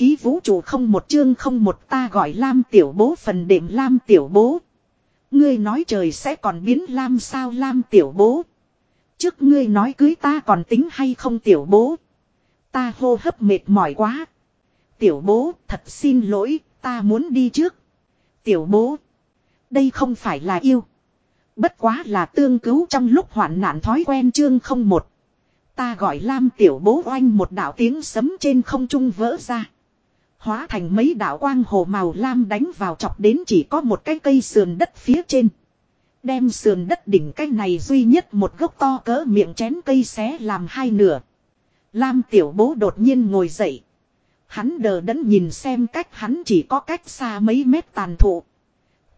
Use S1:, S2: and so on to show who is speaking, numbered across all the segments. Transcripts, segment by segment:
S1: khí vũ trụ không một chương không một ta gọi Lam tiểu bố phần đệm Lam tiểu bố. Ngươi nói trời sẽ còn biến Lam sao Lam tiểu bố. Trước ngươi nói cưới ta còn tính hay không tiểu bố. Ta hô hấp mệt mỏi quá. Tiểu bố, thật xin lỗi, ta muốn đi trước. Tiểu bố. Đây không phải là yêu. Bất quá là tương cứu trong lúc hoạn nạn thói quen chương không một. Ta gọi Lam tiểu bố oanh một đạo tiếng sấm trên không trung vỡ ra. Hóa thành mấy đạo quang hồ màu lam đánh vào chọc đến chỉ có một cái cây sườn đất phía trên. Đem sườn đất đỉnh cái này duy nhất một gốc to cỡ miệng chén cây xé làm hai nửa. Lam tiểu bố đột nhiên ngồi dậy. Hắn đờ đẫn nhìn xem cách hắn chỉ có cách xa mấy mét tàn thụ.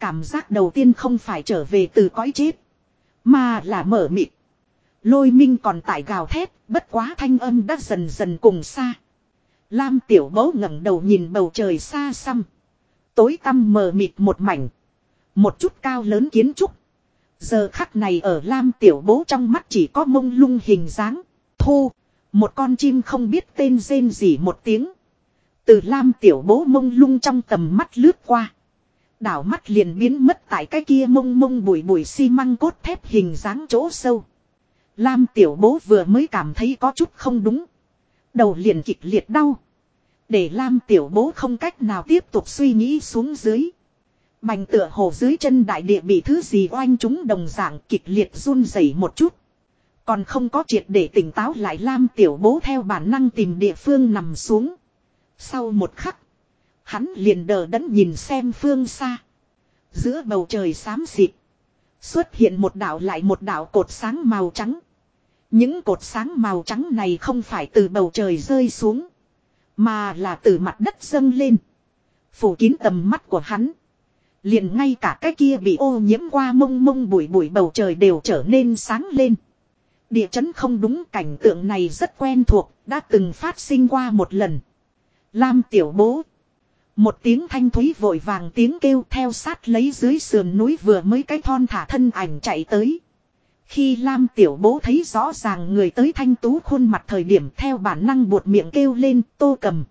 S1: Cảm giác đầu tiên không phải trở về từ cõi chết. Mà là mở mịt. Lôi minh còn tại gào thét, bất quá thanh âm đã dần dần cùng xa. Lam tiểu bố ngẩng đầu nhìn bầu trời xa xăm. Tối tăm mờ mịt một mảnh. Một chút cao lớn kiến trúc. Giờ khắc này ở Lam tiểu bố trong mắt chỉ có mông lung hình dáng. Thu. Một con chim không biết tên rên gì một tiếng. Từ Lam tiểu bố mông lung trong tầm mắt lướt qua. Đảo mắt liền biến mất tại cái kia mông mông bụi bụi xi măng cốt thép hình dáng chỗ sâu. Lam tiểu bố vừa mới cảm thấy có chút không đúng. Đầu liền kịch liệt đau. Để Lam tiểu bố không cách nào tiếp tục suy nghĩ xuống dưới. Bành tựa hồ dưới chân đại địa bị thứ gì oanh chúng đồng dạng kịch liệt run rẩy một chút. Còn không có triệt để tỉnh táo lại Lam tiểu bố theo bản năng tìm địa phương nằm xuống. Sau một khắc. Hắn liền đờ đẫn nhìn xem phương xa. Giữa bầu trời xám xịt. Xuất hiện một đảo lại một đảo cột sáng màu trắng. Những cột sáng màu trắng này không phải từ bầu trời rơi xuống. Mà là từ mặt đất dâng lên. Phủ kín tầm mắt của hắn. Liền ngay cả cái kia bị ô nhiễm qua mông mông bụi bụi bầu trời đều trở nên sáng lên. Địa chấn không đúng cảnh tượng này rất quen thuộc, đã từng phát sinh qua một lần. Lam tiểu bố. Một tiếng thanh thúy vội vàng tiếng kêu theo sát lấy dưới sườn núi vừa mới cái thon thả thân ảnh chạy tới. Khi Lam tiểu bố thấy rõ ràng người tới thanh tú khuôn mặt thời điểm theo bản năng buột miệng kêu lên, tô cầm.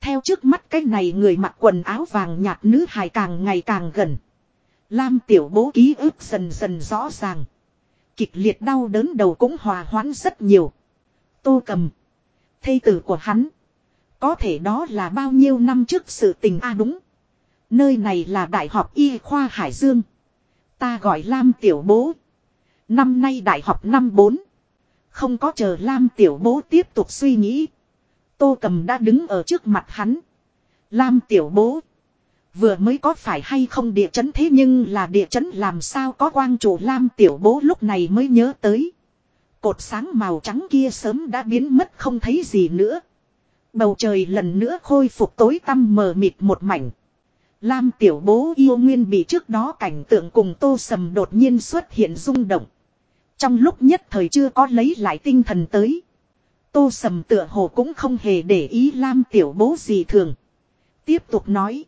S1: Theo trước mắt cái này người mặc quần áo vàng nhạt nữ hài càng ngày càng gần. Lam tiểu bố ký ức dần dần rõ ràng. Kịch liệt đau đớn đầu cũng hòa hoãn rất nhiều. Tô cầm. Thây tử của hắn. Có thể đó là bao nhiêu năm trước sự tình a à đúng. Nơi này là Đại học Y khoa Hải Dương. Ta gọi Lam Tiểu Bố. Năm nay Đại học năm bốn Không có chờ Lam Tiểu Bố tiếp tục suy nghĩ. Tô Cầm đã đứng ở trước mặt hắn. Lam Tiểu Bố. Vừa mới có phải hay không địa chấn thế nhưng là địa chấn làm sao có quang chủ Lam Tiểu Bố lúc này mới nhớ tới. Cột sáng màu trắng kia sớm đã biến mất không thấy gì nữa. Bầu trời lần nữa khôi phục tối tăm mờ mịt một mảnh. Lam tiểu bố yêu nguyên bị trước đó cảnh tượng cùng tô sầm đột nhiên xuất hiện rung động. Trong lúc nhất thời chưa có lấy lại tinh thần tới. Tô sầm tựa hồ cũng không hề để ý Lam tiểu bố gì thường. Tiếp tục nói.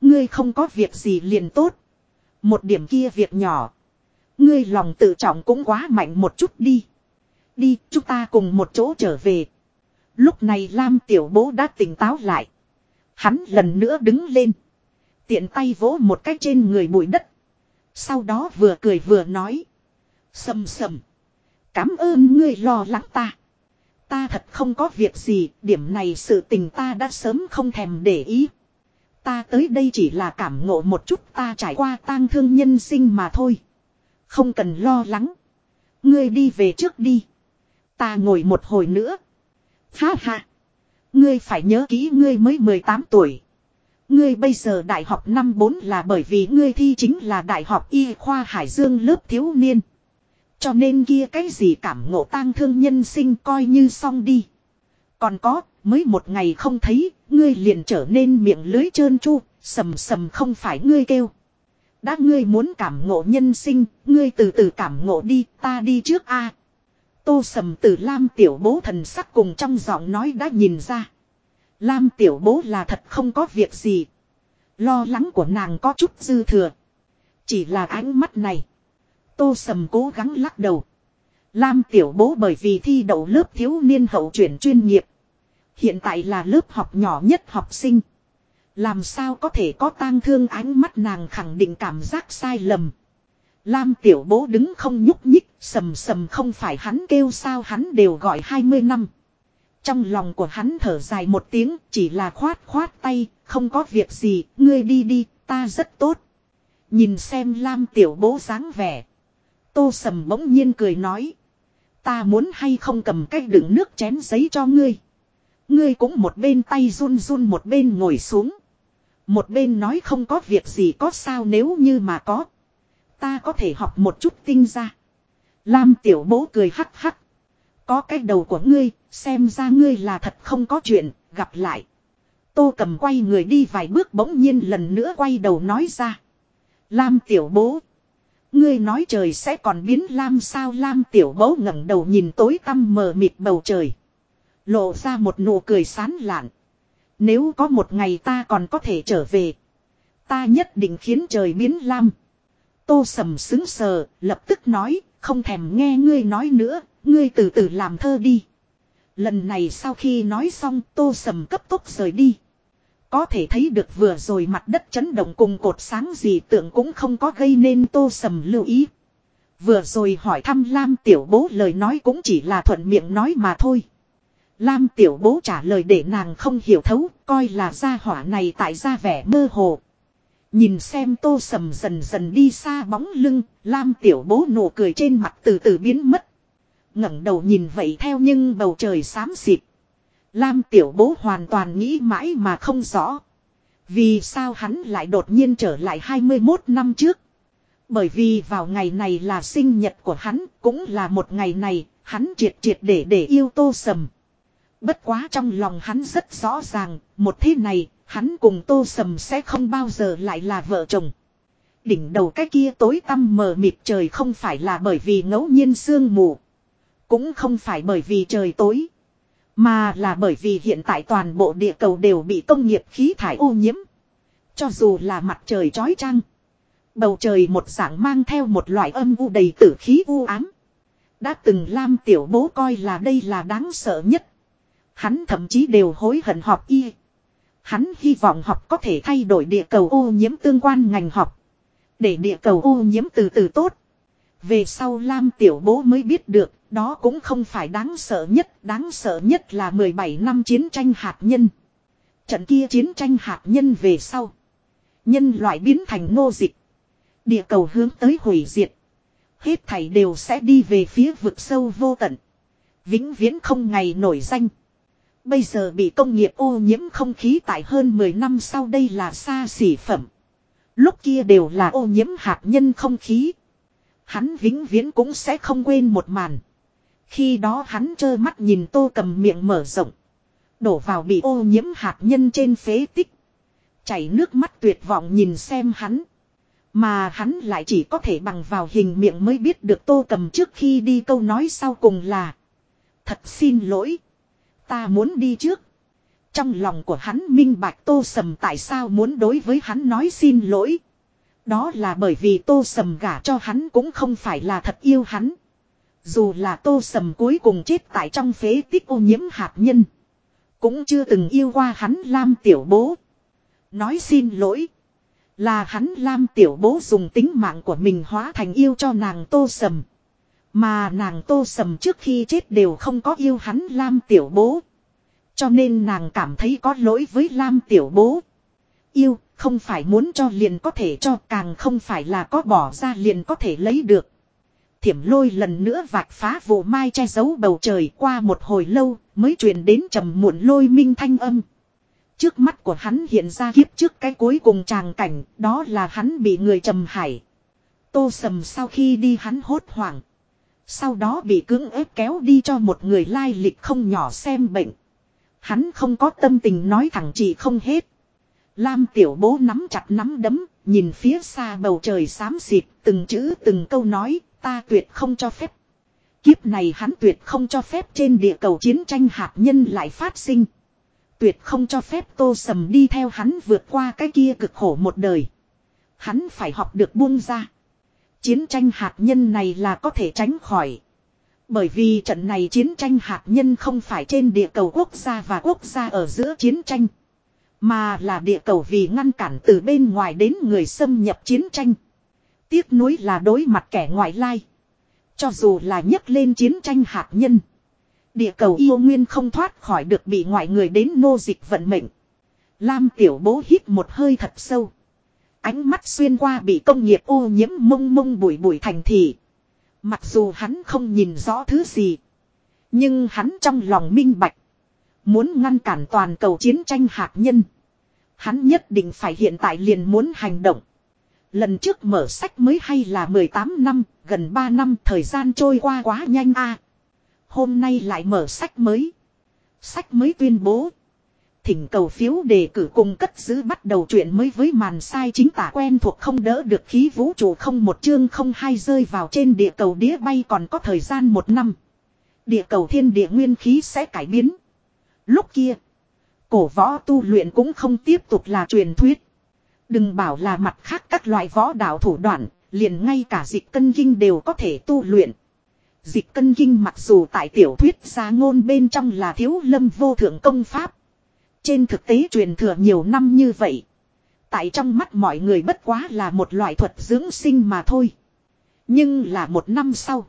S1: Ngươi không có việc gì liền tốt. Một điểm kia việc nhỏ. Ngươi lòng tự trọng cũng quá mạnh một chút đi. Đi, chúng ta cùng một chỗ trở về. Lúc này Lam tiểu bố đã tỉnh táo lại. Hắn lần nữa đứng lên. Tiện tay vỗ một cái trên người bụi đất. Sau đó vừa cười vừa nói. Sầm sầm. Cảm ơn ngươi lo lắng ta. Ta thật không có việc gì, điểm này sự tình ta đã sớm không thèm để ý. Ta tới đây chỉ là cảm ngộ một chút ta trải qua tang thương nhân sinh mà thôi. Không cần lo lắng. Ngươi đi về trước đi. Ta ngồi một hồi nữa. Ha ha. Ngươi phải nhớ kỹ ngươi mới 18 tuổi. Ngươi bây giờ đại học năm 4 là bởi vì ngươi thi chính là đại học y khoa Hải Dương lớp thiếu niên. Cho nên kia cái gì cảm ngộ tang thương nhân sinh coi như xong đi. Còn có, mới một ngày không thấy, ngươi liền trở nên miệng lưới trơn chu, sầm sầm không phải ngươi kêu. Đã ngươi muốn cảm ngộ nhân sinh, ngươi từ từ cảm ngộ đi, ta đi trước a. Tô sầm từ Lam tiểu bố thần sắc cùng trong giọng nói đã nhìn ra. Lam tiểu bố là thật không có việc gì. Lo lắng của nàng có chút dư thừa. Chỉ là ánh mắt này. Tô sầm cố gắng lắc đầu. Lam tiểu bố bởi vì thi đậu lớp thiếu niên hậu chuyển chuyên nghiệp. Hiện tại là lớp học nhỏ nhất học sinh. Làm sao có thể có tang thương ánh mắt nàng khẳng định cảm giác sai lầm. Lam tiểu bố đứng không nhúc nhích, sầm sầm không phải hắn kêu sao hắn đều gọi 20 năm. Trong lòng của hắn thở dài một tiếng, chỉ là khoát khoát tay, không có việc gì, ngươi đi đi, ta rất tốt. Nhìn xem Lam tiểu bố dáng vẻ. Tô sầm bỗng nhiên cười nói. Ta muốn hay không cầm cái đựng nước chén giấy cho ngươi. Ngươi cũng một bên tay run run một bên ngồi xuống. Một bên nói không có việc gì có sao nếu như mà có. Ta có thể học một chút tinh ra. Lam tiểu bố cười hắc hắc. Có cái đầu của ngươi, xem ra ngươi là thật không có chuyện, gặp lại. Tô cầm quay người đi vài bước bỗng nhiên lần nữa quay đầu nói ra. Lam tiểu bố. Ngươi nói trời sẽ còn biến lam sao lam tiểu bố ngẩng đầu nhìn tối tăm mờ mịt bầu trời. Lộ ra một nụ cười sán lạn. Nếu có một ngày ta còn có thể trở về. Ta nhất định khiến trời biến lam. Tô sầm xứng sờ, lập tức nói, không thèm nghe ngươi nói nữa, ngươi từ từ làm thơ đi. Lần này sau khi nói xong tô sầm cấp tốc rời đi. Có thể thấy được vừa rồi mặt đất chấn động cùng cột sáng gì tưởng cũng không có gây nên tô sầm lưu ý. Vừa rồi hỏi thăm Lam tiểu bố lời nói cũng chỉ là thuận miệng nói mà thôi. Lam tiểu bố trả lời để nàng không hiểu thấu, coi là gia hỏa này tại gia vẻ mơ hồ. Nhìn xem tô sầm dần dần đi xa bóng lưng, Lam tiểu bố nụ cười trên mặt từ từ biến mất. ngẩng đầu nhìn vậy theo nhưng bầu trời xám xịt. Lam tiểu bố hoàn toàn nghĩ mãi mà không rõ. Vì sao hắn lại đột nhiên trở lại 21 năm trước. Bởi vì vào ngày này là sinh nhật của hắn, cũng là một ngày này, hắn triệt triệt để để yêu tô sầm. Bất quá trong lòng hắn rất rõ ràng, một thế này, hắn cùng tô sầm sẽ không bao giờ lại là vợ chồng. Đỉnh đầu cái kia tối tăm mờ mịt trời không phải là bởi vì ngẫu nhiên sương mù. Cũng không phải bởi vì trời tối. Mà là bởi vì hiện tại toàn bộ địa cầu đều bị công nghiệp khí thải ô nhiễm. Cho dù là mặt trời chói chang. Bầu trời một dạng mang theo một loại âm u đầy tử khí u ám. Đã từng Lam Tiểu Bố coi là đây là đáng sợ nhất. Hắn thậm chí đều hối hận học y. Hắn hy vọng học có thể thay đổi địa cầu ô nhiễm tương quan ngành học. Để địa cầu ô nhiễm từ từ tốt. Về sau Lam Tiểu Bố mới biết được, đó cũng không phải đáng sợ nhất, đáng sợ nhất là 17 năm chiến tranh hạt nhân. Trận kia chiến tranh hạt nhân về sau. Nhân loại biến thành nô dịch. Địa cầu hướng tới hủy diệt. Hết thảy đều sẽ đi về phía vực sâu vô tận. Vĩnh viễn không ngày nổi danh. Bây giờ bị công nghiệp ô nhiễm không khí tại hơn 10 năm sau đây là xa xỉ phẩm. Lúc kia đều là ô nhiễm hạt nhân không khí. Hắn vĩnh viễn cũng sẽ không quên một màn. Khi đó hắn trơ mắt nhìn tô cầm miệng mở rộng. Đổ vào bị ô nhiễm hạt nhân trên phế tích. Chảy nước mắt tuyệt vọng nhìn xem hắn. Mà hắn lại chỉ có thể bằng vào hình miệng mới biết được tô cầm trước khi đi câu nói sau cùng là. Thật xin lỗi. Ta muốn đi trước. Trong lòng của hắn minh bạch tô sầm tại sao muốn đối với hắn nói xin lỗi. Đó là bởi vì tô sầm gả cho hắn cũng không phải là thật yêu hắn. Dù là tô sầm cuối cùng chết tại trong phế tích ô nhiễm hạt nhân. Cũng chưa từng yêu qua hắn Lam tiểu bố. Nói xin lỗi. Là hắn Lam tiểu bố dùng tính mạng của mình hóa thành yêu cho nàng tô sầm. Mà nàng tô sầm trước khi chết đều không có yêu hắn Lam tiểu bố. Cho nên nàng cảm thấy có lỗi với Lam tiểu bố. Yêu, không phải muốn cho liền có thể cho càng không phải là có bỏ ra liền có thể lấy được. Thiểm lôi lần nữa vạch phá vụ mai che giấu bầu trời qua một hồi lâu mới truyền đến trầm muộn lôi minh thanh âm. Trước mắt của hắn hiện ra kiếp trước cái cuối cùng tràng cảnh đó là hắn bị người trầm hải. Tô sầm sau khi đi hắn hốt hoảng. Sau đó bị cưỡng ép kéo đi cho một người lai lịch không nhỏ xem bệnh. Hắn không có tâm tình nói thẳng chỉ không hết. Lam tiểu bố nắm chặt nắm đấm, nhìn phía xa bầu trời xám xịt, từng chữ từng câu nói, ta tuyệt không cho phép. Kiếp này hắn tuyệt không cho phép trên địa cầu chiến tranh hạt nhân lại phát sinh. Tuyệt không cho phép tô sầm đi theo hắn vượt qua cái kia cực khổ một đời. Hắn phải học được buông ra. Chiến tranh hạt nhân này là có thể tránh khỏi. Bởi vì trận này chiến tranh hạt nhân không phải trên địa cầu quốc gia và quốc gia ở giữa chiến tranh. Mà là địa cầu vì ngăn cản từ bên ngoài đến người xâm nhập chiến tranh. Tiếc nuối là đối mặt kẻ ngoại lai. Cho dù là nhấc lên chiến tranh hạt nhân. Địa cầu yêu nguyên không thoát khỏi được bị ngoại người đến nô dịch vận mệnh. Lam tiểu bố hít một hơi thật sâu. Ánh mắt xuyên qua bị công nghiệp ô nhiễm mông mông bụi bụi thành thị. Mặc dù hắn không nhìn rõ thứ gì. Nhưng hắn trong lòng minh bạch. Muốn ngăn cản toàn cầu chiến tranh hạt nhân. Hắn nhất định phải hiện tại liền muốn hành động. Lần trước mở sách mới hay là 18 năm, gần 3 năm thời gian trôi qua quá nhanh a. Hôm nay lại mở sách mới. Sách mới tuyên bố. Thỉnh cầu phiếu đề cử cùng cất giữ bắt đầu chuyện mới với màn sai chính tả quen thuộc không đỡ được khí vũ trụ không một chương không hai rơi vào trên địa cầu đĩa bay còn có thời gian một năm. Địa cầu thiên địa nguyên khí sẽ cải biến. Lúc kia, cổ võ tu luyện cũng không tiếp tục là truyền thuyết. Đừng bảo là mặt khác các loại võ đạo thủ đoạn, liền ngay cả dịch cân kinh đều có thể tu luyện. Dịch cân kinh mặc dù tại tiểu thuyết gia ngôn bên trong là thiếu lâm vô thượng công pháp. Trên thực tế truyền thừa nhiều năm như vậy. Tại trong mắt mọi người bất quá là một loại thuật dưỡng sinh mà thôi. Nhưng là một năm sau.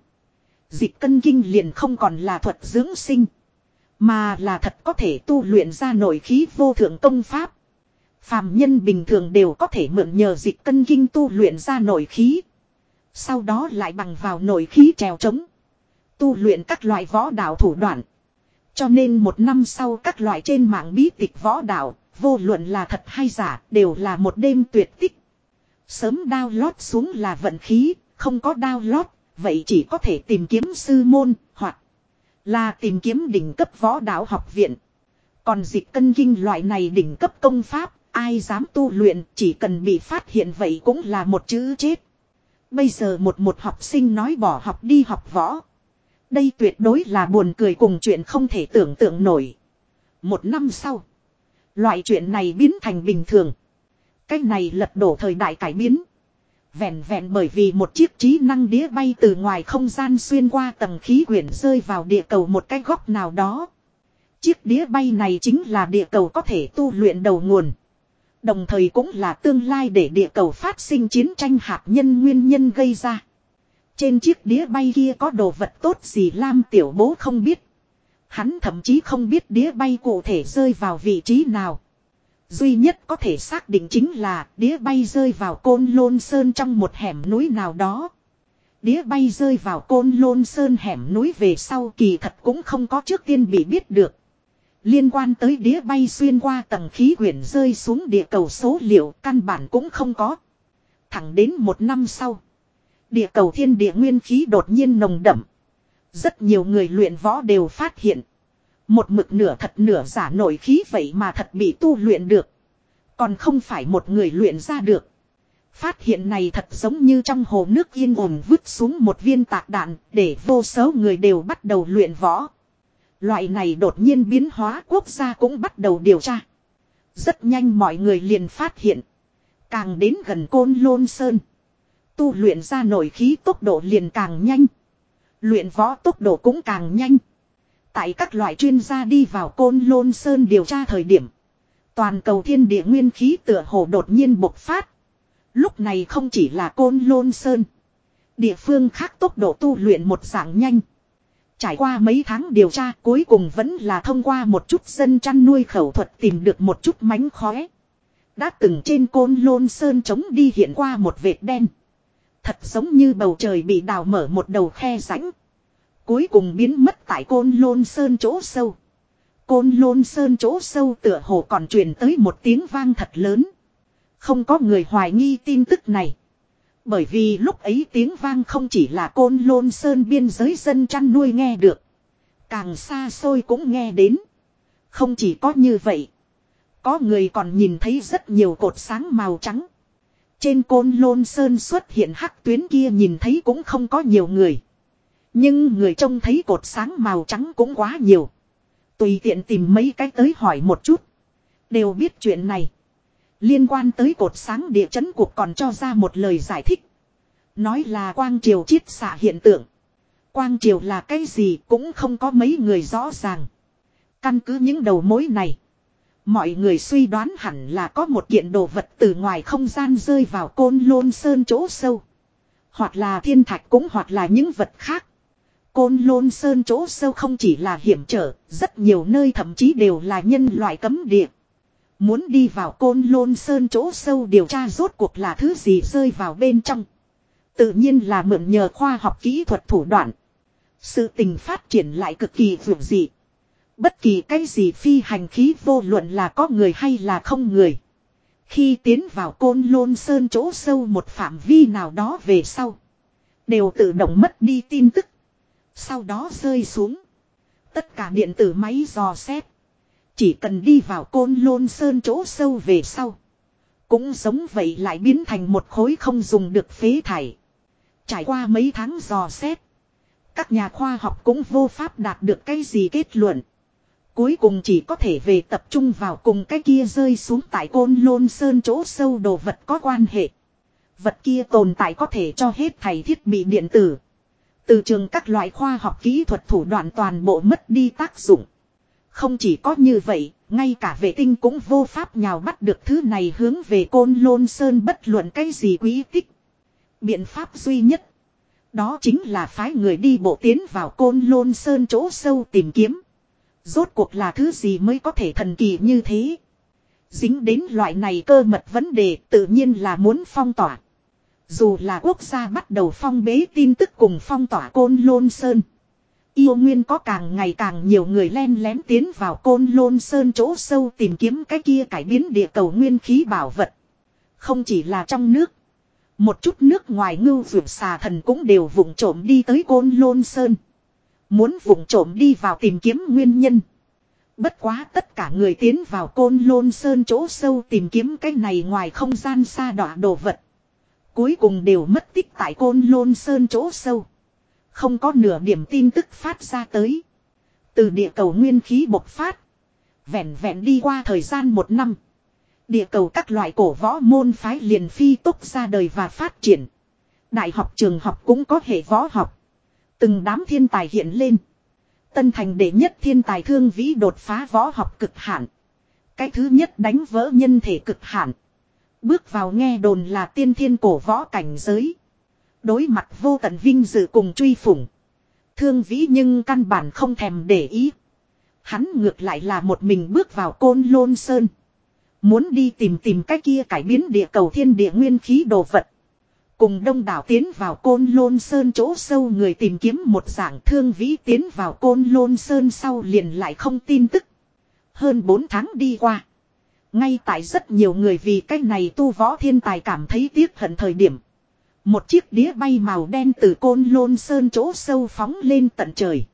S1: Dịch cân kinh liền không còn là thuật dưỡng sinh. Mà là thật có thể tu luyện ra nội khí vô thượng công pháp. Phàm nhân bình thường đều có thể mượn nhờ dịch cân kinh tu luyện ra nội khí. Sau đó lại bằng vào nội khí trèo trống. Tu luyện các loại võ đạo thủ đoạn. Cho nên một năm sau các loại trên mạng bí tịch võ đạo, vô luận là thật hay giả, đều là một đêm tuyệt tích. Sớm download xuống là vận khí, không có download, vậy chỉ có thể tìm kiếm sư môn, hoặc là tìm kiếm đỉnh cấp võ đạo học viện. Còn dịch cân kinh loại này đỉnh cấp công pháp, ai dám tu luyện, chỉ cần bị phát hiện vậy cũng là một chữ chết. Bây giờ một một học sinh nói bỏ học đi học võ. Đây tuyệt đối là buồn cười cùng chuyện không thể tưởng tượng nổi. Một năm sau. Loại chuyện này biến thành bình thường. Cái này lật đổ thời đại cải biến. Vẹn vẹn bởi vì một chiếc trí năng đĩa bay từ ngoài không gian xuyên qua tầng khí quyển rơi vào địa cầu một cái góc nào đó. Chiếc đĩa bay này chính là địa cầu có thể tu luyện đầu nguồn. Đồng thời cũng là tương lai để địa cầu phát sinh chiến tranh hạt nhân nguyên nhân gây ra. Trên chiếc đĩa bay kia có đồ vật tốt gì Lam tiểu bố không biết. Hắn thậm chí không biết đĩa bay cụ thể rơi vào vị trí nào. Duy nhất có thể xác định chính là đĩa bay rơi vào côn lôn sơn trong một hẻm núi nào đó. Đĩa bay rơi vào côn lôn sơn hẻm núi về sau kỳ thật cũng không có trước tiên bị biết được. Liên quan tới đĩa bay xuyên qua tầng khí quyển rơi xuống địa cầu số liệu, căn bản cũng không có. Thẳng đến một năm sau. Địa cầu thiên địa nguyên khí đột nhiên nồng đậm. Rất nhiều người luyện võ đều phát hiện. Một mực nửa thật nửa giả nổi khí vậy mà thật bị tu luyện được. Còn không phải một người luyện ra được. Phát hiện này thật giống như trong hồ nước yên ổn vứt xuống một viên tạc đạn để vô số người đều bắt đầu luyện võ. Loại này đột nhiên biến hóa quốc gia cũng bắt đầu điều tra. Rất nhanh mọi người liền phát hiện. Càng đến gần côn lôn sơn. Tu luyện ra nội khí tốc độ liền càng nhanh. Luyện võ tốc độ cũng càng nhanh. Tại các loại chuyên gia đi vào côn lôn sơn điều tra thời điểm. Toàn cầu thiên địa nguyên khí tựa hồ đột nhiên bộc phát. Lúc này không chỉ là côn lôn sơn. Địa phương khác tốc độ tu luyện một dạng nhanh. Trải qua mấy tháng điều tra, cuối cùng vẫn là thông qua một chút dân chăn nuôi khẩu thuật tìm được một chút mánh khóe. Đã từng trên côn lôn sơn trống đi hiện qua một vệt đen. Thật giống như bầu trời bị đào mở một đầu khe rãnh. Cuối cùng biến mất tại côn lôn sơn chỗ sâu. Côn lôn sơn chỗ sâu tựa hồ còn truyền tới một tiếng vang thật lớn. Không có người hoài nghi tin tức này. Bởi vì lúc ấy tiếng vang không chỉ là côn lôn sơn biên giới dân chăn nuôi nghe được. Càng xa xôi cũng nghe đến. Không chỉ có như vậy. Có người còn nhìn thấy rất nhiều cột sáng màu trắng. Trên côn lôn sơn xuất hiện hắc tuyến kia nhìn thấy cũng không có nhiều người. Nhưng người trông thấy cột sáng màu trắng cũng quá nhiều. Tùy tiện tìm mấy cái tới hỏi một chút. Đều biết chuyện này. Liên quan tới cột sáng địa chấn cuộc còn cho ra một lời giải thích. Nói là quang triều chiết xạ hiện tượng. Quang triều là cái gì cũng không có mấy người rõ ràng. Căn cứ những đầu mối này. Mọi người suy đoán hẳn là có một kiện đồ vật từ ngoài không gian rơi vào côn lôn sơn chỗ sâu. Hoặc là thiên thạch cũng hoặc là những vật khác. Côn lôn sơn chỗ sâu không chỉ là hiểm trở, rất nhiều nơi thậm chí đều là nhân loại cấm địa. Muốn đi vào côn lôn sơn chỗ sâu điều tra rốt cuộc là thứ gì rơi vào bên trong. Tự nhiên là mượn nhờ khoa học kỹ thuật thủ đoạn. Sự tình phát triển lại cực kỳ vượt dị. Bất kỳ cái gì phi hành khí vô luận là có người hay là không người. Khi tiến vào côn lôn sơn chỗ sâu một phạm vi nào đó về sau. Đều tự động mất đi tin tức. Sau đó rơi xuống. Tất cả điện tử máy dò xét. Chỉ cần đi vào côn lôn sơn chỗ sâu về sau. Cũng giống vậy lại biến thành một khối không dùng được phế thải. Trải qua mấy tháng dò xét. Các nhà khoa học cũng vô pháp đạt được cái gì kết luận. Cuối cùng chỉ có thể về tập trung vào cùng cái kia rơi xuống tại côn lôn sơn chỗ sâu đồ vật có quan hệ. Vật kia tồn tại có thể cho hết thầy thiết bị điện tử. Từ trường các loại khoa học kỹ thuật thủ đoạn toàn bộ mất đi tác dụng. Không chỉ có như vậy, ngay cả vệ tinh cũng vô pháp nhào bắt được thứ này hướng về côn lôn sơn bất luận cái gì quý tích. Biện pháp duy nhất. Đó chính là phái người đi bộ tiến vào côn lôn sơn chỗ sâu tìm kiếm. Rốt cuộc là thứ gì mới có thể thần kỳ như thế. Dính đến loại này cơ mật vấn đề tự nhiên là muốn phong tỏa. Dù là quốc gia bắt đầu phong bế tin tức cùng phong tỏa côn lôn sơn. Yêu nguyên có càng ngày càng nhiều người len lén tiến vào côn lôn sơn chỗ sâu tìm kiếm cái kia cải biến địa cầu nguyên khí bảo vật. Không chỉ là trong nước. Một chút nước ngoài ngưu vượt xà thần cũng đều vụng trộm đi tới côn lôn sơn. Muốn vụng trộm đi vào tìm kiếm nguyên nhân. Bất quá tất cả người tiến vào côn lôn sơn chỗ sâu tìm kiếm cái này ngoài không gian xa đọa đồ vật. Cuối cùng đều mất tích tại côn lôn sơn chỗ sâu. Không có nửa điểm tin tức phát ra tới. Từ địa cầu nguyên khí bộc phát. Vẹn vẹn đi qua thời gian một năm. Địa cầu các loại cổ võ môn phái liền phi tốc ra đời và phát triển. Đại học, trường học cũng có hệ võ học. Từng đám thiên tài hiện lên. Tân thành đệ nhất thiên tài thương vĩ đột phá võ học cực hạn. Cái thứ nhất đánh vỡ nhân thể cực hạn. Bước vào nghe đồn là tiên thiên cổ võ cảnh giới. Đối mặt vô tận vinh dự cùng truy phủng. Thương vĩ nhưng căn bản không thèm để ý. Hắn ngược lại là một mình bước vào côn lôn sơn. Muốn đi tìm tìm cái kia cải biến địa cầu thiên địa nguyên khí đồ vật. Cùng đông đảo tiến vào côn lôn sơn chỗ sâu người tìm kiếm một dạng thương vĩ tiến vào côn lôn sơn sau liền lại không tin tức. Hơn 4 tháng đi qua. Ngay tại rất nhiều người vì cái này tu võ thiên tài cảm thấy tiếc hận thời điểm. Một chiếc đĩa bay màu đen từ côn lôn sơn chỗ sâu phóng lên tận trời.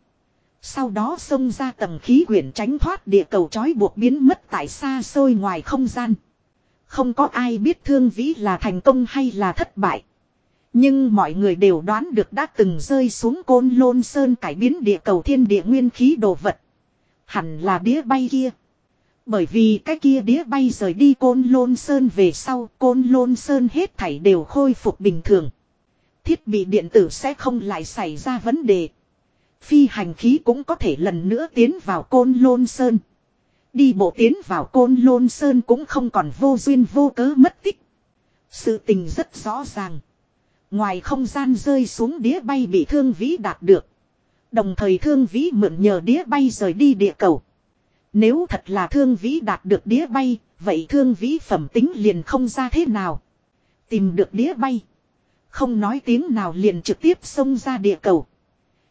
S1: Sau đó xông ra tầng khí quyển tránh thoát địa cầu trói buộc biến mất tại xa xôi ngoài không gian. Không có ai biết thương vĩ là thành công hay là thất bại. Nhưng mọi người đều đoán được đã từng rơi xuống côn lôn sơn cải biến địa cầu thiên địa nguyên khí đồ vật. Hẳn là đĩa bay kia. Bởi vì cái kia đĩa bay rời đi côn lôn sơn về sau, côn lôn sơn hết thảy đều khôi phục bình thường. Thiết bị điện tử sẽ không lại xảy ra vấn đề. Phi hành khí cũng có thể lần nữa tiến vào côn lôn sơn. Đi bộ tiến vào côn lôn sơn cũng không còn vô duyên vô cớ mất tích. Sự tình rất rõ ràng. Ngoài không gian rơi xuống đĩa bay bị thương vĩ đạt được. Đồng thời thương vĩ mượn nhờ đĩa bay rời đi địa cầu. Nếu thật là thương vĩ đạt được đĩa bay, vậy thương vĩ phẩm tính liền không ra thế nào. Tìm được đĩa bay. Không nói tiếng nào liền trực tiếp xông ra địa cầu.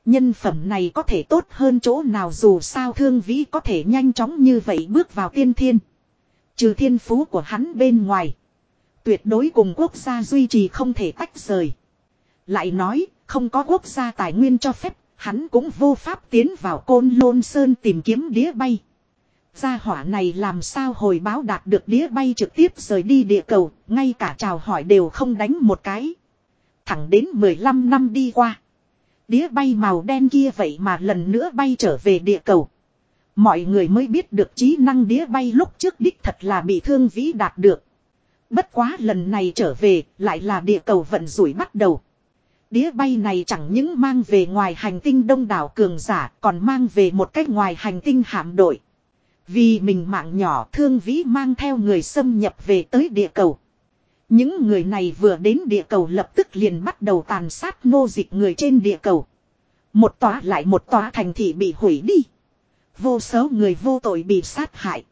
S1: Nhân phẩm này có thể tốt hơn chỗ nào dù sao thương vĩ có thể nhanh chóng như vậy bước vào tiên thiên. Trừ thiên phú của hắn bên ngoài. Tuyệt đối cùng quốc gia duy trì không thể tách rời. Lại nói, không có quốc gia tài nguyên cho phép, hắn cũng vô pháp tiến vào côn lôn sơn tìm kiếm đĩa bay. Gia hỏa này làm sao hồi báo đạt được đĩa bay trực tiếp rời đi địa cầu, ngay cả chào hỏi đều không đánh một cái. Thẳng đến 15 năm đi qua. Đĩa bay màu đen kia vậy mà lần nữa bay trở về địa cầu. Mọi người mới biết được trí năng đĩa bay lúc trước đích thật là bị thương vĩ đạt được. Bất quá lần này trở về lại là địa cầu vận rủi bắt đầu. Đĩa bay này chẳng những mang về ngoài hành tinh đông đảo cường giả còn mang về một cách ngoài hành tinh hạm đội. Vì mình mạng nhỏ thương vĩ mang theo người xâm nhập về tới địa cầu. Những người này vừa đến địa cầu lập tức liền bắt đầu tàn sát nô dịch người trên địa cầu. Một tòa lại một tòa thành thị bị hủy đi. Vô số người vô tội bị sát hại.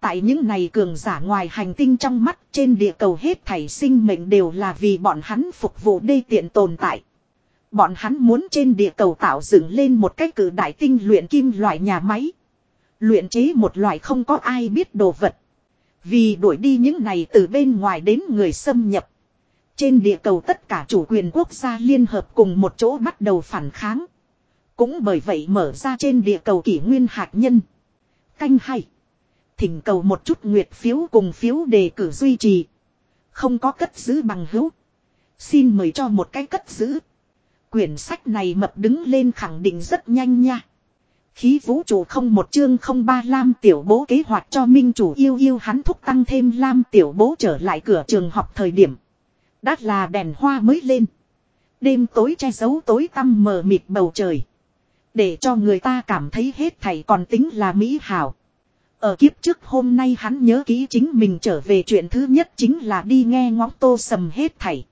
S1: Tại những này cường giả ngoài hành tinh trong mắt trên địa cầu hết thảy sinh mệnh đều là vì bọn hắn phục vụ đê tiện tồn tại. Bọn hắn muốn trên địa cầu tạo dựng lên một cái cử đại tinh luyện kim loại nhà máy. Luyện chế một loại không có ai biết đồ vật. Vì đuổi đi những này từ bên ngoài đến người xâm nhập. Trên địa cầu tất cả chủ quyền quốc gia liên hợp cùng một chỗ bắt đầu phản kháng. Cũng bởi vậy mở ra trên địa cầu kỷ nguyên hạt nhân. Canh hay. Thỉnh cầu một chút nguyệt phiếu cùng phiếu đề cử duy trì. Không có cất giữ bằng hữu. Xin mời cho một cái cất giữ. Quyển sách này mập đứng lên khẳng định rất nhanh nha. Khí vũ trụ không một chương không ba Lam tiểu bố kế hoạch cho minh chủ yêu yêu hắn thúc tăng thêm Lam tiểu bố trở lại cửa trường học thời điểm. Đắt là đèn hoa mới lên. Đêm tối che giấu tối tăm mờ mịt bầu trời. Để cho người ta cảm thấy hết thảy còn tính là mỹ hảo. Ở kiếp trước hôm nay hắn nhớ kỹ chính mình trở về chuyện thứ nhất chính là đi nghe ngóng tô sầm hết thảy.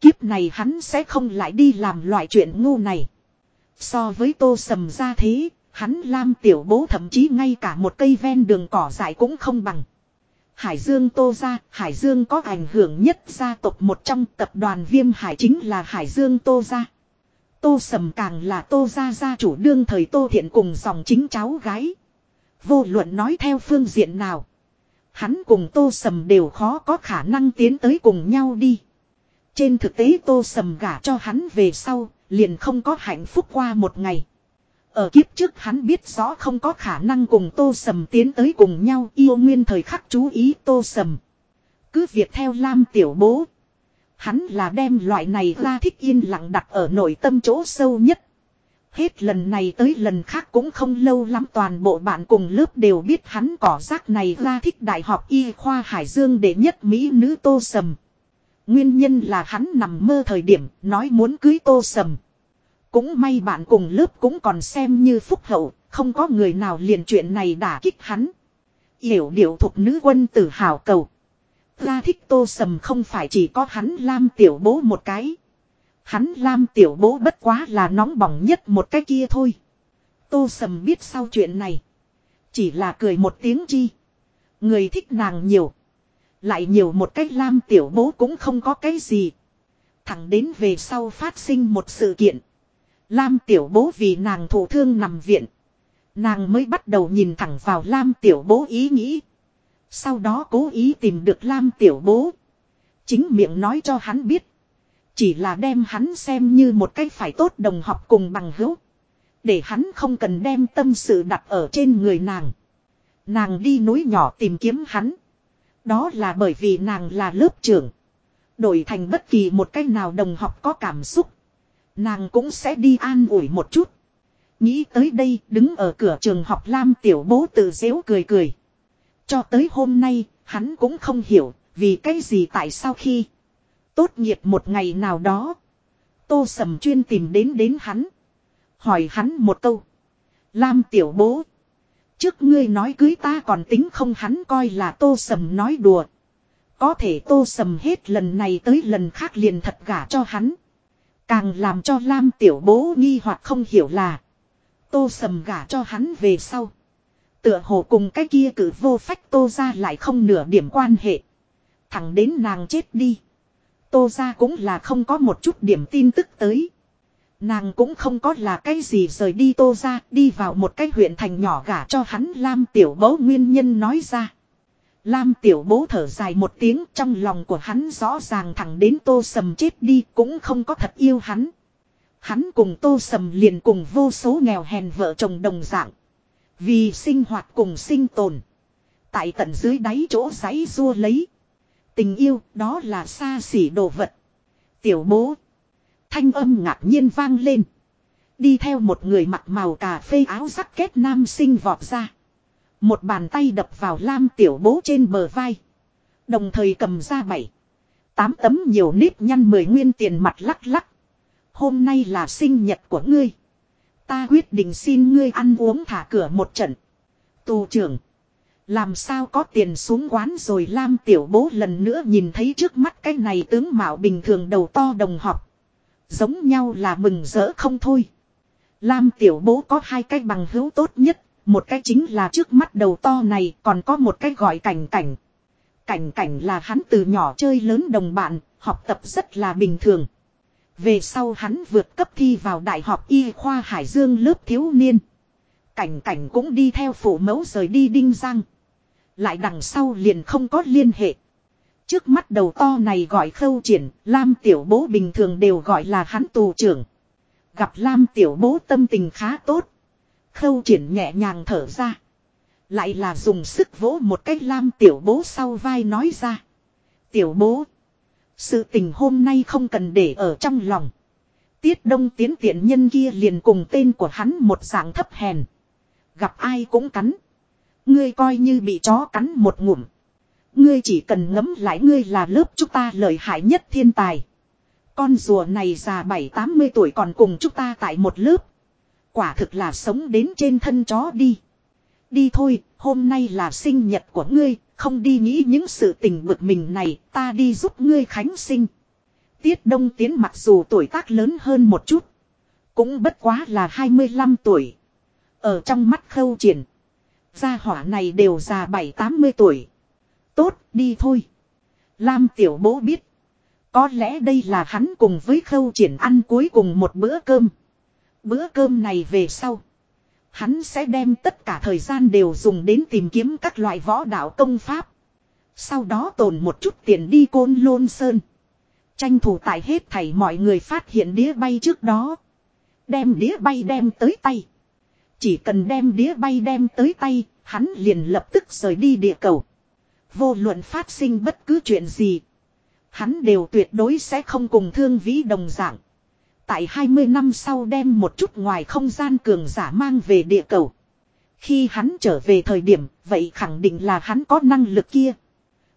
S1: Kiếp này hắn sẽ không lại đi làm loại chuyện ngu này. So với tô sầm ra thế, hắn lam tiểu bố thậm chí ngay cả một cây ven đường cỏ dại cũng không bằng. Hải Dương Tô Gia, Hải Dương có ảnh hưởng nhất gia tộc một trong tập đoàn Viêm Hải chính là Hải Dương Tô Gia. Tô Sầm càng là Tô Gia gia chủ đương thời Tô Thiện cùng dòng chính cháu gái. Vô luận nói theo phương diện nào. Hắn cùng Tô Sầm đều khó có khả năng tiến tới cùng nhau đi. Trên thực tế Tô Sầm gả cho hắn về sau, liền không có hạnh phúc qua một ngày. Ở kiếp trước hắn biết rõ không có khả năng cùng Tô Sầm tiến tới cùng nhau, yêu nguyên thời khắc chú ý Tô Sầm. Cứ việc theo Lam Tiểu Bố. Hắn là đem loại này ra thích yên lặng đặt ở nội tâm chỗ sâu nhất. Hết lần này tới lần khác cũng không lâu lắm toàn bộ bạn cùng lớp đều biết hắn cỏ rác này ra thích đại học y khoa Hải Dương để nhất Mỹ nữ Tô Sầm. Nguyên nhân là hắn nằm mơ thời điểm, nói muốn cưới Tô Sầm. Cũng may bạn cùng lớp cũng còn xem như phúc hậu, không có người nào liền chuyện này đả kích hắn. Yểu điệu thuộc nữ quân tử hào cầu. Ra thích tô sầm không phải chỉ có hắn lam tiểu bố một cái. Hắn lam tiểu bố bất quá là nóng bỏng nhất một cái kia thôi. Tô sầm biết sau chuyện này. Chỉ là cười một tiếng chi. Người thích nàng nhiều. Lại nhiều một cách lam tiểu bố cũng không có cái gì. Thẳng đến về sau phát sinh một sự kiện. Lam tiểu bố vì nàng thổ thương nằm viện. Nàng mới bắt đầu nhìn thẳng vào Lam tiểu bố ý nghĩ. Sau đó cố ý tìm được Lam tiểu bố. Chính miệng nói cho hắn biết. Chỉ là đem hắn xem như một cách phải tốt đồng học cùng bằng hữu. Để hắn không cần đem tâm sự đặt ở trên người nàng. Nàng đi núi nhỏ tìm kiếm hắn. Đó là bởi vì nàng là lớp trưởng. Đổi thành bất kỳ một cách nào đồng học có cảm xúc. Nàng cũng sẽ đi an ủi một chút. Nghĩ tới đây đứng ở cửa trường học Lam tiểu bố tự dễu cười cười. Cho tới hôm nay, hắn cũng không hiểu vì cái gì tại sao khi tốt nghiệp một ngày nào đó. Tô Sầm chuyên tìm đến đến hắn. Hỏi hắn một câu. Lam tiểu bố. Trước ngươi nói cưới ta còn tính không hắn coi là Tô Sầm nói đùa. Có thể Tô Sầm hết lần này tới lần khác liền thật gả cho hắn. Càng làm cho Lam tiểu bố nghi hoặc không hiểu là. Tô sầm gả cho hắn về sau. Tựa hồ cùng cái kia cử vô phách tô ra lại không nửa điểm quan hệ. Thẳng đến nàng chết đi. Tô ra cũng là không có một chút điểm tin tức tới. Nàng cũng không có là cái gì rời đi tô ra đi vào một cái huyện thành nhỏ gả cho hắn Lam tiểu bố nguyên nhân nói ra. Lam tiểu bố thở dài một tiếng, trong lòng của hắn rõ ràng thẳng đến tô sầm chết đi cũng không có thật yêu hắn. Hắn cùng tô sầm liền cùng vô số nghèo hèn vợ chồng đồng dạng. Vì sinh hoạt cùng sinh tồn. Tại tận dưới đáy chỗ giấy rua lấy. Tình yêu, đó là xa xỉ đồ vật. Tiểu bố. Thanh âm ngạc nhiên vang lên. Đi theo một người mặc màu cà phê áo rắc kết nam sinh vọt ra. Một bàn tay đập vào lam tiểu bố trên bờ vai. Đồng thời cầm ra bảy. Tám tấm nhiều nếp nhăn mười nguyên tiền mặt lắc lắc. Hôm nay là sinh nhật của ngươi. Ta quyết định xin ngươi ăn uống thả cửa một trận. Tù trưởng. Làm sao có tiền xuống quán rồi Lam tiểu bố lần nữa nhìn thấy trước mắt cái này tướng mạo bình thường đầu to đồng học. Giống nhau là mừng rỡ không thôi. Lam tiểu bố có hai cái bằng hữu tốt nhất. Một cái chính là trước mắt đầu to này còn có một cái gọi cảnh cảnh. Cảnh cảnh là hắn từ nhỏ chơi lớn đồng bạn, học tập rất là bình thường. Về sau hắn vượt cấp thi vào Đại học Y khoa Hải Dương lớp thiếu niên. Cảnh cảnh cũng đi theo phụ mẫu rời đi Đinh Giang. Lại đằng sau liền không có liên hệ. Trước mắt đầu to này gọi khâu triển, Lam tiểu bố bình thường đều gọi là hắn tù trưởng. Gặp Lam tiểu bố tâm tình khá tốt. Khâu triển nhẹ nhàng thở ra. Lại là dùng sức vỗ một cách Lam tiểu bố sau vai nói ra. Tiểu bố. Sự tình hôm nay không cần để ở trong lòng. Tiết đông tiến tiện nhân kia liền cùng tên của hắn một dạng thấp hèn. Gặp ai cũng cắn. Ngươi coi như bị chó cắn một ngụm. Ngươi chỉ cần ngấm lại ngươi là lớp chúng ta lợi hại nhất thiên tài. Con rùa này già bảy tám mươi tuổi còn cùng chúng ta tại một lớp. Quả thực là sống đến trên thân chó đi. Đi thôi, hôm nay là sinh nhật của ngươi, không đi nghĩ những sự tình bực mình này, ta đi giúp ngươi khánh sinh. Tiết Đông Tiến mặc dù tuổi tác lớn hơn một chút, cũng bất quá là 25 tuổi. Ở trong mắt khâu triển, gia hỏa này đều già 7-80 tuổi. Tốt, đi thôi. Lam tiểu bố biết. Có lẽ đây là hắn cùng với khâu triển ăn cuối cùng một bữa cơm. Bữa cơm này về sau. Hắn sẽ đem tất cả thời gian đều dùng đến tìm kiếm các loại võ đạo công pháp. Sau đó tồn một chút tiền đi côn lôn sơn. Tranh thủ tại hết thảy mọi người phát hiện đĩa bay trước đó. Đem đĩa bay đem tới tay. Chỉ cần đem đĩa bay đem tới tay, hắn liền lập tức rời đi địa cầu. Vô luận phát sinh bất cứ chuyện gì. Hắn đều tuyệt đối sẽ không cùng thương vĩ đồng dạng. Tại 20 năm sau đem một chút ngoài không gian cường giả mang về địa cầu. Khi hắn trở về thời điểm, vậy khẳng định là hắn có năng lực kia.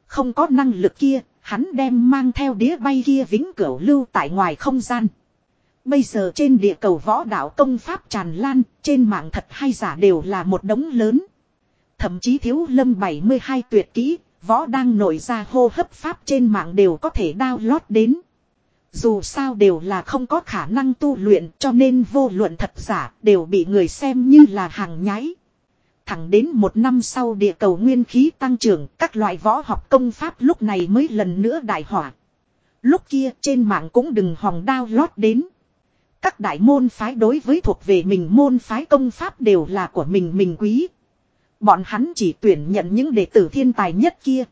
S1: Không có năng lực kia, hắn đem mang theo đĩa bay kia vĩnh cửu lưu tại ngoài không gian. Bây giờ trên địa cầu võ đạo công pháp tràn lan, trên mạng thật hay giả đều là một đống lớn. Thậm chí thiếu lâm 72 tuyệt kỹ, võ đang nổi ra hô hấp pháp trên mạng đều có thể download đến. Dù sao đều là không có khả năng tu luyện cho nên vô luận thật giả đều bị người xem như là hàng nhái. Thẳng đến một năm sau địa cầu nguyên khí tăng trưởng các loại võ học công pháp lúc này mới lần nữa đại hỏa. Lúc kia trên mạng cũng đừng hòng lót đến. Các đại môn phái đối với thuộc về mình môn phái công pháp đều là của mình mình quý. Bọn hắn chỉ tuyển nhận những đệ tử thiên tài nhất kia.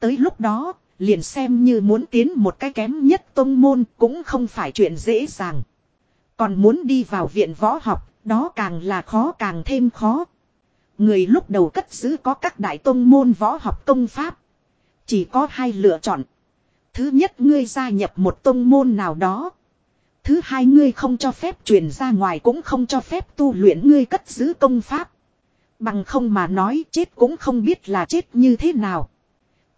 S1: Tới lúc đó, liền xem như muốn tiến một cái kém nhất tông môn cũng không phải chuyện dễ dàng. Còn muốn đi vào viện võ học, đó càng là khó càng thêm khó. Người lúc đầu cất giữ có các đại tông môn võ học công pháp. Chỉ có hai lựa chọn. Thứ nhất ngươi gia nhập một tông môn nào đó. Thứ hai ngươi không cho phép truyền ra ngoài cũng không cho phép tu luyện ngươi cất giữ công pháp. Bằng không mà nói chết cũng không biết là chết như thế nào.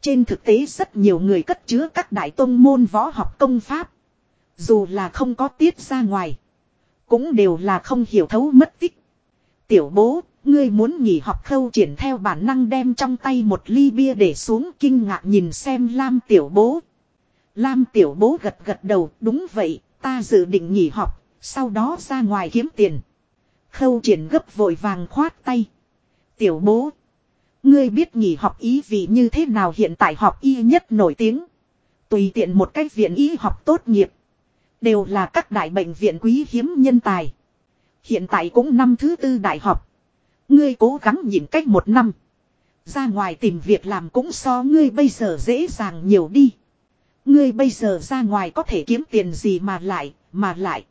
S1: Trên thực tế rất nhiều người cất chứa các đại tông môn võ học công pháp. Dù là không có tiết ra ngoài. Cũng đều là không hiểu thấu mất tích. Tiểu bố, ngươi muốn nghỉ học khâu triển theo bản năng đem trong tay một ly bia để xuống kinh ngạc nhìn xem Lam tiểu bố. Lam tiểu bố gật gật đầu, đúng vậy, ta dự định nghỉ học, sau đó ra ngoài kiếm tiền. Khâu triển gấp vội vàng khoát tay. Tiểu bố. Ngươi biết nghỉ học ý vì như thế nào hiện tại học y nhất nổi tiếng. Tùy tiện một cách viện y học tốt nghiệp. Đều là các đại bệnh viện quý hiếm nhân tài. Hiện tại cũng năm thứ tư đại học. Ngươi cố gắng nhìn cách một năm. Ra ngoài tìm việc làm cũng so ngươi bây giờ dễ dàng nhiều đi. Ngươi bây giờ ra ngoài có thể kiếm tiền gì mà lại, mà lại.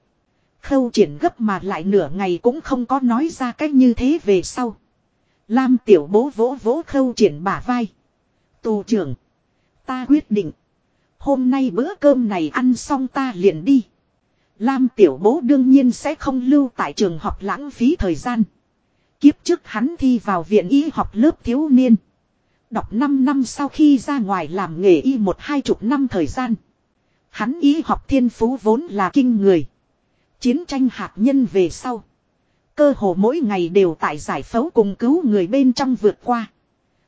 S1: Khâu triển gấp mà lại nửa ngày cũng không có nói ra cách như thế về sau. Lam tiểu bố vỗ vỗ khâu triển bả vai. Tù trưởng. Ta quyết định. Hôm nay bữa cơm này ăn xong ta liền đi. Lam tiểu bố đương nhiên sẽ không lưu tại trường học lãng phí thời gian. Kiếp trước hắn thi vào viện y học lớp thiếu niên. Đọc 5 năm sau khi ra ngoài làm nghề y một hai chục năm thời gian. Hắn y học thiên phú vốn là kinh người. Chiến tranh hạt nhân về sau. Cơ hồ mỗi ngày đều tại giải phẫu cùng cứu người bên trong vượt qua.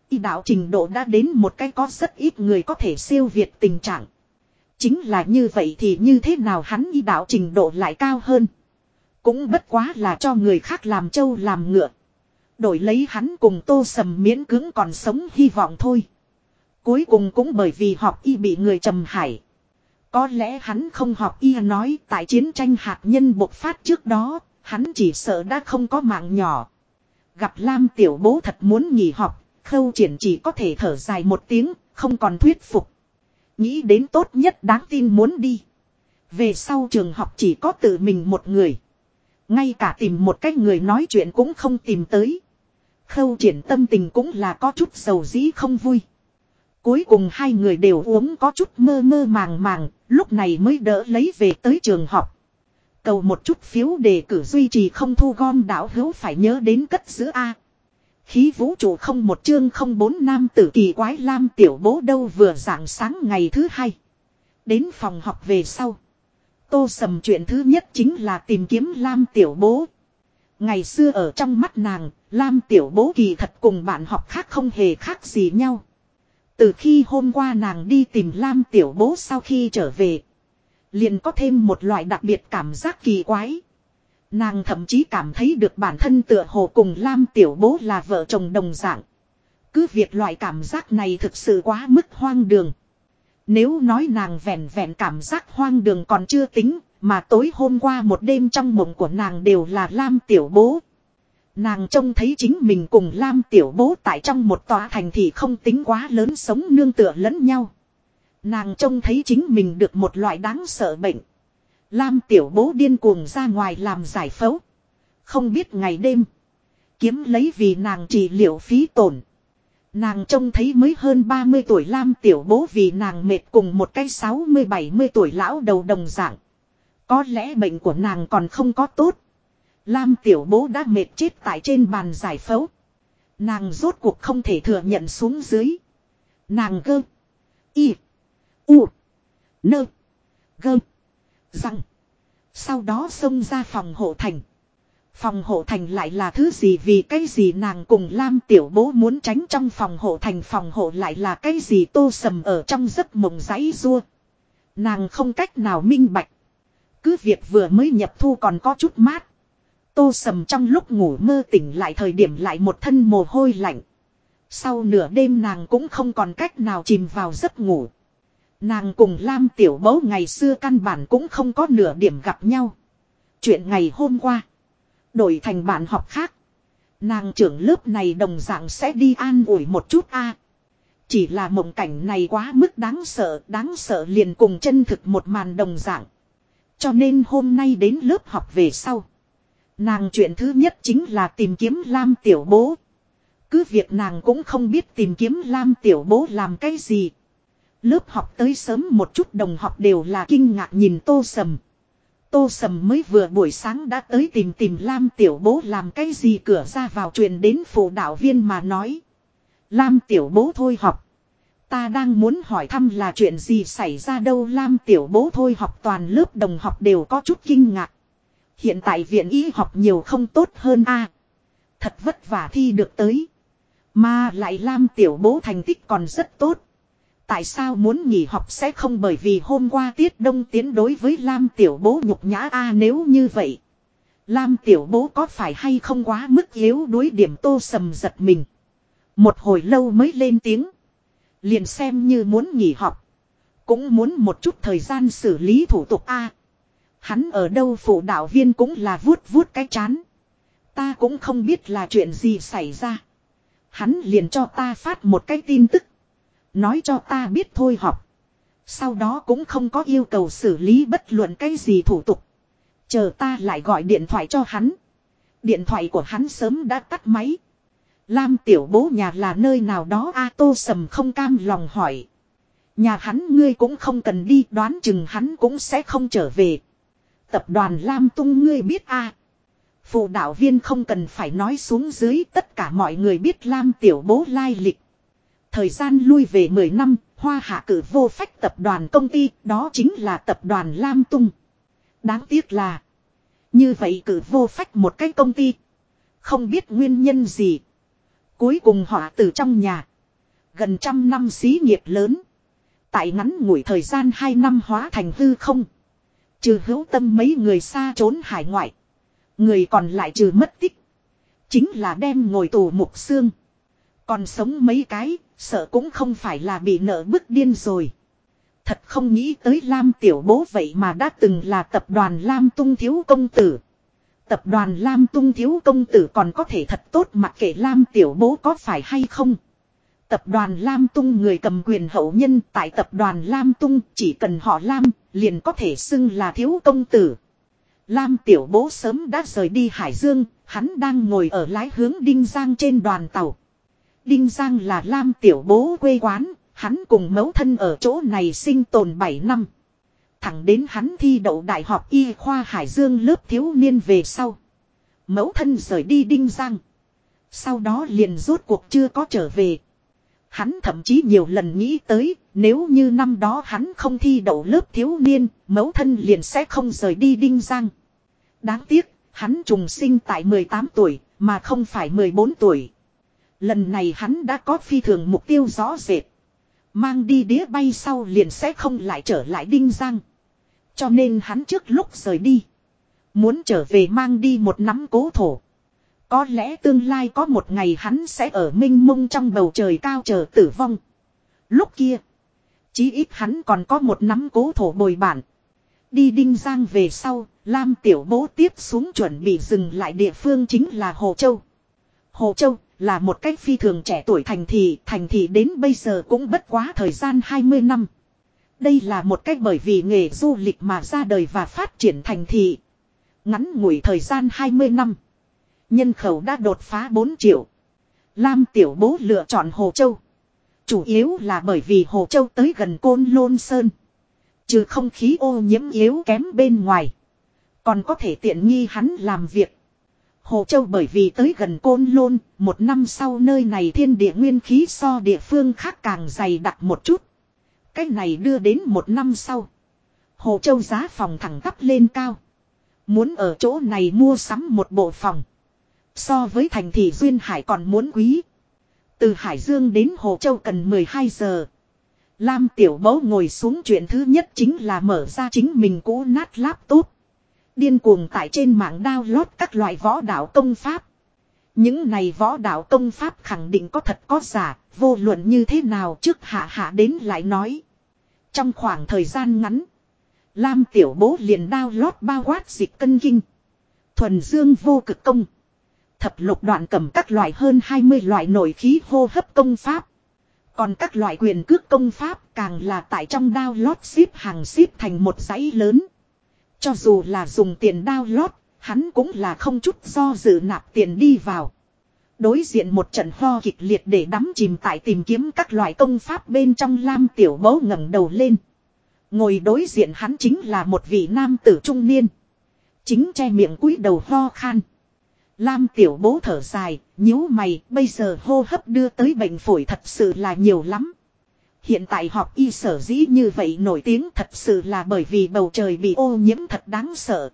S1: Y đạo trình độ đã đến một cái có rất ít người có thể siêu việt tình trạng. Chính là như vậy thì như thế nào hắn y đạo trình độ lại cao hơn. Cũng bất quá là cho người khác làm trâu làm ngựa. Đổi lấy hắn cùng tô sầm miễn cứng còn sống hy vọng thôi. Cuối cùng cũng bởi vì họp y bị người trầm hải. Có lẽ hắn không họp y nói tại chiến tranh hạt nhân bộc phát trước đó, hắn chỉ sợ đã không có mạng nhỏ. Gặp Lam tiểu bố thật muốn nghỉ học khâu triển chỉ có thể thở dài một tiếng, không còn thuyết phục. Nghĩ đến tốt nhất đáng tin muốn đi. Về sau trường học chỉ có tự mình một người. Ngay cả tìm một cách người nói chuyện cũng không tìm tới. Khâu triển tâm tình cũng là có chút sầu dĩ không vui. Cuối cùng hai người đều uống có chút mơ mơ màng màng, lúc này mới đỡ lấy về tới trường học. Cầu một chút phiếu đề cử duy trì không thu gom đảo hữu phải nhớ đến cất giữ A. Khí vũ trụ không một chương không bốn nam tử kỳ quái lam tiểu bố đâu vừa dạng sáng ngày thứ hai. Đến phòng học về sau. Tô sầm chuyện thứ nhất chính là tìm kiếm lam tiểu bố. Ngày xưa ở trong mắt nàng, lam tiểu bố kỳ thật cùng bạn học khác không hề khác gì nhau. Từ khi hôm qua nàng đi tìm lam tiểu bố sau khi trở về. Liền có thêm một loại đặc biệt cảm giác kỳ quái. Nàng thậm chí cảm thấy được bản thân tựa hồ cùng Lam tiểu bố là vợ chồng đồng dạng. Cứ việc loại cảm giác này thực sự quá mức hoang đường. Nếu nói nàng vẹn vẹn cảm giác hoang đường còn chưa tính, mà tối hôm qua một đêm trong mộng của nàng đều là Lam tiểu bố. Nàng trông thấy chính mình cùng Lam tiểu bố tại trong một tòa thành thì không tính quá lớn sống nương tựa lẫn nhau. Nàng trông thấy chính mình được một loại đáng sợ bệnh. Lam tiểu bố điên cuồng ra ngoài làm giải phẫu. Không biết ngày đêm. Kiếm lấy vì nàng trị liệu phí tổn. Nàng trông thấy mới hơn 30 tuổi Lam tiểu bố vì nàng mệt cùng một cái 60-70 tuổi lão đầu đồng dạng. Có lẽ bệnh của nàng còn không có tốt. Lam tiểu bố đã mệt chết tại trên bàn giải phẫu. Nàng rốt cuộc không thể thừa nhận xuống dưới. Nàng gơ. Y. U. Nơ. Gơ. Răng. Sau đó xông ra phòng hộ thành. Phòng hộ thành lại là thứ gì vì cái gì nàng cùng Lam tiểu bố muốn tránh trong phòng hộ thành phòng hộ lại là cái gì tô sầm ở trong giấc mộng giấy rua. Nàng không cách nào minh bạch. Cứ việc vừa mới nhập thu còn có chút mát. Tô sầm trong lúc ngủ mơ tỉnh lại thời điểm lại một thân mồ hôi lạnh. Sau nửa đêm nàng cũng không còn cách nào chìm vào giấc ngủ. Nàng cùng Lam Tiểu Mẫu ngày xưa căn bản cũng không có nửa điểm gặp nhau. Chuyện ngày hôm qua. Đổi thành bạn học khác. Nàng trưởng lớp này đồng dạng sẽ đi an ủi một chút a. Chỉ là mộng cảnh này quá mức đáng sợ, đáng sợ liền cùng chân thực một màn đồng dạng. Cho nên hôm nay đến lớp học về sau. Nàng chuyện thứ nhất chính là tìm kiếm Lam Tiểu Bố. Cứ việc nàng cũng không biết tìm kiếm Lam Tiểu Bố làm cái gì. Lớp học tới sớm một chút đồng học đều là kinh ngạc nhìn tô sầm. Tô sầm mới vừa buổi sáng đã tới tìm tìm Lam tiểu bố làm cái gì cửa ra vào truyền đến phụ đạo viên mà nói. Lam tiểu bố thôi học. Ta đang muốn hỏi thăm là chuyện gì xảy ra đâu Lam tiểu bố thôi học toàn lớp đồng học đều có chút kinh ngạc. Hiện tại viện y học nhiều không tốt hơn a Thật vất vả thi được tới. Mà lại Lam tiểu bố thành tích còn rất tốt. Tại sao muốn nghỉ học sẽ không bởi vì hôm qua tiết đông tiến đối với Lam tiểu bố nhục nhã a, nếu như vậy. Lam tiểu bố có phải hay không quá mức yếu đối điểm tô sầm giật mình. Một hồi lâu mới lên tiếng. Liền xem như muốn nghỉ học. Cũng muốn một chút thời gian xử lý thủ tục a. hắn ở đâu phụ đạo viên cũng là vuốt vuốt cái chán. Ta cũng không biết là chuyện gì xảy ra. Hắn liền cho ta phát một cái tin tức. Nói cho ta biết thôi học. Sau đó cũng không có yêu cầu xử lý bất luận cái gì thủ tục. Chờ ta lại gọi điện thoại cho hắn. Điện thoại của hắn sớm đã tắt máy. Lam tiểu bố nhà là nơi nào đó A Tô Sầm không cam lòng hỏi. Nhà hắn ngươi cũng không cần đi, đoán chừng hắn cũng sẽ không trở về. Tập đoàn Lam Tung ngươi biết A. Phụ đạo viên không cần phải nói xuống dưới, tất cả mọi người biết Lam tiểu bố lai lịch. Thời gian lui về 10 năm, hoa hạ cử vô phách tập đoàn công ty, đó chính là tập đoàn Lam Tung. Đáng tiếc là, Như vậy cử vô phách một cái công ty. Không biết nguyên nhân gì. Cuối cùng họ từ trong nhà. Gần trăm năm xí nghiệp lớn. Tại ngắn ngủi thời gian 2 năm hóa thành hư không. Trừ hữu tâm mấy người xa trốn hải ngoại. Người còn lại trừ mất tích. Chính là đem ngồi tù mục xương. Còn sống mấy cái, sợ cũng không phải là bị nợ bức điên rồi. Thật không nghĩ tới Lam tiểu bố vậy mà đã từng là tập đoàn Lam tung thiếu công tử. Tập đoàn Lam tung thiếu công tử còn có thể thật tốt mặc kệ Lam tiểu bố có phải hay không. Tập đoàn Lam Tung người cầm quyền hậu nhân tại tập đoàn Lam Tung chỉ cần họ Lam liền có thể xưng là thiếu công tử. Lam tiểu bố sớm đã rời đi Hải Dương, hắn đang ngồi ở lái hướng Đinh Giang trên đoàn tàu. Đinh Giang là Lam tiểu bố quê quán, hắn cùng mẫu thân ở chỗ này sinh tồn 7 năm. Thẳng đến hắn thi đậu đại học y khoa Hải Dương lớp thiếu niên về sau. Mẫu thân rời đi Đinh Giang. Sau đó liền rốt cuộc chưa có trở về. Hắn thậm chí nhiều lần nghĩ tới, nếu như năm đó hắn không thi đậu lớp thiếu niên, mẫu thân liền sẽ không rời đi Đinh Giang. Đáng tiếc, hắn trùng sinh tại 18 tuổi, mà không phải 14 tuổi. Lần này hắn đã có phi thường mục tiêu rõ rệt. Mang đi đĩa bay sau liền sẽ không lại trở lại Đinh Giang. Cho nên hắn trước lúc rời đi. Muốn trở về mang đi một nắm cố thổ. Có lẽ tương lai có một ngày hắn sẽ ở minh mông trong bầu trời cao chờ tử vong. Lúc kia. Chí ít hắn còn có một nắm cố thổ bồi bản. Đi Đinh Giang về sau, Lam Tiểu Bố tiếp xuống chuẩn bị dừng lại địa phương chính là Hồ Châu. Hồ Châu là một cách phi thường trẻ tuổi thành thị, thành thị đến bây giờ cũng bất quá thời gian 20 năm. Đây là một cách bởi vì nghề du lịch mà ra đời và phát triển thành thị. Ngắn ngủi thời gian 20 năm. Nhân khẩu đã đột phá 4 triệu. Lam Tiểu Bố lựa chọn Hồ Châu. Chủ yếu là bởi vì Hồ Châu tới gần Côn Lôn Sơn. Trừ không khí ô nhiễm yếu kém bên ngoài. Còn có thể tiện nghi hắn làm việc. Hồ Châu bởi vì tới gần Côn Lôn, một năm sau nơi này thiên địa nguyên khí so địa phương khác càng dày đặc một chút. Cái này đưa đến một năm sau. Hồ Châu giá phòng thẳng tắp lên cao. Muốn ở chỗ này mua sắm một bộ phòng. So với thành thị Duyên Hải còn muốn quý. Từ Hải Dương đến Hồ Châu cần 12 giờ. Lam Tiểu Mẫu ngồi xuống chuyện thứ nhất chính là mở ra chính mình cũ nát laptop. Điên cuồng tại trên mạng download các loại võ đạo công pháp. Những này võ đạo công pháp khẳng định có thật có giả, vô luận như thế nào trước hạ hạ đến lại nói. Trong khoảng thời gian ngắn, Lam Tiểu Bố liền download bao quát dịch cân kinh. Thuần dương vô cực công. Thập lục đoạn cầm các loại hơn 20 loại nổi khí hô hấp công pháp. Còn các loại quyền cước công pháp càng là tại trong download ship hàng ship thành một dãy lớn. Cho dù là dùng tiền download, hắn cũng là không chút do dự nạp tiền đi vào. Đối diện một trận ho kịch liệt để đắm chìm tại tìm kiếm các loại công pháp bên trong lam tiểu Bố ngẩng đầu lên. Ngồi đối diện hắn chính là một vị nam tử trung niên. Chính che miệng cúi đầu ho khan. Lam tiểu bố thở dài, nhíu mày, bây giờ hô hấp đưa tới bệnh phổi thật sự là nhiều lắm. Hiện tại họ y sở dĩ như vậy nổi tiếng thật sự là bởi vì bầu trời bị ô nhiễm thật đáng sợ.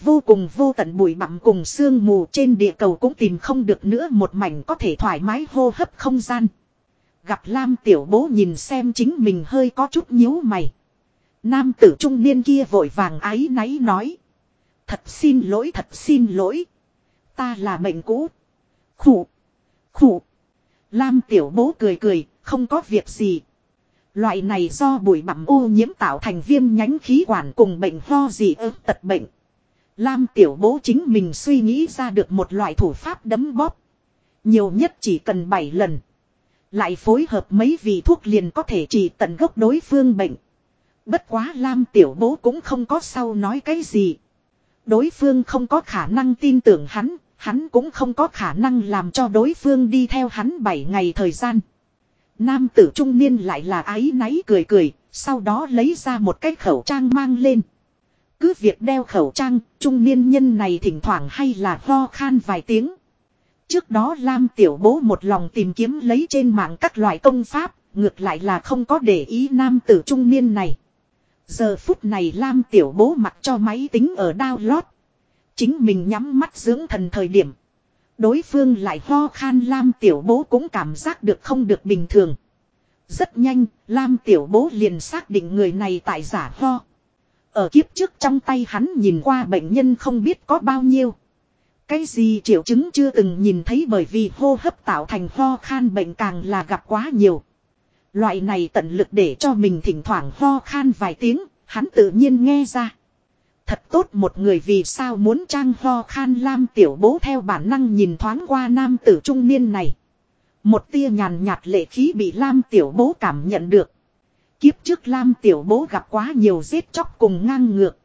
S1: Vô cùng vô tận bụi bặm cùng sương mù trên địa cầu cũng tìm không được nữa một mảnh có thể thoải mái hô hấp không gian. Gặp Lam tiểu bố nhìn xem chính mình hơi có chút nhíu mày. Nam tử trung niên kia vội vàng ái náy nói. Thật xin lỗi thật xin lỗi. Ta là mệnh cũ. Khủ. Khủ. Lam tiểu bố cười cười, không có việc gì. Loại này do bụi bặm ô nhiễm tạo thành viêm nhánh khí quản cùng bệnh ho gì ơ tật bệnh. Lam tiểu bố chính mình suy nghĩ ra được một loại thủ pháp đấm bóp. Nhiều nhất chỉ cần 7 lần. Lại phối hợp mấy vị thuốc liền có thể trị tận gốc đối phương bệnh. Bất quá Lam tiểu bố cũng không có sau nói cái gì. Đối phương không có khả năng tin tưởng hắn, hắn cũng không có khả năng làm cho đối phương đi theo hắn 7 ngày thời gian. Nam tử trung niên lại là ái náy cười cười, sau đó lấy ra một cái khẩu trang mang lên. Cứ việc đeo khẩu trang, trung niên nhân này thỉnh thoảng hay là ho khan vài tiếng. Trước đó Lam tiểu bố một lòng tìm kiếm lấy trên mạng các loại công pháp, ngược lại là không có để ý nam tử trung niên này. Giờ phút này Lam tiểu bố mặc cho máy tính ở download. Chính mình nhắm mắt dưỡng thần thời điểm. Đối phương lại ho khan Lam tiểu bố cũng cảm giác được không được bình thường. Rất nhanh, Lam tiểu bố liền xác định người này tại giả ho. Ở kiếp trước trong tay hắn nhìn qua bệnh nhân không biết có bao nhiêu. Cái gì triệu chứng chưa từng nhìn thấy bởi vì hô hấp tạo thành ho khan bệnh càng là gặp quá nhiều. Loại này tận lực để cho mình thỉnh thoảng ho khan vài tiếng, hắn tự nhiên nghe ra. Thật tốt một người vì sao muốn trang ho khan lam tiểu bố theo bản năng nhìn thoáng qua nam tử trung niên này. Một tia nhàn nhạt lệ khí bị lam tiểu bố cảm nhận được. Kiếp trước lam tiểu bố gặp quá nhiều giết chóc cùng ngang ngược.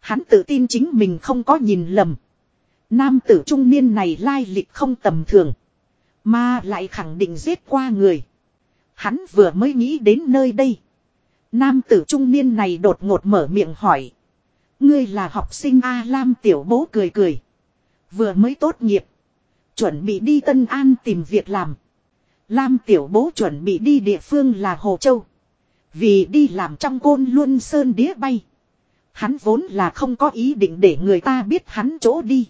S1: Hắn tự tin chính mình không có nhìn lầm. Nam tử trung niên này lai lịch không tầm thường. Mà lại khẳng định giết qua người. Hắn vừa mới nghĩ đến nơi đây. Nam tử trung niên này đột ngột mở miệng hỏi. Ngươi là học sinh A Lam tiểu bố cười cười. Vừa mới tốt nghiệp. Chuẩn bị đi Tân An tìm việc làm. Lam tiểu bố chuẩn bị đi địa phương là Hồ Châu. Vì đi làm trong côn luôn sơn đĩa bay. Hắn vốn là không có ý định để người ta biết hắn chỗ đi.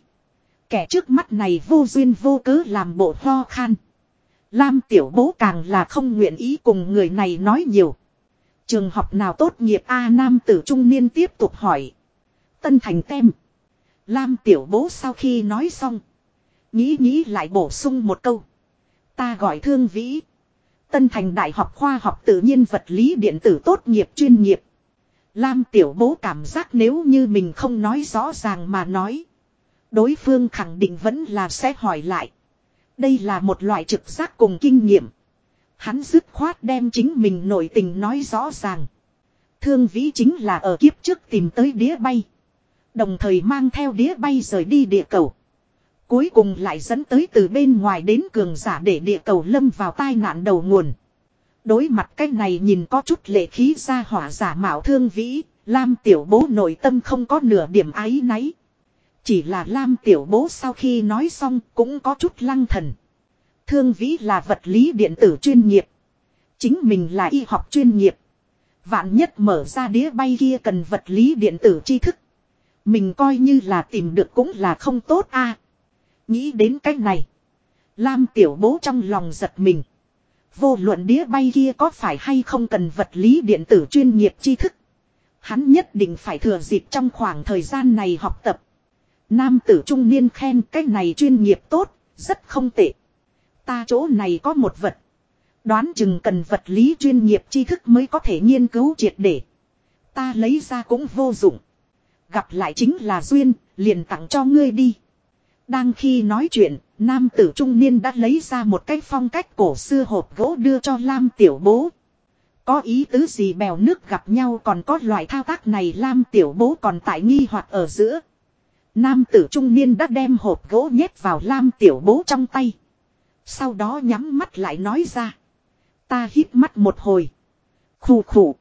S1: Kẻ trước mắt này vô duyên vô cớ làm bộ ho khan. Lam tiểu bố càng là không nguyện ý cùng người này nói nhiều. Trường học nào tốt nghiệp A Nam tử trung niên tiếp tục hỏi. Tân thành tem. Lam tiểu bố sau khi nói xong. Nghĩ nghĩ lại bổ sung một câu. Ta gọi thương vĩ. Tân thành đại học khoa học tự nhiên vật lý điện tử tốt nghiệp chuyên nghiệp. Lam tiểu bố cảm giác nếu như mình không nói rõ ràng mà nói. Đối phương khẳng định vẫn là sẽ hỏi lại. Đây là một loại trực giác cùng kinh nghiệm. Hắn dứt khoát đem chính mình nội tình nói rõ ràng. Thương vĩ chính là ở kiếp trước tìm tới đĩa bay. Đồng thời mang theo đĩa bay rời đi địa cầu. Cuối cùng lại dẫn tới từ bên ngoài đến cường giả để địa cầu lâm vào tai nạn đầu nguồn. Đối mặt cái này nhìn có chút lệ khí ra hỏa giả mạo thương vĩ, Lam tiểu bố nội tâm không có nửa điểm ái náy. Chỉ là Lam tiểu bố sau khi nói xong cũng có chút lăng thần. Thương vĩ là vật lý điện tử chuyên nghiệp. Chính mình là y học chuyên nghiệp. Vạn nhất mở ra đĩa bay kia cần vật lý điện tử tri thức. Mình coi như là tìm được cũng là không tốt a. Nghĩ đến cái này. Lam tiểu bố trong lòng giật mình. Vô luận đĩa bay kia có phải hay không cần vật lý điện tử chuyên nghiệp tri thức. Hắn nhất định phải thừa dịp trong khoảng thời gian này học tập. Nam tử trung niên khen cái này chuyên nghiệp tốt, rất không tệ. Ta chỗ này có một vật. Đoán chừng cần vật lý chuyên nghiệp tri thức mới có thể nghiên cứu triệt để. Ta lấy ra cũng vô dụng. Gặp lại chính là duyên, liền tặng cho ngươi đi. Đang khi nói chuyện, nam tử trung niên đã lấy ra một cái phong cách cổ xưa hộp gỗ đưa cho Lam tiểu bố. Có ý tứ gì bèo nước gặp nhau còn có loại thao tác này Lam tiểu bố còn tại nghi hoặc ở giữa. Nam tử trung niên đã đem hộp gỗ nhét vào Lam tiểu bố trong tay. Sau đó nhắm mắt lại nói ra. Ta hít mắt một hồi. Khủ khủ.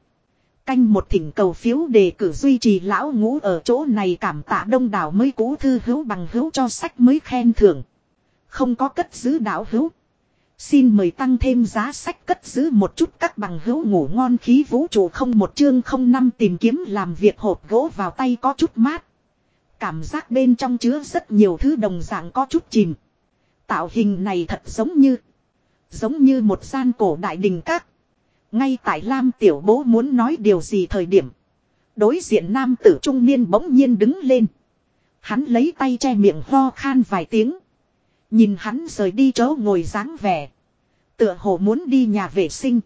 S1: Canh một thỉnh cầu phiếu đề cử duy trì lão ngũ ở chỗ này cảm tạ đông đảo mới cũ thư hữu bằng hữu cho sách mới khen thưởng. Không có cất giữ đảo hữu. Xin mời tăng thêm giá sách cất giữ một chút các bằng hữu ngủ ngon khí vũ trụ không một chương không năm tìm kiếm làm việc hộp gỗ vào tay có chút mát. Cảm giác bên trong chứa rất nhiều thứ đồng dạng có chút chìm. Tạo hình này thật giống như. Giống như một gian cổ đại đình các. Ngay tại Lam tiểu bố muốn nói điều gì thời điểm. Đối diện nam tử trung niên bỗng nhiên đứng lên. Hắn lấy tay che miệng ho khan vài tiếng. Nhìn hắn rời đi chỗ ngồi dáng vẻ. Tựa hồ muốn đi nhà vệ sinh.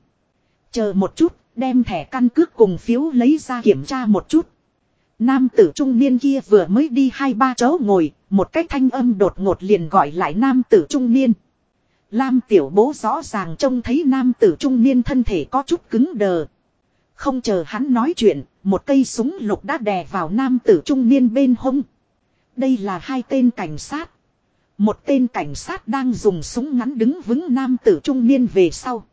S1: Chờ một chút, đem thẻ căn cước cùng phiếu lấy ra kiểm tra một chút. Nam tử trung niên kia vừa mới đi hai ba chỗ ngồi, một cách thanh âm đột ngột liền gọi lại nam tử trung niên. Lam tiểu bố rõ ràng trông thấy nam tử trung niên thân thể có chút cứng đờ. Không chờ hắn nói chuyện, một cây súng lục đã đè vào nam tử trung niên bên hông. Đây là hai tên cảnh sát. Một tên cảnh sát đang dùng súng ngắn đứng vững nam tử trung niên về sau.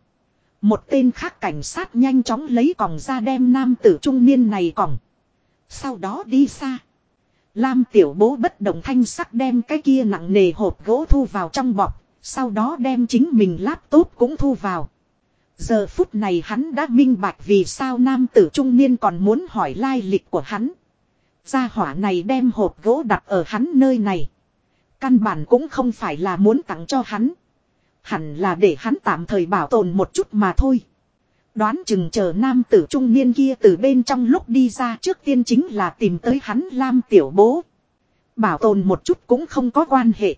S1: Một tên khác cảnh sát nhanh chóng lấy còng ra đem nam tử trung niên này còng. Sau đó đi xa. Lam tiểu bố bất động thanh sắc đem cái kia nặng nề hộp gỗ thu vào trong bọc. Sau đó đem chính mình laptop cũng thu vào. Giờ phút này hắn đã minh bạch vì sao nam tử trung niên còn muốn hỏi lai lịch của hắn. Gia hỏa này đem hộp gỗ đặt ở hắn nơi này. Căn bản cũng không phải là muốn tặng cho hắn. Hẳn là để hắn tạm thời bảo tồn một chút mà thôi. Đoán chừng chờ nam tử trung niên kia từ bên trong lúc đi ra trước tiên chính là tìm tới hắn Lam tiểu bố. Bảo tồn một chút cũng không có quan hệ.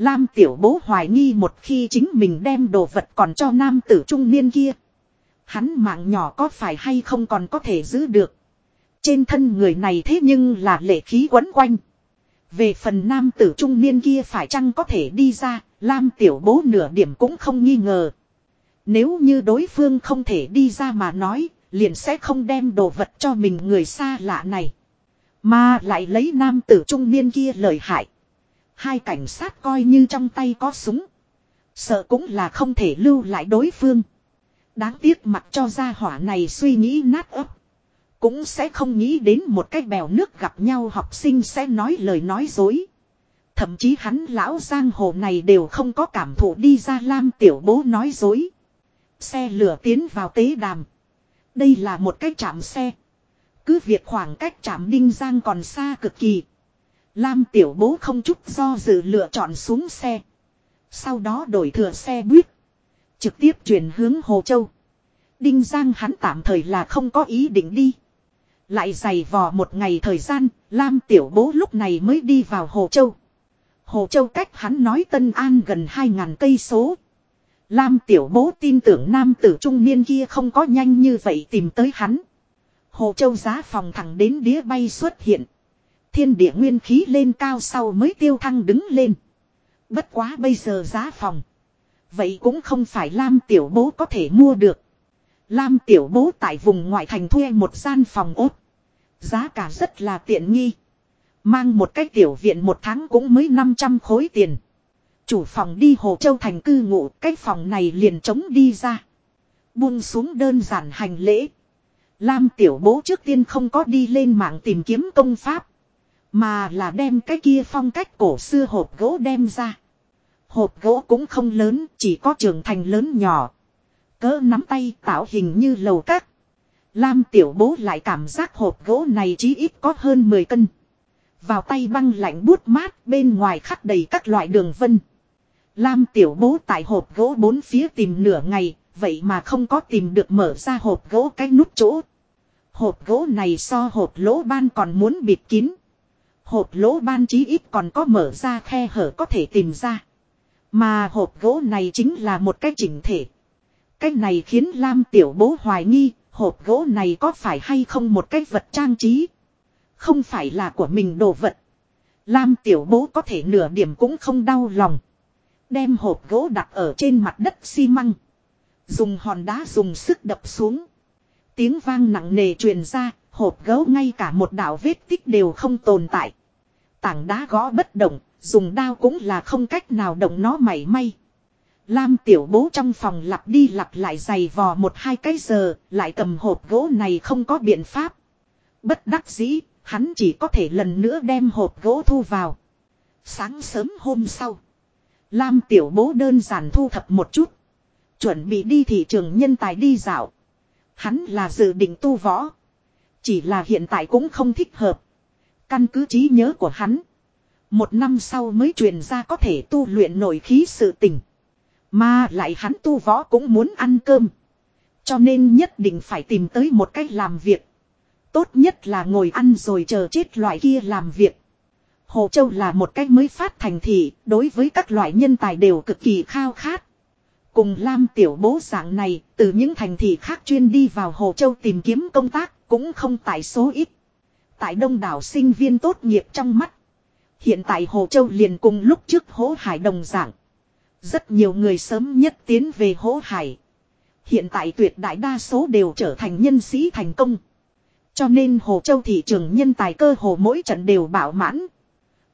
S1: Lam tiểu bố hoài nghi một khi chính mình đem đồ vật còn cho nam tử trung niên kia. Hắn mạng nhỏ có phải hay không còn có thể giữ được. Trên thân người này thế nhưng là lệ khí quấn quanh. Về phần nam tử trung niên kia phải chăng có thể đi ra, Lam tiểu bố nửa điểm cũng không nghi ngờ. Nếu như đối phương không thể đi ra mà nói, liền sẽ không đem đồ vật cho mình người xa lạ này. Mà lại lấy nam tử trung niên kia lời hại. Hai cảnh sát coi như trong tay có súng. Sợ cũng là không thể lưu lại đối phương. Đáng tiếc mặc cho gia hỏa này suy nghĩ nát ấp. Cũng sẽ không nghĩ đến một cái bèo nước gặp nhau học sinh sẽ nói lời nói dối. Thậm chí hắn lão giang hồ này đều không có cảm thụ đi ra lam tiểu bố nói dối. Xe lửa tiến vào tế đàm. Đây là một cái trạm xe. Cứ việc khoảng cách trạm đinh giang còn xa cực kỳ. Lam tiểu bố không chút do dự lựa chọn xuống xe. Sau đó đổi thừa xe buýt. Trực tiếp chuyển hướng Hồ Châu. Đinh Giang hắn tạm thời là không có ý định đi. Lại dày vò một ngày thời gian, Lam tiểu bố lúc này mới đi vào Hồ Châu. Hồ Châu cách hắn nói Tân An gần 2.000 cây số. Lam tiểu bố tin tưởng nam tử trung niên kia không có nhanh như vậy tìm tới hắn. Hồ Châu giá phòng thẳng đến đĩa bay xuất hiện. Thiên địa nguyên khí lên cao sau mới tiêu thăng đứng lên. Bất quá bây giờ giá phòng. Vậy cũng không phải Lam tiểu bố có thể mua được. Lam tiểu bố tại vùng ngoại thành thuê một gian phòng ốt. Giá cả rất là tiện nghi. Mang một cái tiểu viện một tháng cũng mới 500 khối tiền. Chủ phòng đi Hồ Châu thành cư ngụ, cái phòng này liền trống đi ra. Buông xuống đơn giản hành lễ. Lam tiểu bố trước tiên không có đi lên mạng tìm kiếm công pháp. Mà là đem cái kia phong cách cổ xưa hộp gỗ đem ra. Hộp gỗ cũng không lớn, chỉ có trường thành lớn nhỏ. Cỡ nắm tay tạo hình như lầu các. Lam tiểu bố lại cảm giác hộp gỗ này chí ít có hơn 10 cân. Vào tay băng lạnh bút mát bên ngoài khắc đầy các loại đường vân. Lam tiểu bố tại hộp gỗ bốn phía tìm nửa ngày, vậy mà không có tìm được mở ra hộp gỗ cái nút chỗ. Hộp gỗ này so hộp lỗ ban còn muốn bịt kín. Hộp lỗ ban chí ít còn có mở ra khe hở có thể tìm ra. Mà hộp gỗ này chính là một cái chỉnh thể. Cái này khiến Lam tiểu bố hoài nghi, hộp gỗ này có phải hay không một cái vật trang trí. Không phải là của mình đồ vật. Lam tiểu bố có thể nửa điểm cũng không đau lòng. Đem hộp gỗ đặt ở trên mặt đất xi măng. Dùng hòn đá dùng sức đập xuống. Tiếng vang nặng nề truyền ra, hộp gỗ ngay cả một đạo vết tích đều không tồn tại. Tảng đá gõ bất động, dùng đao cũng là không cách nào động nó mảy may. Lam tiểu bố trong phòng lặp đi lặp lại giày vò một hai cái giờ, lại cầm hộp gỗ này không có biện pháp. Bất đắc dĩ, hắn chỉ có thể lần nữa đem hộp gỗ thu vào. Sáng sớm hôm sau, Lam tiểu bố đơn giản thu thập một chút. Chuẩn bị đi thị trường nhân tài đi dạo. Hắn là dự định tu võ. Chỉ là hiện tại cũng không thích hợp. Căn cứ trí nhớ của hắn. Một năm sau mới truyền ra có thể tu luyện nổi khí sự tình. Mà lại hắn tu võ cũng muốn ăn cơm. Cho nên nhất định phải tìm tới một cách làm việc. Tốt nhất là ngồi ăn rồi chờ chết loại kia làm việc. Hồ Châu là một cách mới phát thành thị, đối với các loại nhân tài đều cực kỳ khao khát. Cùng Lam tiểu bố dạng này, từ những thành thị khác chuyên đi vào Hồ Châu tìm kiếm công tác, cũng không tại số ít. Tại đông đảo sinh viên tốt nghiệp trong mắt. Hiện tại Hồ Châu liền cùng lúc trước Hố Hải đồng dạng. Rất nhiều người sớm nhất tiến về Hố Hải. Hiện tại tuyệt đại đa số đều trở thành nhân sĩ thành công. Cho nên Hồ Châu thị trường nhân tài cơ hồ mỗi trận đều bảo mãn.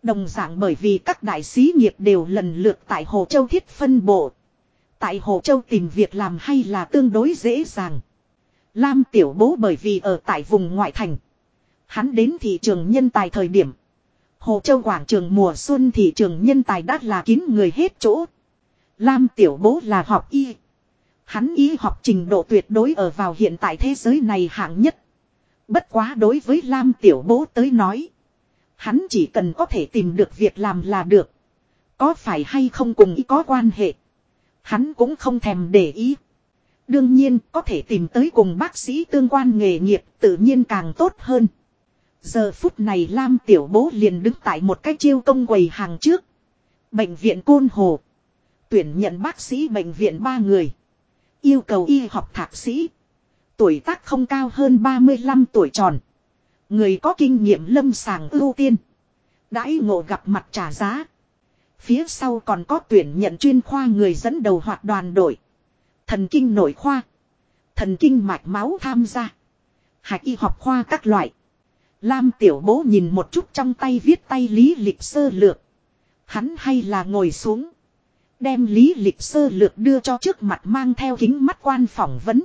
S1: Đồng dạng bởi vì các đại sĩ nghiệp đều lần lượt tại Hồ Châu thiết phân bộ. Tại Hồ Châu tìm việc làm hay là tương đối dễ dàng. Lam tiểu bố bởi vì ở tại vùng ngoại thành. Hắn đến thị trường nhân tài thời điểm. Hồ Châu quảng trường mùa xuân thị trường nhân tài đã là kín người hết chỗ. Lam tiểu bố là học y. Hắn y học trình độ tuyệt đối ở vào hiện tại thế giới này hạng nhất. Bất quá đối với Lam Tiểu Bố tới nói. Hắn chỉ cần có thể tìm được việc làm là được. Có phải hay không cùng ý có quan hệ. Hắn cũng không thèm để ý. Đương nhiên, có thể tìm tới cùng bác sĩ tương quan nghề nghiệp tự nhiên càng tốt hơn. Giờ phút này Lam Tiểu Bố liền đứng tại một cái chiêu công quầy hàng trước. Bệnh viện Côn Hồ. Tuyển nhận bác sĩ bệnh viện ba người. Yêu cầu y học thạc sĩ. Tuổi tác không cao hơn 35 tuổi tròn. Người có kinh nghiệm lâm sàng ưu tiên. Đãi ngộ gặp mặt trả giá. Phía sau còn có tuyển nhận chuyên khoa người dẫn đầu hoạt đoàn đội. Thần kinh nội khoa. Thần kinh mạch máu tham gia. Hạch y học khoa các loại. Lam tiểu bố nhìn một chút trong tay viết tay lý lịch sơ lược. Hắn hay là ngồi xuống. Đem lý lịch sơ lược đưa cho trước mặt mang theo kính mắt quan phỏng vấn.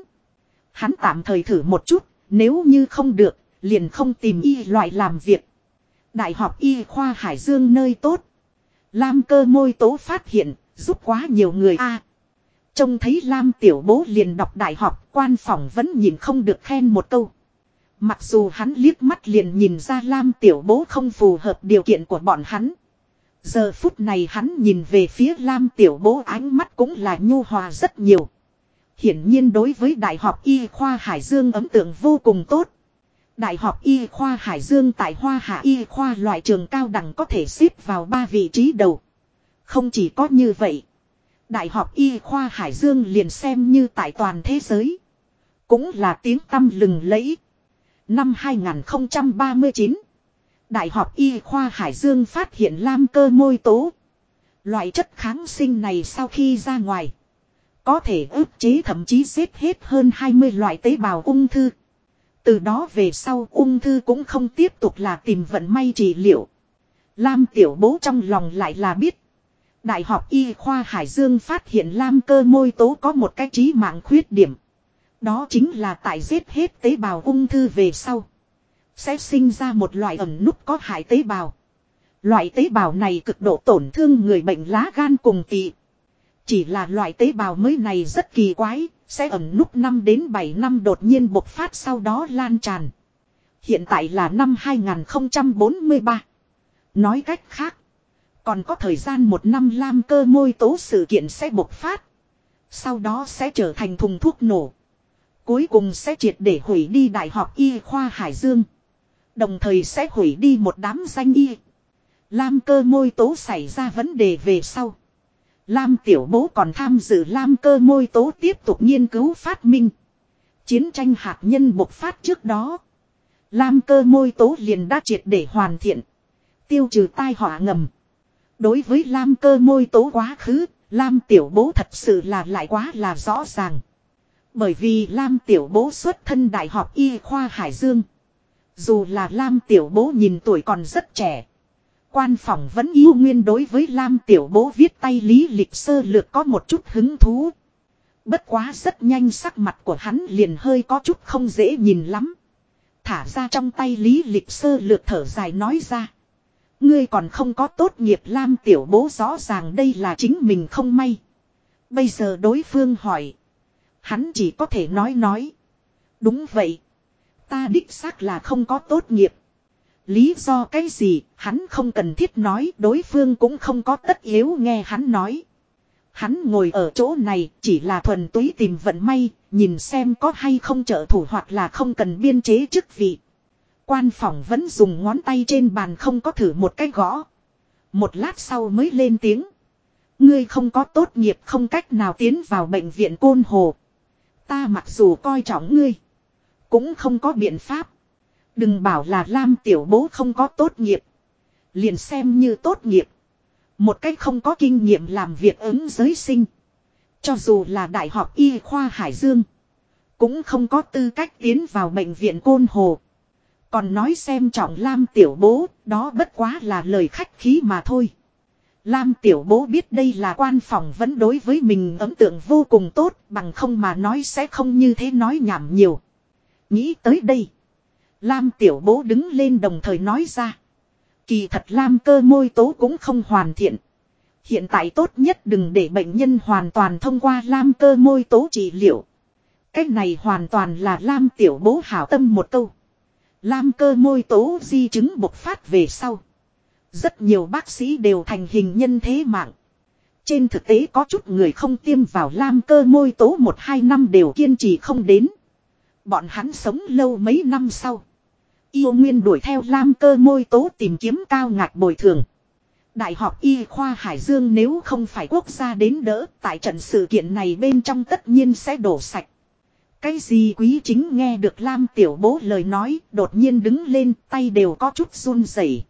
S1: Hắn tạm thời thử một chút, nếu như không được, liền không tìm y loại làm việc. Đại học y khoa Hải Dương nơi tốt. Lam cơ môi tố phát hiện, giúp quá nhiều người a. trông thấy Lam tiểu bố liền đọc đại học, quan phỏng vẫn nhìn không được khen một câu. Mặc dù hắn liếc mắt liền nhìn ra Lam tiểu bố không phù hợp điều kiện của bọn hắn. Giờ phút này hắn nhìn về phía Lam tiểu bố ánh mắt cũng là nhu hòa rất nhiều. Hiển nhiên đối với Đại học Y khoa Hải Dương ấn tượng vô cùng tốt. Đại học Y khoa Hải Dương tại Hoa Hạ Y khoa loại trường cao đẳng có thể xếp vào ba vị trí đầu. Không chỉ có như vậy. Đại học Y khoa Hải Dương liền xem như tại toàn thế giới. Cũng là tiếng tăm lừng lẫy. Năm 2039. Đại học Y khoa Hải Dương phát hiện lam cơ môi tố. Loại chất kháng sinh này sau khi ra ngoài. Có thể ức chế thậm chí giết hết hơn 20 loại tế bào ung thư. Từ đó về sau, ung thư cũng không tiếp tục là tìm vận may trị liệu. Lam tiểu bố trong lòng lại là biết. Đại học Y khoa Hải Dương phát hiện lam cơ môi tố có một cái trí mạng khuyết điểm. Đó chính là tại giết hết tế bào ung thư về sau. Sẽ sinh ra một loại ẩn nút có hại tế bào. Loại tế bào này cực độ tổn thương người bệnh lá gan cùng tỵ. Chỉ là loại tế bào mới này rất kỳ quái, sẽ ẩn nút 5 đến 7 năm đột nhiên bộc phát sau đó lan tràn. Hiện tại là năm 2043. Nói cách khác, còn có thời gian một năm lam cơ môi tố sự kiện sẽ bộc phát. Sau đó sẽ trở thành thùng thuốc nổ. Cuối cùng sẽ triệt để hủy đi Đại học Y khoa Hải Dương. Đồng thời sẽ hủy đi một đám danh y. Lam cơ môi tố xảy ra vấn đề về sau. Lam tiểu bố còn tham dự Lam cơ môi tố tiếp tục nghiên cứu phát minh. Chiến tranh hạt nhân bộc phát trước đó. Lam cơ môi tố liền đã triệt để hoàn thiện. Tiêu trừ tai họa ngầm. Đối với Lam cơ môi tố quá khứ, Lam tiểu bố thật sự là lại quá là rõ ràng. Bởi vì Lam tiểu bố xuất thân Đại học Y khoa Hải Dương. Dù là Lam tiểu bố nhìn tuổi còn rất trẻ. Quan phòng vẫn yêu nguyên đối với Lam tiểu bố viết tay lý lịch sơ lược có một chút hứng thú. Bất quá rất nhanh sắc mặt của hắn liền hơi có chút không dễ nhìn lắm. Thả ra trong tay lý lịch sơ lược thở dài nói ra. Ngươi còn không có tốt nghiệp Lam tiểu bố rõ ràng đây là chính mình không may. Bây giờ đối phương hỏi. Hắn chỉ có thể nói nói. Đúng vậy. Ta đích xác là không có tốt nghiệp. Lý do cái gì, hắn không cần thiết nói, đối phương cũng không có tất yếu nghe hắn nói. Hắn ngồi ở chỗ này chỉ là thuần túy tìm vận may, nhìn xem có hay không trợ thủ hoặc là không cần biên chế chức vị. Quan phòng vẫn dùng ngón tay trên bàn không có thử một cái gõ. Một lát sau mới lên tiếng. Ngươi không có tốt nghiệp không cách nào tiến vào bệnh viện côn hồ. Ta mặc dù coi trọng ngươi. Cũng không có biện pháp. Đừng bảo là Lam tiểu bố không có tốt nghiệp. Liền xem như tốt nghiệp. Một cách không có kinh nghiệm làm việc ứng giới sinh. Cho dù là Đại học Y khoa Hải Dương. Cũng không có tư cách tiến vào bệnh viện Côn Hồ. Còn nói xem trọng Lam tiểu bố, đó bất quá là lời khách khí mà thôi. Lam tiểu bố biết đây là quan phòng vẫn đối với mình ấn tượng vô cùng tốt, bằng không mà nói sẽ không như thế nói nhảm nhiều. Nghĩ tới đây. Lam tiểu bố đứng lên đồng thời nói ra. Kỳ thật Lam cơ môi tố cũng không hoàn thiện. Hiện tại tốt nhất đừng để bệnh nhân hoàn toàn thông qua Lam cơ môi tố trị liệu. Cách này hoàn toàn là Lam tiểu bố hảo tâm một câu. Lam cơ môi tố di chứng bộc phát về sau. Rất nhiều bác sĩ đều thành hình nhân thế mạng. Trên thực tế có chút người không tiêm vào lam cơ môi tố một hai năm đều kiên trì không đến. Bọn hắn sống lâu mấy năm sau. Yêu Nguyên đuổi theo lam cơ môi tố tìm kiếm cao ngạch bồi thường. Đại học Y khoa Hải Dương nếu không phải quốc gia đến đỡ, tại trận sự kiện này bên trong tất nhiên sẽ đổ sạch. Cái gì quý chính nghe được Lam tiểu bố lời nói, đột nhiên đứng lên, tay đều có chút run rẩy.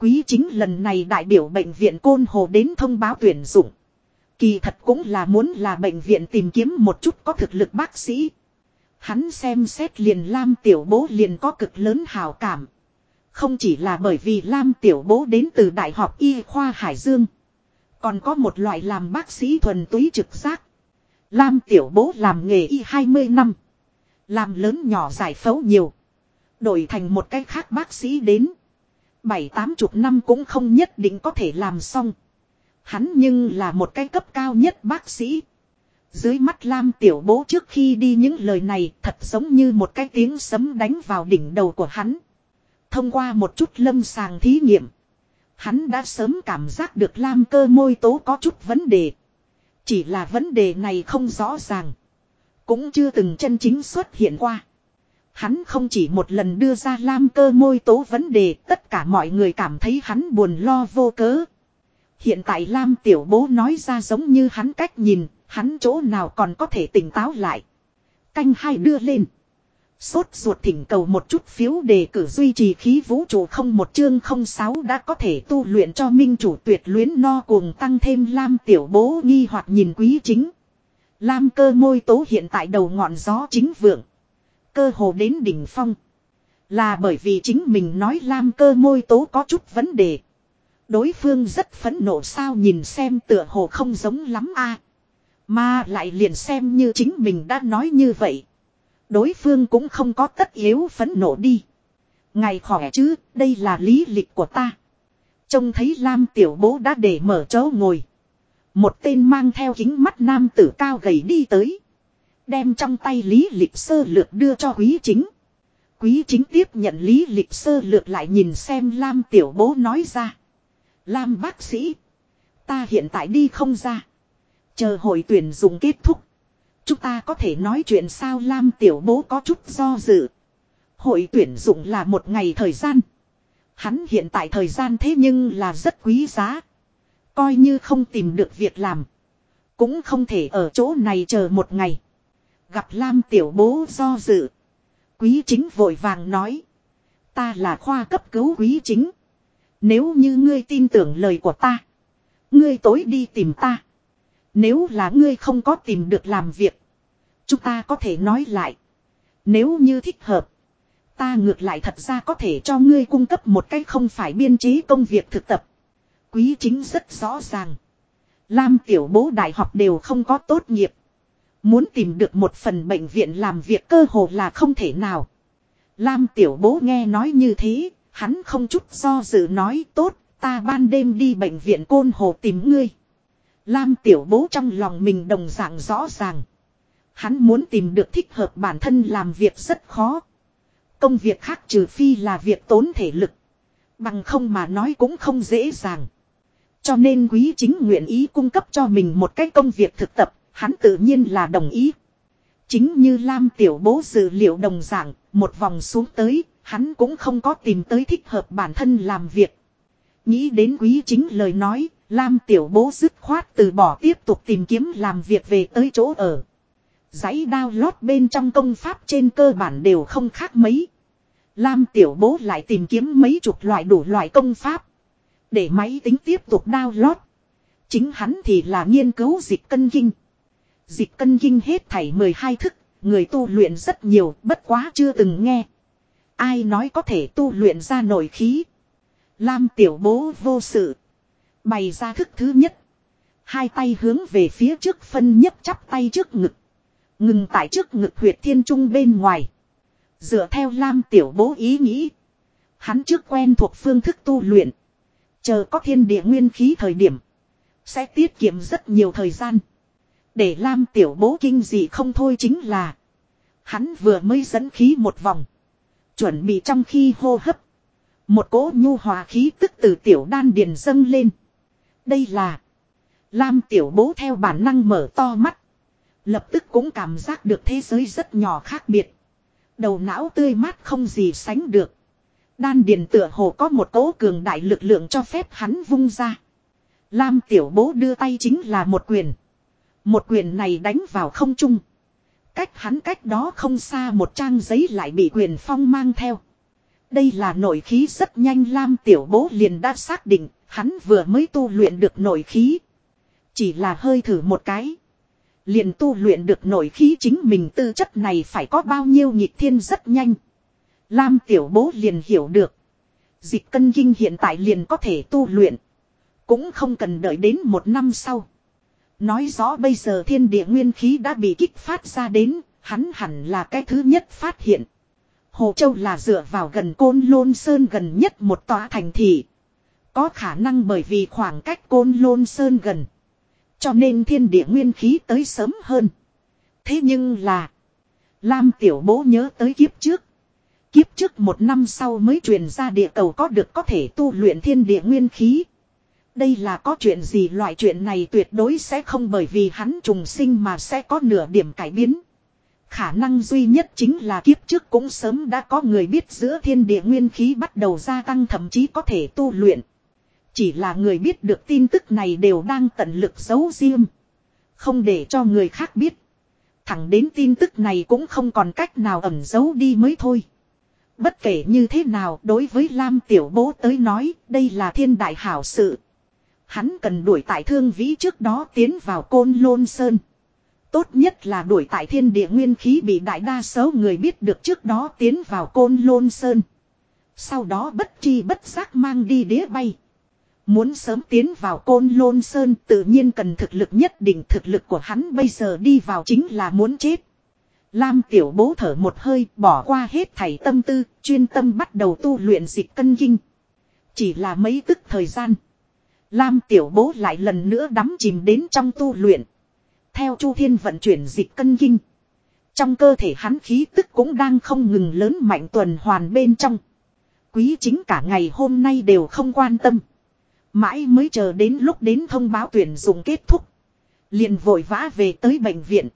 S1: Quý chính lần này đại biểu bệnh viện Côn Hồ đến thông báo tuyển dụng. Kỳ thật cũng là muốn là bệnh viện tìm kiếm một chút có thực lực bác sĩ. Hắn xem xét liền Lam tiểu bố liền có cực lớn hào cảm. Không chỉ là bởi vì Lam tiểu bố đến từ Đại học Y khoa Hải Dương. Còn có một loại làm bác sĩ thuần túy trực giác. Lam tiểu bố làm nghề y 20 năm. Làm lớn nhỏ giải phẫu nhiều. Đổi thành một cách khác bác sĩ đến. Bảy tám chục năm cũng không nhất định có thể làm xong. Hắn nhưng là một cái cấp cao nhất bác sĩ. Dưới mắt Lam tiểu bố trước khi đi những lời này thật giống như một cái tiếng sấm đánh vào đỉnh đầu của hắn. Thông qua một chút lâm sàng thí nghiệm. Hắn đã sớm cảm giác được Lam cơ môi tố có chút vấn đề. Chỉ là vấn đề này không rõ ràng. Cũng chưa từng chân chính xuất hiện qua. Hắn không chỉ một lần đưa ra lam cơ môi tố vấn đề, tất cả mọi người cảm thấy hắn buồn lo vô cớ. Hiện tại Lam tiểu bố nói ra giống như hắn cách nhìn, hắn chỗ nào còn có thể tỉnh táo lại. Canh hai đưa lên. Sốt ruột thỉnh cầu một chút phiếu đề cử duy trì khí vũ trụ không một chương không sáu đã có thể tu luyện cho minh chủ tuyệt luyến no cuồng tăng thêm lam tiểu bố nghi hoặc nhìn quý chính. Lam cơ môi tố hiện tại đầu ngọn gió chính vượng. Cơ hồ đến đỉnh phong. Là bởi vì chính mình nói lam cơ môi tố có chút vấn đề. Đối phương rất phẫn nộ sao nhìn xem tựa hồ không giống lắm a Mà lại liền xem như chính mình đã nói như vậy. Đối phương cũng không có tất yếu phấn nộ đi. Ngày khỏe chứ, đây là lý lịch của ta. Trông thấy Lam tiểu bố đã để mở chỗ ngồi. Một tên mang theo kính mắt nam tử cao gầy đi tới. Đem trong tay lý lịch sơ lược đưa cho quý chính. Quý chính tiếp nhận lý lịch sơ lược lại nhìn xem Lam tiểu bố nói ra. Lam bác sĩ. Ta hiện tại đi không ra. Chờ hội tuyển dùng kết thúc. Chúng ta có thể nói chuyện sao Lam tiểu bố có chút do dự. Hội tuyển dụng là một ngày thời gian. Hắn hiện tại thời gian thế nhưng là rất quý giá. Coi như không tìm được việc làm. Cũng không thể ở chỗ này chờ một ngày. Gặp Lam tiểu bố do dự. Quý chính vội vàng nói. Ta là khoa cấp cứu quý chính. Nếu như ngươi tin tưởng lời của ta. Ngươi tối đi tìm ta. Nếu là ngươi không có tìm được làm việc. Chúng ta có thể nói lại. Nếu như thích hợp. Ta ngược lại thật ra có thể cho ngươi cung cấp một cách không phải biên chế công việc thực tập. Quý chính rất rõ ràng. Lam tiểu bố đại học đều không có tốt nghiệp. Muốn tìm được một phần bệnh viện làm việc cơ hồ là không thể nào. Lam tiểu bố nghe nói như thế, hắn không chút do dự nói tốt, ta ban đêm đi bệnh viện côn hồ tìm ngươi. Lam tiểu bố trong lòng mình đồng dạng rõ ràng. Hắn muốn tìm được thích hợp bản thân làm việc rất khó. Công việc khác trừ phi là việc tốn thể lực. Bằng không mà nói cũng không dễ dàng. Cho nên quý chính nguyện ý cung cấp cho mình một cái công việc thực tập, hắn tự nhiên là đồng ý. Chính như Lam tiểu bố dự liệu đồng dạng, một vòng xuống tới, hắn cũng không có tìm tới thích hợp bản thân làm việc. Nghĩ đến quý chính lời nói, Lam tiểu bố dứt khoát từ bỏ tiếp tục tìm kiếm làm việc về tới chỗ ở. Giấy đao lót bên trong công pháp trên cơ bản đều không khác mấy. Lam tiểu bố lại tìm kiếm mấy chục loại đủ loại công pháp. Để máy tính tiếp tục đao lót. Chính hắn thì là nghiên cứu dịch cân kinh. Dịch cân kinh hết thảy 12 thức, người tu luyện rất nhiều, bất quá chưa từng nghe. Ai nói có thể tu luyện ra nội khí. Lam tiểu bố vô sự. Bày ra thức thứ nhất. Hai tay hướng về phía trước phân nhấp chắp tay trước ngực. Ngừng tại trước ngực huyệt thiên trung bên ngoài. Dựa theo Lam tiểu bố ý nghĩ. Hắn trước quen thuộc phương thức tu luyện. Chờ có thiên địa nguyên khí thời điểm. Sẽ tiết kiệm rất nhiều thời gian. Để Lam tiểu bố kinh dị không thôi chính là. Hắn vừa mới dẫn khí một vòng. Chuẩn bị trong khi hô hấp. Một cỗ nhu hòa khí tức từ tiểu đan điền dâng lên. Đây là. Lam tiểu bố theo bản năng mở to mắt. Lập tức cũng cảm giác được thế giới rất nhỏ khác biệt. Đầu não tươi mát không gì sánh được. Đan điền tựa hồ có một cỗ cường đại lực lượng cho phép hắn vung ra. Lam tiểu bố đưa tay chính là một quyền. Một quyền này đánh vào không trung. Cách hắn cách đó không xa một trang giấy lại bị quyền phong mang theo. Đây là nội khí rất nhanh Lam tiểu bố liền đã xác định, hắn vừa mới tu luyện được nội khí. Chỉ là hơi thử một cái. Liền tu luyện được nội khí chính mình tư chất này phải có bao nhiêu nhịp thiên rất nhanh. Lam tiểu bố liền hiểu được. Dịch cân kinh hiện tại liền có thể tu luyện. Cũng không cần đợi đến một năm sau. Nói rõ bây giờ thiên địa nguyên khí đã bị kích phát ra đến, hắn hẳn là cái thứ nhất phát hiện. Hồ Châu là dựa vào gần Côn Lôn Sơn gần nhất một tòa thành thị. Có khả năng bởi vì khoảng cách Côn Lôn Sơn gần. Cho nên thiên địa nguyên khí tới sớm hơn. Thế nhưng là. Lam tiểu bố nhớ tới kiếp trước. Kiếp trước một năm sau mới truyền ra địa cầu có được có thể tu luyện thiên địa nguyên khí. Đây là có chuyện gì loại chuyện này tuyệt đối sẽ không bởi vì hắn trùng sinh mà sẽ có nửa điểm cải biến. Khả năng duy nhất chính là kiếp trước cũng sớm đã có người biết giữa thiên địa nguyên khí bắt đầu gia tăng thậm chí có thể tu luyện. Chỉ là người biết được tin tức này đều đang tận lực giấu riêng. Không để cho người khác biết. Thẳng đến tin tức này cũng không còn cách nào ẩn giấu đi mới thôi. Bất kể như thế nào, đối với Lam Tiểu Bố tới nói, đây là thiên đại hảo sự. Hắn cần đuổi tại thương vĩ trước đó tiến vào côn lôn sơn. Tốt nhất là đuổi tại thiên địa nguyên khí bị đại đa số người biết được trước đó tiến vào côn lôn sơn. Sau đó bất chi bất giác mang đi đĩa bay. Muốn sớm tiến vào côn lôn sơn tự nhiên cần thực lực nhất định thực lực của hắn bây giờ đi vào chính là muốn chết. Lam tiểu bố thở một hơi bỏ qua hết thảy tâm tư, chuyên tâm bắt đầu tu luyện dịch cân kinh. Chỉ là mấy tức thời gian. Lam tiểu bố lại lần nữa đắm chìm đến trong tu luyện. Theo Chu Thiên vận chuyển dịch cân kinh. Trong cơ thể hắn khí tức cũng đang không ngừng lớn mạnh tuần hoàn bên trong. Quý chính cả ngày hôm nay đều không quan tâm. Mãi mới chờ đến lúc đến thông báo tuyển dụng kết thúc. liền vội vã về tới bệnh viện.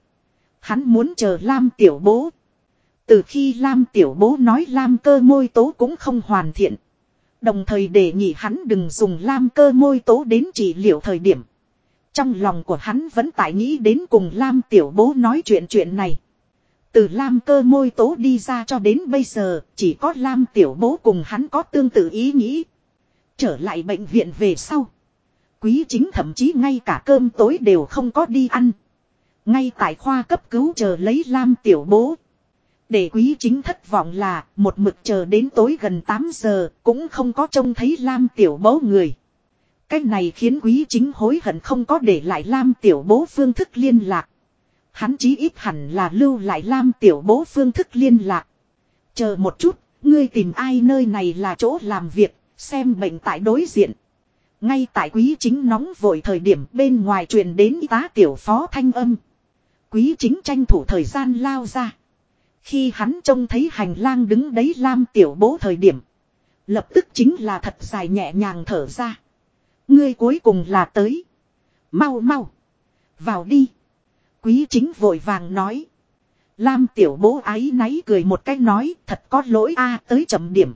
S1: Hắn muốn chờ Lam tiểu bố. Từ khi Lam tiểu bố nói Lam cơ môi tố cũng không hoàn thiện. Đồng thời đề nghị hắn đừng dùng Lam cơ môi tố đến trị liệu thời điểm. Trong lòng của hắn vẫn tại nghĩ đến cùng Lam tiểu bố nói chuyện chuyện này. Từ Lam cơ môi tố đi ra cho đến bây giờ, chỉ có Lam tiểu bố cùng hắn có tương tự ý nghĩ. Trở lại bệnh viện về sau. Quý chính thậm chí ngay cả cơm tối đều không có đi ăn. Ngay tại khoa cấp cứu chờ lấy Lam tiểu bố. Để quý chính thất vọng là một mực chờ đến tối gần 8 giờ cũng không có trông thấy Lam tiểu bố người. Cái này khiến quý chính hối hận không có để lại Lam tiểu bố phương thức liên lạc. Hắn chí ít hẳn là lưu lại Lam tiểu bố phương thức liên lạc. Chờ một chút, ngươi tìm ai nơi này là chỗ làm việc, xem bệnh tại đối diện. Ngay tại quý chính nóng vội thời điểm bên ngoài truyền đến y tá tiểu phó thanh âm. Quý chính tranh thủ thời gian lao ra. Khi hắn trông thấy hành lang đứng đấy Lam tiểu bố thời điểm. Lập tức chính là thật dài nhẹ nhàng thở ra. Ngươi cuối cùng là tới. Mau mau. Vào đi. Quý chính vội vàng nói. Lam tiểu bố ái náy cười một cách nói thật có lỗi a tới chậm điểm.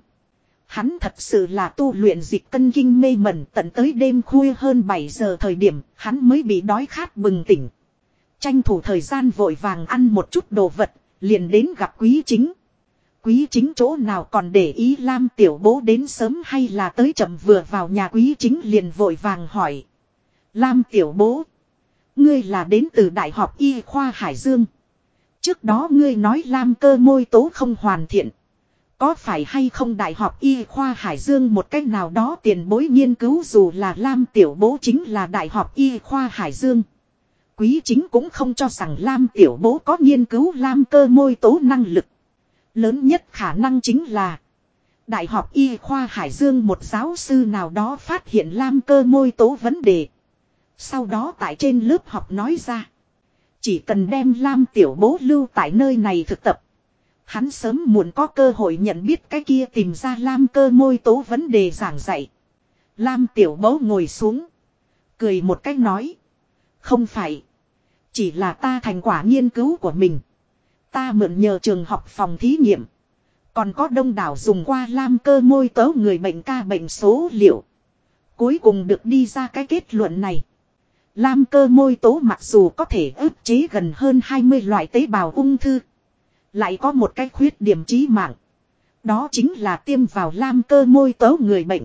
S1: Hắn thật sự là tu luyện dịch cân kinh mê mẩn tận tới đêm khuya hơn 7 giờ thời điểm hắn mới bị đói khát bừng tỉnh. Tranh thủ thời gian vội vàng ăn một chút đồ vật, liền đến gặp quý chính. Quý chính chỗ nào còn để ý Lam tiểu bố đến sớm hay là tới chậm vừa vào nhà quý chính liền vội vàng hỏi. Lam tiểu bố. Ngươi là đến từ Đại học Y khoa Hải Dương. Trước đó ngươi nói Lam cơ môi tố không hoàn thiện. Có phải hay không Đại học Y khoa Hải Dương một cách nào đó tiền bối nghiên cứu dù là Lam tiểu bố chính là Đại học Y khoa Hải Dương. Quý chính cũng không cho rằng Lam tiểu bố có nghiên cứu Lam cơ môi tố năng lực. Lớn nhất khả năng chính là, Đại học Y khoa Hải Dương một giáo sư nào đó phát hiện Lam cơ môi tố vấn đề. Sau đó tại trên lớp học nói ra. Chỉ cần đem Lam tiểu bố lưu tại nơi này thực tập. Hắn sớm muộn có cơ hội nhận biết cái kia tìm ra Lam cơ môi tố vấn đề giảng dạy. Lam tiểu bố ngồi xuống. Cười một cách nói. Không phải. Chỉ là ta thành quả nghiên cứu của mình. Ta mượn nhờ trường học phòng thí nghiệm. Còn có đông đảo dùng qua lam cơ môi tớ người bệnh ca bệnh số liệu. Cuối cùng được đi ra cái kết luận này. Lam cơ môi tố mặc dù có thể ức chế gần hơn 20 loại tế bào ung thư. Lại có một cái khuyết điểm trí mạng. Đó chính là tiêm vào lam cơ môi tố người bệnh.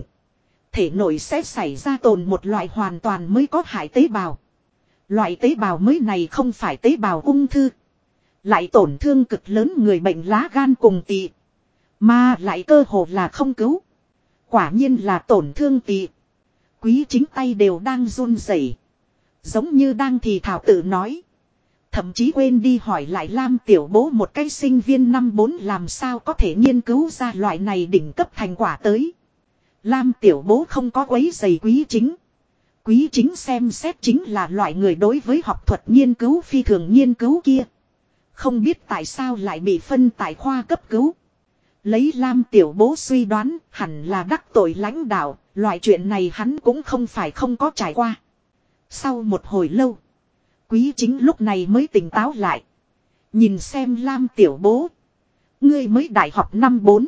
S1: Thể nội sẽ xảy ra tồn một loại hoàn toàn mới có hại tế bào. Loại tế bào mới này không phải tế bào ung thư. Lại tổn thương cực lớn người bệnh lá gan cùng tỵ. Mà lại cơ hồ là không cứu. Quả nhiên là tổn thương tỵ. Quý chính tay đều đang run rẩy, Giống như đang thì thảo tự nói. Thậm chí quên đi hỏi lại Lam Tiểu Bố một cái sinh viên năm bốn làm sao có thể nghiên cứu ra loại này đỉnh cấp thành quả tới. Lam Tiểu Bố không có quấy giày quý chính. Quý chính xem xét chính là loại người đối với học thuật nghiên cứu phi thường nghiên cứu kia. Không biết tại sao lại bị phân tại khoa cấp cứu. Lấy Lam Tiểu Bố suy đoán hẳn là đắc tội lãnh đạo, loại chuyện này hắn cũng không phải không có trải qua. Sau một hồi lâu, quý chính lúc này mới tỉnh táo lại. Nhìn xem Lam Tiểu Bố. Ngươi mới đại học năm bốn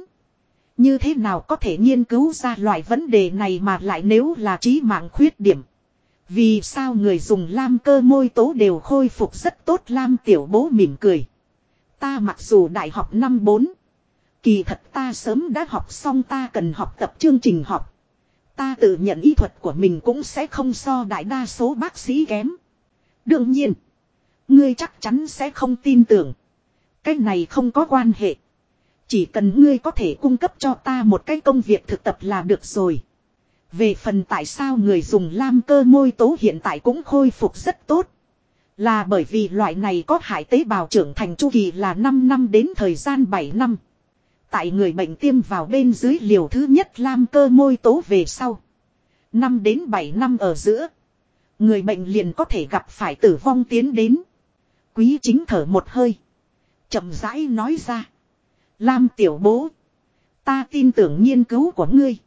S1: như thế nào có thể nghiên cứu ra loại vấn đề này mà lại nếu là trí mạng khuyết điểm. Vì sao người dùng lam cơ môi tố đều khôi phục rất tốt lam tiểu bố mỉm cười. Ta mặc dù đại học năm bốn, Kỳ thật ta sớm đã học xong, ta cần học tập chương trình học. Ta tự nhận y thuật của mình cũng sẽ không so đại đa số bác sĩ kém. Đương nhiên. Ngươi chắc chắn sẽ không tin tưởng. Cái này không có quan hệ. Chỉ cần ngươi có thể cung cấp cho ta một cái công việc thực tập là được rồi. Về phần tại sao người dùng lam cơ môi tố hiện tại cũng khôi phục rất tốt. Là bởi vì loại này có hại tế bào trưởng thành chu kỳ là 5 năm đến thời gian 7 năm. Tại người bệnh tiêm vào bên dưới liều thứ nhất lam cơ môi tố về sau. 5 đến 7 năm ở giữa. Người bệnh liền có thể gặp phải tử vong tiến đến. Quý chính thở một hơi. chậm rãi nói ra. Lam tiểu bố. Ta tin tưởng nghiên cứu của ngươi.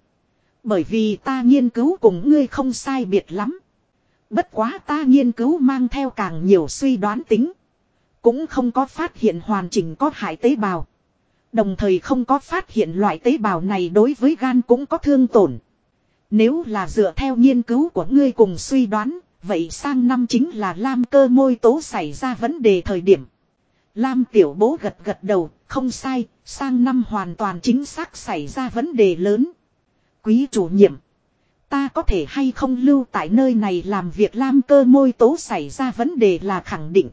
S1: Bởi vì ta nghiên cứu cùng ngươi không sai biệt lắm. Bất quá ta nghiên cứu mang theo càng nhiều suy đoán tính. Cũng không có phát hiện hoàn chỉnh có hại tế bào. Đồng thời không có phát hiện loại tế bào này đối với gan cũng có thương tổn. Nếu là dựa theo nghiên cứu của ngươi cùng suy đoán, vậy sang năm chính là Lam cơ môi tố xảy ra vấn đề thời điểm. Lam tiểu bố gật gật đầu, không sai, sang năm hoàn toàn chính xác xảy ra vấn đề lớn. Quý chủ nhiệm, ta có thể hay không lưu tại nơi này làm việc Lam cơ môi tố xảy ra vấn đề là khẳng định.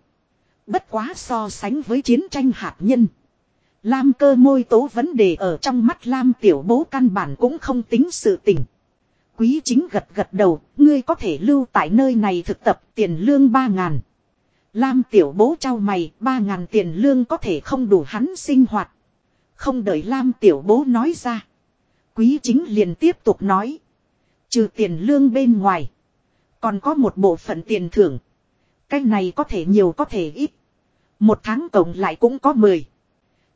S1: Bất quá so sánh với chiến tranh hạt nhân. Lam cơ môi tố vấn đề ở trong mắt Lam tiểu bố căn bản cũng không tính sự tình. Quý chính gật gật đầu, ngươi có thể lưu tại nơi này thực tập tiền lương ba ngàn. Lam tiểu bố trao mày, ba ngàn tiền lương có thể không đủ hắn sinh hoạt. Không đợi Lam tiểu bố nói ra. Quý chính liền tiếp tục nói. Trừ tiền lương bên ngoài. Còn có một bộ phận tiền thưởng. Cái này có thể nhiều có thể ít. Một tháng cộng lại cũng có mười.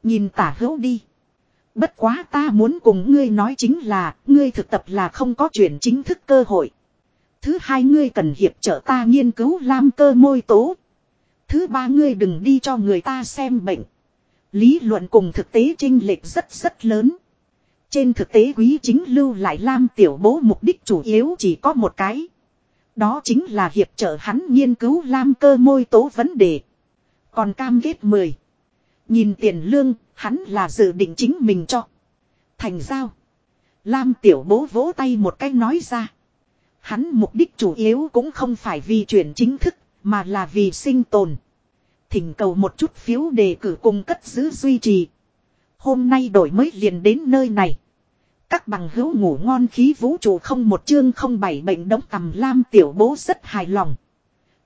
S1: Nhìn tả hữu đi. Bất quá ta muốn cùng ngươi nói chính là, ngươi thực tập là không có chuyển chính thức cơ hội. Thứ hai ngươi cần hiệp trợ ta nghiên cứu lam cơ môi tố. Thứ ba ngươi đừng đi cho người ta xem bệnh. Lý luận cùng thực tế trinh lệch rất rất lớn. Trên thực tế quý chính lưu lại lam tiểu bố mục đích chủ yếu chỉ có một cái. Đó chính là hiệp trợ hắn nghiên cứu lam cơ môi tố vấn đề. Còn cam kết 10. Nhìn tiền lương, hắn là dự định chính mình cho. Thành giao. Lam tiểu bố vỗ tay một cách nói ra. Hắn mục đích chủ yếu cũng không phải vì chuyển chính thức, mà là vì sinh tồn. Thỉnh cầu một chút phiếu đề cử cùng cất giữ duy trì. Hôm nay đổi mới liền đến nơi này. Các bằng hữu ngủ ngon khí vũ trụ không một chương không bảy bệnh đóng tầm lam tiểu bố rất hài lòng.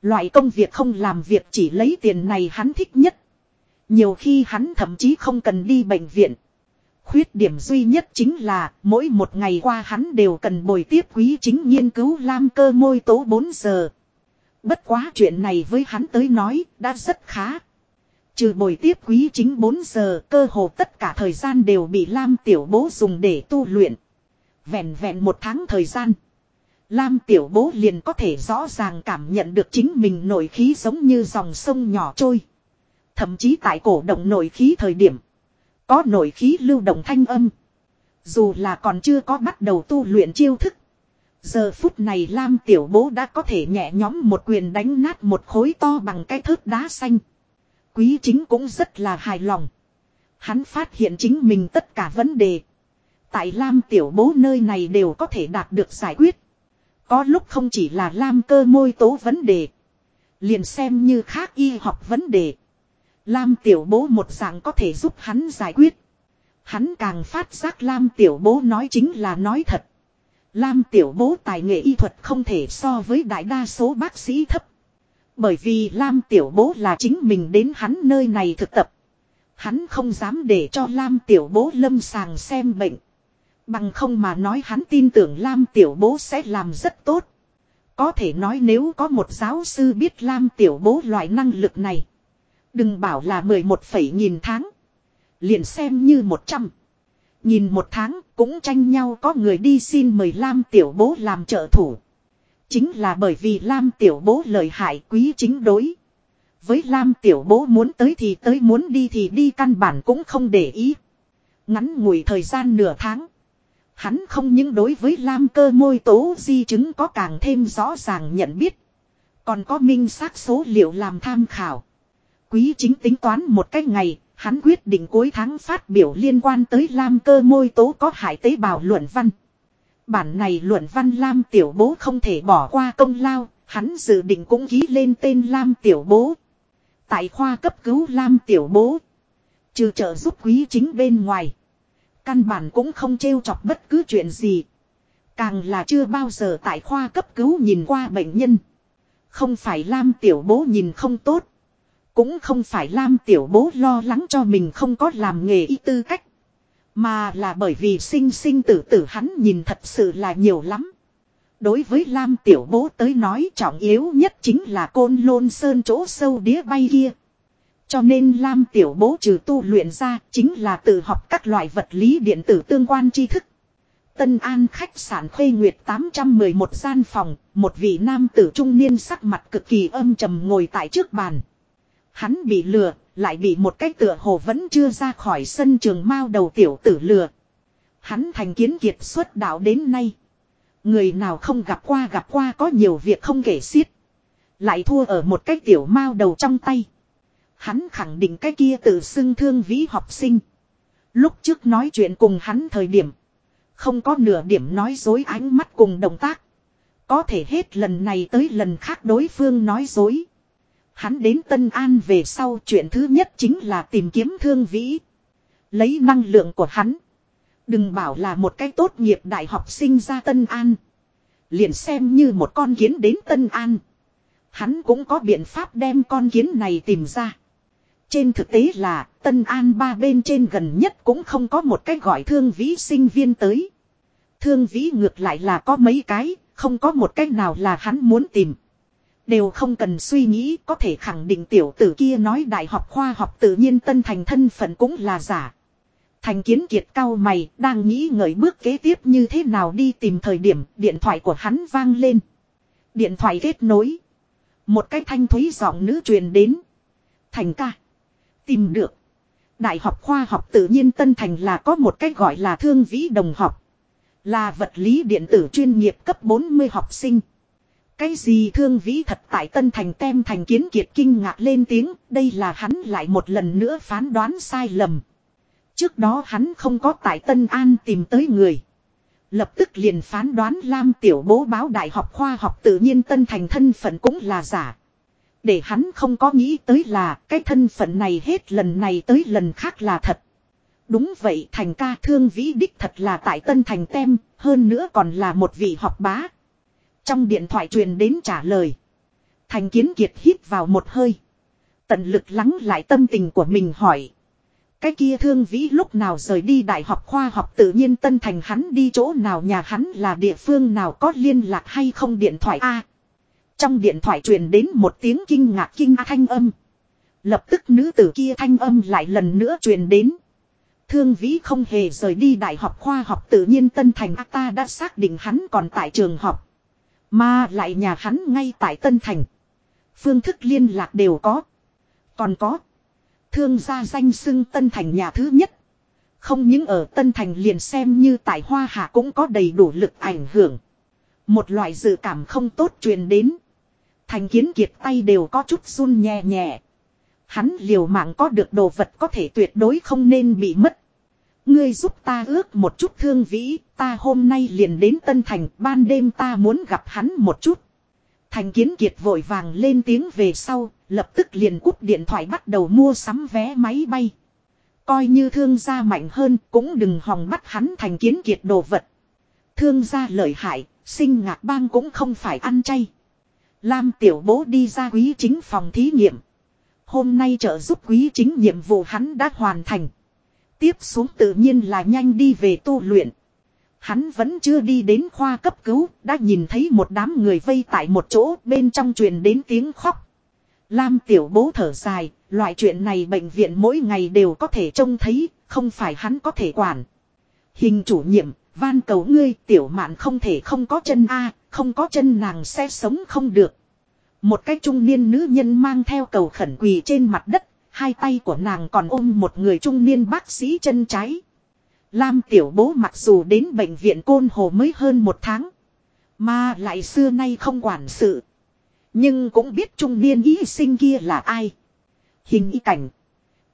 S1: Loại công việc không làm việc chỉ lấy tiền này hắn thích nhất. Nhiều khi hắn thậm chí không cần đi bệnh viện. Khuyết điểm duy nhất chính là mỗi một ngày qua hắn đều cần bồi tiếp quý chính nghiên cứu lam cơ môi tố 4 giờ. Bất quá chuyện này với hắn tới nói đã rất khá. Trừ buổi tiếp quý chính 4 giờ, cơ hồ tất cả thời gian đều bị Lam Tiểu Bố dùng để tu luyện. Vẹn vẹn một tháng thời gian. Lam Tiểu Bố liền có thể rõ ràng cảm nhận được chính mình nội khí giống như dòng sông nhỏ trôi. Thậm chí tại cổ động nội khí thời điểm. Có nội khí lưu động thanh âm. Dù là còn chưa có bắt đầu tu luyện chiêu thức. Giờ phút này Lam Tiểu Bố đã có thể nhẹ nhóm một quyền đánh nát một khối to bằng cái thớt đá xanh. Quý chính cũng rất là hài lòng. Hắn phát hiện chính mình tất cả vấn đề. Tại Lam Tiểu Bố nơi này đều có thể đạt được giải quyết. Có lúc không chỉ là Lam cơ môi tố vấn đề. Liền xem như khác y học vấn đề. Lam Tiểu Bố một dạng có thể giúp hắn giải quyết. Hắn càng phát giác Lam Tiểu Bố nói chính là nói thật. Lam Tiểu Bố tài nghệ y thuật không thể so với đại đa số bác sĩ thấp. Bởi vì Lam Tiểu Bố là chính mình đến hắn nơi này thực tập. Hắn không dám để cho Lam Tiểu Bố lâm sàng xem bệnh. Bằng không mà nói hắn tin tưởng Lam Tiểu Bố sẽ làm rất tốt. Có thể nói nếu có một giáo sư biết Lam Tiểu Bố loại năng lực này. Đừng bảo là 11 phẩy nghìn tháng. Liền xem như 100. Nhìn một tháng cũng tranh nhau có người đi xin mời Lam Tiểu Bố làm trợ thủ. Chính là bởi vì Lam Tiểu Bố lời hại quý chính đối. Với Lam Tiểu Bố muốn tới thì tới muốn đi thì đi căn bản cũng không để ý. Ngắn ngủi thời gian nửa tháng. Hắn không những đối với Lam cơ môi tố di chứng có càng thêm rõ ràng nhận biết. Còn có minh xác số liệu làm tham khảo. Quý chính tính toán một cách ngày, hắn quyết định cuối tháng phát biểu liên quan tới Lam cơ môi tố có hại tế bào luận văn. Bản này luận văn Lam tiểu bố không thể bỏ qua công lao, hắn dự định cũng ký lên tên Lam tiểu bố. Tại khoa cấp cứu Lam tiểu bố. Trừ trợ giúp quý chính bên ngoài. Căn bản cũng không trêu chọc bất cứ chuyện gì. Càng là chưa bao giờ tại khoa cấp cứu nhìn qua bệnh nhân. Không phải Lam tiểu bố nhìn không tốt. Cũng không phải Lam tiểu bố lo lắng cho mình không có làm nghề y tư cách. Mà là bởi vì sinh sinh tử tử hắn nhìn thật sự là nhiều lắm. Đối với Lam tiểu bố tới nói trọng yếu nhất chính là côn lôn sơn chỗ sâu đĩa bay kia. Cho nên Lam tiểu bố trừ tu luyện ra chính là tự học các loại vật lý điện tử tương quan tri thức. Tân An khách sạn khuê nguyệt 811 gian phòng, một vị nam tử trung niên sắc mặt cực kỳ âm trầm ngồi tại trước bàn. Hắn bị lừa, lại bị một cái tựa hồ vẫn chưa ra khỏi sân trường mao đầu tiểu tử lừa. Hắn thành kiến kiệt xuất đạo đến nay. Người nào không gặp qua gặp qua có nhiều việc không kể xiết. Lại thua ở một cái tiểu mao đầu trong tay. Hắn khẳng định cái kia tự xưng thương vĩ học sinh. Lúc trước nói chuyện cùng hắn thời điểm. Không có nửa điểm nói dối ánh mắt cùng động tác. Có thể hết lần này tới lần khác đối phương nói dối. Hắn đến Tân An về sau chuyện thứ nhất chính là tìm kiếm thương vĩ. Lấy năng lượng của hắn. Đừng bảo là một cái tốt nghiệp đại học sinh ra Tân An. Liền xem như một con kiến đến Tân An. Hắn cũng có biện pháp đem con kiến này tìm ra. Trên thực tế là Tân An ba bên trên gần nhất cũng không có một cái gọi thương vĩ sinh viên tới. Thương vĩ ngược lại là có mấy cái, không có một cái nào là hắn muốn tìm. Đều không cần suy nghĩ, có thể khẳng định tiểu tử kia nói đại học khoa học tự nhiên tân thành thân phận cũng là giả. Thành kiến kiệt cao mày, đang nghĩ ngợi bước kế tiếp như thế nào đi tìm thời điểm, điện thoại của hắn vang lên. Điện thoại kết nối. Một cái thanh thúy giọng nữ truyền đến. Thành ca. Tìm được. Đại học khoa học tự nhiên Tân Thành là có một cái gọi là thương vĩ đồng học. Là vật lý điện tử chuyên nghiệp cấp 40 học sinh. Cái gì thương vĩ thật tại Tân Thành tem thành kiến kiệt kinh ngạc lên tiếng, đây là hắn lại một lần nữa phán đoán sai lầm. Trước đó hắn không có tại Tân An tìm tới người. Lập tức liền phán đoán Lam Tiểu Bố báo Đại học Khoa học tự nhiên Tân Thành thân phận cũng là giả. Để hắn không có nghĩ tới là cái thân phận này hết lần này tới lần khác là thật. Đúng vậy thành ca thương vĩ đích thật là tại Tân Thành tem, hơn nữa còn là một vị học bá. Trong điện thoại truyền đến trả lời. Thành kiến kiệt hít vào một hơi. Tận lực lắng lại tâm tình của mình hỏi. Cái kia thương vĩ lúc nào rời đi đại học khoa học tự nhiên tân thành hắn đi chỗ nào, nhà hắn là địa phương nào, có liên lạc hay không, điện thoại a Trong điện thoại truyền đến một tiếng kinh ngạc kinh thanh âm. Lập tức nữ tử kia thanh âm lại lần nữa truyền đến. Thương Vĩ không hề rời đi Đại học Khoa học Tự nhiên Tân Thành ta đã xác định hắn còn tại trường học. Mà lại nhà hắn ngay tại Tân Thành. Phương thức liên lạc đều có. Còn có. Thương gia danh xưng Tân Thành nhà thứ nhất. Không những ở Tân Thành liền xem như tại Hoa Hạ cũng có đầy đủ lực ảnh hưởng. Một loại dự cảm không tốt truyền đến. Thành kiến kiệt tay đều có chút run nhẹ nhẹ. Hắn liều mạng có được đồ vật có thể tuyệt đối không nên bị mất. Ngươi giúp ta ước một chút thương vĩ, ta hôm nay liền đến Tân Thành, ban đêm ta muốn gặp hắn một chút. Thành kiến kiệt vội vàng lên tiếng về sau, lập tức liền cúp điện thoại bắt đầu mua sắm vé máy bay. Coi như thương gia mạnh hơn cũng đừng hòng bắt hắn thành kiến kiệt đồ vật. Thương gia lợi hại, sinh ngạc bang cũng không phải ăn chay. Lam tiểu bố đi ra quý chính phòng thí nghiệm. Hôm nay trợ giúp quý chính nhiệm vụ hắn đã hoàn thành. Tiếp xuống tự nhiên là nhanh đi về tu luyện. Hắn vẫn chưa đi đến khoa cấp cứu, đã nhìn thấy một đám người vây tại một chỗ bên trong truyền đến tiếng khóc. Lam tiểu bố thở dài, loại chuyện này bệnh viện mỗi ngày đều có thể trông thấy, không phải hắn có thể quản. Hình chủ nhiệm, van cầu ngươi tiểu mạn không thể không có chân a không có chân nàng sẽ sống không được. Một cái trung niên nữ nhân mang theo cầu khẩn quỳ trên mặt đất, hai tay của nàng còn ôm một người trung niên bác sĩ chân trái. Lam tiểu bố mặc dù đến bệnh viện Côn Hồ mới hơn một tháng. Mà lại xưa nay không quản sự. Nhưng cũng biết trung niên y sinh kia là ai. Hình y cảnh.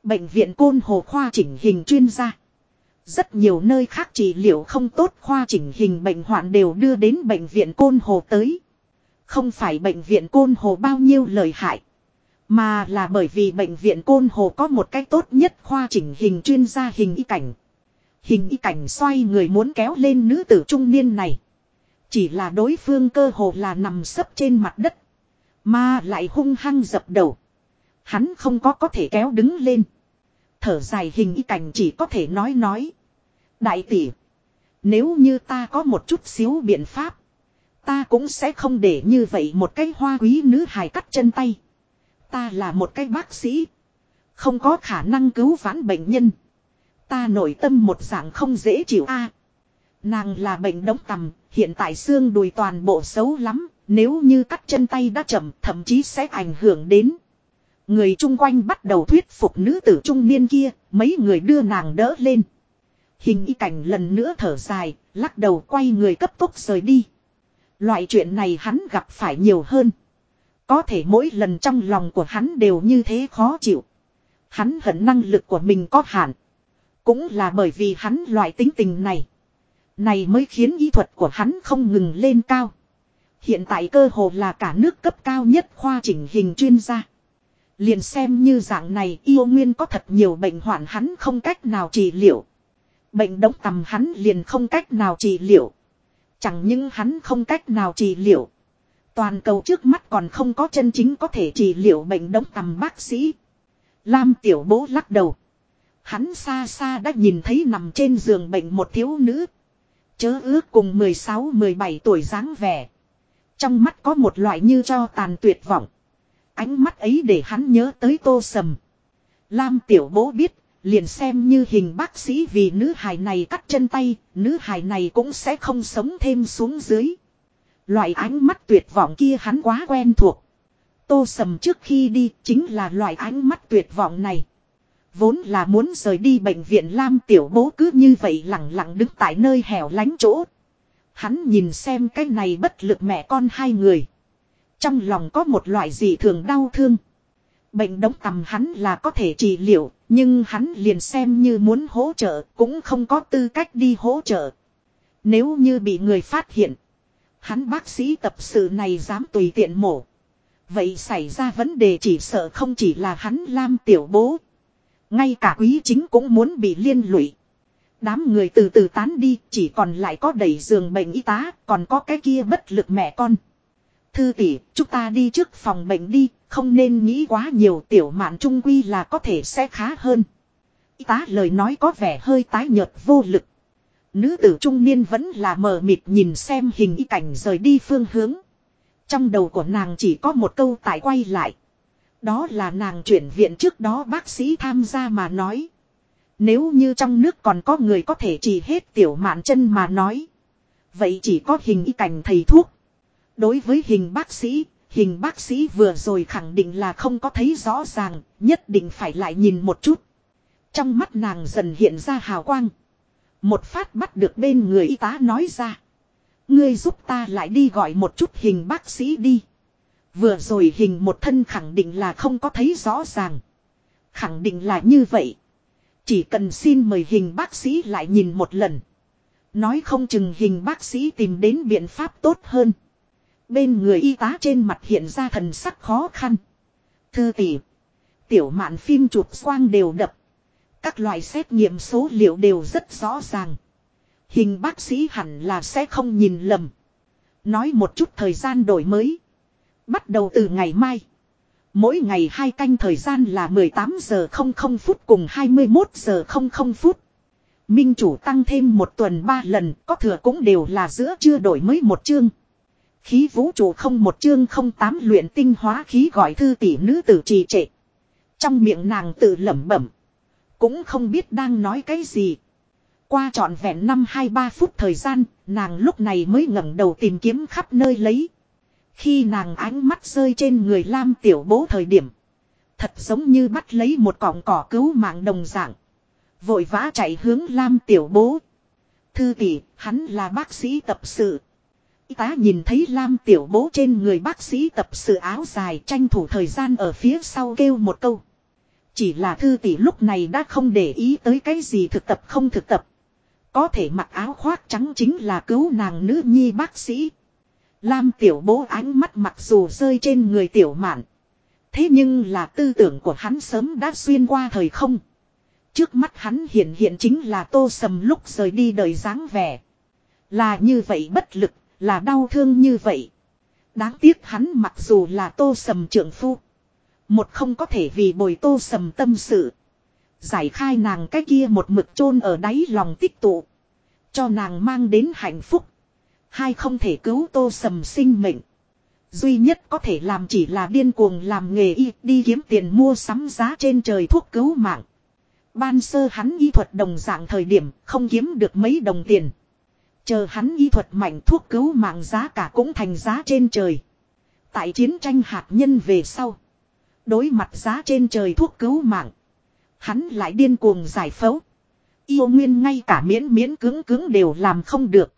S1: Bệnh viện Côn Hồ khoa chỉnh hình chuyên gia. Rất nhiều nơi khác trị liệu không tốt khoa chỉnh hình bệnh hoạn đều đưa đến bệnh viện Côn Hồ tới. Không phải bệnh viện Côn Hồ bao nhiêu lời hại. Mà là bởi vì bệnh viện Côn Hồ có một cách tốt nhất khoa chỉnh hình chuyên gia hình y cảnh. Hình y cảnh xoay người muốn kéo lên nữ tử trung niên này. Chỉ là đối phương cơ hồ là nằm sấp trên mặt đất. Mà lại hung hăng dập đầu. Hắn không có có thể kéo đứng lên. Thở dài hình y cảnh chỉ có thể nói nói. Đại tỷ. Nếu như ta có một chút xíu biện pháp. Ta cũng sẽ không để như vậy một cái hoa quý nữ hài cắt chân tay. Ta là một cái bác sĩ. Không có khả năng cứu vãn bệnh nhân. Ta nội tâm một dạng không dễ chịu a. nàng là bệnh đống tầm, hiện tại xương đùi toàn bộ xấu lắm, nếu như cắt chân tay đã chậm thậm chí sẽ ảnh hưởng đến. Người chung quanh bắt đầu thuyết phục nữ tử trung niên kia, mấy người đưa nàng đỡ lên. Hình y cảnh lần nữa thở dài, lắc đầu quay người cấp tốc rời đi. Loại chuyện này hắn gặp phải nhiều hơn. Có thể mỗi lần trong lòng của hắn đều như thế khó chịu. Hắn hận năng lực của mình có hạn. Cũng là bởi vì hắn loại tính tình này. Này mới khiến y thuật của hắn không ngừng lên cao. Hiện tại cơ hồ là cả nước cấp cao nhất khoa chỉnh hình chuyên gia. Liền xem như dạng này yêu nguyên có thật nhiều bệnh hoạn hắn không cách nào trị liệu. Bệnh đống tầm hắn liền không cách nào trị liệu. Chẳng những hắn không cách nào trị liệu. Toàn cầu trước mắt còn không có chân chính có thể trị liệu bệnh đống tầm bác sĩ. Lam tiểu bố lắc đầu. Hắn xa xa đã nhìn thấy nằm trên giường bệnh một thiếu nữ. Chớ ước cùng 16-17 tuổi dáng vẻ. Trong mắt có một loại như cho tàn tuyệt vọng. Ánh mắt ấy để hắn nhớ tới tô sầm. Lam tiểu bố biết, liền xem như hình bác sĩ vì nữ hài này cắt chân tay, nữ hài này cũng sẽ không sống thêm xuống dưới. Loại ánh mắt tuyệt vọng kia hắn quá quen thuộc. Tô sầm trước khi đi chính là loại ánh mắt tuyệt vọng này. Vốn là muốn rời đi bệnh viện Lam tiểu bố cứ như vậy lặng lặng đứng tại nơi hẻo lánh chỗ. Hắn nhìn xem cái này bất lực mẹ con hai người. Trong lòng có một loại gì thường đau thương. Bệnh đống tầm hắn là có thể trị liệu, nhưng hắn liền xem như muốn hỗ trợ cũng không có tư cách đi hỗ trợ. Nếu như bị người phát hiện, hắn bác sĩ tập sự này dám tùy tiện mổ. Vậy xảy ra vấn đề chỉ sợ không chỉ là hắn Lam tiểu bố. Ngay cả quý chính cũng muốn bị liên lụy. Đám người từ từ tán đi, chỉ còn lại có đầy giường bệnh y tá, còn có cái kia bất lực mẹ con. Thư tỷ, chúng ta đi trước phòng bệnh đi, không nên nghĩ quá nhiều tiểu mạn trung quy là có thể sẽ khá hơn. Y tá lời nói có vẻ hơi tái nhợt vô lực. Nữ tử trung niên vẫn là mờ mịt nhìn xem hình y cảnh rời đi phương hướng. Trong đầu của nàng chỉ có một câu tại quay lại. Đó là nàng chuyển viện trước đó bác sĩ tham gia mà nói. Nếu như trong nước còn có người có thể chỉ hết tiểu mạn chân mà nói. Vậy chỉ có hình y cảnh thầy thuốc. Đối với hình bác sĩ, hình bác sĩ vừa rồi khẳng định là không có thấy rõ ràng, nhất định phải lại nhìn một chút. Trong mắt nàng dần hiện ra hào quang. Một phát bắt được bên người y tá nói ra. Ngươi giúp ta lại đi gọi một chút hình bác sĩ đi. Vừa rồi hình một thân khẳng định là không có thấy rõ ràng. Khẳng định là như vậy. Chỉ cần xin mời hình bác sĩ lại nhìn một lần. Nói không chừng hình bác sĩ tìm đến biện pháp tốt hơn. Bên người y tá trên mặt hiện ra thần sắc khó khăn. Thư tỷ. Tiểu mạn phim chụp xoang đều đập. Các loại xét nghiệm số liệu đều rất rõ ràng. Hình bác sĩ hẳn là sẽ không nhìn lầm. Nói một chút thời gian đổi mới. Bắt đầu từ ngày mai. Mỗi ngày hai canh thời gian là 18 giờ 00 phút cùng 21 giờ 00 phút. Minh chủ tăng thêm một tuần ba lần, có thừa cũng đều là giữa chưa đổi mới một chương. Khí vũ trụ không một chương không tám luyện tinh hóa khí gọi thư tỷ nữ tử trì trệ. Trong miệng nàng tự lẩm bẩm. Cũng không biết đang nói cái gì. Qua trọn vẹn năm hai ba phút thời gian, nàng lúc này mới ngẩng đầu tìm kiếm khắp nơi lấy. Khi nàng ánh mắt rơi trên người Lam tiểu bố thời điểm. Thật giống như bắt lấy một cọng cỏ cứu mạng đồng dạng. Vội vã chạy hướng Lam tiểu bố. Thư tỷ, hắn là bác sĩ tập sự. Y tá nhìn thấy Lam tiểu bố trên người bác sĩ tập sự áo dài tranh thủ thời gian ở phía sau kêu một câu. Chỉ là thư tỷ lúc này đã không để ý tới cái gì thực tập không thực tập. Có thể mặc áo khoác trắng chính là cứu nàng nữ nhi bác sĩ. Lam tiểu bố ánh mắt mặc dù rơi trên người tiểu mạn. Thế nhưng là tư tưởng của hắn sớm đã xuyên qua thời không. Trước mắt hắn hiện hiện chính là tô sầm lúc rời đi đời dáng vẻ. Là như vậy bất lực, là đau thương như vậy. Đáng tiếc hắn mặc dù là tô sầm trưởng phu. Một không có thể vì bồi tô sầm tâm sự. Giải khai nàng cái kia một mực chôn ở đáy lòng tích tụ. Cho nàng mang đến hạnh phúc. Hai không thể cứu tô sầm sinh mệnh. Duy nhất có thể làm chỉ là điên cuồng làm nghề y, đi kiếm tiền mua sắm giá trên trời thuốc cứu mạng. Ban sơ hắn y thuật đồng dạng thời điểm không kiếm được mấy đồng tiền. Chờ hắn y thuật mạnh thuốc cứu mạng giá cả cũng thành giá trên trời. Tại chiến tranh hạt nhân về sau. Đối mặt giá trên trời thuốc cứu mạng. Hắn lại điên cuồng giải phẫu. Yêu nguyên ngay cả miễn miễn cứng cứng đều làm không được.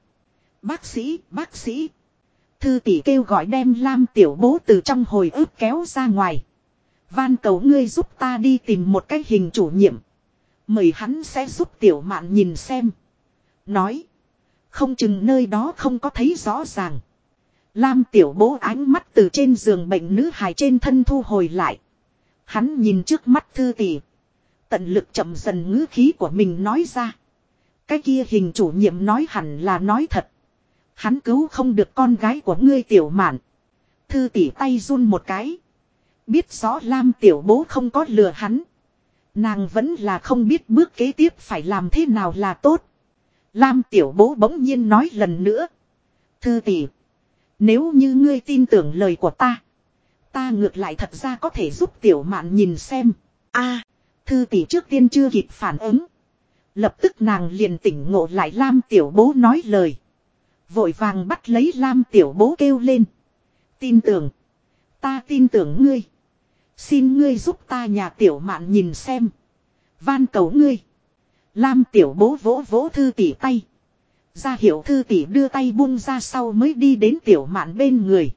S1: Bác sĩ, bác sĩ. Thư tỷ kêu gọi đem Lam tiểu bố từ trong hồi ức kéo ra ngoài. Van cầu ngươi giúp ta đi tìm một cái hình chủ nhiệm. Mời hắn sẽ giúp tiểu mạn nhìn xem. Nói. Không chừng nơi đó không có thấy rõ ràng. Lam tiểu bố ánh mắt từ trên giường bệnh nữ hài trên thân thu hồi lại. Hắn nhìn trước mắt thư tỷ. Tận lực chậm dần ngữ khí của mình nói ra. Cái kia hình chủ nhiệm nói hẳn là nói thật. Hắn cứu không được con gái của ngươi tiểu mạn. Thư tỷ tay run một cái. Biết rõ Lam tiểu bố không có lừa hắn. Nàng vẫn là không biết bước kế tiếp phải làm thế nào là tốt. Lam tiểu bố bỗng nhiên nói lần nữa. Thư tỷ. Nếu như ngươi tin tưởng lời của ta. Ta ngược lại thật ra có thể giúp tiểu mạn nhìn xem. a, thư tỷ trước tiên chưa kịp phản ứng. Lập tức nàng liền tỉnh ngộ lại Lam tiểu bố nói lời. Vội vàng bắt lấy Lam tiểu bố kêu lên. Tin tưởng. Ta tin tưởng ngươi. Xin ngươi giúp ta nhà tiểu mạn nhìn xem. Van cầu ngươi. Lam tiểu bố vỗ vỗ thư tỷ tay. Ra hiệu thư tỷ đưa tay buông ra sau mới đi đến tiểu mạn bên người.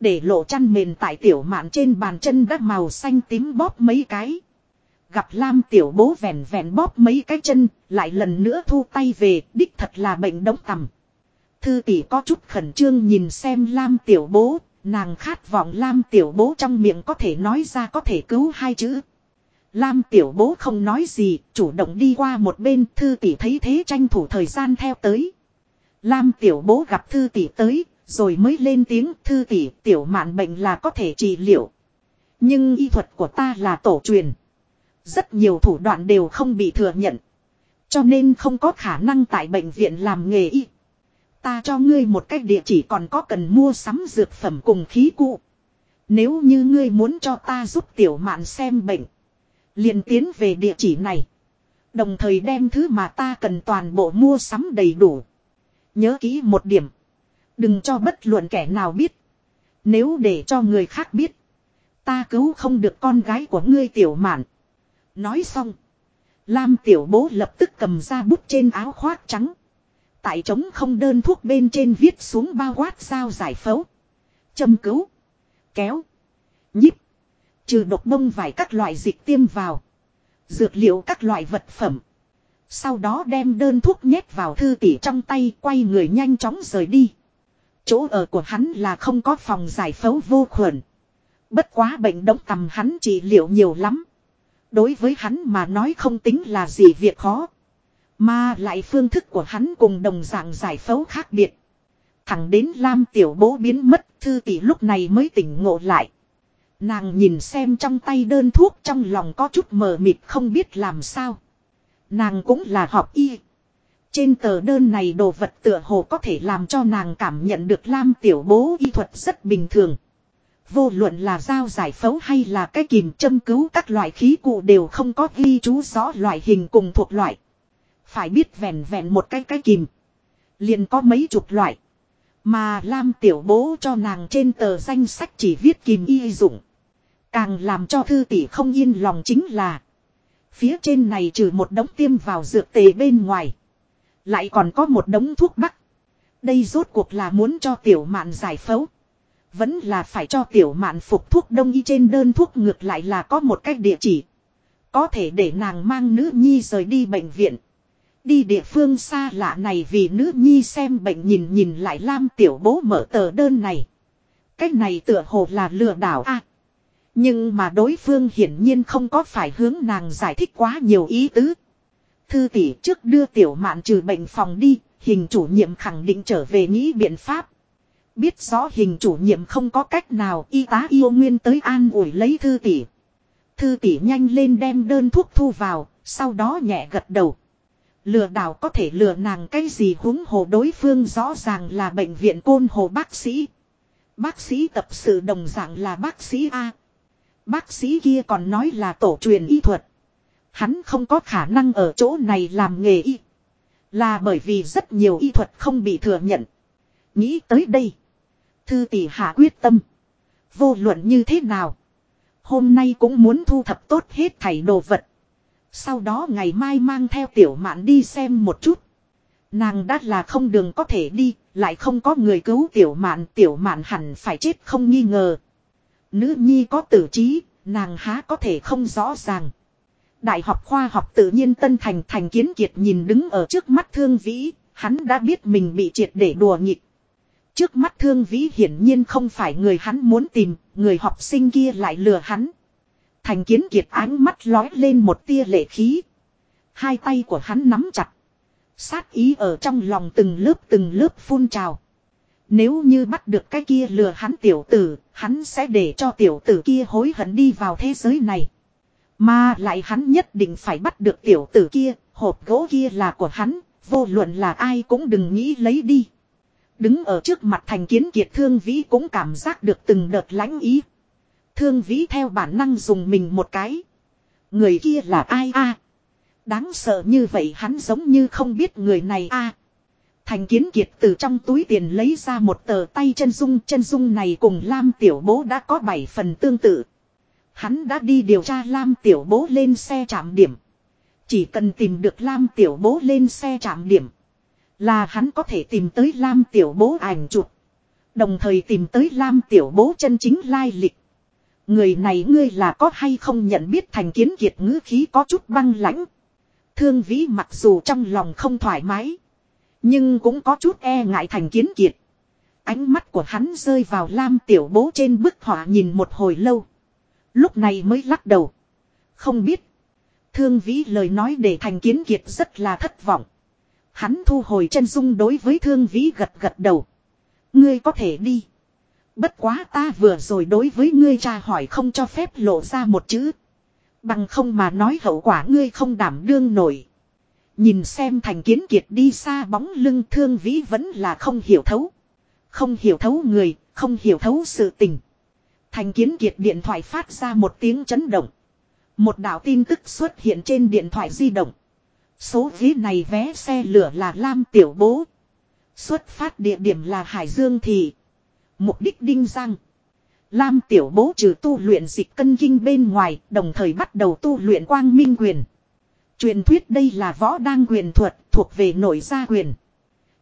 S1: Để lộ chăn mền tại tiểu mạn trên bàn chân đắt màu xanh tím bóp mấy cái. Gặp Lam tiểu bố vẹn vẹn bóp mấy cái chân, lại lần nữa thu tay về, đích thật là bệnh đống tầm. Thư tỷ có chút khẩn trương nhìn xem Lam tiểu bố, nàng khát vọng Lam tiểu bố trong miệng có thể nói ra có thể cứu hai chữ. Lam tiểu bố không nói gì, chủ động đi qua một bên, thư tỷ thấy thế tranh thủ thời gian theo tới. Lam tiểu bố gặp thư tỷ tới, rồi mới lên tiếng thư tỷ tiểu mạn bệnh là có thể trị liệu. Nhưng y thuật của ta là tổ truyền. Rất nhiều thủ đoạn đều không bị thừa nhận. Cho nên không có khả năng tại bệnh viện làm nghề y. Ta cho ngươi một cách địa chỉ còn có cần mua sắm dược phẩm cùng khí cụ. Nếu như ngươi muốn cho ta giúp tiểu mạn xem bệnh liền tiến về địa chỉ này. Đồng thời đem thứ mà ta cần toàn bộ mua sắm đầy đủ. Nhớ kỹ một điểm. Đừng cho bất luận kẻ nào biết. Nếu để cho người khác biết. Ta cứu không được con gái của ngươi tiểu mạn. Nói xong. Lam tiểu bố lập tức cầm ra bút trên áo khoác trắng. Tại trống không đơn thuốc bên trên viết xuống bao quát sao giải phẫu. Châm cứu. Kéo. Nhíp. Trừ độc bông vải các loại dịch tiêm vào. Dược liệu các loại vật phẩm. Sau đó đem đơn thuốc nhét vào thư tỷ trong tay, quay người nhanh chóng rời đi. Chỗ ở của hắn là không có phòng giải phẫu vô khuẩn. Bất quá bệnh đống tầm hắn trị liệu nhiều lắm. Đối với hắn mà nói không tính là gì việc khó. Mà lại phương thức của hắn cùng đồng dạng giải phẫu khác biệt. Thẳng đến Lam tiểu bố biến mất, thư tỷ lúc này mới tỉnh ngộ lại. Nàng nhìn xem trong tay đơn thuốc trong lòng có chút mờ mịt không biết làm sao. Nàng cũng là học y. Trên tờ đơn này đồ vật tựa hồ có thể làm cho nàng cảm nhận được Lam tiểu bố y thuật rất bình thường. Vô luận là dao giải phẫu hay là cái kìm châm cứu các loại khí cụ đều không có ghi chú rõ loại hình cùng thuộc loại. Phải biết vẹn vẹn một cái cái kìm. Liền có mấy chục loại. Mà Lam tiểu bố cho nàng trên tờ danh sách chỉ viết kìm y dụng. Càng làm cho thư tỷ không yên lòng chính là. Phía trên này trừ một đống tiêm vào dược tề bên ngoài. Lại còn có một đống thuốc bắc. Đây rốt cuộc là muốn cho tiểu mạn giải phẫu. Vẫn là phải cho tiểu mạn phục thuốc đông y trên đơn thuốc ngược lại là có một cách địa chỉ. Có thể để nàng mang nữ nhi rời đi bệnh viện. Đi địa phương xa lạ này vì nữ nhi xem bệnh nhìn nhìn lại Lam tiểu bố mở tờ đơn này. Cách này tựa hồ là lừa đảo a nhưng mà đối phương hiển nhiên không có phải hướng nàng giải thích quá nhiều ý tứ. Thư tỷ trước đưa tiểu mạn trừ bệnh phòng đi, hình chủ nhiệm khẳng định trở về nghĩ biện pháp. Biết rõ hình chủ nhiệm không có cách nào y tá yêu nguyên tới an ủi lấy thư tỷ. Thư tỷ nhanh lên đem đơn thuốc thu vào, sau đó nhẹ gật đầu. Lừa đảo có thể lừa nàng cái gì húng hồ đối phương rõ ràng là bệnh viện côn hồ bác sĩ. Bác sĩ tập sự đồng dạng là bác sĩ A. Bác sĩ kia còn nói là tổ truyền y thuật. Hắn không có khả năng ở chỗ này làm nghề y. Là bởi vì rất nhiều y thuật không bị thừa nhận. Nghĩ tới đây. Thư tỷ hạ quyết tâm. Vô luận như thế nào. Hôm nay cũng muốn thu thập tốt hết thảy đồ vật. Sau đó ngày mai mang theo tiểu mạn đi xem một chút. Nàng đắt là không đường có thể đi, lại không có người cứu tiểu mạn, tiểu mạn hẳn phải chết không nghi ngờ. Nữ nhi có tử trí, nàng há có thể không rõ ràng. Đại học khoa học tự nhiên Tân Thành Thành Kiến Kiệt nhìn đứng ở trước mắt Thương Vĩ, hắn đã biết mình bị triệt để đùa nghịch. Trước mắt Thương Vĩ hiển nhiên không phải người hắn muốn tìm, người học sinh kia lại lừa hắn. Thành Kiến Kiệt ánh mắt lói lên một tia lệ khí. Hai tay của hắn nắm chặt. Sát ý ở trong lòng từng lớp từng lớp phun trào. Nếu như bắt được cái kia lừa hắn tiểu tử, hắn sẽ để cho tiểu tử kia hối hận đi vào thế giới này. Mà lại hắn nhất định phải bắt được tiểu tử kia, hộp gỗ kia là của hắn, vô luận là ai cũng đừng nghĩ lấy đi. Đứng ở trước mặt thành kiến kiệt thương vĩ cũng cảm giác được từng đợt lãnh ý. Thương vĩ theo bản năng dùng mình một cái. Người kia là ai a? Đáng sợ như vậy hắn giống như không biết người này a. Thành kiến kiệt từ trong túi tiền lấy ra một tờ tay chân dung. Chân dung này cùng Lam tiểu bố đã có 7 phần tương tự. Hắn đã đi điều tra Lam tiểu bố lên xe trạm điểm. Chỉ cần tìm được Lam tiểu bố lên xe trạm điểm. Là hắn có thể tìm tới Lam tiểu bố ảnh chụp. Đồng thời tìm tới Lam tiểu bố chân chính lai lịch. Người này ngươi là có hay không nhận biết thành kiến kiệt ngữ khí có chút băng lãnh. Thương vĩ mặc dù trong lòng không thoải mái. Nhưng cũng có chút e ngại thành kiến kiệt. Ánh mắt của hắn rơi vào lam tiểu bố trên bức họa nhìn một hồi lâu. Lúc này mới lắc đầu. Không biết. Thương vĩ lời nói để thành kiến kiệt rất là thất vọng. Hắn thu hồi chân dung đối với thương vĩ gật gật đầu. Ngươi có thể đi. Bất quá ta vừa rồi đối với ngươi tra hỏi không cho phép lộ ra một chữ. Bằng không mà nói hậu quả ngươi không đảm đương nổi. Nhìn xem thành kiến kiệt đi xa bóng lưng thương vĩ vẫn là không hiểu thấu. Không hiểu thấu người, không hiểu thấu sự tình. Thành kiến kiệt điện thoại phát ra một tiếng chấn động. Một đạo tin tức xuất hiện trên điện thoại di động. Số ghế này vé xe lửa là Lam Tiểu Bố. Xuất phát địa điểm là Hải Dương Thị. Mục đích Đinh Giang. Lam Tiểu Bố trừ tu luyện dịch cân kinh bên ngoài, đồng thời bắt đầu tu luyện quang minh quyền. Truyền thuyết đây là võ đang quyền thuật, thuộc về nội gia quyền.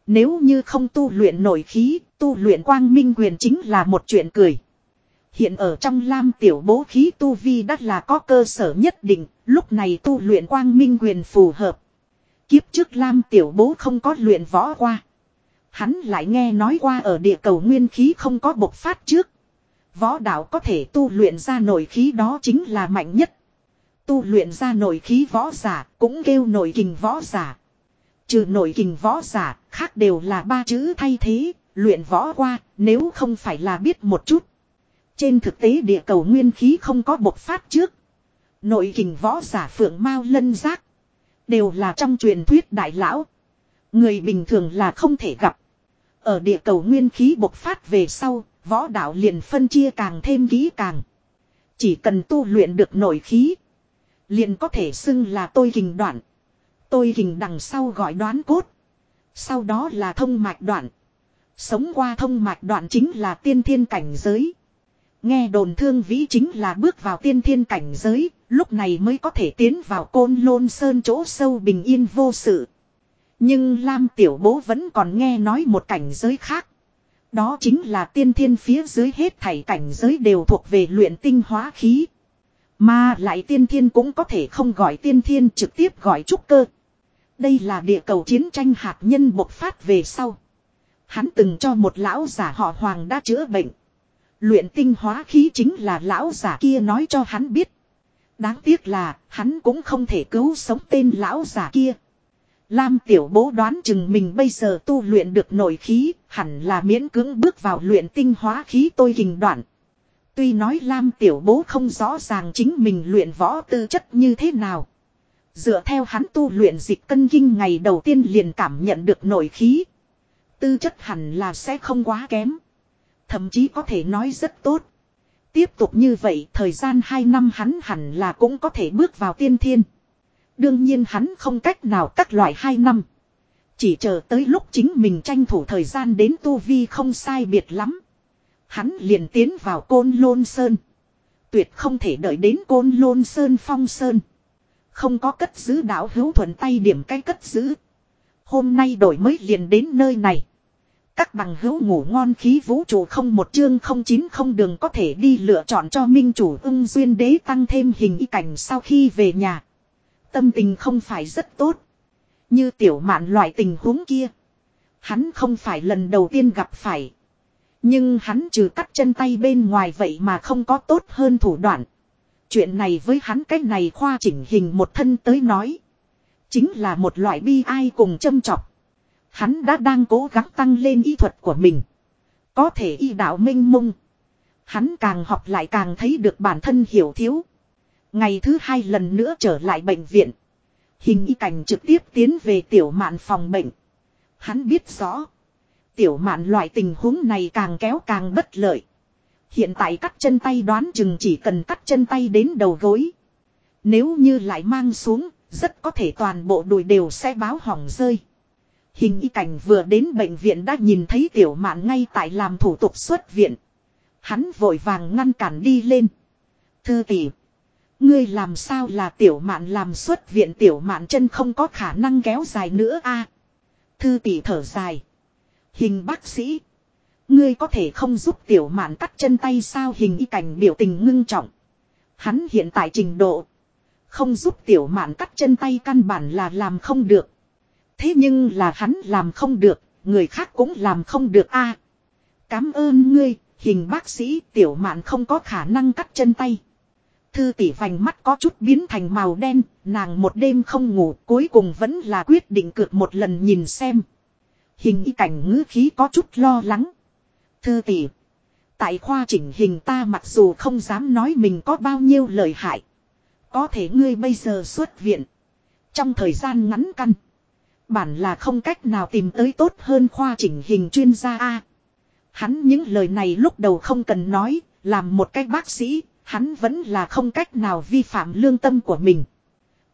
S1: Nếu như không tu luyện nội khí, tu luyện quang minh quyền chính là một chuyện cười. Hiện ở trong lam tiểu bố khí tu vi đắt là có cơ sở nhất định, lúc này tu luyện quang minh quyền phù hợp. Kiếp trước lam tiểu bố không có luyện võ qua. Hắn lại nghe nói qua ở địa cầu nguyên khí không có bộc phát trước. Võ đạo có thể tu luyện ra nội khí đó chính là mạnh nhất. Tu luyện ra nội khí võ giả cũng kêu nội kình võ giả. Trừ nội kình võ giả, khác đều là ba chữ thay thế, luyện võ qua, nếu không phải là biết một chút. Trên thực tế địa cầu nguyên khí không có bộc phát trước. Nội kình võ giả phượng mao lân giác. Đều là trong truyền thuyết đại lão. Người bình thường là không thể gặp. Ở địa cầu nguyên khí bộc phát về sau, võ đạo liền phân chia càng thêm kỹ càng. Chỉ cần tu luyện được nội khí. Liền có thể xưng là tôi hình đoạn. Tôi hình đằng sau gọi đoán cốt. Sau đó là thông mạch đoạn. Sống qua thông mạch đoạn chính là tiên thiên cảnh giới. Nghe đồn thương vĩ chính là bước vào tiên thiên cảnh giới, lúc này mới có thể tiến vào côn lôn sơn chỗ sâu bình yên vô sự. Nhưng Lam Tiểu Bố vẫn còn nghe nói một cảnh giới khác. Đó chính là tiên thiên phía dưới hết thảy cảnh giới đều thuộc về luyện tinh hóa khí. Mà lại tiên thiên cũng có thể không gọi tiên thiên trực tiếp gọi trúc cơ. Đây là địa cầu chiến tranh hạt nhân bộc phát về sau. Hắn từng cho một lão giả họ hoàng đã chữa bệnh. Luyện tinh hóa khí chính là lão giả kia nói cho hắn biết. Đáng tiếc là hắn cũng không thể cứu sống tên lão giả kia. Lam tiểu bố đoán chừng mình bây giờ tu luyện được nội khí, hẳn là miễn cưỡng bước vào luyện tinh hóa khí tôi hình đoạn. Tuy nói Lam tiểu bố không rõ ràng chính mình luyện võ tư chất như thế nào. Dựa theo hắn tu luyện dịch cân kinh ngày đầu tiên liền cảm nhận được nội khí. Tư chất hẳn là sẽ không quá kém. Thậm chí có thể nói rất tốt. Tiếp tục như vậy, thời gian 2 năm hắn hẳn là cũng có thể bước vào tiên thiên. Đương nhiên hắn không cách nào các loại 2 năm. Chỉ chờ tới lúc chính mình tranh thủ thời gian đến tu vi không sai biệt lắm. Hắn liền tiến vào côn lôn sơn. Tuyệt không thể đợi đến côn lôn sơn phong sơn. Không có cất giữ đạo hữu thuận tay điểm cái cất giữ. Hôm nay đổi mới liền đến nơi này. Các bằng hữu ngủ ngon khí vũ trụ không một chương không chín không đường có thể đi lựa chọn cho minh chủ ưng duyên đế tăng thêm hình y cảnh sau khi về nhà. Tâm tình không phải rất tốt. Như tiểu mạn loại tình huống kia. Hắn không phải lần đầu tiên gặp phải. Nhưng hắn trừ cắt chân tay bên ngoài vậy mà không có tốt hơn thủ đoạn. Chuyện này với hắn cách này khoa chỉnh hình một thân tới nói. Chính là một loại bi ai cùng châm chọc. Hắn đã đang cố gắng tăng lên y thuật của mình. Có thể y đạo minh mông. Hắn càng học lại càng thấy được bản thân hiểu thiếu. Ngày thứ hai lần nữa trở lại bệnh viện. Hình y cảnh trực tiếp tiến về tiểu mạn phòng bệnh. Hắn biết rõ. Tiểu mạn loại tình huống này càng kéo càng bất lợi. Hiện tại cắt chân tay đoán chừng chỉ cần cắt chân tay đến đầu gối. Nếu như lại mang xuống, rất có thể toàn bộ đùi đều sẽ báo hỏng rơi. Hình y cảnh vừa đến bệnh viện đã nhìn thấy tiểu mạn ngay tại làm thủ tục xuất viện. Hắn vội vàng ngăn cản đi lên. Thư tỷ. Ngươi làm sao là tiểu mạn làm xuất viện tiểu mạn chân không có khả năng kéo dài nữa a Thư tỷ thở dài. Hình bác sĩ. Ngươi có thể không giúp tiểu mạn cắt chân tay sao hình y cảnh biểu tình ngưng trọng. Hắn hiện tại trình độ. Không giúp tiểu mạn cắt chân tay căn bản là làm không được. Thế nhưng là hắn làm không được, người khác cũng làm không được a. À, Cám ơn ngươi, hình bác sĩ tiểu mạn không có khả năng cắt chân tay. Thư tỷ vành mắt có chút biến thành màu đen, nàng một đêm không ngủ cuối cùng vẫn là quyết định cược một lần nhìn xem. Hình y cảnh ngữ khí có chút lo lắng. Thư tỷ. Tại khoa chỉnh hình ta mặc dù không dám nói mình có bao nhiêu lời hại. Có thể ngươi bây giờ xuất viện. Trong thời gian ngắn căn. Bản là không cách nào tìm tới tốt hơn khoa chỉnh hình chuyên gia A. Hắn những lời này lúc đầu không cần nói, làm một cách bác sĩ, hắn vẫn là không cách nào vi phạm lương tâm của mình.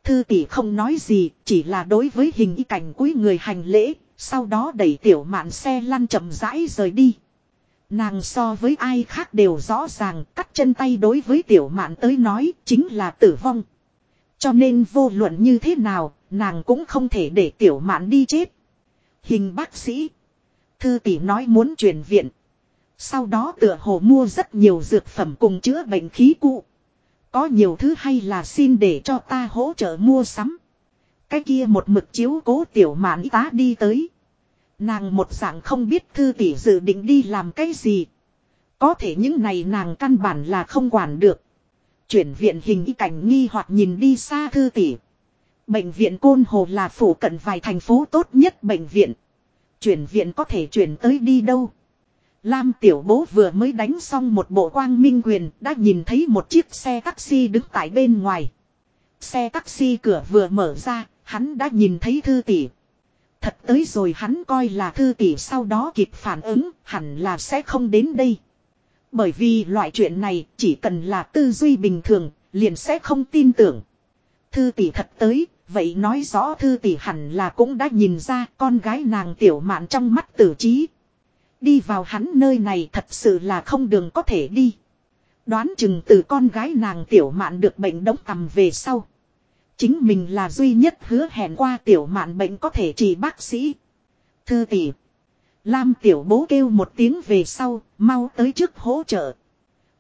S1: Thư tỷ không nói gì, chỉ là đối với hình y cảnh cuối người hành lễ, sau đó đẩy tiểu mạn xe lăn chậm rãi rời đi. Nàng so với ai khác đều rõ ràng cắt chân tay đối với tiểu mạn tới nói chính là tử vong. Cho nên vô luận như thế nào, nàng cũng không thể để tiểu mạn đi chết. Hình bác sĩ. Thư tỷ nói muốn chuyển viện. Sau đó tựa hồ mua rất nhiều dược phẩm cùng chữa bệnh khí cụ. Có nhiều thứ hay là xin để cho ta hỗ trợ mua sắm. Cái kia một mực chiếu cố tiểu mạn tá đi tới. Nàng một dạng không biết thư tỷ dự định đi làm cái gì. Có thể những này nàng căn bản là không quản được. Chuyển viện hình y cảnh nghi hoặc nhìn đi xa thư tỷ. Bệnh viện Côn Hồ là phủ cận vài thành phố tốt nhất bệnh viện. Chuyển viện có thể chuyển tới đi đâu. Lam tiểu bố vừa mới đánh xong một bộ quang minh quyền đã nhìn thấy một chiếc xe taxi đứng tại bên ngoài. Xe taxi cửa vừa mở ra, hắn đã nhìn thấy thư tỷ. Thật tới rồi hắn coi là thư tỷ sau đó kịp phản ứng, hẳn là sẽ không đến đây. Bởi vì loại chuyện này chỉ cần là tư duy bình thường, liền sẽ không tin tưởng. Thư tỷ thật tới, vậy nói rõ thư tỷ hẳn là cũng đã nhìn ra con gái nàng tiểu mạn trong mắt tử trí. Đi vào hắn nơi này thật sự là không đường có thể đi. Đoán chừng từ con gái nàng tiểu mạn được bệnh đống tầm về sau. Chính mình là duy nhất hứa hẹn qua tiểu mạn bệnh có thể trị bác sĩ. Thư tỷ. Lam tiểu bố kêu một tiếng về sau, mau tới trước hỗ trợ.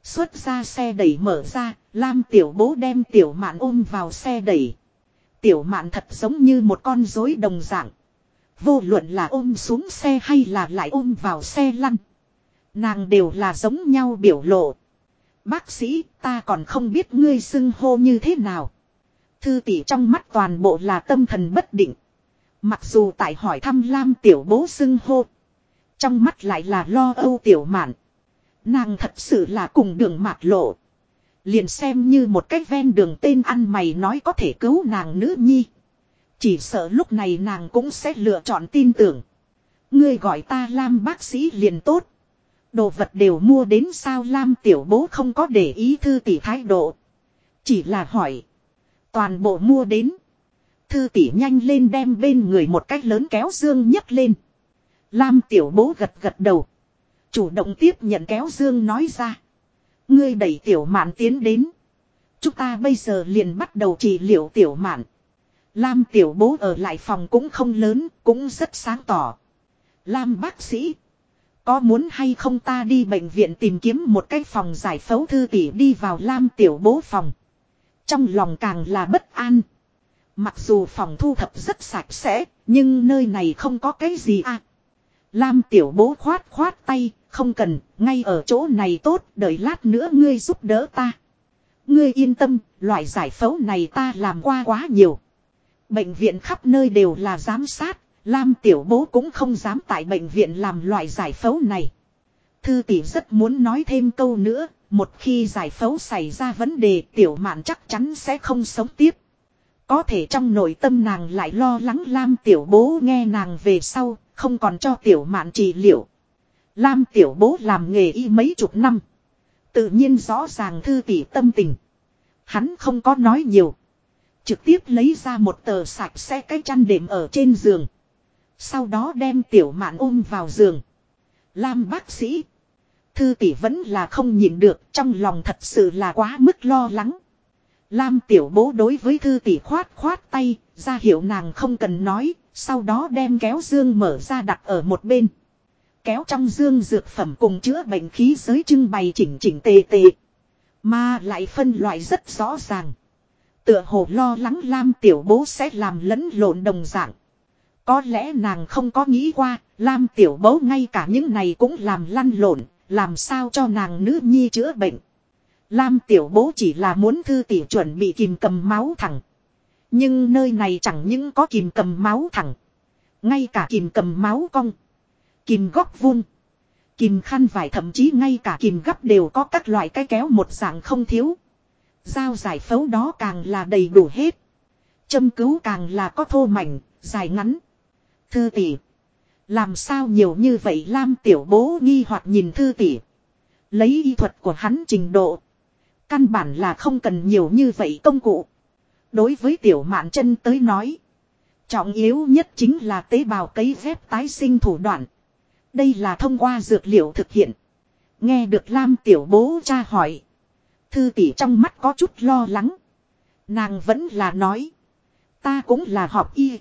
S1: Xuất ra xe đẩy mở ra, Lam tiểu bố đem tiểu mạn ôm vào xe đẩy. Tiểu mạn thật giống như một con rối đồng dạng. Vô luận là ôm xuống xe hay là lại ôm vào xe lăn. Nàng đều là giống nhau biểu lộ. Bác sĩ, ta còn không biết ngươi xưng hô như thế nào. Thư tỷ trong mắt toàn bộ là tâm thần bất định. Mặc dù tại hỏi thăm Lam tiểu bố xưng hô. Trong mắt lại là lo âu tiểu mạn. Nàng thật sự là cùng đường mạt lộ. Liền xem như một cách ven đường tên ăn mày nói có thể cứu nàng nữ nhi. Chỉ sợ lúc này nàng cũng sẽ lựa chọn tin tưởng. Ngươi gọi ta Lam bác sĩ liền tốt. Đồ vật đều mua đến sao Lam tiểu bố không có để ý thư tỷ thái độ. Chỉ là hỏi. Toàn bộ mua đến. Thư tỷ nhanh lên đem bên người một cách lớn kéo dương nhấc lên. Lam tiểu bố gật gật đầu. Chủ động tiếp nhận kéo dương nói ra. Ngươi đẩy tiểu mạn tiến đến. Chúng ta bây giờ liền bắt đầu trị liệu tiểu mạn. Lam tiểu bố ở lại phòng cũng không lớn, cũng rất sáng tỏ. Lam bác sĩ. Có muốn hay không ta đi bệnh viện tìm kiếm một cái phòng giải phẫu thư tỷ đi vào Lam tiểu bố phòng. Trong lòng càng là bất an. Mặc dù phòng thu thập rất sạch sẽ, nhưng nơi này không có cái gì à. Lam tiểu bố khoát khoát tay, không cần, ngay ở chỗ này tốt, đợi lát nữa ngươi giúp đỡ ta. Ngươi yên tâm, loại giải phẫu này ta làm qua quá nhiều. Bệnh viện khắp nơi đều là giám sát, Lam tiểu bố cũng không dám tại bệnh viện làm loại giải phẫu này. Thư tỷ rất muốn nói thêm câu nữa, một khi giải phẫu xảy ra vấn đề tiểu mạn chắc chắn sẽ không sống tiếp. Có thể trong nội tâm nàng lại lo lắng Lam tiểu bố nghe nàng về sau, không còn cho tiểu mạn trị liệu. Lam tiểu bố làm nghề y mấy chục năm. Tự nhiên rõ ràng thư tỷ tâm tình. Hắn không có nói nhiều. Trực tiếp lấy ra một tờ sạch sẽ cái chăn đệm ở trên giường. Sau đó đem tiểu mạn ôm vào giường. Lam bác sĩ. Thư tỷ vẫn là không nhịn được trong lòng thật sự là quá mức lo lắng. Lam tiểu bố đối với thư tỷ khoát khoát tay, ra hiệu nàng không cần nói, sau đó đem kéo dương mở ra đặt ở một bên. Kéo trong dương dược phẩm cùng chữa bệnh khí giới trưng bày chỉnh chỉnh tề tề. Mà lại phân loại rất rõ ràng. Tựa hồ lo lắng Lam tiểu bố sẽ làm lẫn lộn đồng dạng. Có lẽ nàng không có nghĩ qua, Lam tiểu bố ngay cả những này cũng làm lăn lộn, làm sao cho nàng nữ nhi chữa bệnh. Lam tiểu bố chỉ là muốn thư tỷ chuẩn bị kìm cầm máu thẳng. Nhưng nơi này chẳng những có kìm cầm máu thẳng. Ngay cả kìm cầm máu cong. Kìm góc vuông. Kìm khăn vải thậm chí ngay cả kìm gấp đều có các loại cái kéo một dạng không thiếu. Dao giải phẫu đó càng là đầy đủ hết. Châm cứu càng là có thô mảnh, dài ngắn. Thư tỷ. Làm sao nhiều như vậy Lam tiểu bố nghi hoặc nhìn thư tỷ. Lấy y thuật của hắn trình độ. Căn bản là không cần nhiều như vậy công cụ. Đối với tiểu mạn chân tới nói. Trọng yếu nhất chính là tế bào cấy ghép tái sinh thủ đoạn. Đây là thông qua dược liệu thực hiện. Nghe được Lam tiểu bố cha hỏi. Thư tỷ trong mắt có chút lo lắng. Nàng vẫn là nói. Ta cũng là học y.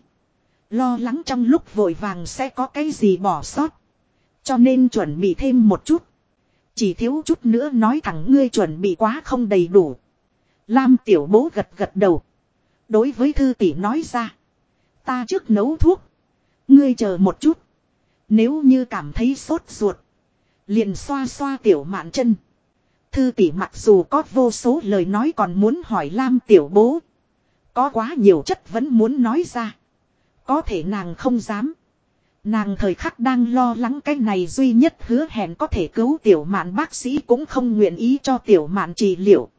S1: Lo lắng trong lúc vội vàng sẽ có cái gì bỏ sót. Cho nên chuẩn bị thêm một chút. Chỉ thiếu chút nữa nói thẳng ngươi chuẩn bị quá không đầy đủ. Lam tiểu bố gật gật đầu. Đối với thư tỷ nói ra. Ta trước nấu thuốc. Ngươi chờ một chút. Nếu như cảm thấy sốt ruột. Liền xoa xoa tiểu mạn chân. Thư tỷ mặc dù có vô số lời nói còn muốn hỏi Lam tiểu bố. Có quá nhiều chất vẫn muốn nói ra. Có thể nàng không dám. Nàng thời khắc đang lo lắng cái này duy nhất hứa hẹn có thể cứu tiểu mạn bác sĩ cũng không nguyện ý cho tiểu mạn trị liệu.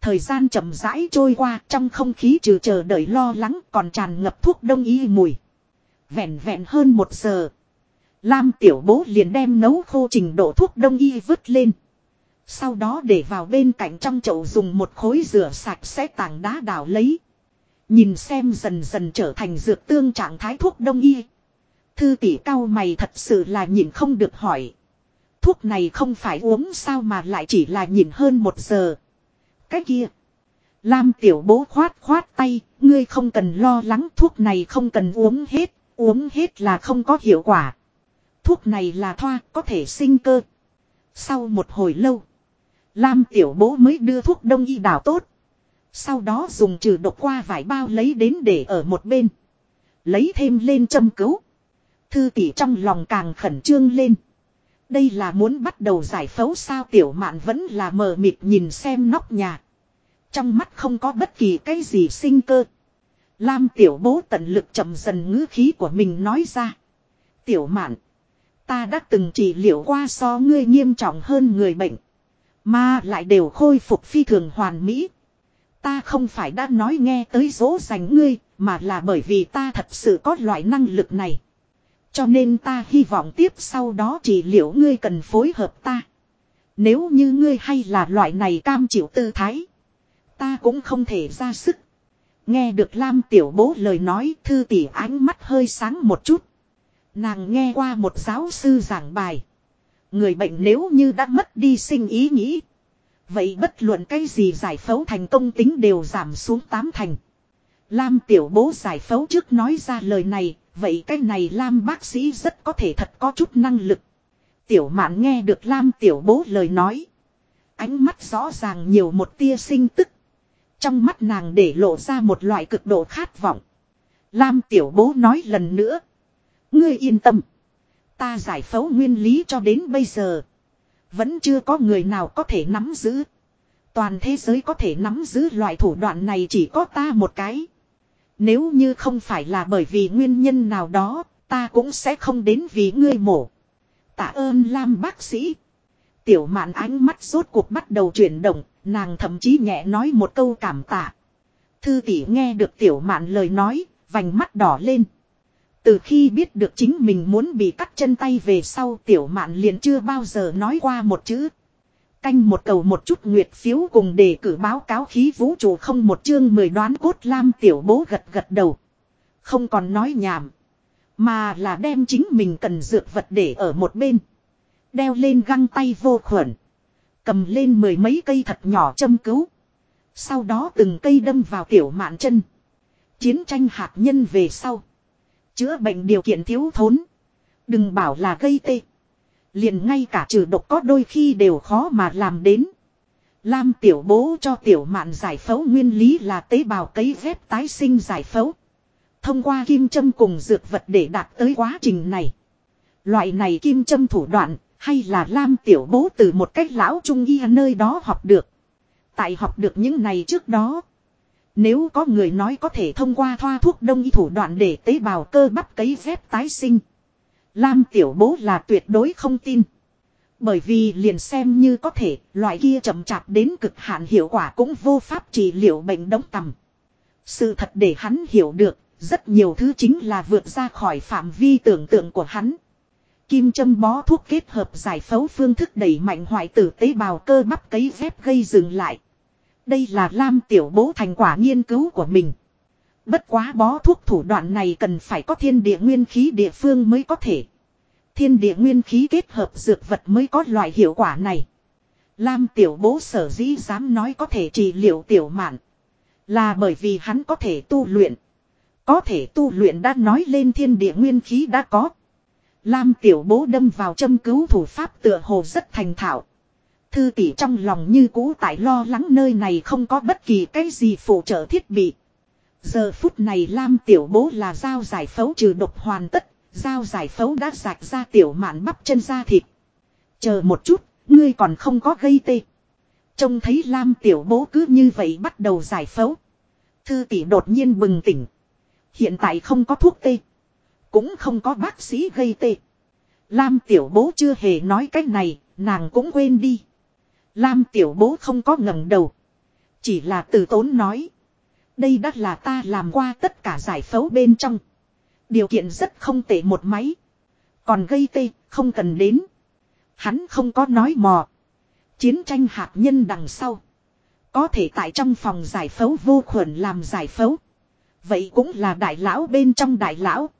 S1: Thời gian chậm rãi trôi qua, trong không khí trừ chờ đợi lo lắng còn tràn ngập thuốc đông y mùi. Vẹn vẹn hơn một giờ. Lam tiểu bố liền đem nấu khô trình độ thuốc đông y vứt lên. Sau đó để vào bên cạnh trong chậu dùng một khối rửa sạch sẽ tảng đá đảo lấy. Nhìn xem dần dần trở thành dược tương trạng thái thuốc đông y. Thư tỷ cao mày thật sự là nhìn không được hỏi. Thuốc này không phải uống sao mà lại chỉ là nhìn hơn một giờ. Cái kia. Lam tiểu bố khoát khoát tay, ngươi không cần lo lắng thuốc này không cần uống hết, uống hết là không có hiệu quả. Thuốc này là thoa, có thể sinh cơ. Sau một hồi lâu, Lam tiểu bố mới đưa thuốc đông y đảo tốt. Sau đó dùng trừ độc qua vải bao lấy đến để ở một bên. Lấy thêm lên châm cứu. Thư tỷ trong lòng càng khẩn trương lên. Đây là muốn bắt đầu giải phẫu sao tiểu mạn vẫn là mờ mịt nhìn xem nóc nhà. Trong mắt không có bất kỳ cái gì sinh cơ. Lam tiểu bố tận lực chậm dần ngữ khí của mình nói ra. Tiểu mạn. Ta đã từng trị liệu qua so ngươi nghiêm trọng hơn người bệnh. Mà lại đều khôi phục phi thường hoàn mỹ. Ta không phải đã nói nghe tới dỗ dành ngươi, mà là bởi vì ta thật sự có loại năng lực này. Cho nên ta hy vọng tiếp sau đó chỉ liệu ngươi cần phối hợp ta. Nếu như ngươi hay là loại này cam chịu tư thái. Ta cũng không thể ra sức. Nghe được Lam tiểu bố lời nói thư tỷ ánh mắt hơi sáng một chút. Nàng nghe qua một giáo sư giảng bài. Người bệnh nếu như đã mất đi sinh ý nghĩ. Vậy bất luận cái gì giải phẫu thành công tính đều giảm xuống tám thành. Lam tiểu bố giải phẫu trước nói ra lời này, vậy cái này Lam bác sĩ rất có thể thật có chút năng lực. Tiểu mạn nghe được Lam tiểu bố lời nói. Ánh mắt rõ ràng nhiều một tia sinh tức. Trong mắt nàng để lộ ra một loại cực độ khát vọng. Lam tiểu bố nói lần nữa. Ngươi yên tâm. Ta giải phẫu nguyên lý cho đến bây giờ. Vẫn chưa có người nào có thể nắm giữ. Toàn thế giới có thể nắm giữ loại thủ đoạn này chỉ có ta một cái. Nếu như không phải là bởi vì nguyên nhân nào đó, ta cũng sẽ không đến vì ngươi mổ. Tạ ơn Lam bác sĩ. Tiểu mạn ánh mắt rốt cuộc bắt đầu chuyển động, nàng thậm chí nhẹ nói một câu cảm tạ. Thư tỷ nghe được tiểu mạn lời nói, vành mắt đỏ lên. Từ khi biết được chính mình muốn bị cắt chân tay về sau, tiểu mạn liền chưa bao giờ nói qua một chữ. Canh một cầu một chút nguyệt phiếu cùng đề cử báo cáo khí vũ trụ không một chương mười đoán cốt lam tiểu bố gật gật đầu. Không còn nói nhảm. Mà là đem chính mình cần dược vật để ở một bên. Đeo lên găng tay vô khuẩn. Cầm lên mười mấy cây thật nhỏ châm cứu. Sau đó từng cây đâm vào tiểu mạn chân. Chiến tranh hạt nhân về sau. Chữa bệnh điều kiện thiếu thốn. Đừng bảo là gây tê. Liền ngay cả trừ độc có đôi khi đều khó mà làm đến. Lam tiểu bố cho tiểu mạn giải phẫu nguyên lý là tế bào cấy ghép tái sinh giải phẫu. Thông qua kim châm cùng dược vật để đạt tới quá trình này. Loại này kim châm thủ đoạn, hay là Lam tiểu bố từ một cách lão trung y nơi đó học được. Tại học được những này trước đó. Nếu có người nói có thể thông qua thoa thuốc đông y thủ đoạn để tế bào cơ bắp cấy ghép tái sinh. Lam tiểu bố là tuyệt đối không tin. Bởi vì liền xem như có thể, loại kia chậm chạp đến cực hạn hiệu quả cũng vô pháp trị liệu bệnh đống tầm. Sự thật để hắn hiểu được, rất nhiều thứ chính là vượt ra khỏi phạm vi tưởng tượng của hắn. Kim châm bó thuốc kết hợp giải phẫu phương thức đẩy mạnh hoại tử tế bào cơ bắp cấy ghép gây dừng lại. Đây là Lam Tiểu Bố thành quả nghiên cứu của mình. Bất quá bó thuốc thủ đoạn này cần phải có thiên địa nguyên khí địa phương mới có thể. Thiên địa nguyên khí kết hợp dược vật mới có loại hiệu quả này. Lam Tiểu Bố sở dĩ dám nói có thể trị liệu tiểu mạn. Là bởi vì hắn có thể tu luyện. Có thể tu luyện đã nói lên thiên địa nguyên khí đã có. Lam tiểu bố đâm vào châm cứu thủ pháp tựa hồ rất thành thạo. Thư tỷ trong lòng như cũ tại lo lắng nơi này không có bất kỳ cái gì phụ trợ thiết bị. Giờ phút này Lam tiểu bố là dao giải phẫu trừ độc hoàn tất, dao giải phẫu đã rạch ra tiểu mạn bắp chân da thịt. Chờ một chút, ngươi còn không có gây tê. Trông thấy Lam tiểu bố cứ như vậy bắt đầu giải phẫu. Thư tỷ đột nhiên bừng tỉnh. Hiện tại không có thuốc tê. Cũng không có bác sĩ gây tê. Lam tiểu bố chưa hề nói cách này, nàng cũng quên đi. Lam tiểu bố không có ngẩng đầu. Chỉ là từ tốn nói. Đây đã là ta làm qua tất cả giải phẫu bên trong. Điều kiện rất không tệ một máy. Còn gây tê, không cần đến. Hắn không có nói mò. Chiến tranh hạt nhân đằng sau. Có thể tại trong phòng giải phẫu vô khuẩn làm giải phẫu. Vậy cũng là đại lão bên trong đại lão.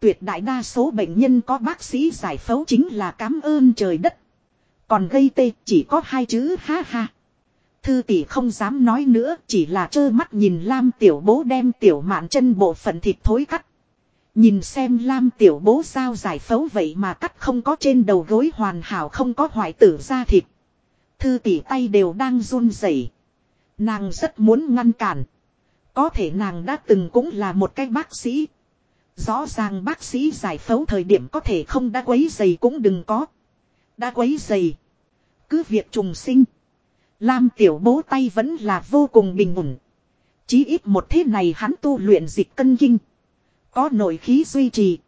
S1: Tuyệt đại đa số bệnh nhân có bác sĩ giải phẫu chính là cảm ơn trời đất. Còn gây tê, chỉ có hai chữ, ha ha. Thư tỷ không dám nói nữa, chỉ là trơ mắt nhìn Lam tiểu bố đem tiểu mạn chân bộ phận thịt thối cắt. Nhìn xem Lam tiểu bố sao giải phẫu vậy mà cắt không có trên đầu gối hoàn hảo không có hoại tử ra thịt. Thư tỷ tay đều đang run rẩy. Nàng rất muốn ngăn cản. Có thể nàng đã từng cũng là một cái bác sĩ. Rõ ràng bác sĩ giải phẫu thời điểm có thể không đã quấy giày cũng đừng có. Đã quấy dày. Cứ việc trùng sinh. Lam tiểu bố tay vẫn là vô cùng bình ổn. Chí ít một thế này hắn tu luyện dịch cân kinh. Có nội khí duy trì.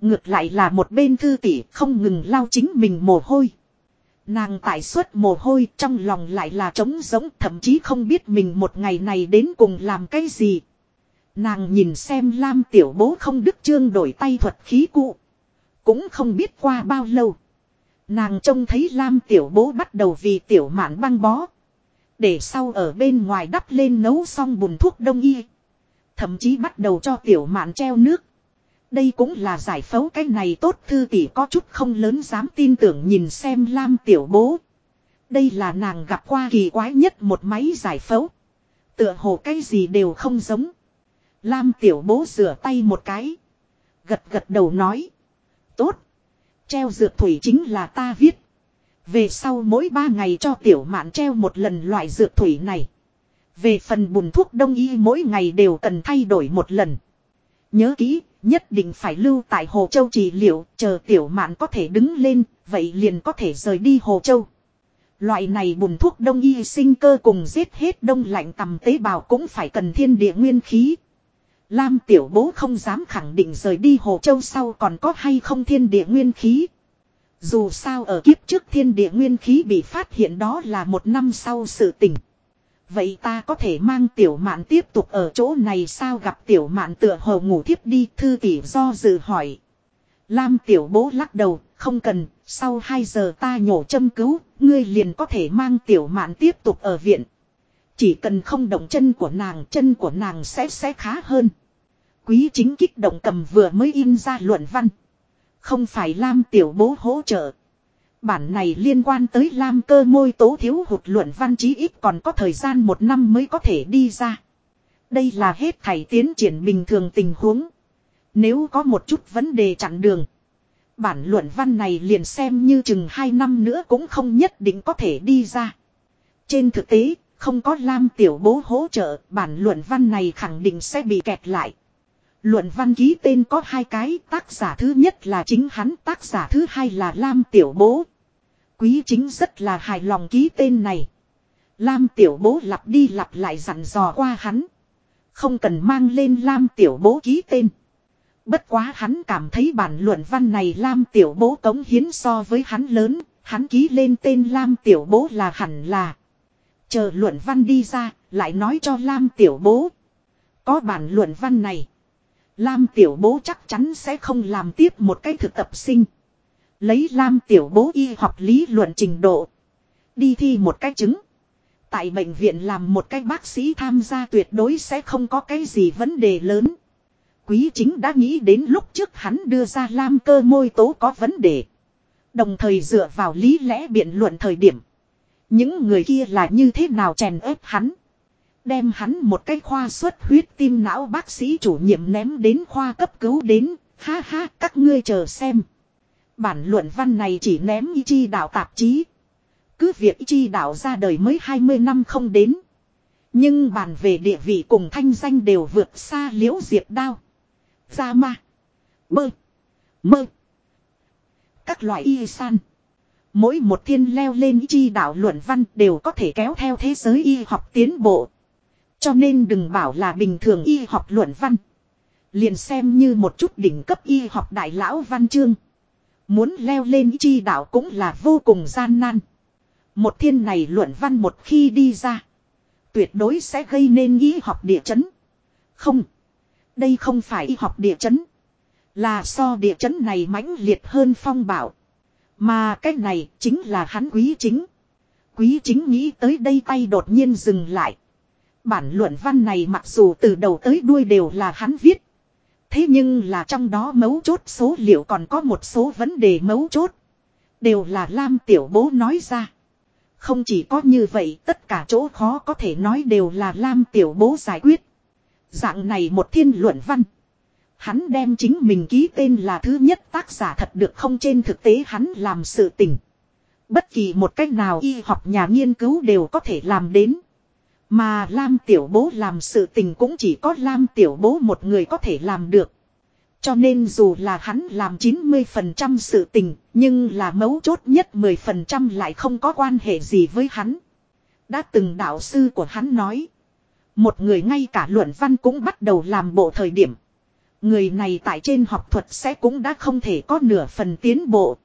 S1: Ngược lại là một bên thư tỷ không ngừng lao chính mình mồ hôi. Nàng tại suất mồ hôi trong lòng lại là trống giống thậm chí không biết mình một ngày này đến cùng làm cái gì. Nàng nhìn xem Lam tiểu bố không đức trương đổi tay thuật khí cụ. Cũng không biết qua bao lâu. Nàng trông thấy Lam tiểu bố bắt đầu vì tiểu mạn băng bó. Để sau ở bên ngoài đắp lên nấu xong bùn thuốc đông y. Thậm chí bắt đầu cho tiểu mạn treo nước. Đây cũng là giải phẫu cái này tốt thư tỷ có chút không lớn dám tin tưởng nhìn xem Lam tiểu bố. Đây là nàng gặp qua kỳ quái nhất một máy giải phẫu. Tựa hồ cái gì đều không giống. Lam tiểu bố rửa tay một cái. Gật gật đầu nói. Tốt. Treo dược thủy chính là ta viết. Về sau mỗi ba ngày cho tiểu mạn treo một lần loại dược thủy này. Về phần bùn thuốc đông y mỗi ngày đều cần thay đổi một lần. Nhớ kỹ, nhất định phải lưu tại Hồ Châu trị liệu, chờ tiểu mạn có thể đứng lên, vậy liền có thể rời đi Hồ Châu. Loại này bùn thuốc đông y sinh cơ cùng giết hết đông lạnh tầm tế bào cũng phải cần thiên địa nguyên khí. Lam tiểu bố không dám khẳng định rời đi Hồ Châu sau còn có hay không thiên địa nguyên khí. Dù sao ở kiếp trước thiên địa nguyên khí bị phát hiện đó là một năm sau sự tình. Vậy ta có thể mang tiểu mạn tiếp tục ở chỗ này sao gặp tiểu mạn tựa hồ ngủ thiếp đi thư tỷ do dự hỏi. Lam tiểu bố lắc đầu, không cần, sau 2 giờ ta nhổ châm cứu, ngươi liền có thể mang tiểu mạn tiếp tục ở viện. Chỉ cần không động chân của nàng, chân của nàng sẽ sẽ khá hơn. Quý chính kích động cầm vừa mới in ra luận văn. Không phải Lam tiểu bố hỗ trợ. Bản này liên quan tới Lam cơ môi tố thiếu hụt luận văn chí ít còn có thời gian một năm mới có thể đi ra. Đây là hết thảy tiến triển bình thường tình huống. Nếu có một chút vấn đề chặn đường. Bản luận văn này liền xem như chừng 2 năm nữa cũng không nhất định có thể đi ra. Trên thực tế, không có Lam tiểu bố hỗ trợ, bản luận văn này khẳng định sẽ bị kẹt lại. Luận văn ký tên có hai cái, tác giả thứ nhất là chính hắn, tác giả thứ hai là Lam Tiểu Bố. Quý chính rất là hài lòng ký tên này. Lam Tiểu Bố lặp đi lặp lại dặn dò qua hắn. Không cần mang lên Lam Tiểu Bố ký tên. Bất quá hắn cảm thấy bản luận văn này Lam Tiểu Bố cống hiến so với hắn lớn, hắn ký lên tên Lam Tiểu Bố là hẳn là. Chờ luận văn đi ra, lại nói cho Lam Tiểu Bố. Có bản luận văn này. Lam tiểu bố chắc chắn sẽ không làm tiếp một cái thực tập sinh. Lấy Lam tiểu bố y học lý luận trình độ. Đi thi một cái chứng. Tại bệnh viện làm một cái bác sĩ tham gia tuyệt đối sẽ không có cái gì vấn đề lớn. Quý chính đã nghĩ đến lúc trước hắn đưa ra Lam cơ môi tố có vấn đề. Đồng thời dựa vào lý lẽ biện luận thời điểm. Những người kia là như thế nào chèn ép hắn. Đem hắn một cái khoa xuất huyết tim não bác sĩ chủ nhiệm ném đến khoa cấp cứu đến. Ha ha, các ngươi chờ xem. Bản luận văn này chỉ ném y chi đạo tạp chí. Cứ việc y chi đạo ra đời mới 20 năm không đến. Nhưng bàn về địa vị cùng thanh danh đều vượt xa liễu diệp đao. Ra ma. Bơ. Mơ. Các loại y san. Mỗi một thiên leo lên chi đạo luận văn đều có thể kéo theo thế giới y học tiến bộ. Cho nên đừng bảo là bình thường y học luận văn. Liền xem như một chút đỉnh cấp y học đại lão văn chương. Muốn leo lên chi đạo cũng là vô cùng gian nan. Một thiên này luận văn một khi đi ra. Tuyệt đối sẽ gây nên y học địa chấn. Không. Đây không phải y học địa chấn. Là so địa chấn này mãnh liệt hơn phong bảo. Mà cái này chính là hắn quý chính. Quý chính nghĩ tới đây tay đột nhiên dừng lại. Bản luận văn này mặc dù từ đầu tới đuôi đều là hắn viết. Thế nhưng là trong đó mấu chốt số liệu còn có một số vấn đề mấu chốt. Đều là Lam Tiểu Bố nói ra. Không chỉ có như vậy, tất cả chỗ khó có thể nói đều là Lam Tiểu Bố giải quyết. Dạng này một thiên luận văn. Hắn đem chính mình ký tên là thứ nhất tác giả thật được không trên thực tế hắn làm sự tình. Bất kỳ một cách nào y học nhà nghiên cứu đều có thể làm đến. Mà Lam Tiểu Bố làm sự tình cũng chỉ có Lam Tiểu Bố một người có thể làm được. Cho nên dù là hắn làm 90% sự tình, nhưng là mấu chốt nhất 10% lại không có quan hệ gì với hắn. Đã từng đạo sư của hắn nói. Một người ngay cả luận văn cũng bắt đầu làm bộ thời điểm. Người này tại trên học thuật sẽ cũng đã không thể có nửa phần tiến bộ.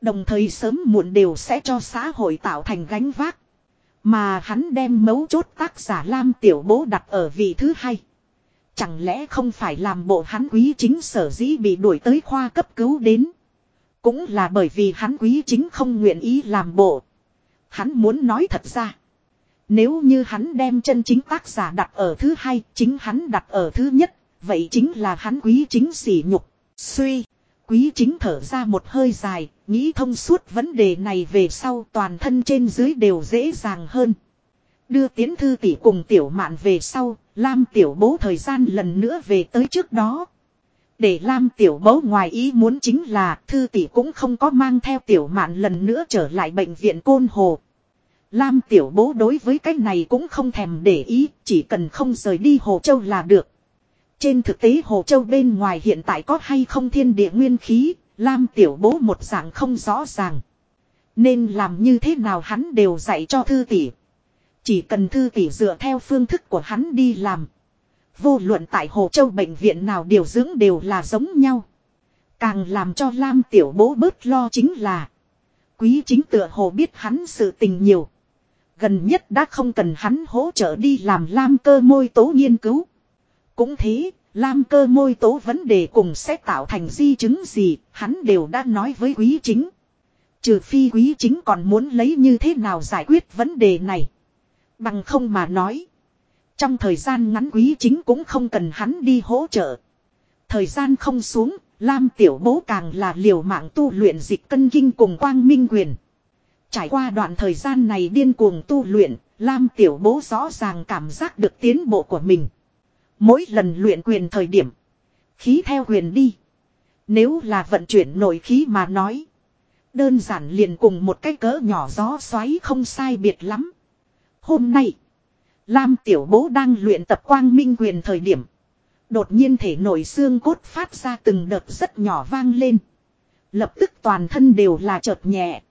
S1: Đồng thời sớm muộn đều sẽ cho xã hội tạo thành gánh vác. Mà hắn đem mấu chốt tác giả Lam Tiểu Bố đặt ở vị thứ hai. Chẳng lẽ không phải làm bộ hắn quý chính sở dĩ bị đuổi tới khoa cấp cứu đến. Cũng là bởi vì hắn quý chính không nguyện ý làm bộ. Hắn muốn nói thật ra. Nếu như hắn đem chân chính tác giả đặt ở thứ hai, chính hắn đặt ở thứ nhất, vậy chính là hắn quý chính sỉ nhục. Suy, quý chính thở ra một hơi dài, nghĩ thông suốt vấn đề này về sau toàn thân trên dưới đều dễ dàng hơn. Đưa tiến thư tỷ cùng tiểu mạn về sau, Lam tiểu bố thời gian lần nữa về tới trước đó. Để Lam tiểu bố ngoài ý muốn chính là thư tỷ cũng không có mang theo tiểu mạn lần nữa trở lại bệnh viện côn hồ. Lam tiểu bố đối với cái này cũng không thèm để ý, chỉ cần không rời đi Hồ Châu là được. Trên thực tế Hồ Châu bên ngoài hiện tại có hay không thiên địa nguyên khí, Lam tiểu bố một dạng không rõ ràng. Nên làm như thế nào hắn đều dạy cho thư tỷ. Chỉ cần thư tỷ dựa theo phương thức của hắn đi làm. Vô luận tại Hồ Châu bệnh viện nào điều dưỡng đều là giống nhau. Càng làm cho Lam tiểu bố bớt lo chính là. Quý chính tựa hồ biết hắn sự tình nhiều. Gần nhất đã không cần hắn hỗ trợ đi làm Lam cơ môi tố nghiên cứu. Cũng thế, Lam cơ môi tố vấn đề cùng sẽ tạo thành di chứng gì, hắn đều đã nói với quý chính. Trừ phi quý chính còn muốn lấy như thế nào giải quyết vấn đề này. Bằng không mà nói. Trong thời gian ngắn quý chính cũng không cần hắn đi hỗ trợ. Thời gian không xuống, Lam tiểu bố càng là liều mạng tu luyện dịch cân kinh cùng quang minh quyền. Trải qua đoạn thời gian này điên cuồng tu luyện, Lam tiểu bố rõ ràng cảm giác được tiến bộ của mình. Mỗi lần luyện quyền thời điểm, khí theo quyền đi. Nếu là vận chuyển nội khí mà nói, đơn giản liền cùng một cái cỡ nhỏ gió xoáy không sai biệt lắm. Hôm nay, Lam tiểu bố đang luyện tập quang minh quyền thời điểm. Đột nhiên thể nổi xương cốt phát ra từng đợt rất nhỏ vang lên. Lập tức toàn thân đều là chợt nhẹ.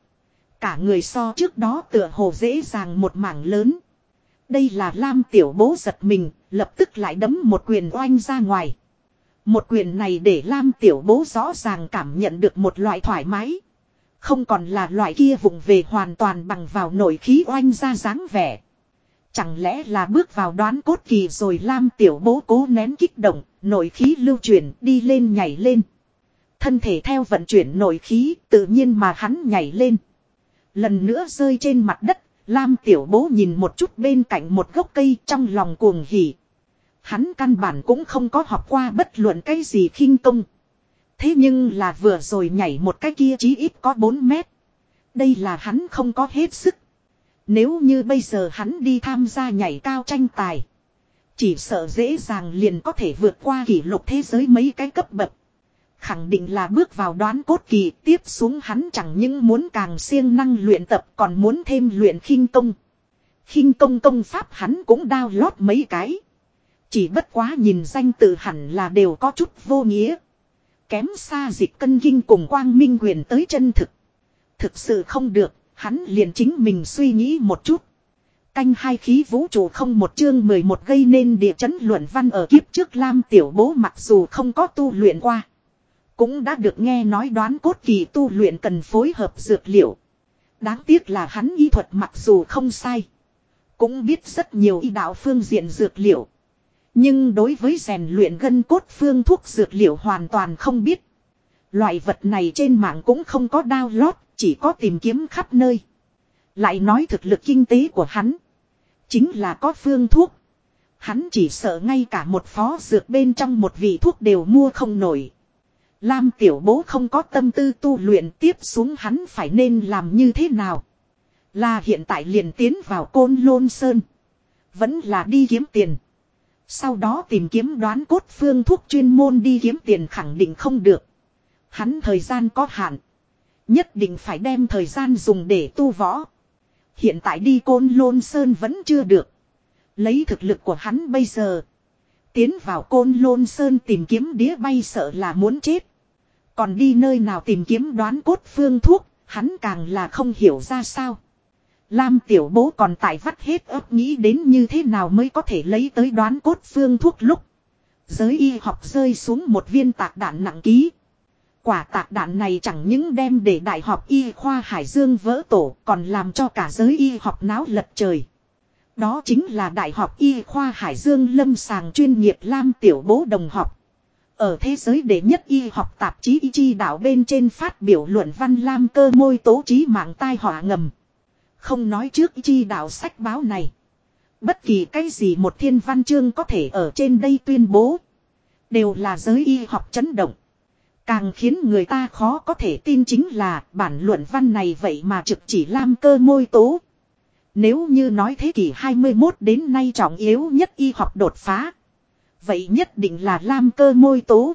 S1: Cả người so trước đó tựa hồ dễ dàng một mảng lớn. Đây là Lam tiểu bố giật mình, lập tức lại đấm một quyền oanh ra ngoài. Một quyền này để Lam tiểu bố rõ ràng cảm nhận được một loại thoải mái. Không còn là loại kia vùng về hoàn toàn bằng vào nội khí oanh ra dáng vẻ. Chẳng lẽ là bước vào đoán cốt kỳ rồi Lam tiểu bố cố nén kích động, nội khí lưu chuyển đi lên nhảy lên. Thân thể theo vận chuyển nội khí tự nhiên mà hắn nhảy lên. Lần nữa rơi trên mặt đất, Lam tiểu bố nhìn một chút bên cạnh một gốc cây trong lòng cuồng hỉ. Hắn căn bản cũng không có học qua bất luận cái gì khinh công. Thế nhưng là vừa rồi nhảy một cái kia chí ít có 4 mét. Đây là hắn không có hết sức. Nếu như bây giờ hắn đi tham gia nhảy cao tranh tài. Chỉ sợ dễ dàng liền có thể vượt qua kỷ lục thế giới mấy cái cấp bậc. Khẳng định là bước vào đoán cốt kỳ tiếp xuống hắn chẳng những muốn càng siêng năng luyện tập còn muốn thêm luyện khinh công. khinh công công pháp hắn cũng đao lót mấy cái. Chỉ bất quá nhìn danh tự hẳn là đều có chút vô nghĩa. Kém xa dịch cân kinh cùng quang minh quyền tới chân thực. Thực sự không được, hắn liền chính mình suy nghĩ một chút. Canh hai khí vũ trụ không một chương 11 gây nên địa chấn luận văn ở kiếp trước Lam Tiểu Bố mặc dù không có tu luyện qua. Cũng đã được nghe nói đoán cốt kỳ tu luyện cần phối hợp dược liệu. Đáng tiếc là hắn y thuật mặc dù không sai. Cũng biết rất nhiều y đạo phương diện dược liệu. Nhưng đối với rèn luyện gân cốt phương thuốc dược liệu hoàn toàn không biết. Loại vật này trên mạng cũng không có download, chỉ có tìm kiếm khắp nơi. Lại nói thực lực kinh tế của hắn. Chính là có phương thuốc. Hắn chỉ sợ ngay cả một phó dược bên trong một vị thuốc đều mua không nổi. Lam tiểu bố không có tâm tư tu luyện tiếp xuống hắn phải nên làm như thế nào. Là hiện tại liền tiến vào côn lôn sơn. Vẫn là đi kiếm tiền. Sau đó tìm kiếm đoán cốt phương thuốc chuyên môn đi kiếm tiền khẳng định không được. Hắn thời gian có hạn. Nhất định phải đem thời gian dùng để tu võ. Hiện tại đi côn lôn sơn vẫn chưa được. Lấy thực lực của hắn bây giờ. Tiến vào côn lôn sơn tìm kiếm đĩa bay sợ là muốn chết. Còn đi nơi nào tìm kiếm đoán cốt phương thuốc, hắn càng là không hiểu ra sao. Lam tiểu bố còn tại vắt hết ấp nghĩ đến như thế nào mới có thể lấy tới đoán cốt phương thuốc lúc. Giới y học rơi xuống một viên tạc đạn nặng ký. Quả tạc đạn này chẳng những đem để đại học y khoa Hải Dương vỡ tổ còn làm cho cả giới y học náo lật trời. Đó chính là đại học y khoa Hải Dương lâm sàng chuyên nghiệp Lam tiểu bố đồng học. Ở thế giới đệ nhất y học tạp chí y chi đạo bên trên phát biểu luận văn Lam cơ môi tố trí mạng tai họa ngầm. Không nói trước chi đạo sách báo này. Bất kỳ cái gì một thiên văn chương có thể ở trên đây tuyên bố. Đều là giới y học chấn động. Càng khiến người ta khó có thể tin chính là bản luận văn này vậy mà trực chỉ lam cơ môi tố. Nếu như nói thế kỷ 21 đến nay trọng yếu nhất y học đột phá. Vậy nhất định là lam cơ môi tố.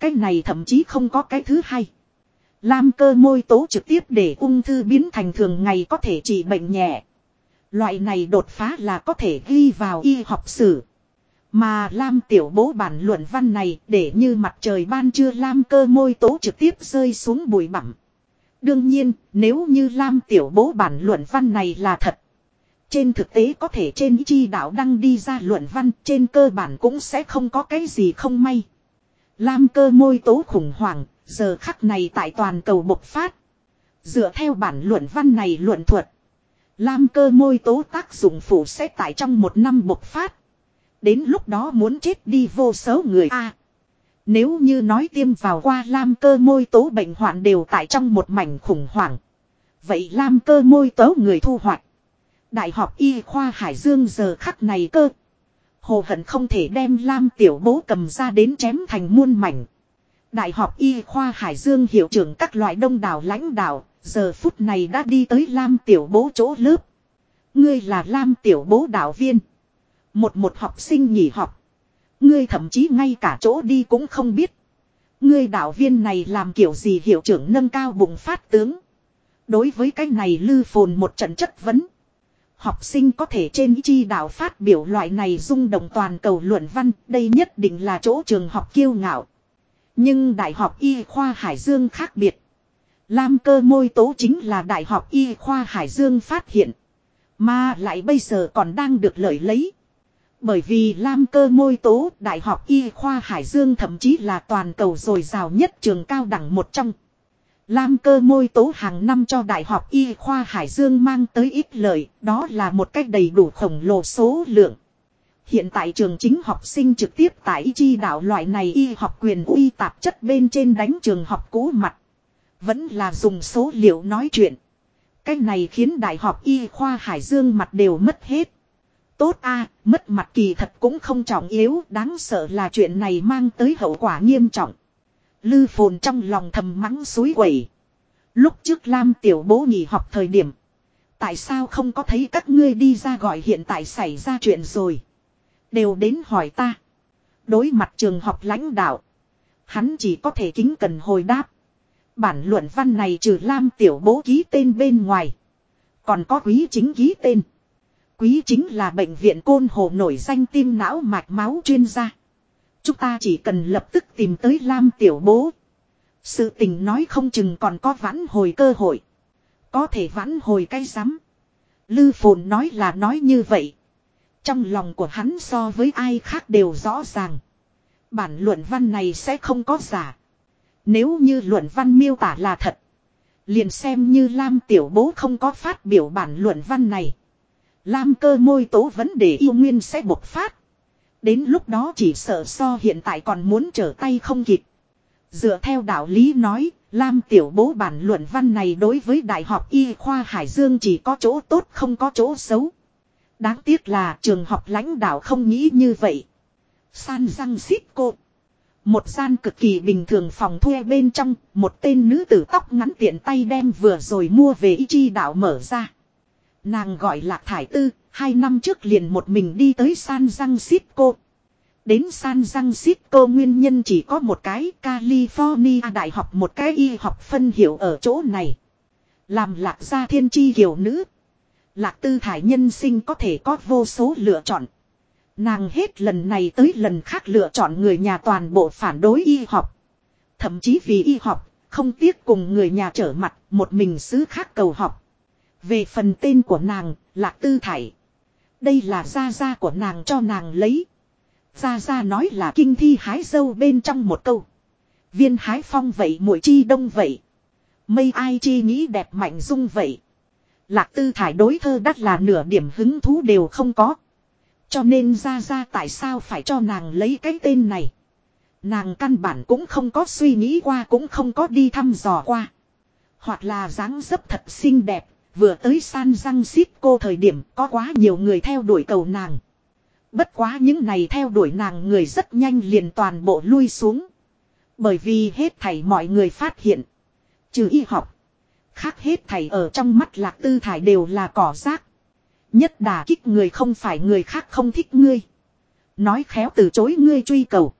S1: Cái này thậm chí không có cái thứ hai. Lam cơ môi tố trực tiếp để ung thư biến thành thường ngày có thể trị bệnh nhẹ. Loại này đột phá là có thể ghi vào y học sử. Mà Lam tiểu bố bản luận văn này để như mặt trời ban trưa Lam cơ môi tố trực tiếp rơi xuống bụi bặm. Đương nhiên, nếu như Lam tiểu bố bản luận văn này là thật. Trên thực tế có thể trên chi đạo đăng đi ra luận văn trên cơ bản cũng sẽ không có cái gì không may. Lam cơ môi tố khủng hoảng, giờ khắc này tại toàn cầu bộc phát. Dựa theo bản luận văn này luận thuật. Lam cơ môi tố tác dụng phụ sẽ tại trong một năm bộc phát. Đến lúc đó muốn chết đi vô số người a nếu như nói tiêm vào qua lam cơ môi tố bệnh hoạn đều tại trong một mảnh khủng hoảng. Vậy lam cơ môi tố người thu hoạch. Đại học y khoa Hải Dương giờ khắc này cơ. Hồ hận không thể đem lam tiểu bố cầm ra đến chém thành muôn mảnh. Đại học y khoa Hải Dương hiệu trưởng các loại đông đảo lãnh đạo, giờ phút này đã đi tới lam tiểu bố chỗ lớp. Ngươi là lam tiểu bố đạo viên. Một một học sinh nghỉ học. Ngươi thậm chí ngay cả chỗ đi cũng không biết. Ngươi đạo viên này làm kiểu gì hiệu trưởng nâng cao bùng phát tướng. Đối với cái này lư phồn một trận chất vấn. Học sinh có thể trên chi đạo phát biểu loại này rung động toàn cầu luận văn. Đây nhất định là chỗ trường học kiêu ngạo. Nhưng Đại học Y khoa Hải Dương khác biệt. Lam cơ môi tố chính là Đại học Y khoa Hải Dương phát hiện. Mà lại bây giờ còn đang được lợi lấy. Bởi vì Lam cơ môi tố Đại học Y khoa Hải Dương thậm chí là toàn cầu dồi dào nhất trường cao đẳng một trong. Lam cơ môi tố hàng năm cho Đại học Y khoa Hải Dương mang tới ít lợi, đó là một cách đầy đủ khổng lồ số lượng. Hiện tại trường chính học sinh trực tiếp tại chi đạo loại này y học quyền uy tạp chất bên trên đánh trường học cũ mặt. Vẫn là dùng số liệu nói chuyện. cách này khiến đại học y khoa Hải Dương mặt đều mất hết. Tốt a mất mặt kỳ thật cũng không trọng yếu, đáng sợ là chuyện này mang tới hậu quả nghiêm trọng. Lư phồn trong lòng thầm mắng suối quẩy. Lúc trước Lam tiểu bố nghỉ học thời điểm. Tại sao không có thấy các ngươi đi ra gọi hiện tại xảy ra chuyện rồi. Đều đến hỏi ta. Đối mặt trường học lãnh đạo. Hắn chỉ có thể kính cần hồi đáp. Bản luận văn này trừ Lam tiểu bố ký tên bên ngoài. Còn có quý chính ký tên. Quý chính là bệnh viện côn hồ nổi danh tim não mạch máu chuyên gia. Chúng ta chỉ cần lập tức tìm tới Lam tiểu bố. Sự tình nói không chừng còn có vãn hồi cơ hội. Có thể vãn hồi cái rắm Lư phồn nói là nói như vậy. Trong lòng của hắn so với ai khác đều rõ ràng. Bản luận văn này sẽ không có giả. Nếu như luận văn miêu tả là thật. Liền xem như Lam tiểu bố không có phát biểu bản luận văn này. Lam cơ môi tố vấn đề yêu nguyên sẽ bộc phát. Đến lúc đó chỉ sợ so hiện tại còn muốn trở tay không kịp. Dựa theo đạo lý nói, Lam tiểu bố bản luận văn này đối với Đại học Y khoa Hải Dương chỉ có chỗ tốt không có chỗ xấu. Đáng tiếc là trường học lãnh đạo không nghĩ như vậy. San răng xít cô. Một gian cực kỳ bình thường phòng thuê bên trong, một tên nữ tử tóc ngắn tiện tay đem vừa rồi mua về y chi đạo mở ra. Nàng gọi là Thải Tư, hai năm trước liền một mình đi tới San Răng cô. Đến San Răng cô nguyên nhân chỉ có một cái California Đại học một cái y học phân hiệu ở chỗ này. Làm lạc gia thiên chi hiểu nữ. Lạc tư thải nhân sinh có thể có vô số lựa chọn. Nàng hết lần này tới lần khác lựa chọn người nhà toàn bộ phản đối y học. Thậm chí vì y học, không tiếc cùng người nhà trở mặt, một mình xứ khác cầu học. Về phần tên của nàng, Lạc Tư Thải. Đây là gia gia của nàng cho nàng lấy. Gia gia nói là kinh thi hái dâu bên trong một câu. Viên hái phong vậy mũi chi đông vậy. Mây ai chi nghĩ đẹp mạnh dung vậy. Lạc Tư Thải đối thơ đắt là nửa điểm hứng thú đều không có. Cho nên ra ra tại sao phải cho nàng lấy cái tên này. Nàng căn bản cũng không có suy nghĩ qua cũng không có đi thăm dò qua. Hoặc là dáng dấp thật xinh đẹp, vừa tới San răng xít cô thời điểm có quá nhiều người theo đuổi cầu nàng. Bất quá những này theo đuổi nàng người rất nhanh liền toàn bộ lui xuống. Bởi vì hết thảy mọi người phát hiện. Trừ y học. Khác hết thảy ở trong mắt lạc tư thải đều là cỏ rác. Nhất đà kích người không phải người khác không thích ngươi. Nói khéo từ chối ngươi truy cầu.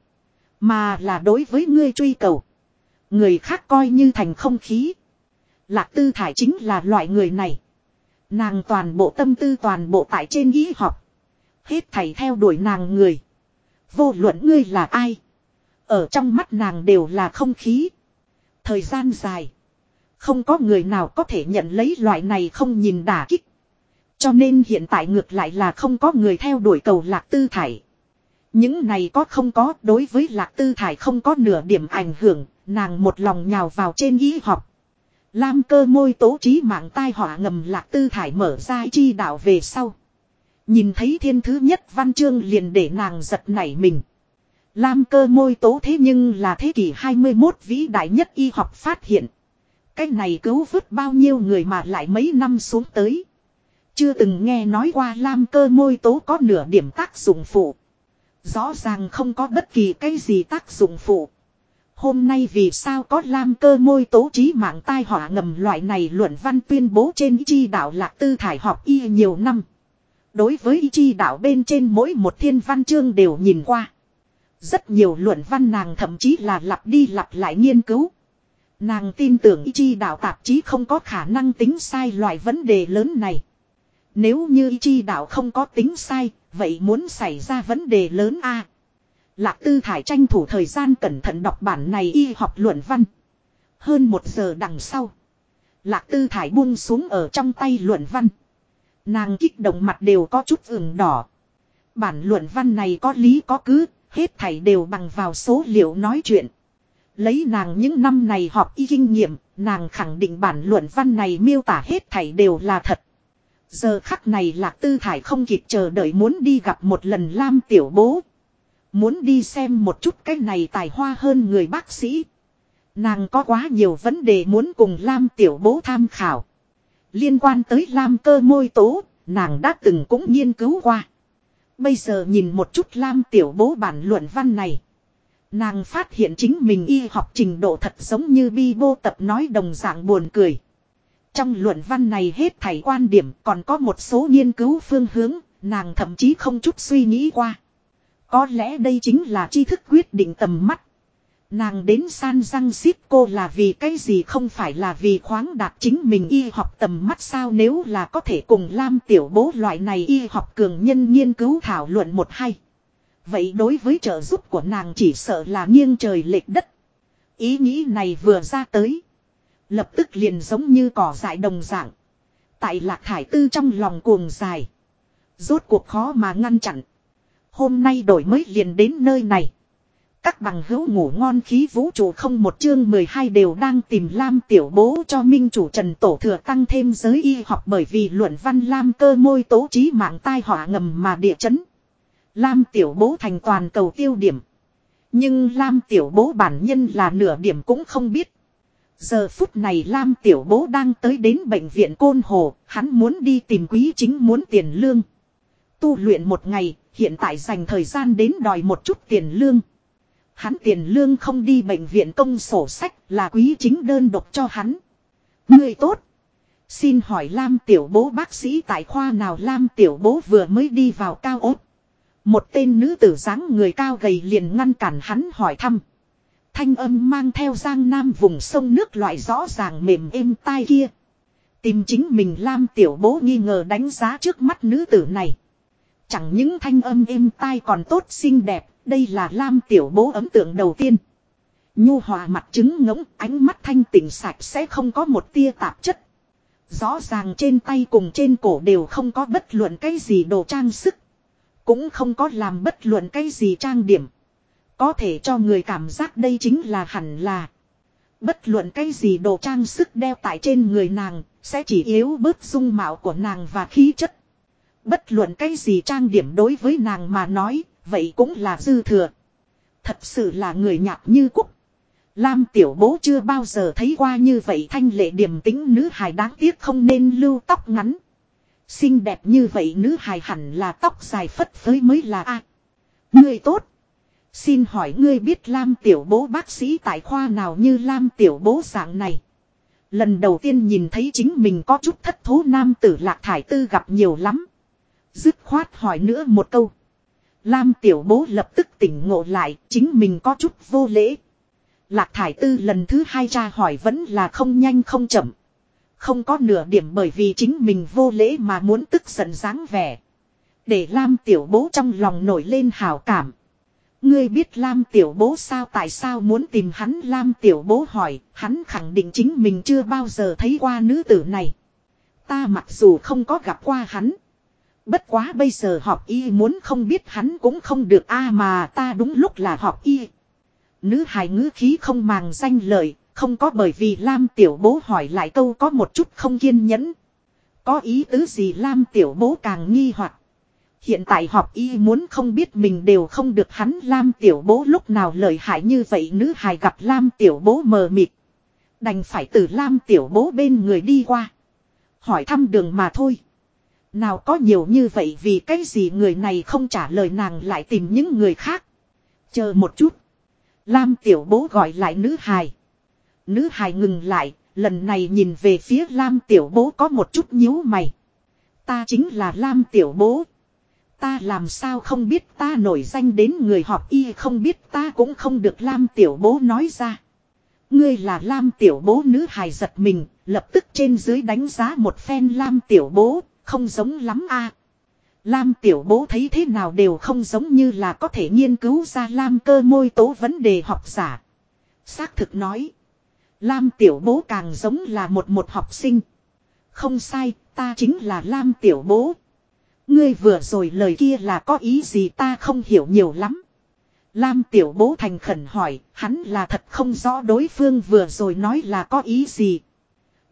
S1: Mà là đối với ngươi truy cầu. Người khác coi như thành không khí. Lạc tư thải chính là loại người này. Nàng toàn bộ tâm tư toàn bộ tại trên ý học. Hết thầy theo đuổi nàng người. Vô luận ngươi là ai. Ở trong mắt nàng đều là không khí. Thời gian dài. Không có người nào có thể nhận lấy loại này không nhìn đả kích. Cho nên hiện tại ngược lại là không có người theo đuổi cầu lạc tư thải. Những này có không có đối với lạc tư thải không có nửa điểm ảnh hưởng, nàng một lòng nhào vào trên ý học. Lam cơ môi tố trí mạng tai họa ngầm lạc tư thải mở ra chi đạo về sau. Nhìn thấy thiên thứ nhất văn chương liền để nàng giật nảy mình. Lam cơ môi tố thế nhưng là thế kỷ 21 vĩ đại nhất y học phát hiện. Cách này cứu vớt bao nhiêu người mà lại mấy năm xuống tới. Chưa từng nghe nói qua lam cơ môi tố có nửa điểm tác dụng phụ. Rõ ràng không có bất kỳ cái gì tác dụng phụ. Hôm nay vì sao có lam cơ môi tố trí mạng tai họa ngầm loại này luận văn tuyên bố trên chi đạo lạc tư thải họp y nhiều năm. Đối với chi đạo bên trên mỗi một thiên văn chương đều nhìn qua. Rất nhiều luận văn nàng thậm chí là lặp đi lặp lại nghiên cứu. Nàng tin tưởng chi đạo tạp chí không có khả năng tính sai loại vấn đề lớn này. Nếu như chi đạo không có tính sai, vậy muốn xảy ra vấn đề lớn a Lạc Tư Thải tranh thủ thời gian cẩn thận đọc bản này y học luận văn. Hơn một giờ đằng sau. Lạc Tư Thải buông xuống ở trong tay luận văn. Nàng kích động mặt đều có chút ửng đỏ. Bản luận văn này có lý có cứ, hết thảy đều bằng vào số liệu nói chuyện. Lấy nàng những năm này họp y kinh nghiệm, nàng khẳng định bản luận văn này miêu tả hết thảy đều là thật. Giờ khắc này lạc tư thải không kịp chờ đợi muốn đi gặp một lần Lam tiểu bố. Muốn đi xem một chút cái này tài hoa hơn người bác sĩ. Nàng có quá nhiều vấn đề muốn cùng Lam tiểu bố tham khảo. Liên quan tới Lam cơ môi tố, nàng đã từng cũng nghiên cứu qua. Bây giờ nhìn một chút Lam tiểu bố bản luận văn này. Nàng phát hiện chính mình y học trình độ thật giống như bi bô tập nói đồng dạng buồn cười. Trong luận văn này hết thảy quan điểm còn có một số nghiên cứu phương hướng, nàng thậm chí không chút suy nghĩ qua. Có lẽ đây chính là tri thức quyết định tầm mắt. Nàng đến San Răng cô là vì cái gì không phải là vì khoáng đạt chính mình y học tầm mắt sao nếu là có thể cùng Lam tiểu bố loại này y học cường nhân nghiên cứu thảo luận một hay. Vậy đối với trợ giúp của nàng chỉ sợ là nghiêng trời lệch đất. Ý nghĩ này vừa ra tới. Lập tức liền giống như cỏ dại đồng dạng. Tại lạc thải tư trong lòng cuồng dài. Rốt cuộc khó mà ngăn chặn. Hôm nay đổi mới liền đến nơi này. Các bằng hữu ngủ ngon khí vũ trụ không một chương 12 đều đang tìm Lam tiểu bố cho minh chủ Trần Tổ Thừa tăng thêm giới y học bởi vì luận văn Lam cơ môi tố trí mạng tai họa ngầm mà địa chấn. Lam tiểu bố thành toàn cầu tiêu điểm. Nhưng Lam tiểu bố bản nhân là nửa điểm cũng không biết. Giờ phút này Lam tiểu bố đang tới đến bệnh viện Côn Hồ, hắn muốn đi tìm quý chính muốn tiền lương. Tu luyện một ngày, hiện tại dành thời gian đến đòi một chút tiền lương. Hắn tiền lương không đi bệnh viện công sổ sách là quý chính đơn độc cho hắn. Người tốt. Xin hỏi Lam tiểu bố bác sĩ tại khoa nào Lam tiểu bố vừa mới đi vào cao ốt. Một tên nữ tử dáng người cao gầy liền ngăn cản hắn hỏi thăm. Thanh âm mang theo giang nam vùng sông nước loại rõ ràng mềm êm tai kia. Tìm chính mình Lam tiểu bố nghi ngờ đánh giá trước mắt nữ tử này. Chẳng những thanh âm êm tai còn tốt xinh đẹp, đây là Lam tiểu bố ấn tượng đầu tiên. Nhu hòa mặt trứng ngỗng, ánh mắt thanh tỉnh sạch sẽ không có một tia tạp chất. Rõ ràng trên tay cùng trên cổ đều không có bất luận cái gì đồ trang sức. Cũng không có làm bất luận cái gì trang điểm. Có thể cho người cảm giác đây chính là hẳn là. Bất luận cái gì đồ trang sức đeo tại trên người nàng, sẽ chỉ yếu bớt dung mạo của nàng và khí chất. Bất luận cái gì trang điểm đối với nàng mà nói, vậy cũng là dư thừa. Thật sự là người nhạt như cúc. Lam tiểu bố chưa bao giờ thấy qua như vậy thanh lệ điềm tính nữ hài đáng tiếc không nên lưu tóc ngắn. Xinh đẹp như vậy nữ hài hẳn là tóc dài phất phới mới là a. người tốt. Xin hỏi ngươi biết Lam tiểu bố bác sĩ tại khoa nào như Lam tiểu bố dạng này. Lần đầu tiên nhìn thấy chính mình có chút thất thố nam tử lạc thải tư gặp nhiều lắm. Dứt khoát hỏi nữa một câu. Lam tiểu bố lập tức tỉnh ngộ lại, chính mình có chút vô lễ. Lạc thải tư lần thứ hai tra hỏi vẫn là không nhanh không chậm. Không có nửa điểm bởi vì chính mình vô lễ mà muốn tức giận dáng vẻ. Để Lam tiểu bố trong lòng nổi lên hào cảm. Ngươi biết Lam tiểu bố sao tại sao muốn tìm hắn Lam tiểu bố hỏi, hắn khẳng định chính mình chưa bao giờ thấy qua nữ tử này. Ta mặc dù không có gặp qua hắn. Bất quá bây giờ họp y muốn không biết hắn cũng không được a mà ta đúng lúc là họp y. Nữ hài ngữ khí không màng danh lợi, không có bởi vì Lam tiểu bố hỏi lại câu có một chút không kiên nhẫn. Có ý tứ gì Lam tiểu bố càng nghi hoặc Hiện tại họp y muốn không biết mình đều không được hắn Lam tiểu bố lúc nào lợi hại như vậy nữ hài gặp Lam tiểu bố mờ mịt. Đành phải từ Lam tiểu bố bên người đi qua. Hỏi thăm đường mà thôi. Nào có nhiều như vậy vì cái gì người này không trả lời nàng lại tìm những người khác. Chờ một chút. Lam tiểu bố gọi lại nữ hài. Nữ hài ngừng lại, lần này nhìn về phía Lam tiểu bố có một chút nhíu mày. Ta chính là Lam tiểu bố. Ta làm sao không biết ta nổi danh đến người họp y không biết ta cũng không được Lam tiểu bố nói ra. Ngươi là Lam tiểu bố nữ hài giật mình, lập tức trên dưới đánh giá một phen Lam tiểu bố, không giống lắm a. Lam tiểu bố thấy thế nào đều không giống như là có thể nghiên cứu ra Lam cơ môi tố vấn đề học giả. Xác thực nói. Lam tiểu bố càng giống là một một học sinh. Không sai, ta chính là Lam tiểu bố. Ngươi vừa rồi lời kia là có ý gì ta không hiểu nhiều lắm. Lam tiểu bố thành khẩn hỏi, hắn là thật không rõ đối phương vừa rồi nói là có ý gì.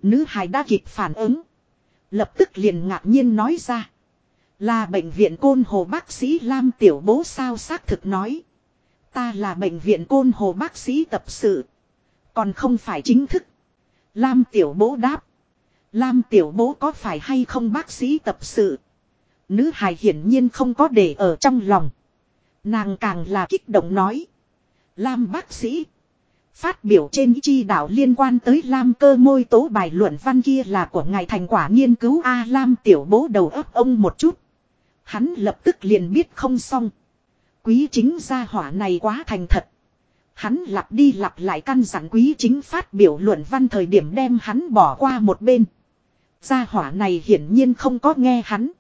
S1: Nữ hài đã kịp phản ứng. Lập tức liền ngạc nhiên nói ra. Là bệnh viện côn hồ bác sĩ Lam Tiểu Bố sao xác thực nói. Ta là bệnh viện côn hồ bác sĩ tập sự. Còn không phải chính thức. Lam Tiểu Bố đáp. Lam Tiểu Bố có phải hay không bác sĩ tập sự. Nữ hài hiển nhiên không có để ở trong lòng. Nàng càng là kích động nói. Lam bác sĩ. Phát biểu trên chi đạo liên quan tới Lam cơ môi tố bài luận văn kia là của ngài thành quả nghiên cứu A Lam tiểu bố đầu ấp ông một chút. Hắn lập tức liền biết không xong. Quý chính gia hỏa này quá thành thật. Hắn lặp đi lặp lại căn dặn quý chính phát biểu luận văn thời điểm đem hắn bỏ qua một bên. Gia hỏa này hiển nhiên không có nghe hắn.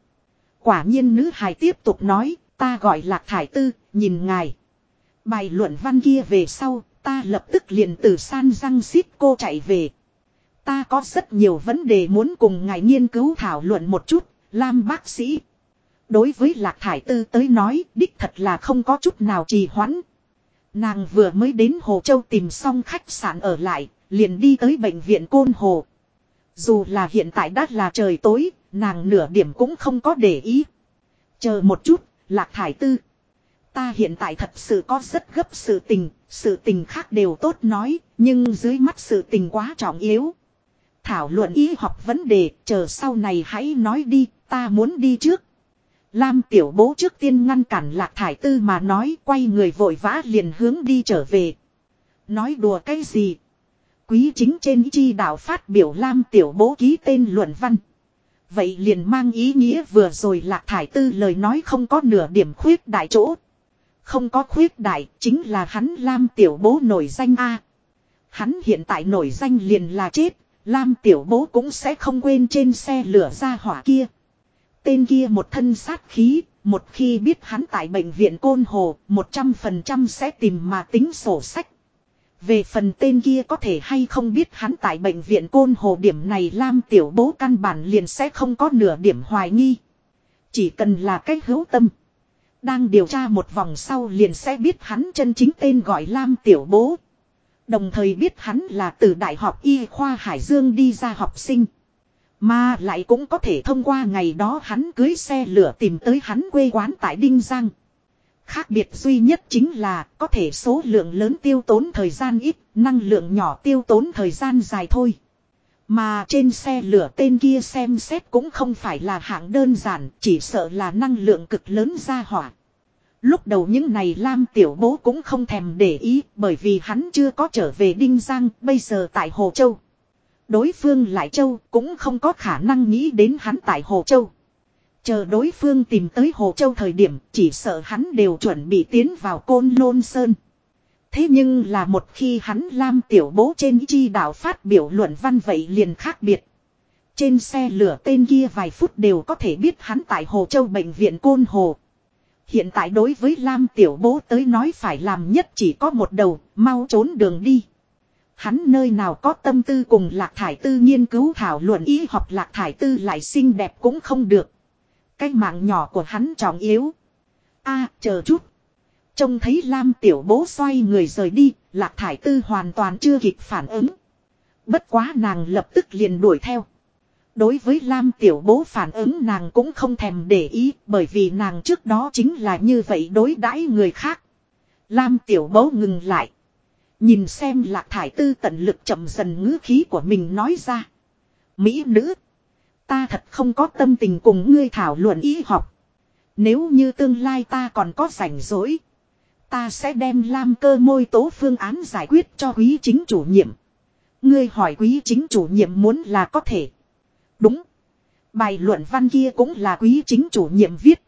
S1: Quả nhiên nữ hài tiếp tục nói, ta gọi lạc thải tư, nhìn ngài. Bài luận văn kia về sau, ta lập tức liền từ San răng xít cô chạy về. Ta có rất nhiều vấn đề muốn cùng ngài nghiên cứu thảo luận một chút, Lam bác sĩ. Đối với Lạc Thải Tư tới nói, đích thật là không có chút nào trì hoãn. Nàng vừa mới đến Hồ Châu tìm xong khách sạn ở lại, liền đi tới bệnh viện Côn Hồ. Dù là hiện tại đã là trời tối, nàng nửa điểm cũng không có để ý. Chờ một chút, Lạc Thải Tư. Ta hiện tại thật sự có rất gấp sự tình, sự tình khác đều tốt nói, nhưng dưới mắt sự tình quá trọng yếu. Thảo luận y học vấn đề, chờ sau này hãy nói đi, ta muốn đi trước. Lam tiểu bố trước tiên ngăn cản lạc thải tư mà nói quay người vội vã liền hướng đi trở về. Nói đùa cái gì? Quý chính trên chi đạo phát biểu Lam tiểu bố ký tên luận văn. Vậy liền mang ý nghĩa vừa rồi lạc thải tư lời nói không có nửa điểm khuyết đại chỗ. Không có khuyết đại chính là hắn Lam tiểu bố nổi danh A. Hắn hiện tại nổi danh liền là chết, Lam tiểu bố cũng sẽ không quên trên xe lửa ra hỏa kia. Tên kia một thân sát khí, một khi biết hắn tại bệnh viện Côn Hồ, 100% sẽ tìm mà tính sổ sách. Về phần tên kia có thể hay không biết hắn tại bệnh viện Côn Hồ điểm này Lam Tiểu Bố căn bản liền sẽ không có nửa điểm hoài nghi. Chỉ cần là cách hữu tâm. Đang điều tra một vòng sau liền sẽ biết hắn chân chính tên gọi Lam Tiểu Bố. Đồng thời biết hắn là từ Đại học Y khoa Hải Dương đi ra học sinh. Mà lại cũng có thể thông qua ngày đó hắn cưới xe lửa tìm tới hắn quê quán tại Đinh Giang. Khác biệt duy nhất chính là có thể số lượng lớn tiêu tốn thời gian ít, năng lượng nhỏ tiêu tốn thời gian dài thôi. Mà trên xe lửa tên kia xem xét cũng không phải là hạng đơn giản, chỉ sợ là năng lượng cực lớn ra hỏa. Lúc đầu những này Lam Tiểu Bố cũng không thèm để ý bởi vì hắn chưa có trở về Đinh Giang, bây giờ tại Hồ Châu. Đối phương lại Châu cũng không có khả năng nghĩ đến hắn tại Hồ Châu. Chờ đối phương tìm tới Hồ Châu thời điểm chỉ sợ hắn đều chuẩn bị tiến vào côn lôn sơn. Thế nhưng là một khi hắn Lam tiểu bố trên chi đảo phát biểu luận văn vậy liền khác biệt. Trên xe lửa tên kia vài phút đều có thể biết hắn tại Hồ Châu Bệnh viện Côn Hồ. Hiện tại đối với Lam tiểu bố tới nói phải làm nhất chỉ có một đầu, mau trốn đường đi. Hắn nơi nào có tâm tư cùng lạc thải tư nghiên cứu thảo luận y học lạc thải tư lại xinh đẹp cũng không được. Cái mạng nhỏ của hắn trọng yếu. a chờ chút. Trông thấy Lam tiểu bố xoay người rời đi, lạc thải tư hoàn toàn chưa kịp phản ứng. Bất quá nàng lập tức liền đuổi theo. Đối với Lam tiểu bố phản ứng nàng cũng không thèm để ý, bởi vì nàng trước đó chính là như vậy đối đãi người khác. Lam tiểu bố ngừng lại. Nhìn xem lạc thải tư tận lực chậm dần ngữ khí của mình nói ra. Mỹ nữ. Ta thật không có tâm tình cùng ngươi thảo luận y học. Nếu như tương lai ta còn có rảnh rỗi. Ta sẽ đem lam cơ môi tố phương án giải quyết cho quý chính chủ nhiệm. Ngươi hỏi quý chính chủ nhiệm muốn là có thể. Đúng. Bài luận văn kia cũng là quý chính chủ nhiệm viết.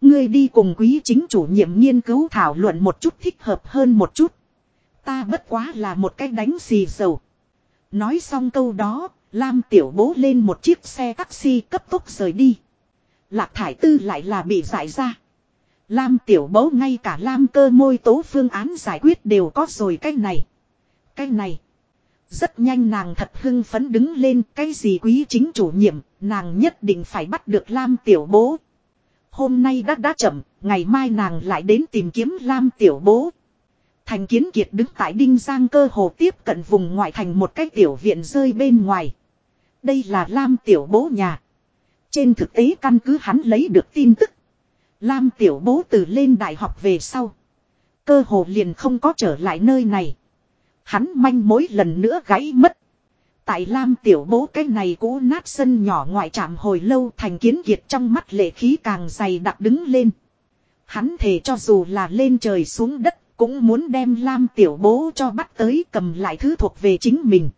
S1: Ngươi đi cùng quý chính chủ nhiệm nghiên cứu thảo luận một chút thích hợp hơn một chút. Ta bất quá là một cái đánh xì dầu. Nói xong câu đó, Lam tiểu bố lên một chiếc xe taxi cấp tốc rời đi. Lạc thải tư lại là bị giải ra. Lam tiểu bố ngay cả Lam cơ môi tố phương án giải quyết đều có rồi cái này. Cái này. Rất nhanh nàng thật hưng phấn đứng lên cái gì quý chính chủ nhiệm, nàng nhất định phải bắt được Lam tiểu bố. Hôm nay đã đã chậm, ngày mai nàng lại đến tìm kiếm Lam tiểu bố. Thành kiến kiệt đứng tại Đinh Giang cơ hồ tiếp cận vùng ngoại thành một cái tiểu viện rơi bên ngoài. Đây là Lam tiểu bố nhà. Trên thực tế căn cứ hắn lấy được tin tức. Lam tiểu bố từ lên đại học về sau. Cơ hồ liền không có trở lại nơi này. Hắn manh mối lần nữa gãy mất. Tại Lam tiểu bố cái này cũ nát sân nhỏ ngoại trạm hồi lâu thành kiến kiệt trong mắt lệ khí càng dày đặc đứng lên. Hắn thề cho dù là lên trời xuống đất cũng muốn đem Lam tiểu bố cho bắt tới cầm lại thứ thuộc về chính mình.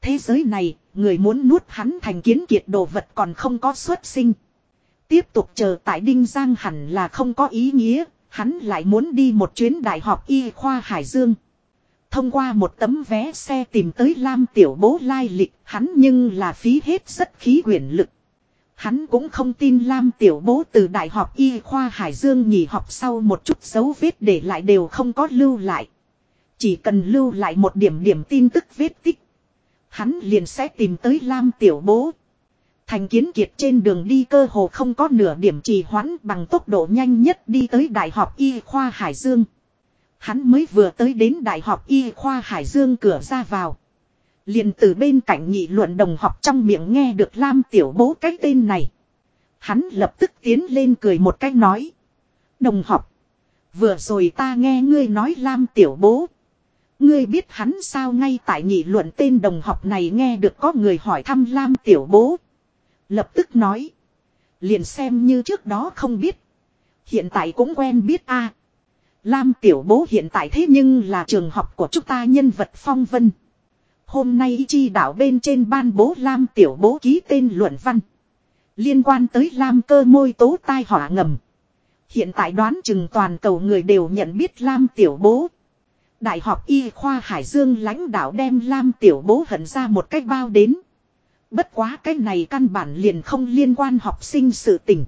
S1: Thế giới này, người muốn nuốt hắn thành kiến kiệt đồ vật còn không có xuất sinh. Tiếp tục chờ tại Đinh Giang hẳn là không có ý nghĩa, hắn lại muốn đi một chuyến đại học y khoa Hải Dương. Thông qua một tấm vé xe tìm tới Lam Tiểu Bố lai lịch, hắn nhưng là phí hết rất khí quyển lực. Hắn cũng không tin Lam Tiểu Bố từ Đại học Y khoa Hải Dương nhì học sau một chút dấu vết để lại đều không có lưu lại. Chỉ cần lưu lại một điểm điểm tin tức vết tích. Hắn liền sẽ tìm tới Lam Tiểu Bố. Thành kiến kiệt trên đường đi cơ hồ không có nửa điểm trì hoãn bằng tốc độ nhanh nhất đi tới Đại học Y khoa Hải Dương. Hắn mới vừa tới đến Đại học Y khoa Hải Dương cửa ra vào. Liền từ bên cạnh nghị luận đồng học trong miệng nghe được Lam Tiểu Bố cái tên này. Hắn lập tức tiến lên cười một cách nói. Đồng học. Vừa rồi ta nghe ngươi nói Lam Tiểu Bố. Ngươi biết hắn sao ngay tại nghị luận tên đồng học này nghe được có người hỏi thăm Lam Tiểu Bố. Lập tức nói. Liền xem như trước đó không biết. Hiện tại cũng quen biết a Lam Tiểu Bố hiện tại thế nhưng là trường học của chúng ta nhân vật phong vân. Hôm nay chi đảo bên trên ban bố Lam Tiểu Bố ký tên luận văn. Liên quan tới Lam cơ môi tố tai họa ngầm. Hiện tại đoán chừng toàn cầu người đều nhận biết Lam Tiểu Bố. Đại học Y khoa Hải Dương lãnh đạo đem Lam Tiểu Bố hận ra một cách bao đến. Bất quá cái này căn bản liền không liên quan học sinh sự tình.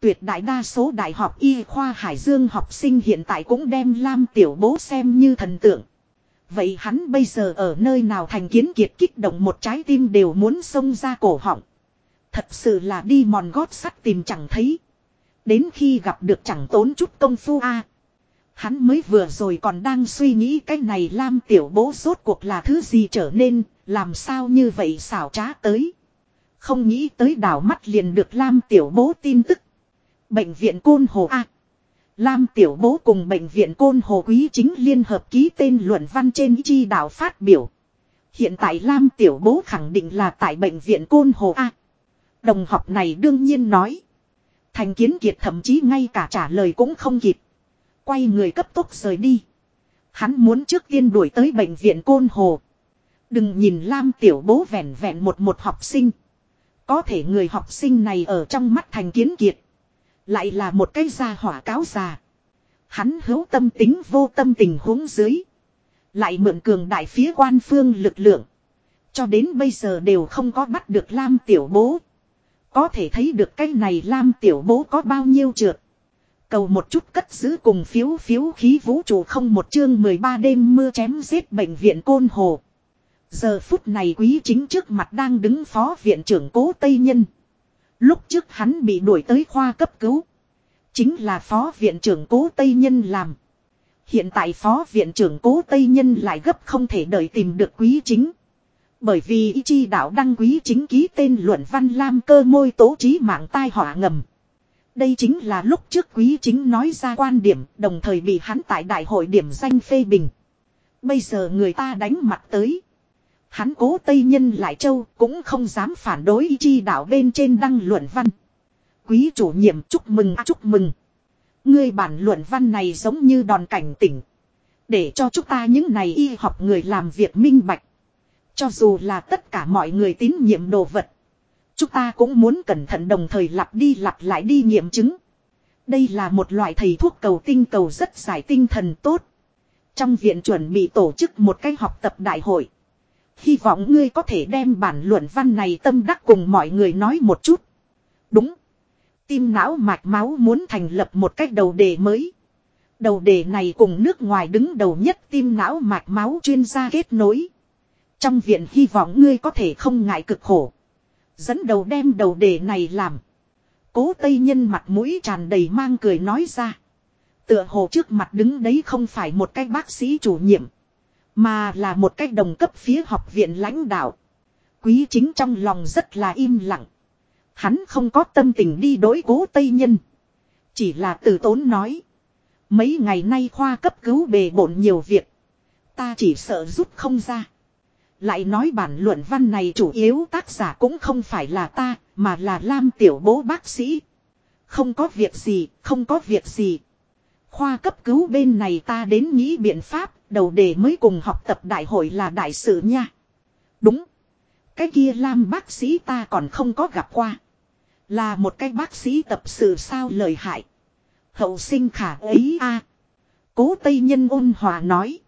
S1: Tuyệt đại đa số đại học Y khoa Hải Dương học sinh hiện tại cũng đem Lam Tiểu Bố xem như thần tượng. Vậy hắn bây giờ ở nơi nào thành kiến kiệt kích động một trái tim đều muốn xông ra cổ họng. Thật sự là đi mòn gót sắt tìm chẳng thấy. Đến khi gặp được chẳng tốn chút công phu a Hắn mới vừa rồi còn đang suy nghĩ cái này Lam tiểu bố rốt cuộc là thứ gì trở nên, làm sao như vậy xảo trá tới. Không nghĩ tới đảo mắt liền được Lam tiểu bố tin tức. Bệnh viện Côn Hồ A. Lam Tiểu Bố cùng Bệnh viện Côn Hồ Quý chính liên hợp ký tên luận văn trên chi đạo phát biểu. Hiện tại Lam Tiểu Bố khẳng định là tại Bệnh viện Côn Hồ A. Đồng học này đương nhiên nói. Thành kiến kiệt thậm chí ngay cả trả lời cũng không kịp. Quay người cấp tốc rời đi. Hắn muốn trước tiên đuổi tới Bệnh viện Côn Hồ. Đừng nhìn Lam Tiểu Bố vẹn vẹn một một học sinh. Có thể người học sinh này ở trong mắt thành kiến kiệt lại là một cái gia hỏa cáo già. Hắn hữu tâm tính vô tâm tình huống dưới. Lại mượn cường đại phía quan phương lực lượng. Cho đến bây giờ đều không có bắt được Lam Tiểu Bố. Có thể thấy được cái này Lam Tiểu Bố có bao nhiêu trượt. Cầu một chút cất giữ cùng phiếu phiếu khí vũ trụ không một chương 13 đêm mưa chém giết bệnh viện Côn Hồ. Giờ phút này quý chính trước mặt đang đứng phó viện trưởng cố Tây Nhân. Lúc trước hắn bị đuổi tới khoa cấp cứu. Chính là phó viện trưởng cố Tây Nhân làm. Hiện tại phó viện trưởng cố Tây Nhân lại gấp không thể đợi tìm được quý chính. Bởi vì ý chi đạo đăng quý chính ký tên luận văn lam cơ môi tố trí mạng tai họa ngầm. Đây chính là lúc trước quý chính nói ra quan điểm, đồng thời bị hắn tại đại hội điểm danh phê bình. Bây giờ người ta đánh mặt tới. Hắn cố Tây Nhân lại châu cũng không dám phản đối chi đạo bên trên đăng luận văn. Quý chủ nhiệm chúc mừng à, chúc mừng. Ngươi bản luận văn này giống như đòn cảnh tỉnh. Để cho chúng ta những này y học người làm việc minh bạch. Cho dù là tất cả mọi người tín nhiệm đồ vật. Chúng ta cũng muốn cẩn thận đồng thời lặp đi lặp lại đi nghiệm chứng. Đây là một loại thầy thuốc cầu tinh cầu rất giải tinh thần tốt. Trong viện chuẩn bị tổ chức một cái học tập đại hội. Hy vọng ngươi có thể đem bản luận văn này tâm đắc cùng mọi người nói một chút. Đúng. Tim não mạch máu muốn thành lập một cách đầu đề mới. Đầu đề này cùng nước ngoài đứng đầu nhất tim não mạch máu chuyên gia kết nối. Trong viện hy vọng ngươi có thể không ngại cực khổ. Dẫn đầu đem đầu đề này làm. Cố Tây Nhân mặt mũi tràn đầy mang cười nói ra. Tựa hồ trước mặt đứng đấy không phải một cái bác sĩ chủ nhiệm. Mà là một cách đồng cấp phía học viện lãnh đạo. Quý chính trong lòng rất là im lặng. Hắn không có tâm tình đi đối cố Tây Nhân. Chỉ là từ tốn nói. Mấy ngày nay khoa cấp cứu bề bộn nhiều việc. Ta chỉ sợ rút không ra. Lại nói bản luận văn này chủ yếu tác giả cũng không phải là ta, mà là Lam Tiểu Bố bác sĩ. Không có việc gì, không có việc gì. Khoa cấp cứu bên này ta đến nghĩ biện pháp, đầu đề mới cùng học tập đại hội là đại sự nha. Đúng. Cái kia Lam bác sĩ ta còn không có gặp qua. Là một cái bác sĩ tập sự sao lời hại. Hậu sinh khả ấy a Cố Tây Nhân ôn hòa nói.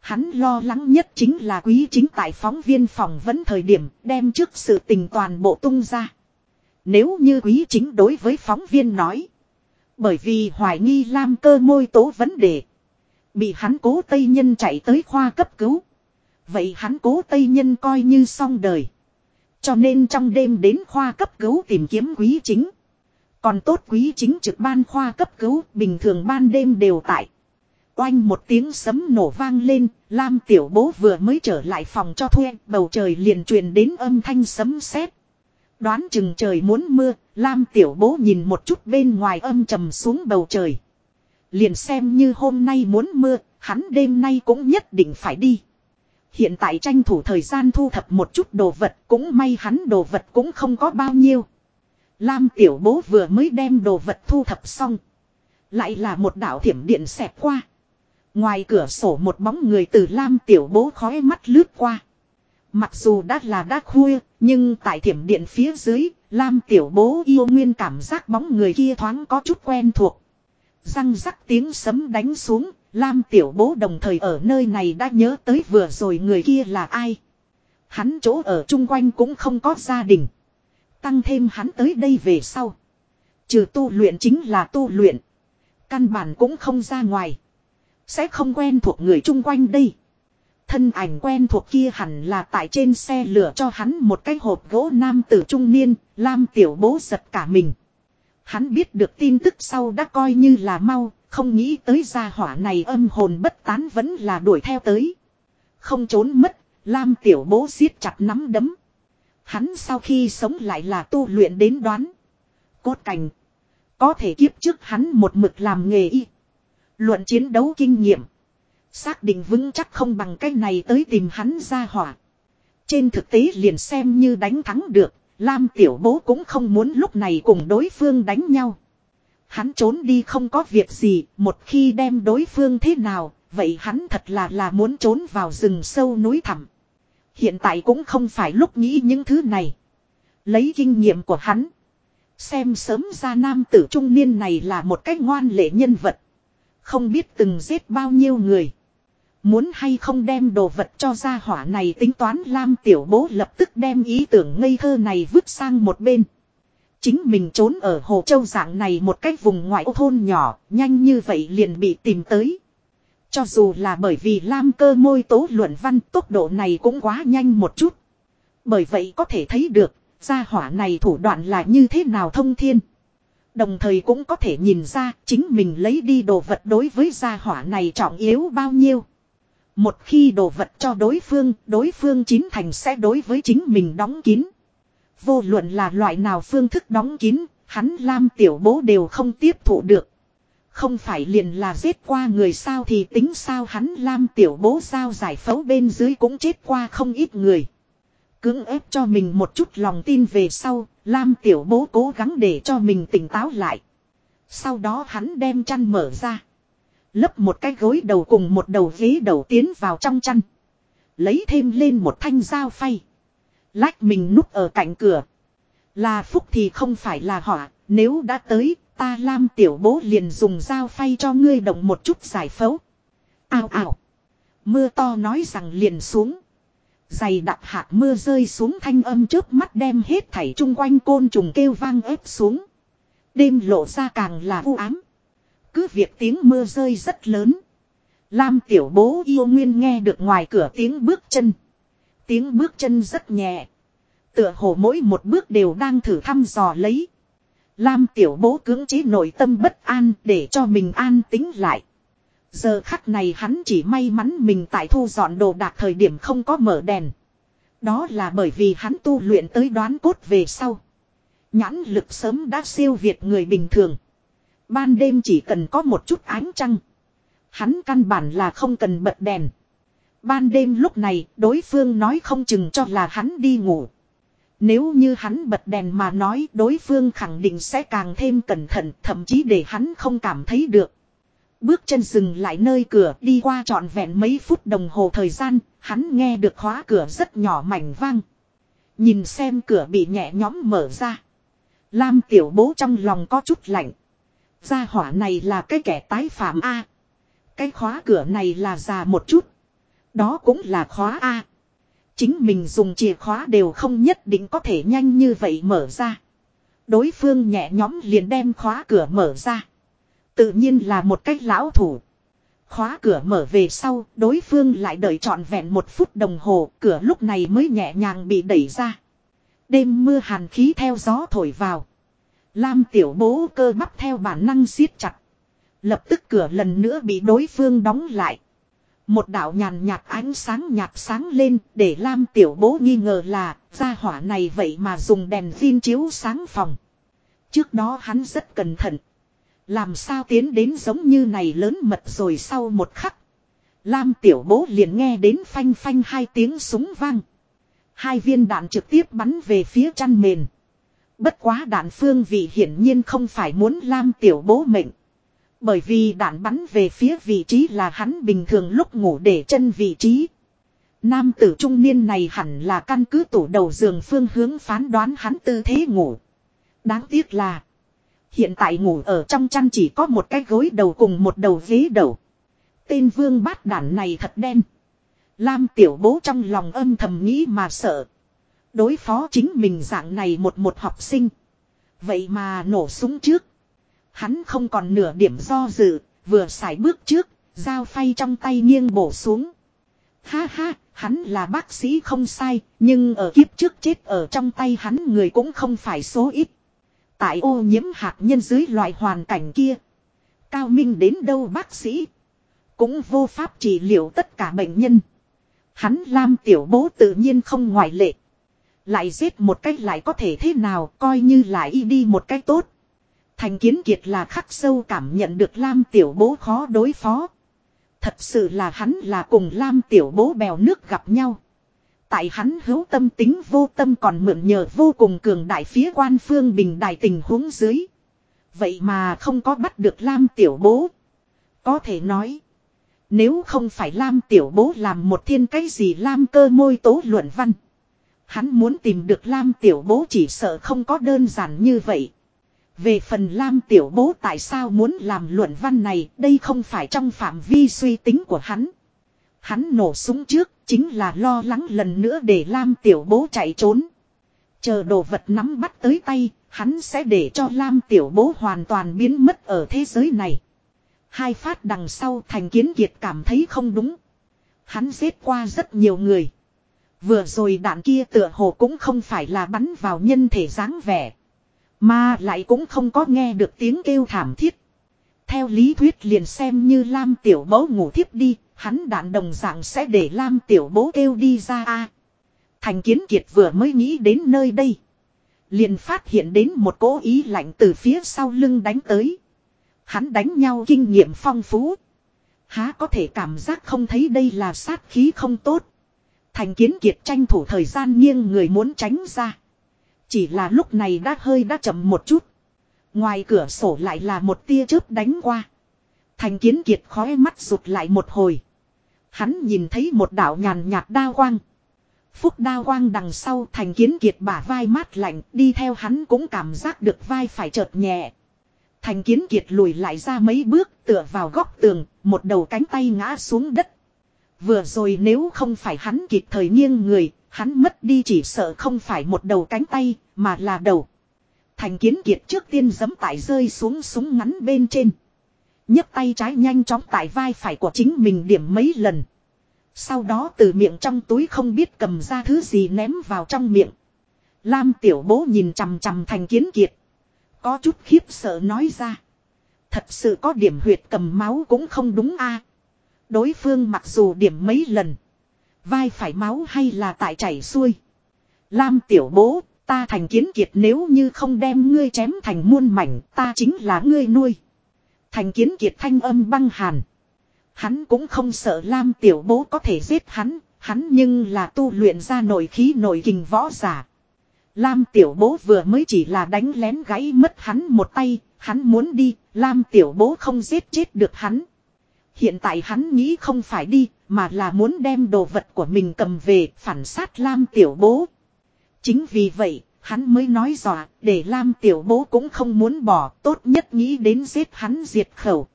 S1: Hắn lo lắng nhất chính là quý chính tại phóng viên phỏng vấn thời điểm đem trước sự tình toàn bộ tung ra. Nếu như quý chính đối với phóng viên nói. Bởi vì hoài nghi Lam cơ môi tố vấn đề. Bị hắn cố Tây Nhân chạy tới khoa cấp cứu. Vậy hắn cố Tây Nhân coi như xong đời. Cho nên trong đêm đến khoa cấp cứu tìm kiếm quý chính. Còn tốt quý chính trực ban khoa cấp cứu bình thường ban đêm đều tại. Oanh một tiếng sấm nổ vang lên, Lam tiểu bố vừa mới trở lại phòng cho thuê, bầu trời liền truyền đến âm thanh sấm sét. Đoán chừng trời muốn mưa, Lam tiểu bố nhìn một chút bên ngoài âm trầm xuống bầu trời. Liền xem như hôm nay muốn mưa, hắn đêm nay cũng nhất định phải đi. Hiện tại tranh thủ thời gian thu thập một chút đồ vật, cũng may hắn đồ vật cũng không có bao nhiêu. Lam tiểu bố vừa mới đem đồ vật thu thập xong. Lại là một đảo thiểm điện xẹp qua. Ngoài cửa sổ một bóng người từ Lam tiểu bố khói mắt lướt qua. Mặc dù đã là đã khuya, nhưng tại thiểm điện phía dưới, Lam tiểu bố yêu nguyên cảm giác bóng người kia thoáng có chút quen thuộc. Răng rắc tiếng sấm đánh xuống, Lam tiểu bố đồng thời ở nơi này đã nhớ tới vừa rồi người kia là ai. Hắn chỗ ở chung quanh cũng không có gia đình. Tăng thêm hắn tới đây về sau. Trừ tu luyện chính là tu luyện. Căn bản cũng không ra ngoài. Sẽ không quen thuộc người chung quanh đây. Thân ảnh quen thuộc kia hẳn là tại trên xe lửa cho hắn một cái hộp gỗ nam tử trung niên, Lam tiểu bố giật cả mình. Hắn biết được tin tức sau đã coi như là mau, không nghĩ tới gia hỏa này âm hồn bất tán vẫn là đuổi theo tới. Không trốn mất, Lam tiểu bố siết chặt nắm đấm. Hắn sau khi sống lại là tu luyện đến đoán. Cốt cảnh. Có thể kiếp trước hắn một mực làm nghề y. Luận chiến đấu kinh nghiệm. Xác định vững chắc không bằng cái này tới tìm hắn ra hỏa. Trên thực tế liền xem như đánh thắng được. Lam tiểu bố cũng không muốn lúc này cùng đối phương đánh nhau. Hắn trốn đi không có việc gì, một khi đem đối phương thế nào, vậy hắn thật là là muốn trốn vào rừng sâu núi thẳm. Hiện tại cũng không phải lúc nghĩ những thứ này. Lấy kinh nghiệm của hắn. Xem sớm ra nam tử trung niên này là một cách ngoan lệ nhân vật. Không biết từng giết bao nhiêu người. Muốn hay không đem đồ vật cho gia hỏa này tính toán Lam tiểu bố lập tức đem ý tưởng ngây thơ này vứt sang một bên. Chính mình trốn ở Hồ Châu dạng này một cách vùng ngoại ô thôn nhỏ, nhanh như vậy liền bị tìm tới. Cho dù là bởi vì Lam cơ môi tố luận văn tốc độ này cũng quá nhanh một chút. Bởi vậy có thể thấy được, gia hỏa này thủ đoạn là như thế nào thông thiên. Đồng thời cũng có thể nhìn ra chính mình lấy đi đồ vật đối với gia hỏa này trọng yếu bao nhiêu. Một khi đồ vật cho đối phương, đối phương chín thành sẽ đối với chính mình đóng kín. Vô luận là loại nào phương thức đóng kín, hắn Lam tiểu bố đều không tiếp thụ được. Không phải liền là giết qua người sao thì tính sao hắn Lam tiểu bố sao giải phẫu bên dưới cũng chết qua không ít người. Cưỡng ép cho mình một chút lòng tin về sau, Lam tiểu bố cố gắng để cho mình tỉnh táo lại. Sau đó hắn đem chăn mở ra. Lấp một cái gối đầu cùng một đầu ghế đầu tiến vào trong chăn. Lấy thêm lên một thanh dao phay. Lách mình núp ở cạnh cửa. Là phúc thì không phải là họa, nếu đã tới, ta Lam tiểu bố liền dùng dao phay cho ngươi động một chút giải phẫu. Ao ao Mưa to nói rằng liền xuống. Dày đặc hạt mưa rơi xuống thanh âm trước mắt đem hết thảy chung quanh côn trùng kêu vang ép xuống. Đêm lộ ra càng là u ám. Cứ việc tiếng mưa rơi rất lớn. Lam tiểu bố yêu nguyên nghe được ngoài cửa tiếng bước chân. Tiếng bước chân rất nhẹ. Tựa hồ mỗi một bước đều đang thử thăm dò lấy. Lam tiểu bố cưỡng chế nội tâm bất an để cho mình an tính lại. Giờ khắc này hắn chỉ may mắn mình tại thu dọn đồ đạc thời điểm không có mở đèn. Đó là bởi vì hắn tu luyện tới đoán cốt về sau. Nhãn lực sớm đã siêu việt người bình thường. Ban đêm chỉ cần có một chút ánh trăng. Hắn căn bản là không cần bật đèn. Ban đêm lúc này đối phương nói không chừng cho là hắn đi ngủ. Nếu như hắn bật đèn mà nói đối phương khẳng định sẽ càng thêm cẩn thận thậm chí để hắn không cảm thấy được. Bước chân dừng lại nơi cửa đi qua trọn vẹn mấy phút đồng hồ thời gian, hắn nghe được khóa cửa rất nhỏ mảnh vang. Nhìn xem cửa bị nhẹ nhõm mở ra. Lam tiểu bố trong lòng có chút lạnh. Gia hỏa này là cái kẻ tái phạm A. Cái khóa cửa này là già một chút. Đó cũng là khóa A. Chính mình dùng chìa khóa đều không nhất định có thể nhanh như vậy mở ra. Đối phương nhẹ nhõm liền đem khóa cửa mở ra. Tự nhiên là một cách lão thủ. Khóa cửa mở về sau, đối phương lại đợi trọn vẹn một phút đồng hồ, cửa lúc này mới nhẹ nhàng bị đẩy ra. Đêm mưa hàn khí theo gió thổi vào. Lam tiểu bố cơ bắp theo bản năng siết chặt. Lập tức cửa lần nữa bị đối phương đóng lại. Một đạo nhàn nhạt ánh sáng nhạt sáng lên để Lam tiểu bố nghi ngờ là, gia hỏa này vậy mà dùng đèn pin chiếu sáng phòng. Trước đó hắn rất cẩn thận. Làm sao tiến đến giống như này lớn mật rồi sau một khắc. Lam tiểu bố liền nghe đến phanh phanh hai tiếng súng vang. Hai viên đạn trực tiếp bắn về phía chăn mền. Bất quá đạn phương vị hiển nhiên không phải muốn Lam tiểu bố mệnh. Bởi vì đạn bắn về phía vị trí là hắn bình thường lúc ngủ để chân vị trí. Nam tử trung niên này hẳn là căn cứ tủ đầu giường phương hướng phán đoán hắn tư thế ngủ. Đáng tiếc là, Hiện tại ngủ ở trong chăn chỉ có một cái gối đầu cùng một đầu ghế đầu. Tên vương bát đản này thật đen. Lam tiểu bố trong lòng âm thầm nghĩ mà sợ. Đối phó chính mình dạng này một một học sinh. Vậy mà nổ súng trước. Hắn không còn nửa điểm do dự, vừa xài bước trước, dao phay trong tay nghiêng bổ xuống. Ha ha, hắn là bác sĩ không sai, nhưng ở kiếp trước chết ở trong tay hắn người cũng không phải số ít. Tại ô nhiễm hạt nhân dưới loại hoàn cảnh kia. Cao minh đến đâu bác sĩ. Cũng vô pháp trị liệu tất cả bệnh nhân. Hắn Lam tiểu bố tự nhiên không ngoại lệ. Lại giết một cách lại có thể thế nào, coi như lại y đi một cách tốt. Thành kiến kiệt là khắc sâu cảm nhận được Lam tiểu bố khó đối phó. Thật sự là hắn là cùng Lam tiểu bố bèo nước gặp nhau. Tại hắn hữu tâm tính vô tâm còn mượn nhờ vô cùng cường đại phía quan phương bình đại tình huống dưới. Vậy mà không có bắt được Lam tiểu bố. Có thể nói. Nếu không phải Lam tiểu bố làm một thiên cái gì Lam cơ môi tố luận văn. Hắn muốn tìm được Lam tiểu bố chỉ sợ không có đơn giản như vậy. Về phần Lam tiểu bố tại sao muốn làm luận văn này đây không phải trong phạm vi suy tính của hắn. Hắn nổ súng trước chính là lo lắng lần nữa để Lam tiểu bố chạy trốn. Chờ đồ vật nắm bắt tới tay, hắn sẽ để cho Lam tiểu bố hoàn toàn biến mất ở thế giới này. Hai phát đằng sau thành kiến kiệt cảm thấy không đúng. Hắn giết qua rất nhiều người. Vừa rồi đạn kia tựa hồ cũng không phải là bắn vào nhân thể dáng vẻ. Mà lại cũng không có nghe được tiếng kêu thảm thiết. Theo lý thuyết liền xem như Lam tiểu bố ngủ thiếp đi, Hắn đạn đồng dạng sẽ để Lam tiểu bố kêu đi ra a. Thành kiến kiệt vừa mới nghĩ đến nơi đây. Liền phát hiện đến một cố ý lạnh từ phía sau lưng đánh tới. Hắn đánh nhau kinh nghiệm phong phú. Há có thể cảm giác không thấy đây là sát khí không tốt. Thành kiến kiệt tranh thủ thời gian nghiêng người muốn tránh ra. Chỉ là lúc này đã hơi đã chậm một chút. Ngoài cửa sổ lại là một tia chớp đánh qua. Thành kiến kiệt khói mắt rụt lại một hồi. Hắn nhìn thấy một đạo nhàn nhạt đao quang. Phúc đao quang đằng sau thành kiến kiệt bả vai mát lạnh đi theo hắn cũng cảm giác được vai phải chợt nhẹ. Thành kiến kiệt lùi lại ra mấy bước tựa vào góc tường, một đầu cánh tay ngã xuống đất. Vừa rồi nếu không phải hắn kịp thời nghiêng người, hắn mất đi chỉ sợ không phải một đầu cánh tay, mà là đầu. Thành kiến kiệt trước tiên giấm tại rơi xuống súng ngắn bên trên nhấc tay trái nhanh chóng tại vai phải của chính mình điểm mấy lần. Sau đó từ miệng trong túi không biết cầm ra thứ gì ném vào trong miệng. Lam tiểu bố nhìn chằm chằm thành kiến kiệt. Có chút khiếp sợ nói ra. Thật sự có điểm huyệt cầm máu cũng không đúng a. Đối phương mặc dù điểm mấy lần. Vai phải máu hay là tại chảy xuôi. Lam tiểu bố, ta thành kiến kiệt nếu như không đem ngươi chém thành muôn mảnh ta chính là ngươi nuôi. Thành kiến kiệt thanh âm băng hàn. Hắn cũng không sợ Lam tiểu bố có thể giết hắn, hắn nhưng là tu luyện ra nội khí nội kình võ giả. Lam tiểu bố vừa mới chỉ là đánh lén gãy mất hắn một tay, hắn muốn đi, Lam tiểu bố không giết chết được hắn. Hiện tại hắn nghĩ không phải đi, mà là muốn đem đồ vật của mình cầm về phản sát Lam tiểu bố. Chính vì vậy, hắn mới nói dọa, để Lam tiểu bố cũng không muốn bỏ, tốt nhất nghĩ đến giết hắn diệt khẩu.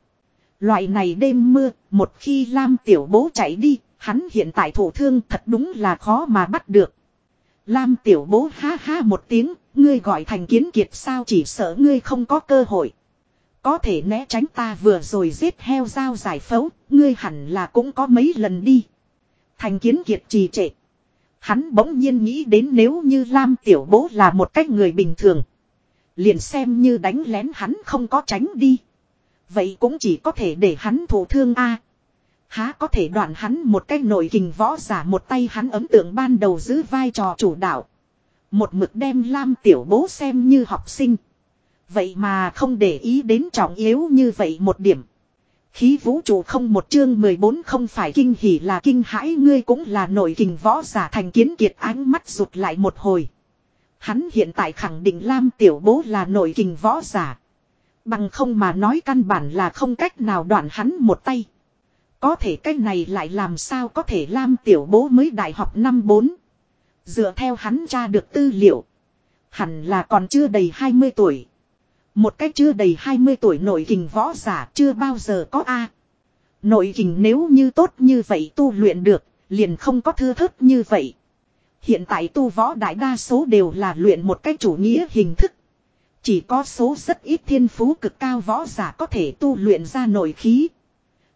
S1: Loại này đêm mưa, một khi Lam tiểu bố chạy đi, hắn hiện tại thổ thương thật đúng là khó mà bắt được. Lam tiểu bố ha ha một tiếng, ngươi gọi thành kiến kiệt sao chỉ sợ ngươi không có cơ hội. Có thể né tránh ta vừa rồi giết heo dao giải phẫu, ngươi hẳn là cũng có mấy lần đi. Thành kiến kiệt trì trệ. Hắn bỗng nhiên nghĩ đến nếu như Lam tiểu bố là một cách người bình thường. Liền xem như đánh lén hắn không có tránh đi. Vậy cũng chỉ có thể để hắn thổ thương a. Há có thể đoạn hắn một cách nội kình võ giả một tay hắn ấm tượng ban đầu giữ vai trò chủ đạo. Một mực đem Lam tiểu bố xem như học sinh. Vậy mà không để ý đến trọng yếu như vậy một điểm. Khí vũ trụ không một chương 14 không phải kinh hỉ là kinh hãi, ngươi cũng là nội kình võ giả thành kiến kiệt, ánh mắt rụt lại một hồi. Hắn hiện tại khẳng định Lam tiểu bố là nội kình võ giả. Bằng không mà nói căn bản là không cách nào đoạn hắn một tay. Có thể cái này lại làm sao có thể Lam tiểu bố mới đại học năm 4. Dựa theo hắn tra được tư liệu. Hẳn là còn chưa đầy 20 tuổi. Một cách chưa đầy 20 tuổi nội kình võ giả chưa bao giờ có A. Nội kình nếu như tốt như vậy tu luyện được, liền không có thưa thớt như vậy. Hiện tại tu võ đại đa số đều là luyện một cách chủ nghĩa hình thức. Chỉ có số rất ít thiên phú cực cao võ giả có thể tu luyện ra nội khí.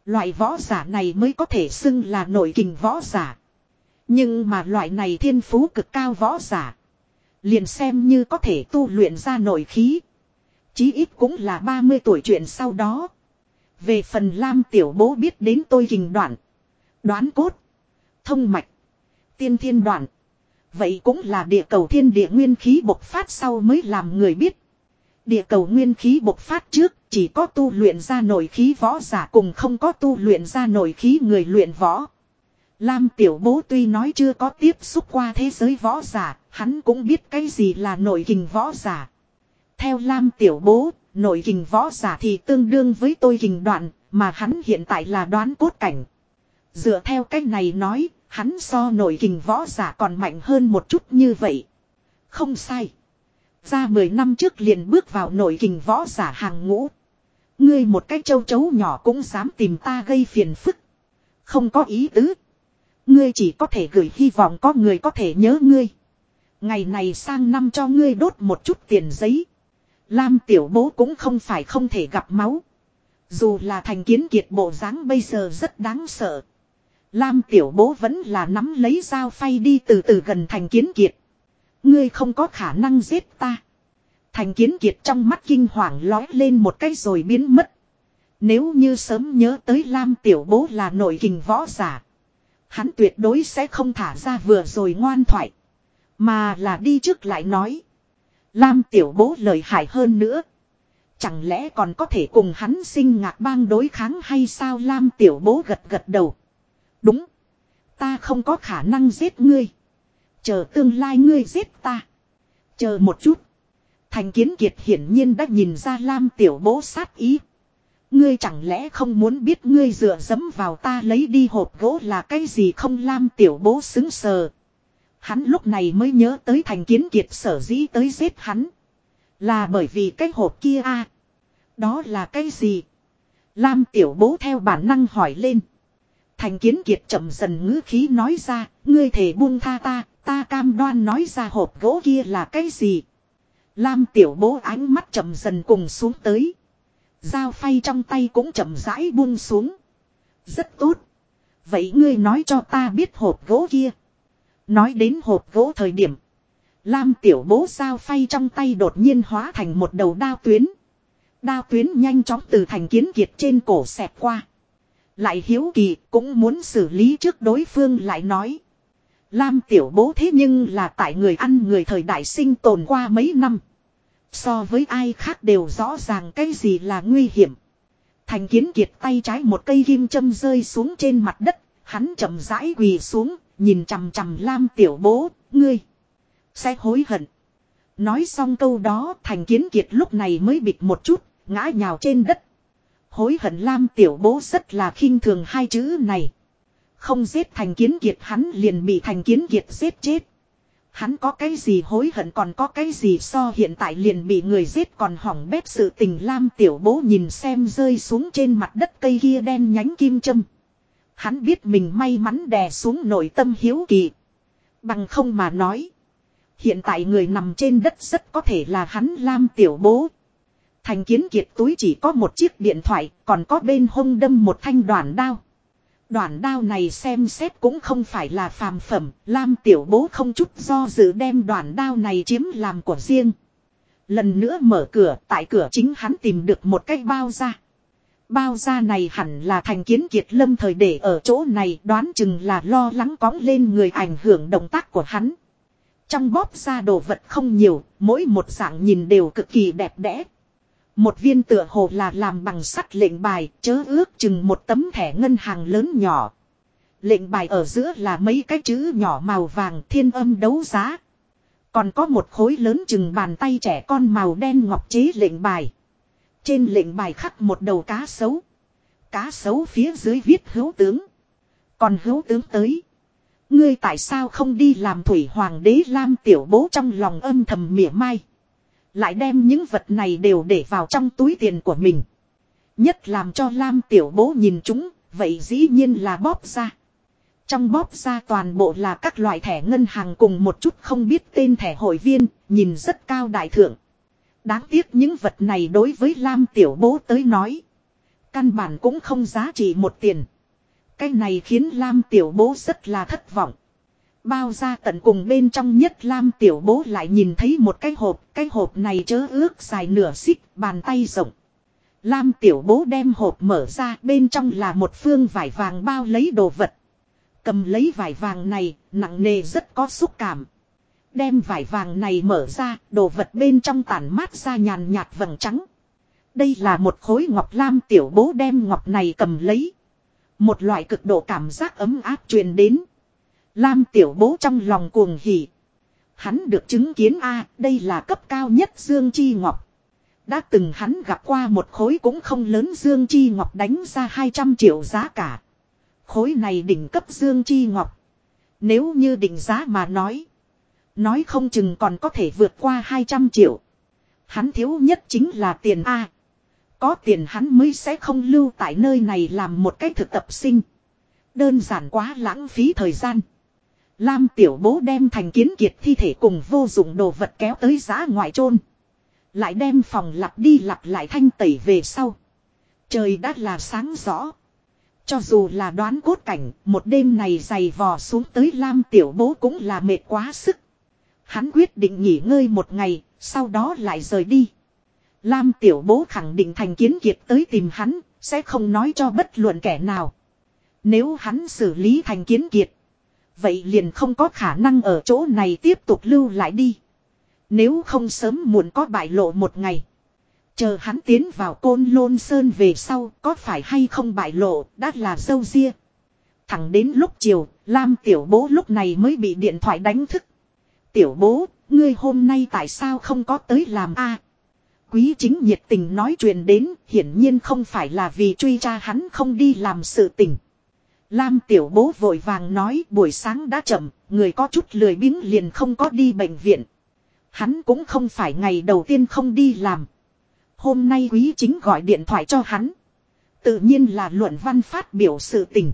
S1: Loại võ giả này mới có thể xưng là nội kình võ giả. Nhưng mà loại này thiên phú cực cao võ giả. Liền xem như có thể tu luyện ra nội khí. Chí ít cũng là 30 tuổi chuyện sau đó. Về phần Lam tiểu bố biết đến tôi hình đoạn. Đoán cốt. Thông mạch. Tiên thiên đoạn. Vậy cũng là địa cầu thiên địa nguyên khí bộc phát sau mới làm người biết. Địa cầu nguyên khí bộc phát trước chỉ có tu luyện ra nội khí võ giả cùng không có tu luyện ra nội khí người luyện võ. Lam tiểu bố tuy nói chưa có tiếp xúc qua thế giới võ giả, hắn cũng biết cái gì là nội hình võ giả. Theo Lam tiểu bố, nội hình võ giả thì tương đương với tôi hình đoạn, mà hắn hiện tại là đoán cốt cảnh. Dựa theo cách này nói, hắn so nội hình võ giả còn mạnh hơn một chút như vậy. Không sai. Ra 10 năm trước liền bước vào nội hình võ giả hàng ngũ. Ngươi một cái châu chấu nhỏ cũng dám tìm ta gây phiền phức. Không có ý tứ. Ngươi chỉ có thể gửi hy vọng có người có thể nhớ ngươi. Ngày này sang năm cho ngươi đốt một chút tiền giấy. Lam tiểu bố cũng không phải không thể gặp máu. Dù là thành kiến kiệt bộ dáng bây giờ rất đáng sợ. Lam tiểu bố vẫn là nắm lấy dao phay đi từ từ gần thành kiến kiệt. Ngươi không có khả năng giết ta. Thành kiến kiệt trong mắt kinh hoàng lói lên một cái rồi biến mất. Nếu như sớm nhớ tới Lam tiểu bố là nội kình võ giả. Hắn tuyệt đối sẽ không thả ra vừa rồi ngoan thoại. Mà là đi trước lại nói. Lam tiểu bố lời hại hơn nữa. Chẳng lẽ còn có thể cùng hắn sinh ngạc bang đối kháng hay sao Lam tiểu bố gật gật đầu. Đúng. Ta không có khả năng giết ngươi. Chờ tương lai ngươi giết ta. Chờ một chút. Thành kiến kiệt hiển nhiên đã nhìn ra Lam tiểu bố sát ý. Ngươi chẳng lẽ không muốn biết ngươi dựa dẫm vào ta lấy đi hộp gỗ là cái gì không Lam tiểu bố xứng sờ. Hắn lúc này mới nhớ tới thành kiến kiệt sở dĩ tới giết hắn. Là bởi vì cái hộp kia a Đó là cái gì? Lam tiểu bố theo bản năng hỏi lên. Thành kiến kiệt chậm dần ngữ khí nói ra, ngươi thể buông tha ta, ta cam đoan nói ra hộp gỗ kia là cái gì. Lam tiểu bố ánh mắt chậm dần cùng xuống tới. Dao phay trong tay cũng chậm rãi buông xuống. Rất tốt. Vậy ngươi nói cho ta biết hộp gỗ kia. Nói đến hộp gỗ thời điểm. Lam tiểu bố sao phay trong tay đột nhiên hóa thành một đầu đao tuyến. Đao tuyến nhanh chóng từ thành kiến kiệt trên cổ xẹp qua. Lại hiếu kỳ cũng muốn xử lý trước đối phương lại nói. Lam tiểu bố thế nhưng là tại người ăn người thời đại sinh tồn qua mấy năm. So với ai khác đều rõ ràng cái gì là nguy hiểm. Thành kiến kiệt tay trái một cây kim châm rơi xuống trên mặt đất, hắn chậm rãi quỳ xuống, nhìn chằm chằm Lam tiểu bố, ngươi. Sẽ hối hận. Nói xong câu đó thành kiến kiệt lúc này mới bịt một chút, ngã nhào trên đất. Hối hận Lam tiểu bố rất là khinh thường hai chữ này. Không giết thành kiến kiệt hắn liền bị thành kiến kiệt giết chết. Hắn có cái gì hối hận còn có cái gì so hiện tại liền bị người giết còn hỏng bếp sự tình Lam tiểu bố nhìn xem rơi xuống trên mặt đất cây kia đen nhánh kim châm. Hắn biết mình may mắn đè xuống nội tâm hiếu kỳ. Bằng không mà nói. Hiện tại người nằm trên đất rất có thể là hắn Lam tiểu bố. Thành kiến kiệt túi chỉ có một chiếc điện thoại còn có bên hông đâm một thanh đoàn đao. Đoạn đao này xem xét cũng không phải là phàm phẩm, Lam tiểu bố không chút do dự đem đoạn đao này chiếm làm của riêng. Lần nữa mở cửa, tại cửa chính hắn tìm được một cái bao ra. Bao gia này hẳn là thành kiến kiệt lâm thời để ở chỗ này đoán chừng là lo lắng cóng lên người ảnh hưởng động tác của hắn. Trong bóp ra đồ vật không nhiều, mỗi một dạng nhìn đều cực kỳ đẹp đẽ. Một viên tựa hồ là làm bằng sắt lệnh bài, chớ ước chừng một tấm thẻ ngân hàng lớn nhỏ. Lệnh bài ở giữa là mấy cái chữ nhỏ màu vàng thiên âm đấu giá. Còn có một khối lớn chừng bàn tay trẻ con màu đen ngọc chế lệnh bài. Trên lệnh bài khắc một đầu cá sấu. Cá sấu phía dưới viết hữu tướng. Còn hữu tướng tới. Ngươi tại sao không đi làm thủy hoàng đế lam tiểu bố trong lòng âm thầm mỉa mai. Lại đem những vật này đều để vào trong túi tiền của mình. Nhất làm cho Lam tiểu bố nhìn chúng, vậy dĩ nhiên là bóp ra. Trong bóp ra toàn bộ là các loại thẻ ngân hàng cùng một chút không biết tên thẻ hội viên, nhìn rất cao đại thượng. Đáng tiếc những vật này đối với Lam tiểu bố tới nói. Căn bản cũng không giá trị một tiền. Cái này khiến Lam tiểu bố rất là thất vọng. Bao ra tận cùng bên trong nhất lam tiểu bố lại nhìn thấy một cái hộp, cái hộp này chớ ước dài nửa xích, bàn tay rộng. Lam tiểu bố đem hộp mở ra, bên trong là một phương vải vàng bao lấy đồ vật. Cầm lấy vải vàng này, nặng nề rất có xúc cảm. Đem vải vàng này mở ra, đồ vật bên trong tản mát ra nhàn nhạt vầng trắng. Đây là một khối ngọc lam tiểu bố đem ngọc này cầm lấy. Một loại cực độ cảm giác ấm áp truyền đến. Lam tiểu bố trong lòng cuồng hỉ. Hắn được chứng kiến a đây là cấp cao nhất Dương Chi Ngọc. Đã từng hắn gặp qua một khối cũng không lớn Dương Chi Ngọc đánh ra 200 triệu giá cả. Khối này đỉnh cấp Dương Chi Ngọc. Nếu như định giá mà nói. Nói không chừng còn có thể vượt qua 200 triệu. Hắn thiếu nhất chính là tiền A. Có tiền hắn mới sẽ không lưu tại nơi này làm một cái thực tập sinh. Đơn giản quá lãng phí thời gian. Lam tiểu bố đem thành kiến kiệt thi thể cùng vô dụng đồ vật kéo tới giá ngoại trôn. Lại đem phòng lặp đi lặp lại thanh tẩy về sau. Trời đã là sáng rõ. Cho dù là đoán cốt cảnh, một đêm này dày vò xuống tới Lam tiểu bố cũng là mệt quá sức. Hắn quyết định nghỉ ngơi một ngày, sau đó lại rời đi. Lam tiểu bố khẳng định thành kiến kiệt tới tìm hắn, sẽ không nói cho bất luận kẻ nào. Nếu hắn xử lý thành kiến kiệt, Vậy liền không có khả năng ở chỗ này tiếp tục lưu lại đi. Nếu không sớm muộn có bại lộ một ngày. Chờ hắn tiến vào côn lôn sơn về sau có phải hay không bại lộ đã là dâu ria. Thẳng đến lúc chiều, Lam tiểu bố lúc này mới bị điện thoại đánh thức. Tiểu bố, ngươi hôm nay tại sao không có tới làm a? Quý chính nhiệt tình nói chuyện đến, hiển nhiên không phải là vì truy tra hắn không đi làm sự tình. Lam tiểu bố vội vàng nói buổi sáng đã chậm, người có chút lười biếng liền không có đi bệnh viện. Hắn cũng không phải ngày đầu tiên không đi làm. Hôm nay quý chính gọi điện thoại cho hắn. Tự nhiên là luận văn phát biểu sự tình.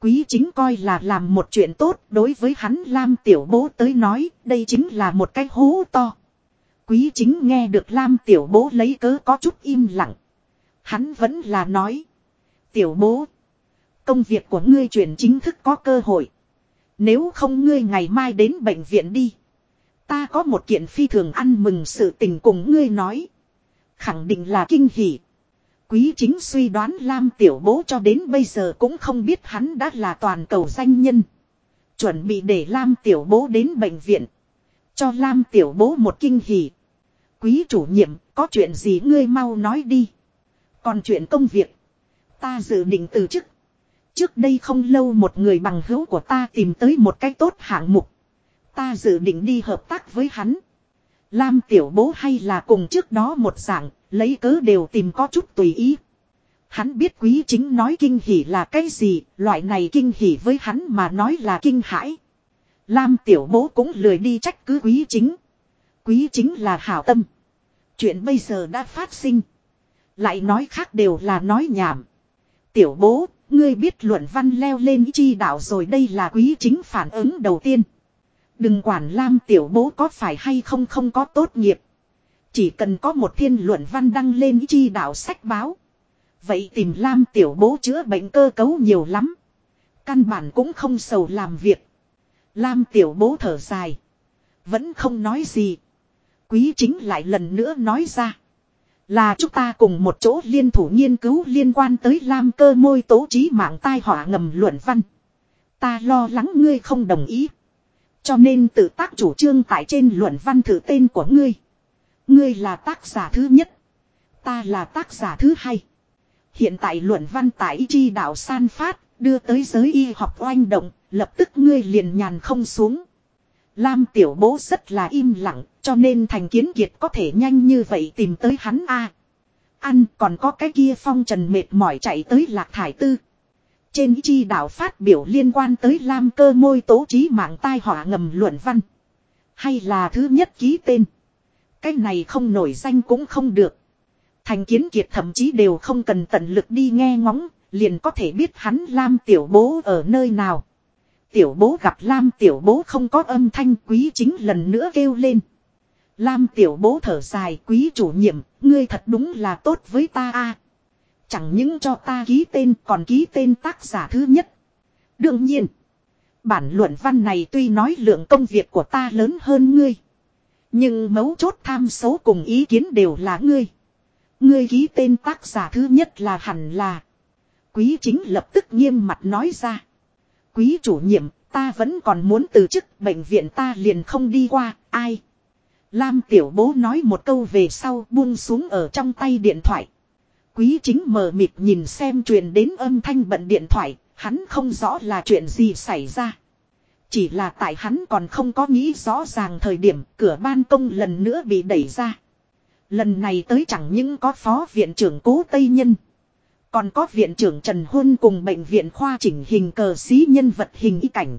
S1: Quý chính coi là làm một chuyện tốt, đối với hắn Lam tiểu bố tới nói, đây chính là một cái hố to. Quý chính nghe được Lam tiểu bố lấy cớ có chút im lặng. Hắn vẫn là nói. Tiểu bố. Công việc của ngươi chuyển chính thức có cơ hội. Nếu không ngươi ngày mai đến bệnh viện đi. Ta có một kiện phi thường ăn mừng sự tình cùng ngươi nói. Khẳng định là kinh hỉ. Quý chính suy đoán Lam tiểu bố cho đến bây giờ cũng không biết hắn đã là toàn cầu danh nhân. Chuẩn bị để Lam tiểu bố đến bệnh viện. Cho Lam tiểu bố một kinh hỉ. Quý chủ nhiệm, có chuyện gì ngươi mau nói đi. Còn chuyện công việc. Ta dự định từ chức. Trước đây không lâu một người bằng hữu của ta tìm tới một cách tốt hạng mục. Ta dự định đi hợp tác với hắn. Lam tiểu bố hay là cùng trước đó một dạng, lấy cớ đều tìm có chút tùy ý. Hắn biết quý chính nói kinh hỉ là cái gì, loại này kinh hỉ với hắn mà nói là kinh hãi. Lam tiểu bố cũng lười đi trách cứ quý chính. Quý chính là hảo tâm. Chuyện bây giờ đã phát sinh. Lại nói khác đều là nói nhảm. Tiểu bố, ngươi biết luận văn leo lên chi đạo rồi đây là quý chính phản ứng đầu tiên. Đừng quản Lam tiểu bố có phải hay không không có tốt nghiệp. Chỉ cần có một thiên luận văn đăng lên chi đạo sách báo. Vậy tìm Lam tiểu bố chữa bệnh cơ cấu nhiều lắm. Căn bản cũng không sầu làm việc. Lam tiểu bố thở dài. Vẫn không nói gì. Quý chính lại lần nữa nói ra. Là chúng ta cùng một chỗ liên thủ nghiên cứu liên quan tới Lam cơ môi tố trí mạng tai họa ngầm luận văn. Ta lo lắng ngươi không đồng ý. Cho nên tự tác chủ trương tại trên luận văn thử tên của ngươi. Ngươi là tác giả thứ nhất. Ta là tác giả thứ hai. Hiện tại luận văn tại chi đạo san phát, đưa tới giới y học oanh động, lập tức ngươi liền nhàn không xuống. Lam tiểu bố rất là im lặng, cho nên thành kiến kiệt có thể nhanh như vậy tìm tới hắn a. Ăn còn có cái kia phong trần mệt mỏi chạy tới lạc thải tư. Trên chi đạo phát biểu liên quan tới Lam cơ môi tố trí mạng tai họa ngầm luận văn. Hay là thứ nhất ký tên. Cái này không nổi danh cũng không được. Thành kiến kiệt thậm chí đều không cần tận lực đi nghe ngóng, liền có thể biết hắn Lam tiểu bố ở nơi nào. Tiểu bố gặp Lam tiểu bố không có âm thanh quý chính lần nữa kêu lên. Lam tiểu bố thở dài quý chủ nhiệm, ngươi thật đúng là tốt với ta a. Chẳng những cho ta ký tên còn ký tên tác giả thứ nhất. Đương nhiên, bản luận văn này tuy nói lượng công việc của ta lớn hơn ngươi. Nhưng mấu chốt tham xấu cùng ý kiến đều là ngươi. Ngươi ký tên tác giả thứ nhất là hẳn là. Quý chính lập tức nghiêm mặt nói ra. Quý chủ nhiệm, ta vẫn còn muốn từ chức bệnh viện ta liền không đi qua, ai. Lam tiểu bố nói một câu về sau buông xuống ở trong tay điện thoại. Quý chính mờ mịt nhìn xem truyền đến âm thanh bận điện thoại, hắn không rõ là chuyện gì xảy ra. Chỉ là tại hắn còn không có nghĩ rõ ràng thời điểm cửa ban công lần nữa bị đẩy ra. Lần này tới chẳng những có phó viện trưởng cố Tây Nhân. Còn có viện trưởng Trần Huân cùng bệnh viện khoa chỉnh hình cờ xí nhân vật hình y cảnh.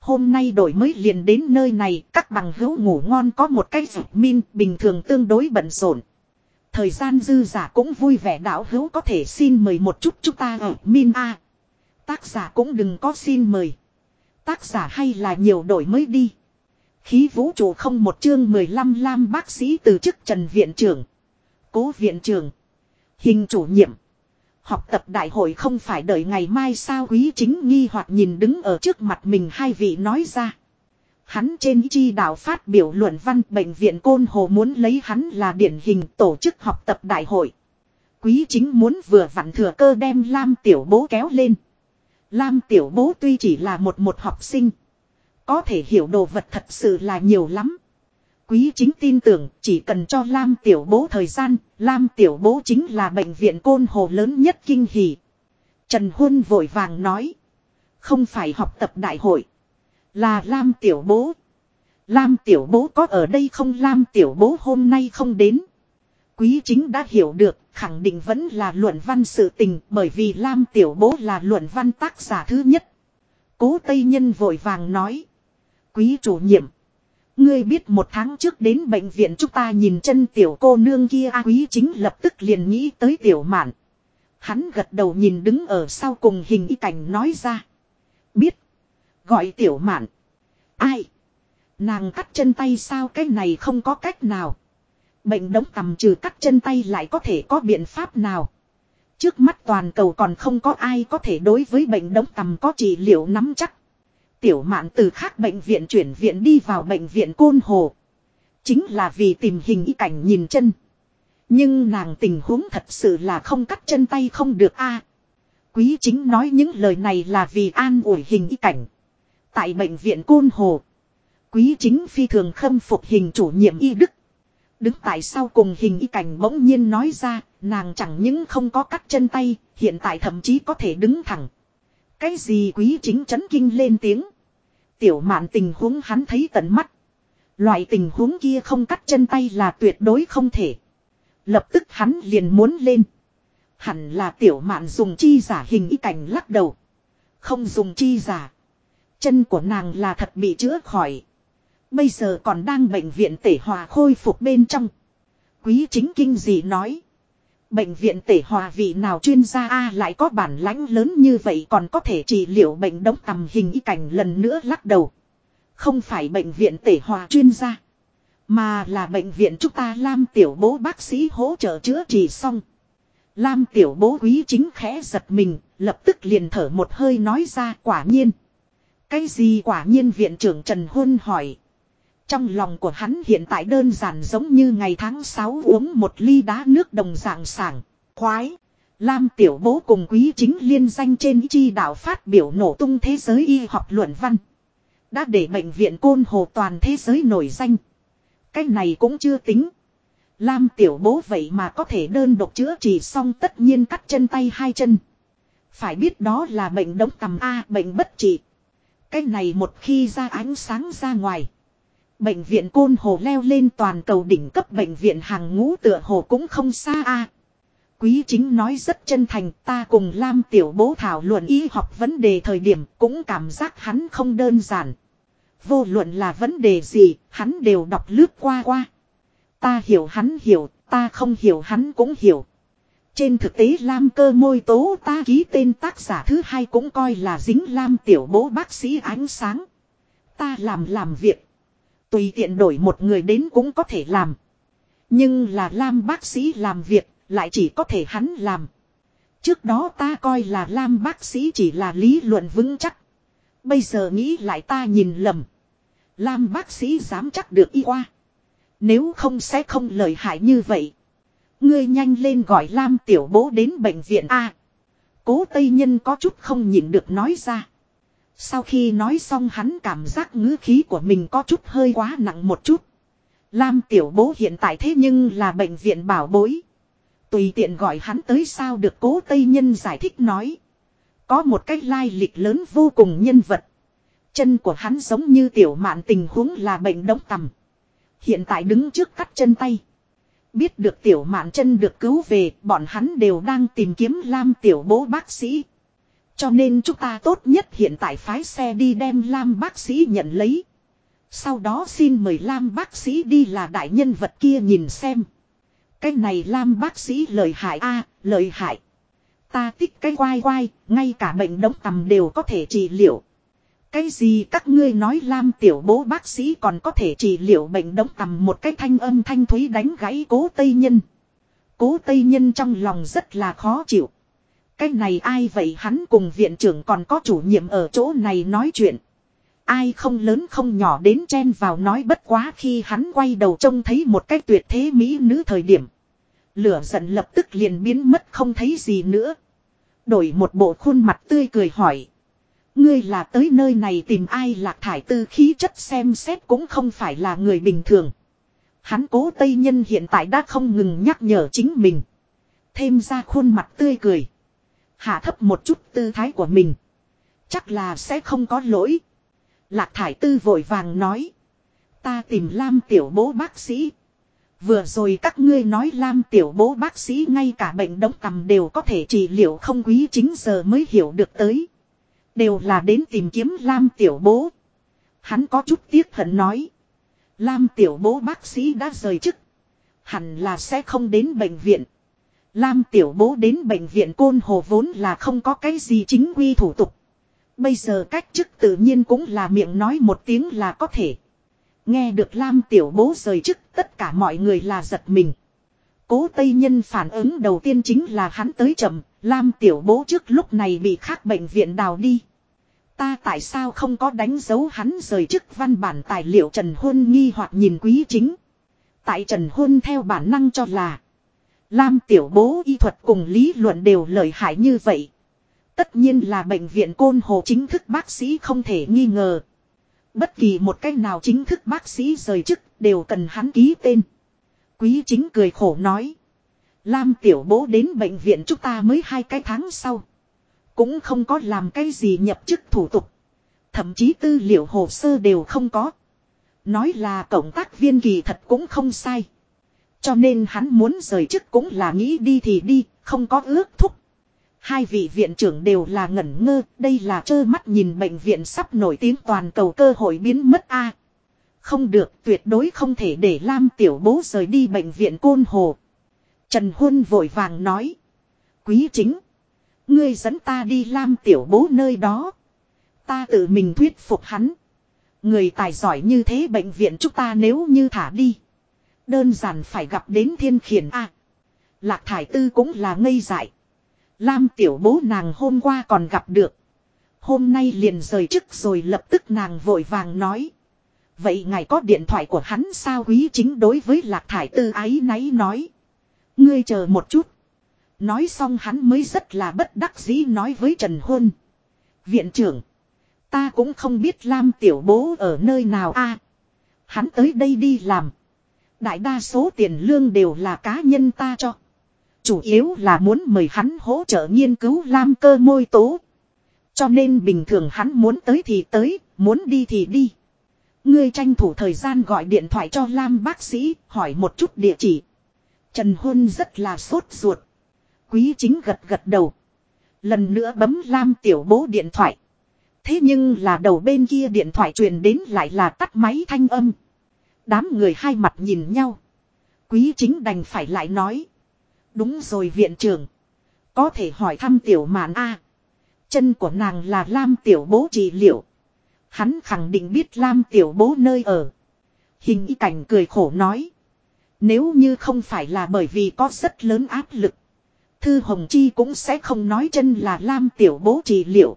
S1: Hôm nay đổi mới liền đến nơi này, các bằng hữu ngủ ngon có một cái dục min bình thường tương đối bận rộn. Thời gian dư giả cũng vui vẻ đạo hữu có thể xin mời một chút chúng ta ở min A. Tác giả cũng đừng có xin mời. Tác giả hay là nhiều đổi mới đi. Khí vũ trụ không một chương 15 lam bác sĩ từ chức Trần Viện trưởng. Cố Viện trưởng. Hình chủ nhiệm. Học tập đại hội không phải đợi ngày mai sao quý chính nghi hoặc nhìn đứng ở trước mặt mình hai vị nói ra. Hắn trên chi đạo phát biểu luận văn bệnh viện Côn Hồ muốn lấy hắn là điển hình tổ chức học tập đại hội. Quý chính muốn vừa vặn thừa cơ đem Lam Tiểu Bố kéo lên. Lam Tiểu Bố tuy chỉ là một một học sinh. Có thể hiểu đồ vật thật sự là nhiều lắm. Quý chính tin tưởng chỉ cần cho Lam Tiểu Bố thời gian, Lam Tiểu Bố chính là bệnh viện côn hồ lớn nhất kinh hỉ. Trần Huân vội vàng nói. Không phải học tập đại hội. Là Lam Tiểu Bố. Lam Tiểu Bố có ở đây không Lam Tiểu Bố hôm nay không đến. Quý chính đã hiểu được, khẳng định vẫn là luận văn sự tình bởi vì Lam Tiểu Bố là luận văn tác giả thứ nhất. Cố Tây Nhân vội vàng nói. Quý chủ nhiệm. Ngươi biết một tháng trước đến bệnh viện chúng ta nhìn chân tiểu cô nương kia a quý chính lập tức liền nghĩ tới tiểu mạn. Hắn gật đầu nhìn đứng ở sau cùng hình y cảnh nói ra. Biết. Gọi tiểu mạn. Ai? Nàng cắt chân tay sao cái này không có cách nào. Bệnh đống cầm trừ cắt chân tay lại có thể có biện pháp nào. Trước mắt toàn cầu còn không có ai có thể đối với bệnh đống tầm có trị liệu nắm chắc. Tiểu mạn từ khác bệnh viện chuyển viện đi vào bệnh viện Côn Hồ. Chính là vì tìm hình y cảnh nhìn chân. Nhưng nàng tình huống thật sự là không cắt chân tay không được a. quý chính nói những lời này là vì an ủi hình y cảnh. Tại bệnh viện Côn Hồ. Quý chính phi thường khâm phục hình chủ nhiệm y đức. Đứng tại sau cùng hình y cảnh bỗng nhiên nói ra, nàng chẳng những không có cắt chân tay, hiện tại thậm chí có thể đứng thẳng. Cái gì quý chính chấn kinh lên tiếng. Tiểu mạn tình huống hắn thấy tận mắt. Loại tình huống kia không cắt chân tay là tuyệt đối không thể. Lập tức hắn liền muốn lên. Hẳn là tiểu mạn dùng chi giả hình y cảnh lắc đầu. Không dùng chi giả. Chân của nàng là thật bị chữa khỏi. Bây giờ còn đang bệnh viện tể hòa khôi phục bên trong. Quý chính kinh gì nói. Bệnh viện tể hòa vị nào chuyên gia A lại có bản lãnh lớn như vậy còn có thể trị liệu bệnh đống tầm hình y cảnh lần nữa lắc đầu. Không phải bệnh viện tể hòa chuyên gia. Mà là bệnh viện chúng ta Lam tiểu bố bác sĩ hỗ trợ chữa trị xong. Lam tiểu bố quý chính khẽ giật mình, lập tức liền thở một hơi nói ra quả nhiên. Cái gì quả nhiên viện trưởng Trần Huân hỏi. Trong lòng của hắn hiện tại đơn giản giống như ngày tháng 6 uống một ly đá nước đồng dạng sảng, khoái. Lam tiểu bố cùng quý chính liên danh trên chi đạo phát biểu nổ tung thế giới y học luận văn. Đã để bệnh viện côn hồ toàn thế giới nổi danh. Cái này cũng chưa tính. Lam tiểu bố vậy mà có thể đơn độc chữa trị xong tất nhiên cắt chân tay hai chân. Phải biết đó là bệnh đống tầm A, bệnh bất trị. Cái này một khi ra ánh sáng ra ngoài. Bệnh viện Côn Hồ leo lên toàn cầu đỉnh cấp bệnh viện hàng ngũ tựa hồ cũng không xa a. Quý chính nói rất chân thành ta cùng Lam Tiểu Bố thảo luận y học vấn đề thời điểm cũng cảm giác hắn không đơn giản. Vô luận là vấn đề gì, hắn đều đọc lướt qua qua. Ta hiểu hắn hiểu, ta không hiểu hắn cũng hiểu. Trên thực tế Lam cơ môi tố ta ký tên tác giả thứ hai cũng coi là dính Lam Tiểu Bố bác sĩ ánh sáng. Ta làm làm việc. Tùy tiện đổi một người đến cũng có thể làm. Nhưng là Lam bác sĩ làm việc, lại chỉ có thể hắn làm. Trước đó ta coi là Lam bác sĩ chỉ là lý luận vững chắc. Bây giờ nghĩ lại ta nhìn lầm. Lam bác sĩ dám chắc được y qua. Nếu không sẽ không lợi hại như vậy. Ngươi nhanh lên gọi Lam tiểu bố đến bệnh viện A. Cố Tây Nhân có chút không nhịn được nói ra. Sau khi nói xong hắn cảm giác ngữ khí của mình có chút hơi quá nặng một chút. Lam tiểu bố hiện tại thế nhưng là bệnh viện bảo bối. Tùy tiện gọi hắn tới sao được cố Tây Nhân giải thích nói. Có một cái lai lịch lớn vô cùng nhân vật. Chân của hắn giống như tiểu mạn tình huống là bệnh đống tầm. Hiện tại đứng trước cắt chân tay. Biết được tiểu mạn chân được cứu về, bọn hắn đều đang tìm kiếm Lam tiểu bố bác sĩ. Cho nên chúng ta tốt nhất hiện tại phái xe đi đem Lam bác sĩ nhận lấy. Sau đó xin mời Lam bác sĩ đi là đại nhân vật kia nhìn xem. Cái này Lam bác sĩ lời hại a à, lời hại. Ta tích cái quai quai, ngay cả bệnh đống tầm đều có thể trị liệu. Cái gì các ngươi nói Lam tiểu bố bác sĩ còn có thể trị liệu bệnh đống tầm một cái thanh âm thanh thúy đánh gãy cố Tây Nhân. Cố Tây Nhân trong lòng rất là khó chịu. Cái này ai vậy hắn cùng viện trưởng còn có chủ nhiệm ở chỗ này nói chuyện. Ai không lớn không nhỏ đến chen vào nói bất quá khi hắn quay đầu trông thấy một cái tuyệt thế mỹ nữ thời điểm. Lửa giận lập tức liền biến mất không thấy gì nữa. Đổi một bộ khuôn mặt tươi cười hỏi. Ngươi là tới nơi này tìm ai lạc thải tư khí chất xem xét cũng không phải là người bình thường. Hắn cố Tây Nhân hiện tại đã không ngừng nhắc nhở chính mình. Thêm ra khuôn mặt tươi cười. Hạ thấp một chút tư thái của mình. Chắc là sẽ không có lỗi. Lạc thải tư vội vàng nói. Ta tìm Lam tiểu bố bác sĩ. Vừa rồi các ngươi nói Lam tiểu bố bác sĩ ngay cả bệnh đống cầm đều có thể trị liệu không quý chính giờ mới hiểu được tới. Đều là đến tìm kiếm Lam tiểu bố. Hắn có chút tiếc hận nói. Lam tiểu bố bác sĩ đã rời chức. Hẳn là sẽ không đến bệnh viện. Lam tiểu bố đến bệnh viện côn hồ vốn là không có cái gì chính quy thủ tục. Bây giờ cách chức tự nhiên cũng là miệng nói một tiếng là có thể. Nghe được Lam tiểu bố rời chức tất cả mọi người là giật mình. Cố Tây Nhân phản ứng đầu tiên chính là hắn tới chậm, Lam tiểu bố trước lúc này bị khác bệnh viện đào đi. Ta tại sao không có đánh dấu hắn rời chức văn bản tài liệu Trần Huân nghi hoặc nhìn quý chính. Tại Trần Huân theo bản năng cho là Lam tiểu bố y thuật cùng lý luận đều lợi hại như vậy. Tất nhiên là bệnh viện côn hồ chính thức bác sĩ không thể nghi ngờ. Bất kỳ một cách nào chính thức bác sĩ rời chức đều cần hắn ký tên. Quý chính cười khổ nói. Lam tiểu bố đến bệnh viện chúng ta mới hai cái tháng sau. Cũng không có làm cái gì nhập chức thủ tục. Thậm chí tư liệu hồ sơ đều không có. Nói là cộng tác viên kỳ thật cũng không sai. Cho nên hắn muốn rời chức cũng là nghĩ đi thì đi, không có ước thúc. Hai vị viện trưởng đều là ngẩn ngơ, đây là trơ mắt nhìn bệnh viện sắp nổi tiếng toàn cầu cơ hội biến mất a. không được, tuyệt đối không thể để Lam tiểu bố rời đi bệnh viện côn hồ. Trần Huân vội vàng nói. Quý chính. Ngươi dẫn ta đi Lam tiểu bố nơi đó. Ta tự mình thuyết phục hắn. Người tài giỏi như thế bệnh viện chúng ta nếu như thả đi. Đơn giản phải gặp đến thiên khiển a. Lạc thải tư cũng là ngây dại. Lam tiểu bố nàng hôm qua còn gặp được. Hôm nay liền rời chức rồi lập tức nàng vội vàng nói. Vậy ngài có điện thoại của hắn sao quý chính đối với lạc thải tư ái náy nói. Ngươi chờ một chút. Nói xong hắn mới rất là bất đắc dĩ nói với Trần Huân. Viện trưởng. Ta cũng không biết Lam tiểu bố ở nơi nào a. hắn tới đây đi làm. Đại đa số tiền lương đều là cá nhân ta cho. Chủ yếu là muốn mời hắn hỗ trợ nghiên cứu lam cơ môi tố. Cho nên bình thường hắn muốn tới thì tới, muốn đi thì đi. Ngươi tranh thủ thời gian gọi điện thoại cho Lam bác sĩ, hỏi một chút địa chỉ. Trần Huân rất là sốt ruột. Quý chính gật gật đầu. Lần nữa bấm Lam tiểu bố điện thoại. Thế nhưng là đầu bên kia điện thoại truyền đến lại là tắt máy thanh âm. Đám người hai mặt nhìn nhau. Quý chính đành phải lại nói. Đúng rồi viện trưởng. Có thể hỏi thăm tiểu mạn A. Chân của nàng là Lam tiểu bố trị liệu. Hắn khẳng định biết Lam tiểu bố nơi ở. Hình y cảnh cười khổ nói. Nếu như không phải là bởi vì có rất lớn áp lực. Thư Hồng Chi cũng sẽ không nói chân là Lam tiểu bố trị liệu.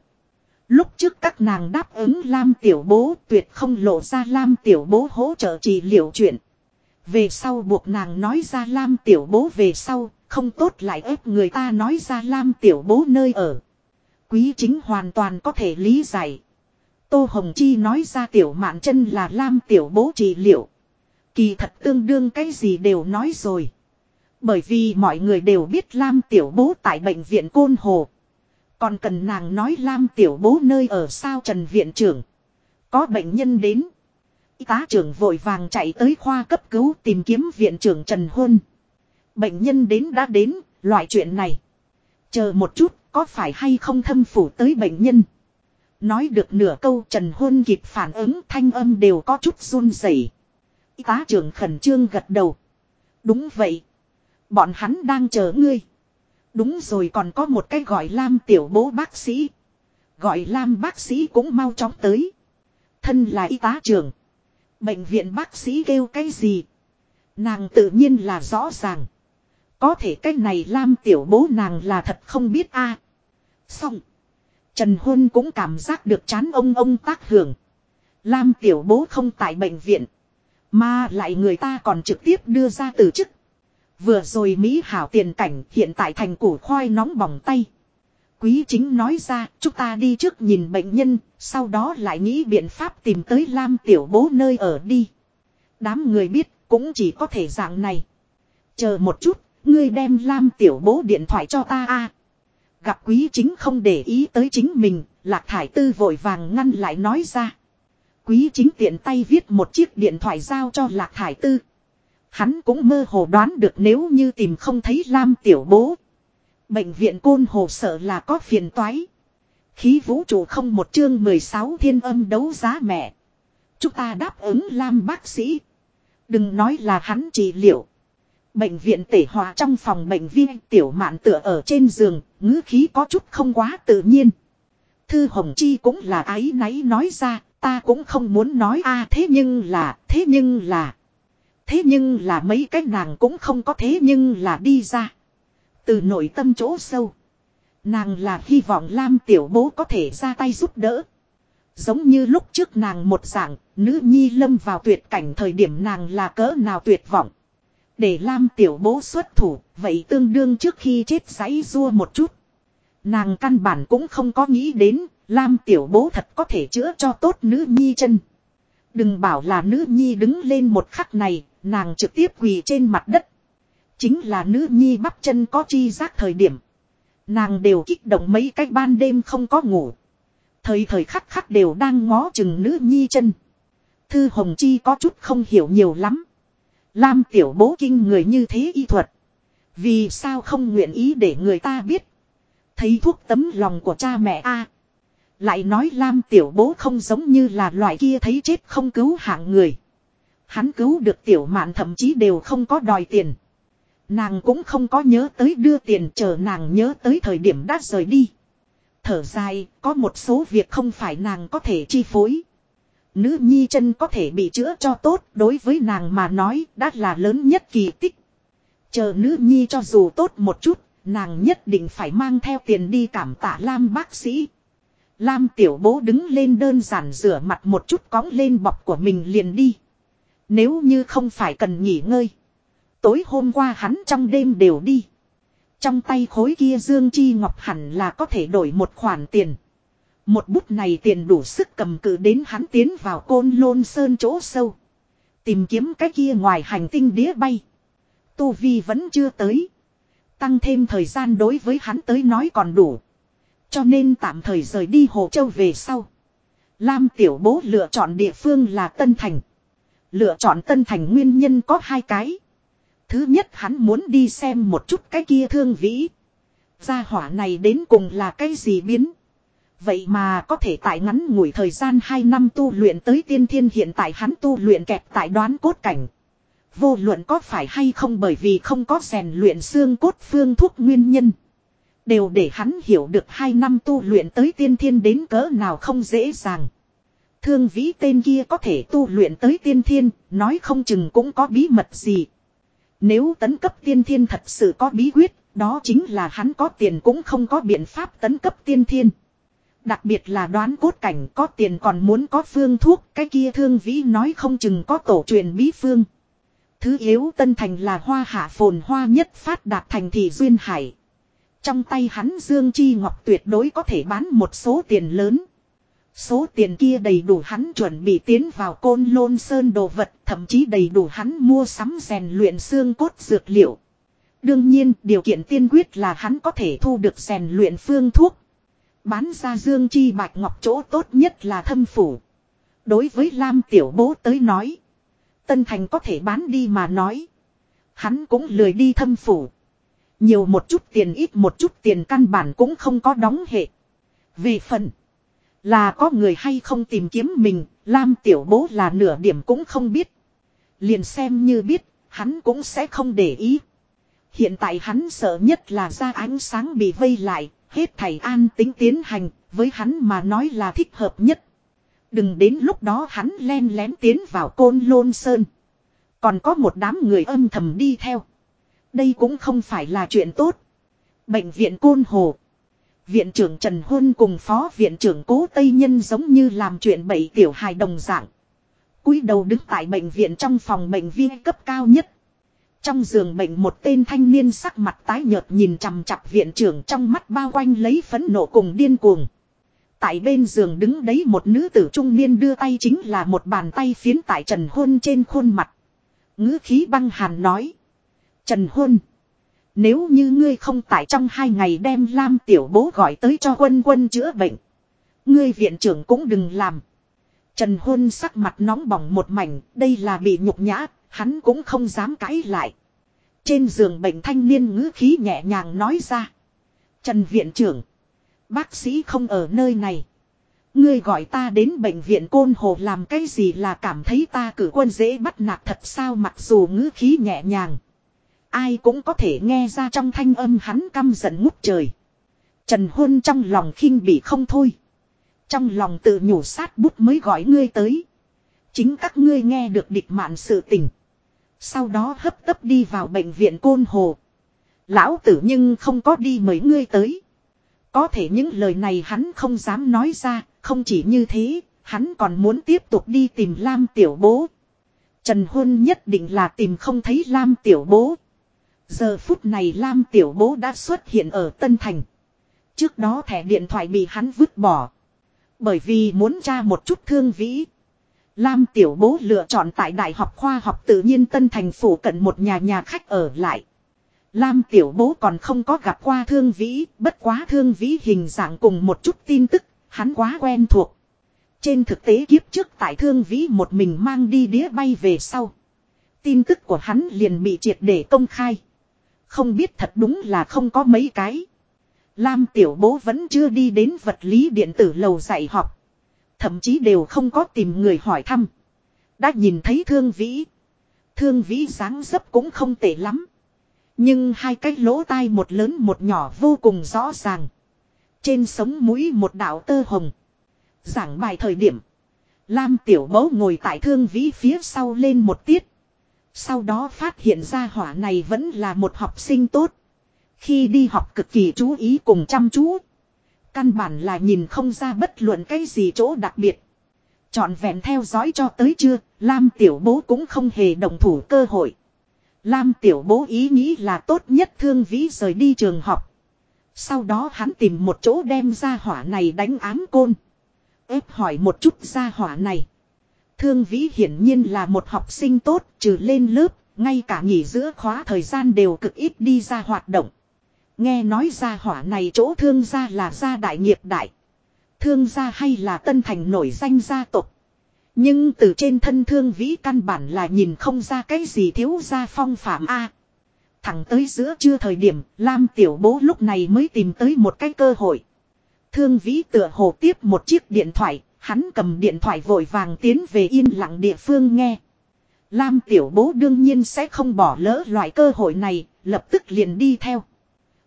S1: Lúc trước các nàng đáp ứng Lam tiểu bố tuyệt không lộ ra Lam tiểu bố hỗ trợ trị liệu chuyện. Về sau buộc nàng nói ra Lam tiểu bố về sau, không tốt lại ép người ta nói ra Lam tiểu bố nơi ở. Quý chính hoàn toàn có thể lý giải. Tô Hồng Chi nói ra tiểu mạn chân là Lam tiểu bố trị liệu. Kỳ thật tương đương cái gì đều nói rồi. Bởi vì mọi người đều biết Lam tiểu bố tại bệnh viện Côn Hồ. Còn cần nàng nói Lam tiểu bố nơi ở sao Trần Viện trưởng. Có bệnh nhân đến. Y tá trưởng vội vàng chạy tới khoa cấp cứu tìm kiếm viện trưởng Trần Huân. Bệnh nhân đến đã đến, loại chuyện này. Chờ một chút, có phải hay không thâm phủ tới bệnh nhân? Nói được nửa câu Trần Huân kịp phản ứng thanh âm đều có chút run rẩy. Y tá trưởng khẩn trương gật đầu. Đúng vậy. Bọn hắn đang chờ ngươi. Đúng rồi còn có một cái gọi Lam tiểu bố bác sĩ. Gọi Lam bác sĩ cũng mau chóng tới. Thân là y tá trưởng. Bệnh viện bác sĩ kêu cái gì? Nàng tự nhiên là rõ ràng. Có thể cái này Lam tiểu bố nàng là thật không biết a. Xong. Trần Huân cũng cảm giác được chán ông ông tác hưởng. Lam tiểu bố không tại bệnh viện. Mà lại người ta còn trực tiếp đưa ra từ chức. Vừa rồi Mỹ hảo tiền cảnh hiện tại thành củ khoai nóng bỏng tay. Quý chính nói ra chúng ta đi trước nhìn bệnh nhân, sau đó lại nghĩ biện pháp tìm tới Lam tiểu bố nơi ở đi. Đám người biết cũng chỉ có thể dạng này. Chờ một chút, ngươi đem Lam tiểu bố điện thoại cho ta a. Gặp quý chính không để ý tới chính mình, lạc thải tư vội vàng ngăn lại nói ra. Quý chính tiện tay viết một chiếc điện thoại giao cho lạc thải tư. Hắn cũng mơ hồ đoán được nếu như tìm không thấy Lam tiểu bố. Bệnh viện côn hồ sợ là có phiền toái. Khí vũ trụ không một chương 16 thiên âm đấu giá mẹ. Chúng ta đáp ứng Lam bác sĩ. Đừng nói là hắn trị liệu. Bệnh viện tể hòa trong phòng bệnh viên tiểu mạn tựa ở trên giường, ngữ khí có chút không quá tự nhiên. Thư Hồng Chi cũng là ái náy nói ra, ta cũng không muốn nói a à, thế nhưng là, thế nhưng là. Thế nhưng là mấy cái nàng cũng không có thế nhưng là đi ra. Từ nội tâm chỗ sâu. Nàng là hy vọng Lam tiểu bố có thể ra tay giúp đỡ. Giống như lúc trước nàng một dạng, nữ nhi lâm vào tuyệt cảnh thời điểm nàng là cỡ nào tuyệt vọng. Để Lam tiểu bố xuất thủ, vậy tương đương trước khi chết giấy rua một chút. Nàng căn bản cũng không có nghĩ đến, Lam tiểu bố thật có thể chữa cho tốt nữ nhi chân. Đừng bảo là nữ nhi đứng lên một khắc này, nàng trực tiếp quỳ trên mặt đất. Chính là nữ nhi bắp chân có chi giác thời điểm. Nàng đều kích động mấy cách ban đêm không có ngủ. Thời thời khắc khắc đều đang ngó chừng nữ nhi chân. Thư Hồng Chi có chút không hiểu nhiều lắm. Lam tiểu bố kinh người như thế y thuật. Vì sao không nguyện ý để người ta biết. Thấy thuốc tấm lòng của cha mẹ a Lại nói Lam tiểu bố không giống như là loại kia thấy chết không cứu hạng người. Hắn cứu được tiểu mạn thậm chí đều không có đòi tiền. Nàng cũng không có nhớ tới đưa tiền chờ nàng nhớ tới thời điểm đã rời đi. Thở dài, có một số việc không phải nàng có thể chi phối. Nữ nhi chân có thể bị chữa cho tốt đối với nàng mà nói đã là lớn nhất kỳ tích. Chờ nữ nhi cho dù tốt một chút, nàng nhất định phải mang theo tiền đi cảm tạ Lam bác sĩ. Lam tiểu bố đứng lên đơn giản rửa mặt một chút cóng lên bọc của mình liền đi. Nếu như không phải cần nghỉ ngơi. Tối hôm qua hắn trong đêm đều đi. Trong tay khối kia Dương Chi Ngọc hẳn là có thể đổi một khoản tiền. Một bút này tiền đủ sức cầm cự đến hắn tiến vào côn lôn sơn chỗ sâu. Tìm kiếm cái kia ngoài hành tinh đĩa bay. Tu Vi vẫn chưa tới. Tăng thêm thời gian đối với hắn tới nói còn đủ. Cho nên tạm thời rời đi Hồ Châu về sau. Lam Tiểu Bố lựa chọn địa phương là Tân Thành. Lựa chọn Tân Thành nguyên nhân có hai cái. Thứ nhất, hắn muốn đi xem một chút cái kia thương vĩ. Gia hỏa này đến cùng là cái gì biến. Vậy mà có thể tại ngắn ngủi thời gian 2 năm tu luyện tới tiên thiên, hiện tại hắn tu luyện kẹp tại đoán cốt cảnh. Vô luận có phải hay không bởi vì không có rèn luyện xương cốt phương thuốc nguyên nhân. Đều để hắn hiểu được hai năm tu luyện tới tiên thiên đến cỡ nào không dễ dàng. Thương vĩ tên kia có thể tu luyện tới tiên thiên, nói không chừng cũng có bí mật gì. Nếu tấn cấp tiên thiên thật sự có bí quyết, đó chính là hắn có tiền cũng không có biện pháp tấn cấp tiên thiên. Đặc biệt là đoán cốt cảnh có tiền còn muốn có phương thuốc, cái kia thương vĩ nói không chừng có tổ truyền bí phương. Thứ yếu tân thành là hoa hạ phồn hoa nhất phát đạt thành thị duyên hải. Trong tay hắn Dương Chi Ngọc tuyệt đối có thể bán một số tiền lớn. Số tiền kia đầy đủ hắn chuẩn bị tiến vào côn lôn sơn đồ vật, thậm chí đầy đủ hắn mua sắm rèn luyện xương cốt dược liệu. Đương nhiên, điều kiện tiên quyết là hắn có thể thu được rèn luyện phương thuốc. Bán ra dương chi bạch ngọc chỗ tốt nhất là thâm phủ. Đối với Lam tiểu bố tới nói. Tân thành có thể bán đi mà nói. Hắn cũng lười đi thâm phủ. Nhiều một chút tiền ít một chút tiền căn bản cũng không có đóng hệ. vì phần. Là có người hay không tìm kiếm mình, Lam tiểu bố là nửa điểm cũng không biết. Liền xem như biết, hắn cũng sẽ không để ý. Hiện tại hắn sợ nhất là ra ánh sáng bị vây lại, hết thầy an tính tiến hành, với hắn mà nói là thích hợp nhất. Đừng đến lúc đó hắn len lén tiến vào côn lôn sơn. Còn có một đám người âm thầm đi theo. Đây cũng không phải là chuyện tốt. Bệnh viện côn hồ. Viện trưởng Trần Huân cùng phó viện trưởng Cố Tây Nhân giống như làm chuyện bảy tiểu hài đồng dạng. cúi đầu đứng tại bệnh viện trong phòng bệnh viên cấp cao nhất. Trong giường bệnh một tên thanh niên sắc mặt tái nhợt nhìn chằm chặp viện trưởng trong mắt bao quanh lấy phấn nộ cùng điên cuồng. Tại bên giường đứng đấy một nữ tử trung niên đưa tay chính là một bàn tay phiến tại Trần Huân trên khuôn mặt. ngữ khí băng hàn nói. Trần Huân. Nếu như ngươi không tại trong hai ngày đem Lam tiểu bố gọi tới cho quân quân chữa bệnh. Ngươi viện trưởng cũng đừng làm. Trần Hôn sắc mặt nóng bỏng một mảnh, đây là bị nhục nhã, hắn cũng không dám cãi lại. Trên giường bệnh thanh niên ngữ khí nhẹ nhàng nói ra. Trần viện trưởng, bác sĩ không ở nơi này. Ngươi gọi ta đến bệnh viện côn hồ làm cái gì là cảm thấy ta cử quân dễ bắt nạt thật sao mặc dù ngữ khí nhẹ nhàng. Ai cũng có thể nghe ra trong thanh âm hắn căm giận ngút trời. Trần Huân trong lòng khinh bị không thôi. Trong lòng tự nhủ sát bút mới gọi ngươi tới. Chính các ngươi nghe được địch mạn sự tình. Sau đó hấp tấp đi vào bệnh viện Côn Hồ. Lão tử nhưng không có đi mời ngươi tới. Có thể những lời này hắn không dám nói ra, không chỉ như thế, hắn còn muốn tiếp tục đi tìm Lam Tiểu Bố. Trần Huân nhất định là tìm không thấy Lam Tiểu Bố. Giờ phút này Lam Tiểu Bố đã xuất hiện ở Tân Thành. Trước đó thẻ điện thoại bị hắn vứt bỏ. Bởi vì muốn tra một chút thương vĩ. Lam tiểu bố lựa chọn tại Đại học Khoa học Tự nhiên Tân Thành phủ cận một nhà nhà khách ở lại. Lam tiểu bố còn không có gặp qua thương vĩ, bất quá thương vĩ hình dạng cùng một chút tin tức, hắn quá quen thuộc. Trên thực tế kiếp trước tại thương vĩ một mình mang đi đĩa bay về sau. Tin tức của hắn liền bị triệt để công khai. Không biết thật đúng là không có mấy cái. Lam tiểu bố vẫn chưa đi đến vật lý điện tử lầu dạy học. Thậm chí đều không có tìm người hỏi thăm. Đã nhìn thấy thương vĩ. Thương vĩ dáng dấp cũng không tệ lắm. Nhưng hai cái lỗ tai một lớn một nhỏ vô cùng rõ ràng. Trên sống mũi một đạo tơ hồng. Giảng bài thời điểm. Lam tiểu bố ngồi tại thương vĩ phía sau lên một tiết. Sau đó phát hiện ra hỏa này vẫn là một học sinh tốt. Khi đi học cực kỳ chú ý cùng chăm chú. Căn bản là nhìn không ra bất luận cái gì chỗ đặc biệt. Chọn vẹn theo dõi cho tới chưa, Lam tiểu bố cũng không hề đồng thủ cơ hội. Lam tiểu bố ý nghĩ là tốt nhất thương vĩ rời đi trường học. Sau đó hắn tìm một chỗ đem ra hỏa này đánh ám côn. ép hỏi một chút ra hỏa này. Thương vĩ hiển nhiên là một học sinh tốt, trừ lên lớp, ngay cả nghỉ giữa khóa thời gian đều cực ít đi ra hoạt động. Nghe nói ra hỏa này chỗ thương gia là gia đại nghiệp đại. Thương gia hay là tân thành nổi danh gia tộc. Nhưng từ trên thân thương vĩ căn bản là nhìn không ra cái gì thiếu gia phong phạm A. Thẳng tới giữa trưa thời điểm, Lam tiểu bố lúc này mới tìm tới một cái cơ hội. Thương vĩ tựa hồ tiếp một chiếc điện thoại, hắn cầm điện thoại vội vàng tiến về yên lặng địa phương nghe. Lam tiểu bố đương nhiên sẽ không bỏ lỡ loại cơ hội này, lập tức liền đi theo.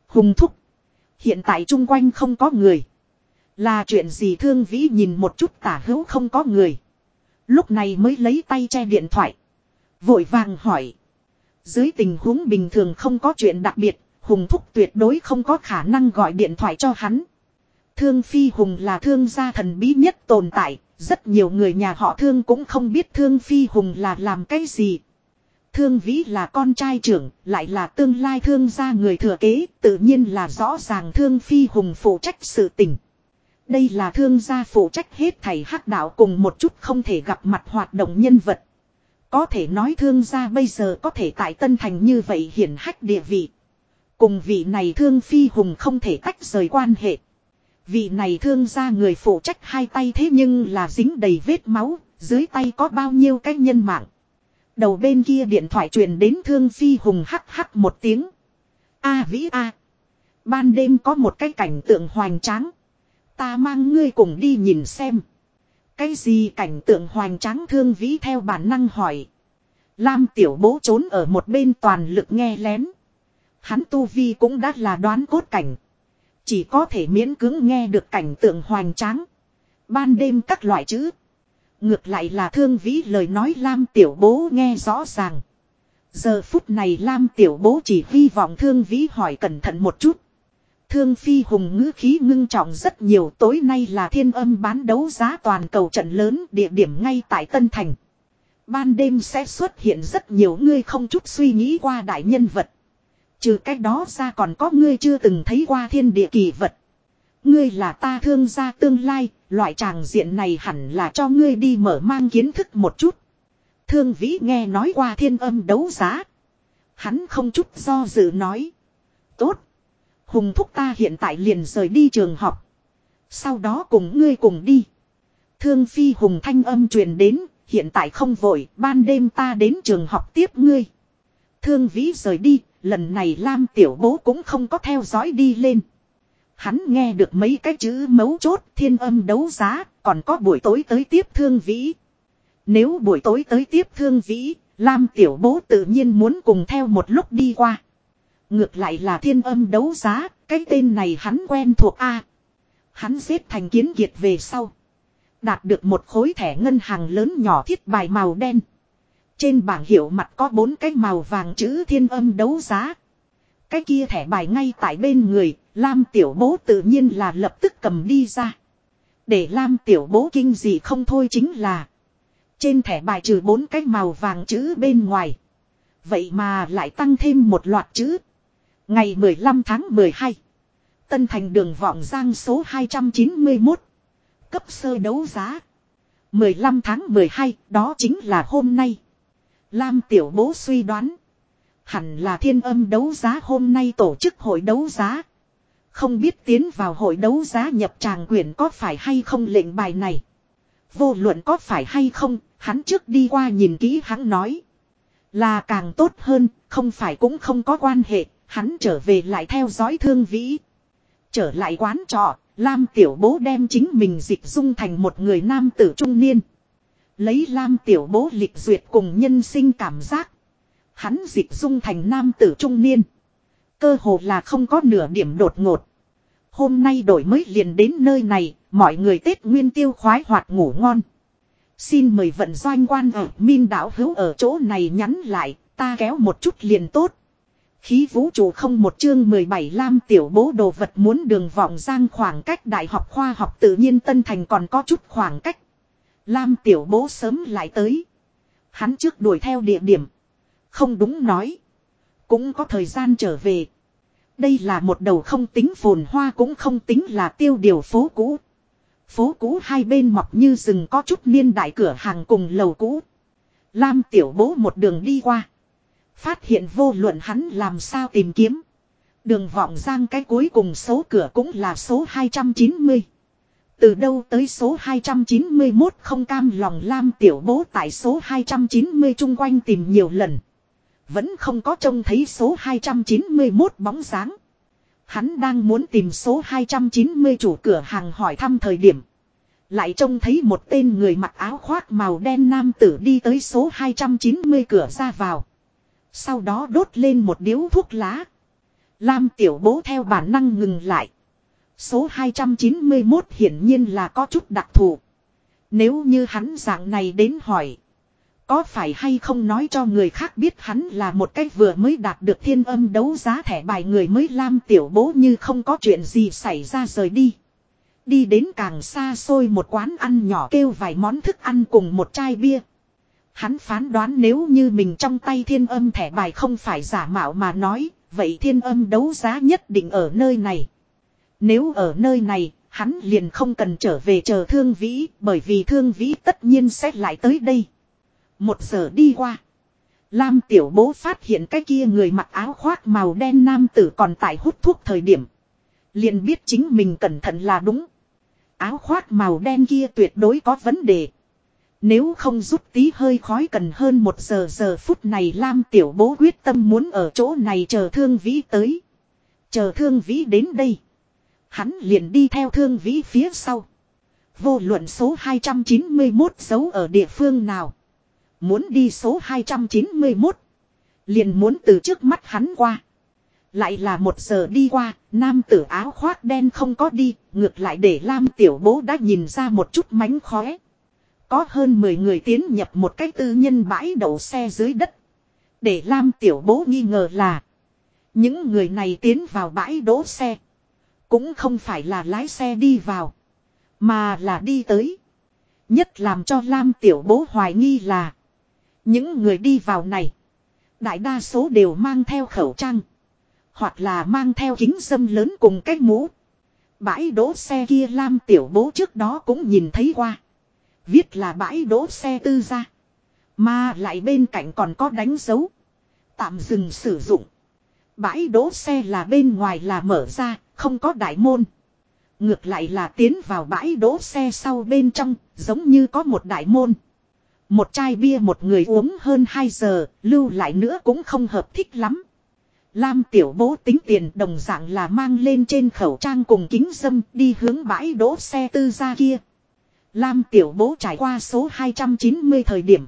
S1: Hùng thúc. Hiện tại chung quanh không có người. Là chuyện gì thương vĩ nhìn một chút tả hữu không có người. Lúc này mới lấy tay che điện thoại. Vội vàng hỏi. Dưới tình huống bình thường không có chuyện đặc biệt, Hùng Thúc tuyệt đối không có khả năng gọi điện thoại cho hắn. Thương Phi Hùng là thương gia thần bí nhất tồn tại, rất nhiều người nhà họ thương cũng không biết Thương Phi Hùng là làm cái gì. Thương Vĩ là con trai trưởng, lại là tương lai thương gia người thừa kế, tự nhiên là rõ ràng Thương Phi Hùng phụ trách sự tình. Đây là thương gia phụ trách hết thầy hắc đạo cùng một chút không thể gặp mặt hoạt động nhân vật. Có thể nói thương gia bây giờ có thể tại Tân Thành như vậy hiển hách địa vị. Cùng vị này thương phi hùng không thể tách rời quan hệ. Vị này thương gia người phụ trách hai tay thế nhưng là dính đầy vết máu, dưới tay có bao nhiêu cái nhân mạng. Đầu bên kia điện thoại truyền đến thương phi hùng hắc hắc một tiếng. A vĩ A. Ban đêm có một cái cảnh tượng hoành tráng. Ta mang ngươi cùng đi nhìn xem. Cái gì cảnh tượng hoành tráng thương vĩ theo bản năng hỏi. Lam tiểu bố trốn ở một bên toàn lực nghe lén. Hắn tu vi cũng đã là đoán cốt cảnh. Chỉ có thể miễn cưỡng nghe được cảnh tượng hoành tráng. Ban đêm các loại chữ. Ngược lại là thương vĩ lời nói Lam tiểu bố nghe rõ ràng. Giờ phút này Lam tiểu bố chỉ hy vọng thương vĩ hỏi cẩn thận một chút. Thương phi hùng ngữ khí ngưng trọng rất nhiều, tối nay là thiên âm bán đấu giá toàn cầu trận lớn địa điểm ngay tại Tân Thành. Ban đêm sẽ xuất hiện rất nhiều người không chút suy nghĩ qua đại nhân vật. Trừ cách đó ra còn có ngươi chưa từng thấy qua thiên địa kỳ vật. Ngươi là ta thương gia tương lai, loại tràng diện này hẳn là cho ngươi đi mở mang kiến thức một chút. Thương vĩ nghe nói qua thiên âm đấu giá. Hắn không chút do dự nói. Tốt. Hùng thúc ta hiện tại liền rời đi trường học. Sau đó cùng ngươi cùng đi. Thương phi hùng thanh âm truyền đến, hiện tại không vội, ban đêm ta đến trường học tiếp ngươi. Thương vĩ rời đi, lần này Lam tiểu bố cũng không có theo dõi đi lên. Hắn nghe được mấy cái chữ mấu chốt thiên âm đấu giá, còn có buổi tối tới tiếp thương vĩ. Nếu buổi tối tới tiếp thương vĩ, Lam tiểu bố tự nhiên muốn cùng theo một lúc đi qua. Ngược lại là thiên âm đấu giá, cái tên này hắn quen thuộc A. Hắn xếp thành kiến kiệt về sau. Đạt được một khối thẻ ngân hàng lớn nhỏ thiết bài màu đen. Trên bảng hiệu mặt có bốn cái màu vàng chữ thiên âm đấu giá. Cái kia thẻ bài ngay tại bên người, Lam tiểu bố tự nhiên là lập tức cầm đi ra. Để Lam tiểu bố kinh gì không thôi chính là. Trên thẻ bài trừ bốn cái màu vàng chữ bên ngoài. Vậy mà lại tăng thêm một loạt chữ. Ngày 15 tháng 12. Tân thành đường vọng giang số 291. Cấp sơ đấu giá. 15 tháng 12, đó chính là hôm nay. Lam tiểu bố suy đoán. Hẳn là thiên âm đấu giá hôm nay tổ chức hội đấu giá. Không biết tiến vào hội đấu giá nhập tràng quyền có phải hay không lệnh bài này. Vô luận có phải hay không, hắn trước đi qua nhìn kỹ hắn nói. Là càng tốt hơn, không phải cũng không có quan hệ, hắn trở về lại theo dõi thương vĩ. Trở lại quán trọ, Lam Tiểu Bố đem chính mình dịch dung thành một người nam tử trung niên. Lấy Lam Tiểu Bố lịch duyệt cùng nhân sinh cảm giác. Hắn dịch dung thành nam tử trung niên. Cơ hồ là không có nửa điểm đột ngột. Hôm nay đổi mới liền đến nơi này, mọi người Tết Nguyên tiêu khoái hoạt ngủ ngon. Xin mời vận doanh quan ở Min đảo hữu ở chỗ này nhắn lại, ta kéo một chút liền tốt. Khí vũ trụ không một chương 17 lam tiểu bố đồ vật muốn đường vọng giang khoảng cách đại học khoa học tự nhiên Tân Thành còn có chút khoảng cách. Lam tiểu bố sớm lại tới. Hắn trước đuổi theo địa điểm. Không đúng nói. Cũng có thời gian trở về. Đây là một đầu không tính phồn hoa cũng không tính là tiêu điều phố cũ. Phố cũ hai bên mọc như rừng có chút niên đại cửa hàng cùng lầu cũ. Lam tiểu bố một đường đi qua. Phát hiện vô luận hắn làm sao tìm kiếm. Đường vọng giang cái cuối cùng số cửa cũng là số 290. Từ đâu tới số 291 không cam lòng Lam tiểu bố tại số 290 chung quanh tìm nhiều lần. Vẫn không có trông thấy số 291 bóng dáng. Hắn đang muốn tìm số 290 chủ cửa hàng hỏi thăm thời điểm. Lại trông thấy một tên người mặc áo khoác màu đen nam tử đi tới số 290 cửa ra vào. Sau đó đốt lên một điếu thuốc lá. Lam tiểu bố theo bản năng ngừng lại. Số 291 hiển nhiên là có chút đặc thù. Nếu như hắn dạng này đến hỏi. Có phải hay không nói cho người khác biết hắn là một cách vừa mới đạt được thiên âm đấu giá thẻ bài người mới lam tiểu bố như không có chuyện gì xảy ra rời đi. Đi đến càng xa xôi một quán ăn nhỏ kêu vài món thức ăn cùng một chai bia. Hắn phán đoán nếu như mình trong tay thiên âm thẻ bài không phải giả mạo mà nói, vậy thiên âm đấu giá nhất định ở nơi này. Nếu ở nơi này, hắn liền không cần trở về chờ thương vĩ, bởi vì thương vĩ tất nhiên sẽ lại tới đây. Một giờ đi qua. Lam tiểu bố phát hiện cái kia người mặc áo khoác màu đen nam tử còn tại hút thuốc thời điểm. Liền biết chính mình cẩn thận là đúng. Áo khoác màu đen kia tuyệt đối có vấn đề. Nếu không rút tí hơi khói cần hơn một giờ giờ phút này Lam tiểu bố quyết tâm muốn ở chỗ này chờ thương vĩ tới. Chờ thương vĩ đến đây. Hắn liền đi theo thương vĩ phía sau. Vô luận số 291 giấu ở địa phương nào. Muốn đi số 291. Liền muốn từ trước mắt hắn qua. Lại là một giờ đi qua, nam tử áo khoác đen không có đi, ngược lại để Lam tiểu bố đã nhìn ra một chút mánh khóe. Có hơn 10 người tiến nhập một cách tư nhân bãi đậu xe dưới đất. Để Lam tiểu bố nghi ngờ là những người này tiến vào bãi đỗ xe. Cũng không phải là lái xe đi vào. Mà là đi tới. Nhất làm cho Lam tiểu bố hoài nghi là. Những người đi vào này. Đại đa số đều mang theo khẩu trang. Hoặc là mang theo kính dâm lớn cùng cái mũ. Bãi đỗ xe kia Lam tiểu bố trước đó cũng nhìn thấy qua. Viết là bãi đỗ xe tư gia. Mà lại bên cạnh còn có đánh dấu. Tạm dừng sử dụng. Bãi đỗ xe là bên ngoài là mở ra, không có đại môn. Ngược lại là tiến vào bãi đỗ xe sau bên trong, giống như có một đại môn. Một chai bia một người uống hơn 2 giờ, lưu lại nữa cũng không hợp thích lắm. Lam tiểu bố tính tiền đồng dạng là mang lên trên khẩu trang cùng kính dâm đi hướng bãi đỗ xe tư ra kia. Lam tiểu bố trải qua số 290 thời điểm.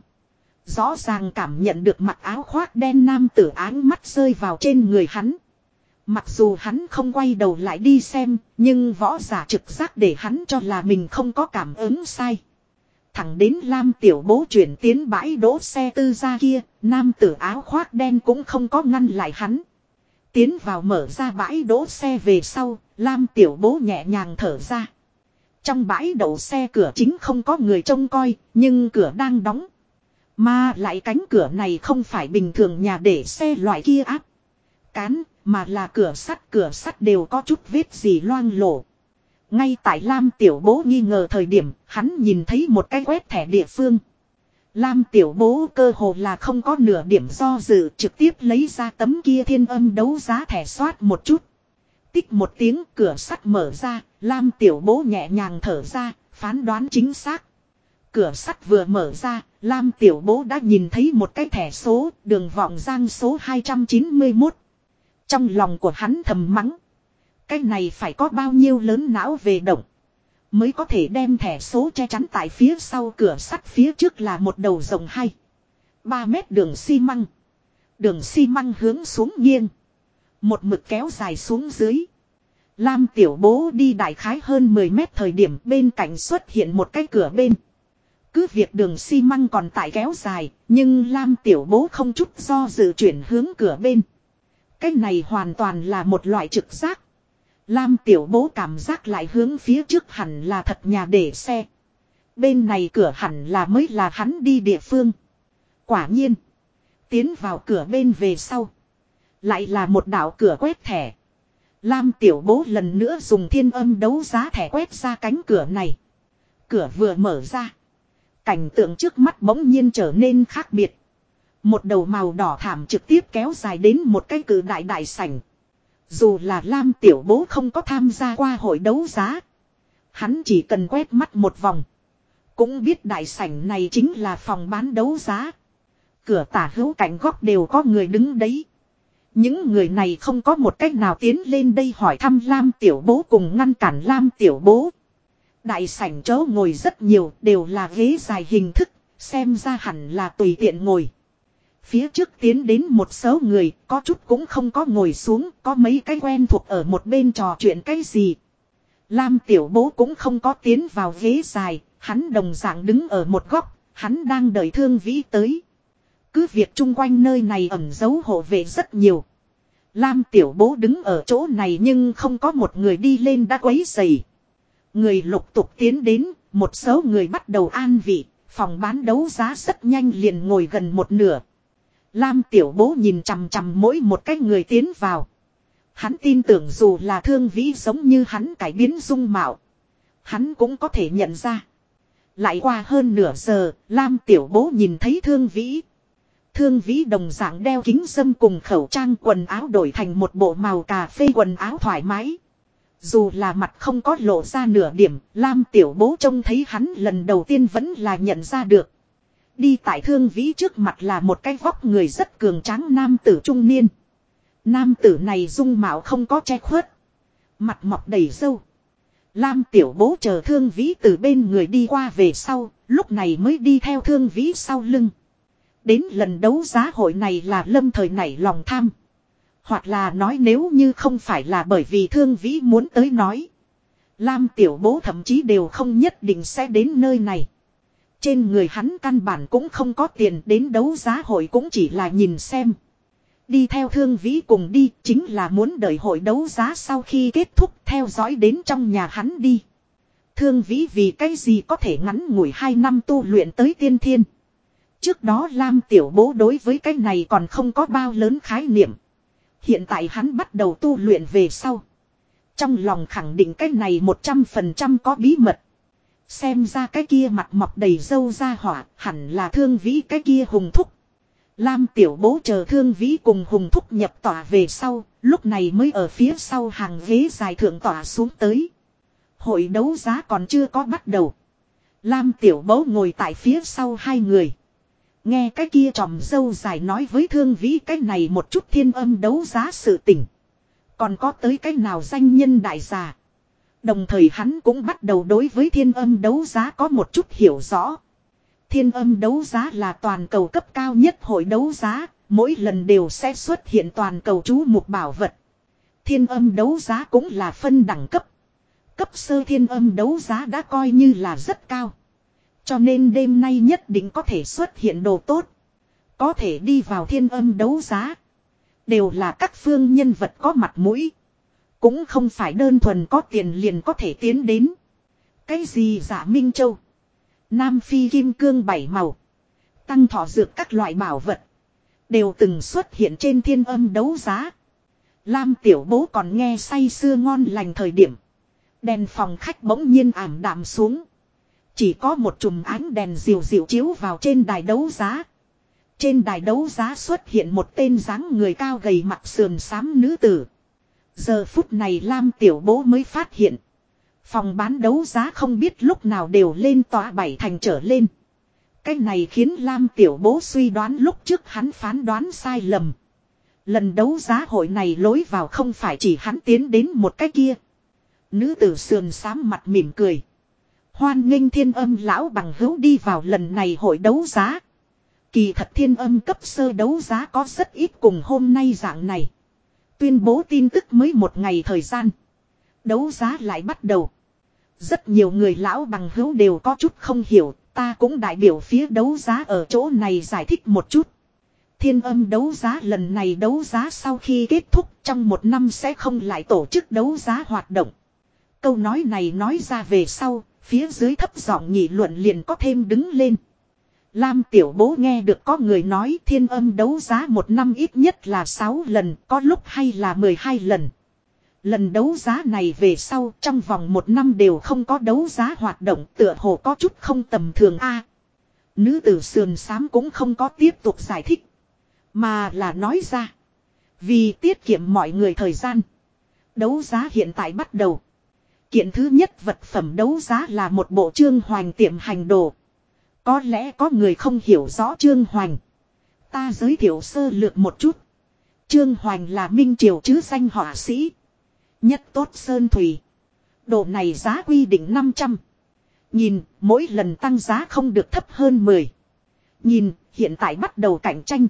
S1: Rõ ràng cảm nhận được mặc áo khoác đen nam tử áng mắt rơi vào trên người hắn. Mặc dù hắn không quay đầu lại đi xem, nhưng võ giả trực giác để hắn cho là mình không có cảm ứng sai. Thẳng đến Lam tiểu bố chuyển tiến bãi đỗ xe tư ra kia, nam tử áo khoác đen cũng không có ngăn lại hắn. Tiến vào mở ra bãi đỗ xe về sau, Lam tiểu bố nhẹ nhàng thở ra. Trong bãi đậu xe cửa chính không có người trông coi, nhưng cửa đang đóng. Mà lại cánh cửa này không phải bình thường nhà để xe loại kia áp. Cán, mà là cửa sắt cửa sắt đều có chút vết gì loang lổ. Ngay tại Lam Tiểu Bố nghi ngờ thời điểm, hắn nhìn thấy một cái quét thẻ địa phương. Lam Tiểu Bố cơ hồ là không có nửa điểm do dự trực tiếp lấy ra tấm kia thiên âm đấu giá thẻ soát một chút. Tích một tiếng cửa sắt mở ra, Lam Tiểu Bố nhẹ nhàng thở ra, phán đoán chính xác. Cửa sắt vừa mở ra, Lam Tiểu Bố đã nhìn thấy một cái thẻ số, đường vọng giang số 291. Trong lòng của hắn thầm mắng. Cái này phải có bao nhiêu lớn não về động. Mới có thể đem thẻ số che chắn tại phía sau cửa sắt phía trước là một đầu rồng hay, 3 mét đường xi măng. Đường xi măng hướng xuống nghiêng. Một mực kéo dài xuống dưới. Lam tiểu bố đi đại khái hơn 10 mét thời điểm bên cạnh xuất hiện một cái cửa bên. Cứ việc đường xi măng còn tại kéo dài, nhưng Lam tiểu bố không chút do dự chuyển hướng cửa bên. Cái này hoàn toàn là một loại trực giác. Lam tiểu bố cảm giác lại hướng phía trước hẳn là thật nhà để xe. Bên này cửa hẳn là mới là hắn đi địa phương. Quả nhiên. Tiến vào cửa bên về sau. Lại là một đảo cửa quét thẻ. Lam tiểu bố lần nữa dùng thiên âm đấu giá thẻ quét ra cánh cửa này. Cửa vừa mở ra. Cảnh tượng trước mắt bỗng nhiên trở nên khác biệt. Một đầu màu đỏ thảm trực tiếp kéo dài đến một cái cử đại đại sảnh. Dù là Lam Tiểu Bố không có tham gia qua hội đấu giá. Hắn chỉ cần quét mắt một vòng. Cũng biết đại sảnh này chính là phòng bán đấu giá. Cửa tả hữu cạnh góc đều có người đứng đấy. Những người này không có một cách nào tiến lên đây hỏi thăm Lam Tiểu Bố cùng ngăn cản Lam Tiểu Bố. Đại sảnh chỗ ngồi rất nhiều đều là ghế dài hình thức, xem ra hẳn là tùy tiện ngồi. Phía trước tiến đến một số người, có chút cũng không có ngồi xuống, có mấy cái quen thuộc ở một bên trò chuyện cái gì. Lam tiểu bố cũng không có tiến vào ghế dài, hắn đồng dạng đứng ở một góc, hắn đang đợi thương vĩ tới. Cứ việc chung quanh nơi này ẩn giấu hộ vệ rất nhiều. Lam tiểu bố đứng ở chỗ này nhưng không có một người đi lên đã quấy dày. Người lục tục tiến đến, một số người bắt đầu an vị, phòng bán đấu giá rất nhanh liền ngồi gần một nửa. Lam tiểu bố nhìn chằm chằm mỗi một cái người tiến vào. Hắn tin tưởng dù là thương vĩ giống như hắn cải biến dung mạo. Hắn cũng có thể nhận ra. Lại qua hơn nửa giờ, Lam tiểu bố nhìn thấy thương vĩ. Thương vĩ đồng dạng đeo kính dâm cùng khẩu trang quần áo đổi thành một bộ màu cà phê quần áo thoải mái. Dù là mặt không có lộ ra nửa điểm, Lam tiểu bố trông thấy hắn lần đầu tiên vẫn là nhận ra được. Đi tại thương vĩ trước mặt là một cái vóc người rất cường tráng nam tử trung niên. Nam tử này dung mạo không có che khuất. Mặt mọc đầy râu. Lam tiểu bố chờ thương vĩ từ bên người đi qua về sau, lúc này mới đi theo thương vĩ sau lưng. Đến lần đấu giá hội này là lâm thời nảy lòng tham. Hoặc là nói nếu như không phải là bởi vì thương vĩ muốn tới nói. Lam tiểu bố thậm chí đều không nhất định sẽ đến nơi này. Trên người hắn căn bản cũng không có tiền đến đấu giá hội cũng chỉ là nhìn xem. Đi theo thương vĩ cùng đi, chính là muốn đợi hội đấu giá sau khi kết thúc theo dõi đến trong nhà hắn đi. Thương vĩ vì cái gì có thể ngắn ngủi 2 năm tu luyện tới tiên thiên. Trước đó Lam tiểu bố đối với cái này còn không có bao lớn khái niệm. Hiện tại hắn bắt đầu tu luyện về sau. Trong lòng khẳng định cái này 100% có bí mật. Xem ra cái kia mặt mọc đầy dâu ra hỏa, hẳn là thương vĩ cái kia hùng thúc. Lam tiểu bố chờ thương vĩ cùng hùng thúc nhập tỏa về sau, lúc này mới ở phía sau hàng ghế dài thượng tỏa xuống tới. Hội đấu giá còn chưa có bắt đầu. Lam tiểu bố ngồi tại phía sau hai người. Nghe cái kia tròm dâu dài nói với thương vĩ cái này một chút thiên âm đấu giá sự tình. Còn có tới cái nào danh nhân đại già. Đồng thời hắn cũng bắt đầu đối với thiên âm đấu giá có một chút hiểu rõ. Thiên âm đấu giá là toàn cầu cấp cao nhất hội đấu giá, mỗi lần đều sẽ xuất hiện toàn cầu chú mục bảo vật. Thiên âm đấu giá cũng là phân đẳng cấp. Cấp sơ thiên âm đấu giá đã coi như là rất cao. Cho nên đêm nay nhất định có thể xuất hiện đồ tốt. Có thể đi vào thiên âm đấu giá. Đều là các phương nhân vật có mặt mũi. Cũng không phải đơn thuần có tiền liền có thể tiến đến. Cái gì giả Minh Châu. Nam Phi Kim Cương bảy màu. Tăng thọ dược các loại bảo vật. Đều từng xuất hiện trên thiên âm đấu giá. Lam tiểu bố còn nghe say sưa ngon lành thời điểm. Đèn phòng khách bỗng nhiên ảm đạm xuống. Chỉ có một chùm ánh đèn diều diều chiếu vào trên đài đấu giá. Trên đài đấu giá xuất hiện một tên dáng người cao gầy mặt sườn xám nữ tử. Giờ phút này Lam tiểu bố mới phát hiện. Phòng bán đấu giá không biết lúc nào đều lên tòa bảy thành trở lên. Cái này khiến Lam tiểu bố suy đoán lúc trước hắn phán đoán sai lầm. Lần đấu giá hội này lối vào không phải chỉ hắn tiến đến một cái kia. Nữ tử sườn xám mặt mỉm cười. Hoan nghênh thiên âm lão bằng hữu đi vào lần này hội đấu giá. Kỳ thật thiên âm cấp sơ đấu giá có rất ít cùng hôm nay dạng này. Tuyên bố tin tức mới một ngày thời gian. Đấu giá lại bắt đầu. Rất nhiều người lão bằng hữu đều có chút không hiểu, ta cũng đại biểu phía đấu giá ở chỗ này giải thích một chút. Thiên âm đấu giá lần này đấu giá sau khi kết thúc trong một năm sẽ không lại tổ chức đấu giá hoạt động. Câu nói này nói ra về sau, phía dưới thấp giọng nhị luận liền có thêm đứng lên. Lam tiểu bố nghe được có người nói thiên âm đấu giá một năm ít nhất là 6 lần, có lúc hay là 12 lần. Lần đấu giá này về sau trong vòng một năm đều không có đấu giá hoạt động tựa hồ có chút không tầm thường a Nữ tử sườn sám cũng không có tiếp tục giải thích. Mà là nói ra. Vì tiết kiệm mọi người thời gian. Đấu giá hiện tại bắt đầu. Kiện thứ nhất vật phẩm đấu giá là một bộ trương hoành tiệm hành đồ. Có lẽ có người không hiểu rõ trương hoành. Ta giới thiệu sơ lược một chút. Trương hoành là minh triều chứ danh họa sĩ. Nhất tốt sơn thủy. Đồ này giá quy định 500. Nhìn, mỗi lần tăng giá không được thấp hơn 10. Nhìn, hiện tại bắt đầu cạnh tranh.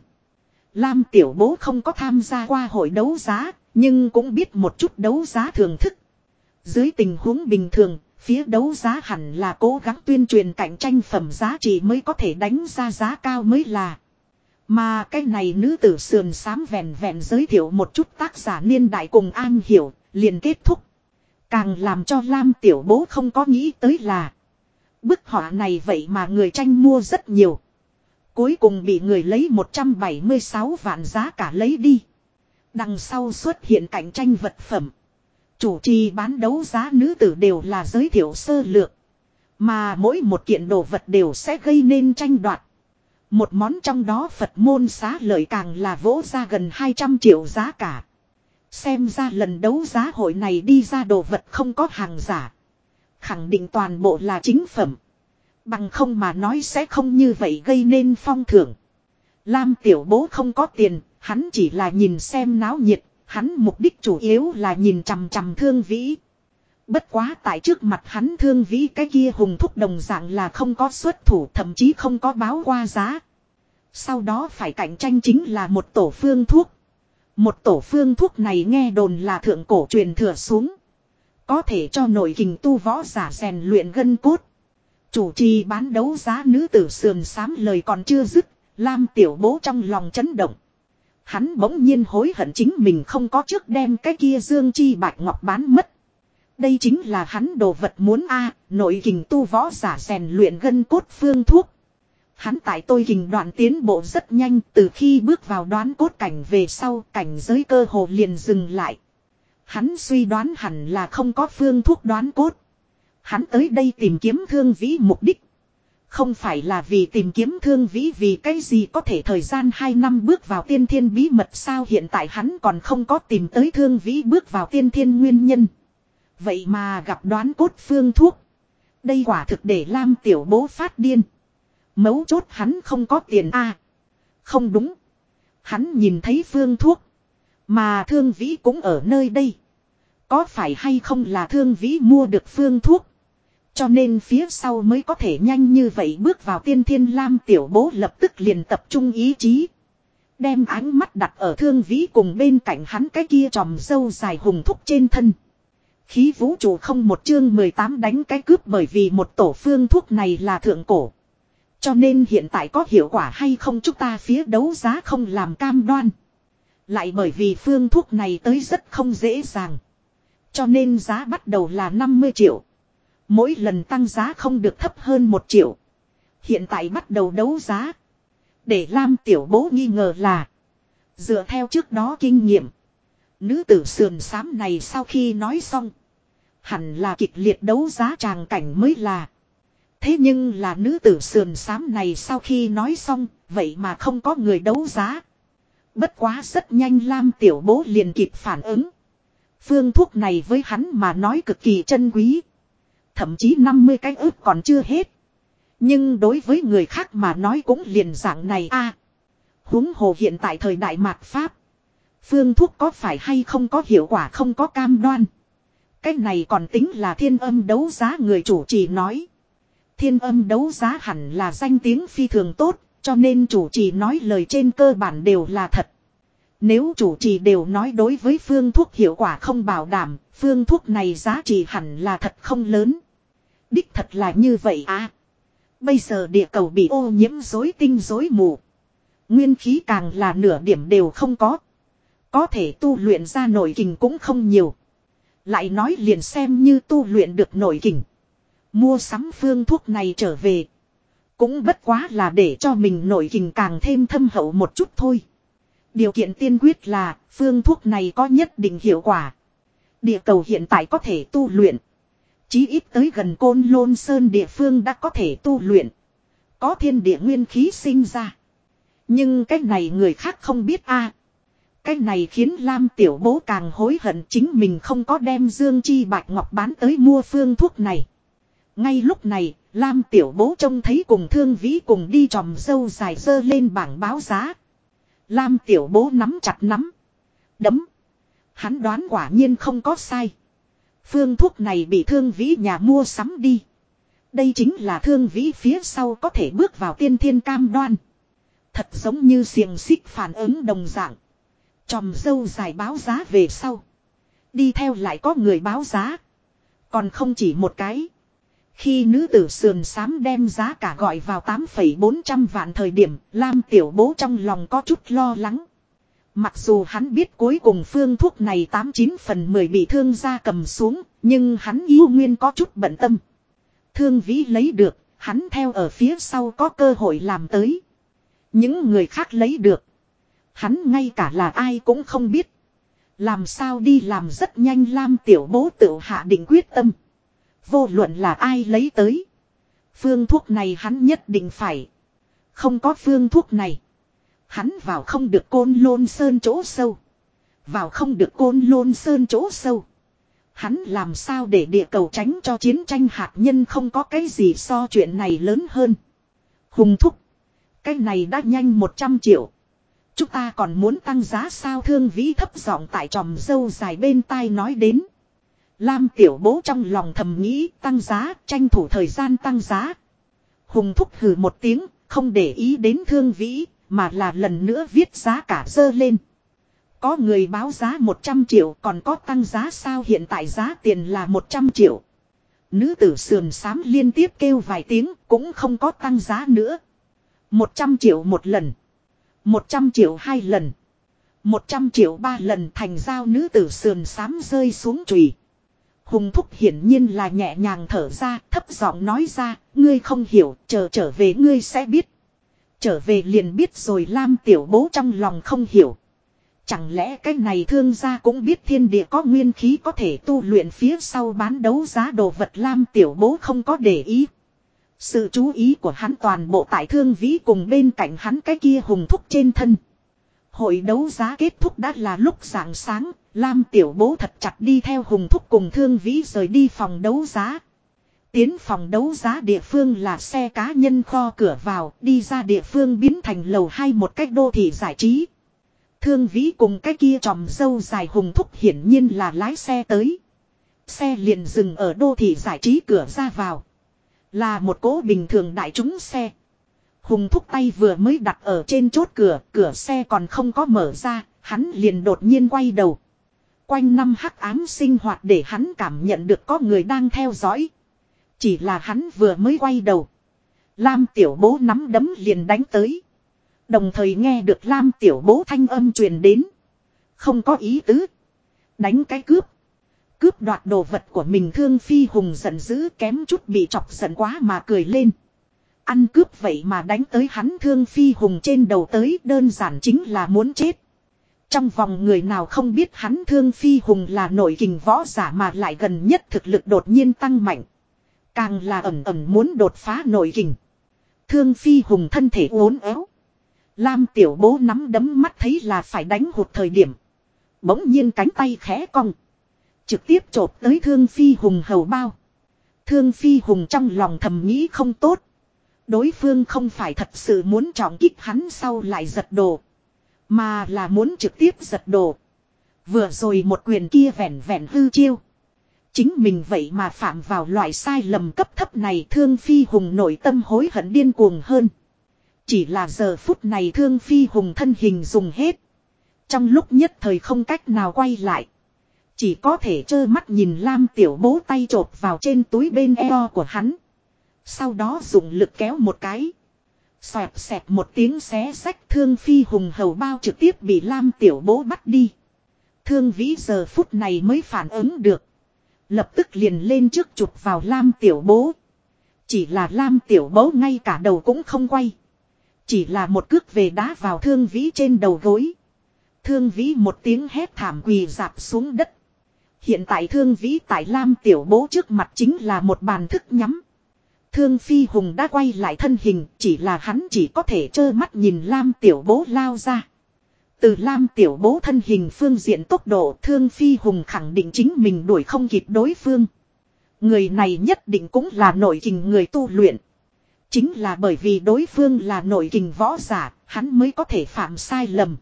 S1: Lam tiểu bố không có tham gia qua hội đấu giá, nhưng cũng biết một chút đấu giá thường thức. Dưới tình huống bình thường, phía đấu giá hẳn là cố gắng tuyên truyền cạnh tranh phẩm giá trị mới có thể đánh ra giá cao mới là. Mà cái này nữ tử sườn xám vẹn vẹn giới thiệu một chút tác giả niên đại cùng an hiểu, liền kết thúc. Càng làm cho Lam tiểu bố không có nghĩ tới là. Bức họa này vậy mà người tranh mua rất nhiều. Cuối cùng bị người lấy 176 vạn giá cả lấy đi. Đằng sau xuất hiện cạnh tranh vật phẩm. Chủ trì bán đấu giá nữ tử đều là giới thiệu sơ lược. Mà mỗi một kiện đồ vật đều sẽ gây nên tranh đoạt. Một món trong đó Phật môn xá lợi càng là vỗ ra gần 200 triệu giá cả. Xem ra lần đấu giá hội này đi ra đồ vật không có hàng giả. Khẳng định toàn bộ là chính phẩm. Bằng không mà nói sẽ không như vậy gây nên phong thưởng. Lam tiểu bố không có tiền, hắn chỉ là nhìn xem náo nhiệt, hắn mục đích chủ yếu là nhìn chằm chằm thương vĩ. Bất quá tại trước mặt hắn thương vĩ cái kia hùng thúc đồng dạng là không có xuất thủ thậm chí không có báo qua giá. Sau đó phải cạnh tranh chính là một tổ phương thuốc. Một tổ phương thuốc này nghe đồn là thượng cổ truyền thừa xuống. Có thể cho nội kình tu võ giả rèn luyện gân cốt. Chủ trì bán đấu giá nữ tử sườn xám lời còn chưa dứt, Lam tiểu bố trong lòng chấn động. Hắn bỗng nhiên hối hận chính mình không có trước đem cái kia dương chi bạch ngọc bán mất. Đây chính là hắn đồ vật muốn a, nội hình tu võ giả rèn luyện gân cốt phương thuốc. Hắn tại tôi hình đoạn tiến bộ rất nhanh, từ khi bước vào đoán cốt cảnh về sau, cảnh giới cơ hồ liền dừng lại. Hắn suy đoán hẳn là không có phương thuốc đoán cốt. Hắn tới đây tìm kiếm thương vĩ mục đích. Không phải là vì tìm kiếm thương vĩ vì cái gì có thể thời gian 2 năm bước vào tiên thiên bí mật sao hiện tại hắn còn không có tìm tới thương vĩ bước vào tiên thiên nguyên nhân. Vậy mà gặp đoán cốt phương thuốc. Đây quả thực để Lam tiểu bố phát điên. Mấu chốt hắn không có tiền a Không đúng. Hắn nhìn thấy phương thuốc. Mà thương vĩ cũng ở nơi đây. Có phải hay không là thương vĩ mua được phương thuốc. Cho nên phía sau mới có thể nhanh như vậy bước vào tiên thiên lam tiểu bố lập tức liền tập trung ý chí. Đem ánh mắt đặt ở thương vĩ cùng bên cạnh hắn cái kia tròm sâu dài hùng thúc trên thân. Khí vũ trụ không một chương 18 đánh cái cướp bởi vì một tổ phương thuốc này là thượng cổ. Cho nên hiện tại có hiệu quả hay không chúng ta phía đấu giá không làm cam đoan. Lại bởi vì phương thuốc này tới rất không dễ dàng. Cho nên giá bắt đầu là 50 triệu. Mỗi lần tăng giá không được thấp hơn một triệu. Hiện tại bắt đầu đấu giá. Để Lam Tiểu Bố nghi ngờ là. Dựa theo trước đó kinh nghiệm. Nữ tử sườn xám này sau khi nói xong. Hẳn là kịch liệt đấu giá tràng cảnh mới là. Thế nhưng là nữ tử sườn xám này sau khi nói xong, vậy mà không có người đấu giá. Bất quá rất nhanh Lam tiểu bố liền kịp phản ứng. Phương thuốc này với hắn mà nói cực kỳ chân quý. Thậm chí 50 cái ướp còn chưa hết. Nhưng đối với người khác mà nói cũng liền dạng này a. À, huống hồ hiện tại thời đại mạt Pháp. Phương thuốc có phải hay không có hiệu quả không có cam đoan. Cái này còn tính là thiên âm đấu giá người chủ trì nói. Thiên âm đấu giá hẳn là danh tiếng phi thường tốt, cho nên chủ trì nói lời trên cơ bản đều là thật. Nếu chủ trì đều nói đối với phương thuốc hiệu quả không bảo đảm, phương thuốc này giá trị hẳn là thật không lớn. Đích thật là như vậy à. Bây giờ địa cầu bị ô nhiễm rối tinh rối mù. Nguyên khí càng là nửa điểm đều không có. Có thể tu luyện ra nội kình cũng không nhiều. Lại nói liền xem như tu luyện được nội kình. Mua sắm phương thuốc này trở về. Cũng bất quá là để cho mình nội kình càng thêm thâm hậu một chút thôi. Điều kiện tiên quyết là phương thuốc này có nhất định hiệu quả. Địa cầu hiện tại có thể tu luyện. Chí ít tới gần côn lôn sơn địa phương đã có thể tu luyện. Có thiên địa nguyên khí sinh ra. Nhưng cái này người khác không biết a. Cái này khiến Lam tiểu bố càng hối hận chính mình không có đem Dương Chi Bạch Ngọc bán tới mua phương thuốc này. Ngay lúc này, Lam tiểu bố trông thấy cùng thương vĩ cùng đi tròm dâu dài dơ lên bảng báo giá. Lam tiểu bố nắm chặt nắm. Đấm. Hắn đoán quả nhiên không có sai. Phương thuốc này bị thương vĩ nhà mua sắm đi. Đây chính là thương vĩ phía sau có thể bước vào tiên thiên cam đoan. Thật giống như xiềng xích phản ứng đồng dạng. Chòm dâu dài báo giá về sau. Đi theo lại có người báo giá. Còn không chỉ một cái. Khi nữ tử sườn sám đem giá cả gọi vào 8,400 vạn thời điểm, Lam tiểu bố trong lòng có chút lo lắng. Mặc dù hắn biết cuối cùng phương thuốc này 89 phần 10 bị thương ra cầm xuống, nhưng hắn yêu nguyên có chút bận tâm. Thương vĩ lấy được, hắn theo ở phía sau có cơ hội làm tới. Những người khác lấy được. Hắn ngay cả là ai cũng không biết. Làm sao đi làm rất nhanh Lam tiểu bố tự hạ định quyết tâm. Vô luận là ai lấy tới. Phương thuốc này hắn nhất định phải. Không có phương thuốc này. Hắn vào không được côn lôn sơn chỗ sâu. Vào không được côn lôn sơn chỗ sâu. Hắn làm sao để địa cầu tránh cho chiến tranh hạt nhân không có cái gì so chuyện này lớn hơn. Hùng thúc. Cái này đã nhanh 100 triệu. Chúng ta còn muốn tăng giá sao thương vĩ thấp giọng tại tròm dâu dài bên tai nói đến. Lam tiểu bố trong lòng thầm nghĩ tăng giá, tranh thủ thời gian tăng giá. Hùng thúc hừ một tiếng, không để ý đến thương vĩ, mà là lần nữa viết giá cả dơ lên. Có người báo giá 100 triệu còn có tăng giá sao hiện tại giá tiền là 100 triệu. Nữ tử sườn sám liên tiếp kêu vài tiếng cũng không có tăng giá nữa. 100 triệu một lần. 100 triệu hai lần. 100 triệu ba lần thành giao nữ tử sườn sám rơi xuống trùy. Hùng thúc hiển nhiên là nhẹ nhàng thở ra, thấp giọng nói ra, ngươi không hiểu, chờ trở về ngươi sẽ biết. Trở về liền biết rồi Lam tiểu bố trong lòng không hiểu. Chẳng lẽ cái này thương gia cũng biết thiên địa có nguyên khí có thể tu luyện phía sau bán đấu giá đồ vật Lam tiểu bố không có để ý. Sự chú ý của hắn toàn bộ tại thương vĩ cùng bên cạnh hắn cái kia hùng thúc trên thân. Hội đấu giá kết thúc đã là lúc sáng sáng, Lam tiểu bố thật chặt đi theo hùng thúc cùng thương vĩ rời đi phòng đấu giá. Tiến phòng đấu giá địa phương là xe cá nhân kho cửa vào, đi ra địa phương biến thành lầu hai một cách đô thị giải trí. Thương vĩ cùng cái kia tròm dâu dài hùng thúc hiển nhiên là lái xe tới. Xe liền dừng ở đô thị giải trí cửa ra vào. Là một cố bình thường đại chúng xe. Hùng thúc tay vừa mới đặt ở trên chốt cửa, cửa xe còn không có mở ra, hắn liền đột nhiên quay đầu. Quanh năm hắc ám sinh hoạt để hắn cảm nhận được có người đang theo dõi. Chỉ là hắn vừa mới quay đầu. Lam tiểu bố nắm đấm liền đánh tới. Đồng thời nghe được Lam tiểu bố thanh âm truyền đến. Không có ý tứ. Đánh cái cướp. Cướp đoạt đồ vật của mình thương phi hùng giận dữ kém chút bị chọc giận quá mà cười lên. Ăn cướp vậy mà đánh tới hắn thương phi hùng trên đầu tới đơn giản chính là muốn chết. Trong vòng người nào không biết hắn thương phi hùng là nội kình võ giả mà lại gần nhất thực lực đột nhiên tăng mạnh. Càng là ẩm ẩm muốn đột phá nội kình. Thương phi hùng thân thể uốn éo. Lam tiểu bố nắm đấm mắt thấy là phải đánh hụt thời điểm. Bỗng nhiên cánh tay khẽ cong. Trực tiếp chộp tới thương phi hùng hầu bao. Thương phi hùng trong lòng thầm nghĩ không tốt. Đối phương không phải thật sự muốn trọng kích hắn sau lại giật đồ. Mà là muốn trực tiếp giật đồ. Vừa rồi một quyền kia vẹn vẹn hư chiêu. Chính mình vậy mà phạm vào loại sai lầm cấp thấp này, thương phi hùng nội tâm hối hận điên cuồng hơn. Chỉ là giờ phút này thương phi hùng thân hình dùng hết. Trong lúc nhất thời không cách nào quay lại. Chỉ có thể trơ mắt nhìn Lam tiểu bố tay trộp vào trên túi bên eo của hắn. Sau đó dùng lực kéo một cái. Xoẹt xẹp một tiếng xé sách thương phi hùng hầu bao trực tiếp bị Lam tiểu bố bắt đi. Thương vĩ giờ phút này mới phản ứng được. Lập tức liền lên trước chụp vào Lam tiểu bố. Chỉ là Lam tiểu bố ngay cả đầu cũng không quay. Chỉ là một cước về đá vào thương vĩ trên đầu gối. Thương vĩ một tiếng hét thảm quỳ dạp xuống đất. Hiện tại thương vĩ tại Lam tiểu bố trước mặt chính là một bàn thức nhắm. Thương phi hùng đã quay lại thân hình, chỉ là hắn chỉ có thể trơ mắt nhìn Lam tiểu bố lao ra. Từ Lam tiểu bố thân hình phương diện tốc độ thương phi hùng khẳng định chính mình đuổi không kịp đối phương. Người này nhất định cũng là nội kình người tu luyện. Chính là bởi vì đối phương là nội kình võ giả, hắn mới có thể phạm sai lầm.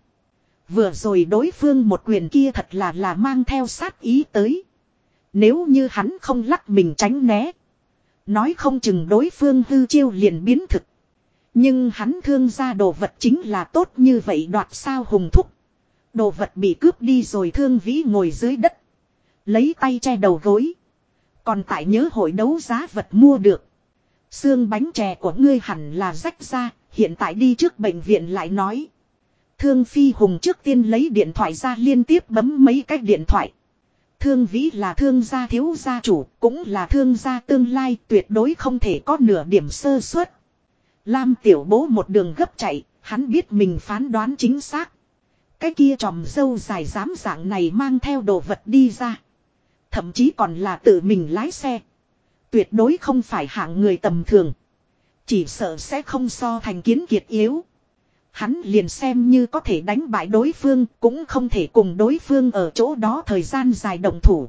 S1: Vừa rồi đối phương một quyền kia thật là là mang theo sát ý tới. Nếu như hắn không lắc mình tránh né. Nói không chừng đối phương hư chiêu liền biến thực. Nhưng hắn thương ra đồ vật chính là tốt như vậy đoạt sao hùng thúc. Đồ vật bị cướp đi rồi thương vĩ ngồi dưới đất. Lấy tay che đầu gối. Còn tại nhớ hội đấu giá vật mua được. Xương bánh chè của ngươi hẳn là rách ra, hiện tại đi trước bệnh viện lại nói. Thương Phi Hùng trước tiên lấy điện thoại ra liên tiếp bấm mấy cái điện thoại. Thương Vĩ là thương gia thiếu gia chủ, cũng là thương gia tương lai tuyệt đối không thể có nửa điểm sơ suất. Lam tiểu bố một đường gấp chạy, hắn biết mình phán đoán chính xác. Cái kia tròm dâu dài dám dạng này mang theo đồ vật đi ra. Thậm chí còn là tự mình lái xe. Tuyệt đối không phải hạng người tầm thường. Chỉ sợ sẽ không so thành kiến kiệt yếu. Hắn liền xem như có thể đánh bại đối phương cũng không thể cùng đối phương ở chỗ đó thời gian dài động thủ.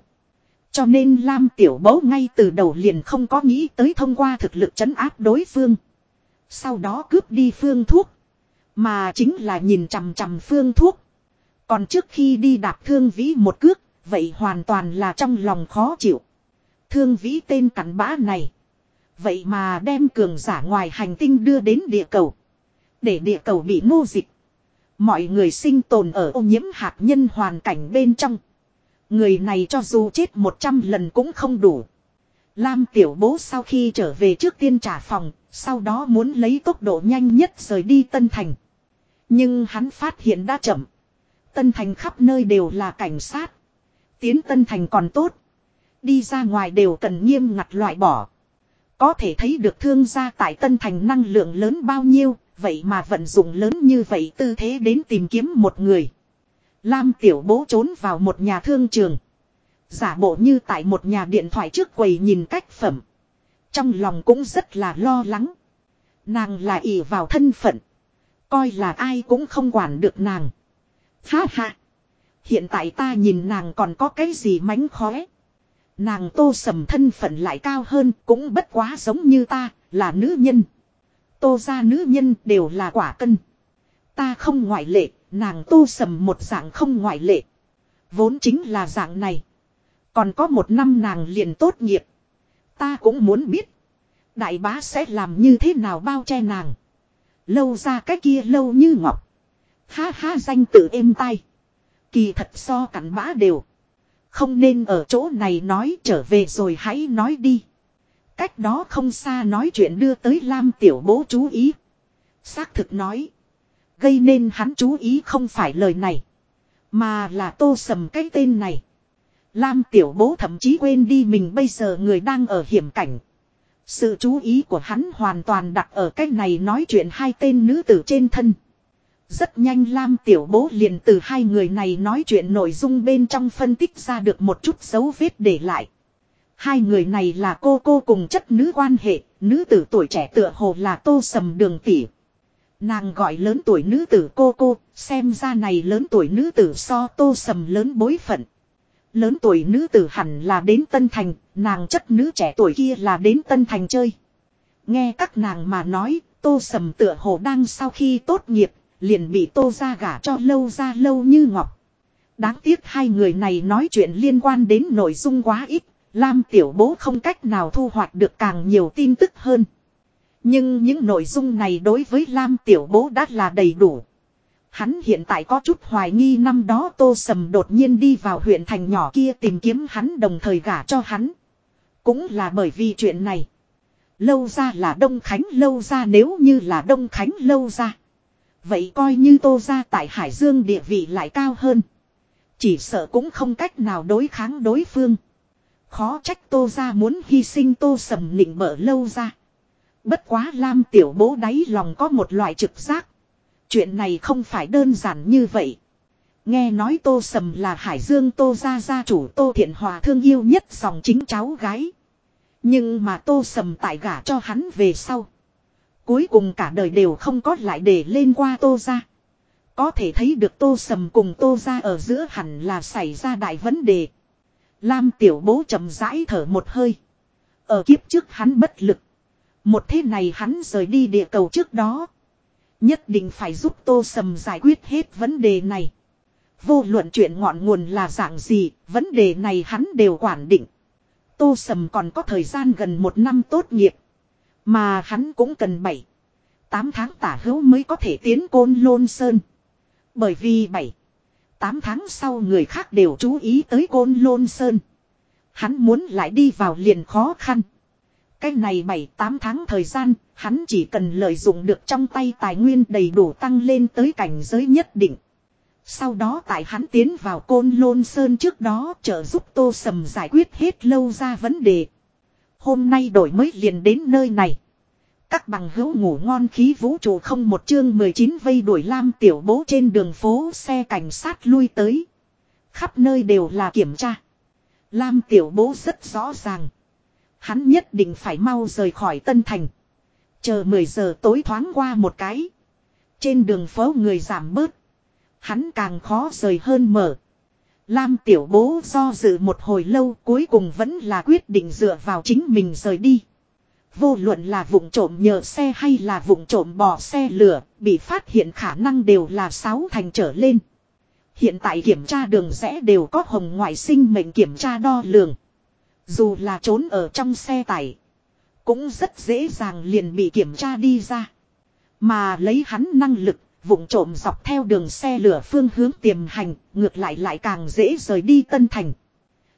S1: Cho nên Lam Tiểu Bố ngay từ đầu liền không có nghĩ tới thông qua thực lực chấn áp đối phương. Sau đó cướp đi phương thuốc. Mà chính là nhìn chằm chằm phương thuốc. Còn trước khi đi đạp thương vĩ một cước, vậy hoàn toàn là trong lòng khó chịu. Thương vĩ tên cắn bã này. Vậy mà đem cường giả ngoài hành tinh đưa đến địa cầu. Để địa cầu bị ngô dịch. Mọi người sinh tồn ở ô nhiễm hạt nhân hoàn cảnh bên trong. Người này cho dù chết 100 lần cũng không đủ. Lam tiểu bố sau khi trở về trước tiên trả phòng, sau đó muốn lấy tốc độ nhanh nhất rời đi Tân Thành. Nhưng hắn phát hiện đã chậm. Tân Thành khắp nơi đều là cảnh sát. Tiến Tân Thành còn tốt. Đi ra ngoài đều cần nghiêm ngặt loại bỏ. Có thể thấy được thương gia tại Tân Thành năng lượng lớn bao nhiêu, vậy mà vận dụng lớn như vậy tư thế đến tìm kiếm một người. Lam tiểu bố trốn vào một nhà thương trường. Giả bộ như tại một nhà điện thoại trước quầy nhìn cách phẩm. Trong lòng cũng rất là lo lắng. Nàng là ỷ vào thân phận. Coi là ai cũng không quản được nàng. Ha ha. Hiện tại ta nhìn nàng còn có cái gì mánh khóe. Nàng tô sầm thân phận lại cao hơn cũng bất quá giống như ta, là nữ nhân. Tô ra nữ nhân đều là quả cân. Ta không ngoại lệ, nàng tô sầm một dạng không ngoại lệ. Vốn chính là dạng này. Còn có một năm nàng liền tốt nghiệp. Ta cũng muốn biết. Đại bá sẽ làm như thế nào bao che nàng. Lâu ra cái kia lâu như ngọc. Ha ha danh tự êm tai. Kỳ thật so cắn bã đều. Không nên ở chỗ này nói trở về rồi hãy nói đi. Cách đó không xa nói chuyện đưa tới Lam tiểu bố chú ý. Xác thực nói. Gây nên hắn chú ý không phải lời này. Mà là tô sầm cái tên này. Lam tiểu bố thậm chí quên đi mình bây giờ người đang ở hiểm cảnh. Sự chú ý của hắn hoàn toàn đặt ở cách này nói chuyện hai tên nữ tử trên thân. Rất nhanh Lam Tiểu Bố liền từ hai người này nói chuyện nội dung bên trong phân tích ra được một chút dấu vết để lại. Hai người này là cô cô cùng chất nữ quan hệ, nữ tử tuổi trẻ tựa hồ là tô sầm đường tỷ. Nàng gọi lớn tuổi nữ tử cô cô, xem ra này lớn tuổi nữ tử so tô sầm lớn bối phận. Lớn tuổi nữ tử hẳn là đến Tân Thành, nàng chất nữ trẻ tuổi kia là đến Tân Thành chơi. Nghe các nàng mà nói, tô sầm tựa hồ đang sau khi tốt nghiệp, liền bị tô ra gả cho lâu ra lâu như ngọc. Đáng tiếc hai người này nói chuyện liên quan đến nội dung quá ít, Lam tiểu bố không cách nào thu hoạch được càng nhiều tin tức hơn. Nhưng những nội dung này đối với Lam tiểu bố đã là đầy đủ. Hắn hiện tại có chút hoài nghi năm đó tô sầm đột nhiên đi vào huyện thành nhỏ kia tìm kiếm hắn đồng thời gả cho hắn. Cũng là bởi vì chuyện này. Lâu ra là Đông Khánh, lâu ra nếu như là Đông Khánh, lâu ra. Vậy coi như tô ra tại Hải Dương địa vị lại cao hơn. Chỉ sợ cũng không cách nào đối kháng đối phương. Khó trách tô ra muốn hy sinh tô sầm nịnh bở lâu ra. Bất quá Lam tiểu bố đáy lòng có một loại trực giác. Chuyện này không phải đơn giản như vậy. Nghe nói tô sầm là Hải Dương tô gia gia chủ tô thiện hòa thương yêu nhất dòng chính cháu gái. Nhưng mà tô sầm tại gả cho hắn về sau. Cuối cùng cả đời đều không có lại để lên qua tô gia. Có thể thấy được tô sầm cùng tô gia ở giữa hẳn là xảy ra đại vấn đề. Lam tiểu bố chậm rãi thở một hơi. Ở kiếp trước hắn bất lực. Một thế này hắn rời đi địa cầu trước đó. Nhất định phải giúp tô sầm giải quyết hết vấn đề này. Vô luận chuyện ngọn nguồn là dạng gì, vấn đề này hắn đều quản định. Tô sầm còn có thời gian gần một năm tốt nghiệp. Mà hắn cũng cần 7. 8 tháng tả hữu mới có thể tiến côn lôn sơn. Bởi vì 7. 8 tháng sau người khác đều chú ý tới côn lôn sơn. Hắn muốn lại đi vào liền khó khăn. Cái này 7-8 tháng thời gian, hắn chỉ cần lợi dụng được trong tay tài nguyên đầy đủ tăng lên tới cảnh giới nhất định. Sau đó tại hắn tiến vào côn lôn sơn trước đó trợ giúp tô sầm giải quyết hết lâu ra vấn đề. Hôm nay đổi mới liền đến nơi này. Các bằng hữu ngủ ngon khí vũ trụ không một chương 19 vây đuổi lam tiểu bố trên đường phố xe cảnh sát lui tới. Khắp nơi đều là kiểm tra. Lam tiểu bố rất rõ ràng. Hắn nhất định phải mau rời khỏi Tân Thành. Chờ 10 giờ tối thoáng qua một cái. Trên đường phố người giảm bớt. Hắn càng khó rời hơn mở. Lam tiểu bố do dự một hồi lâu cuối cùng vẫn là quyết định dựa vào chính mình rời đi. Vô luận là vụng trộm nhờ xe hay là vụng trộm bỏ xe lửa, bị phát hiện khả năng đều là sáu thành trở lên. Hiện tại kiểm tra đường rẽ đều có hồng ngoại sinh mệnh kiểm tra đo lường. Dù là trốn ở trong xe tải, cũng rất dễ dàng liền bị kiểm tra đi ra. Mà lấy hắn năng lực, vụng trộm dọc theo đường xe lửa phương hướng tiềm hành, ngược lại lại càng dễ rời đi Tân Thành.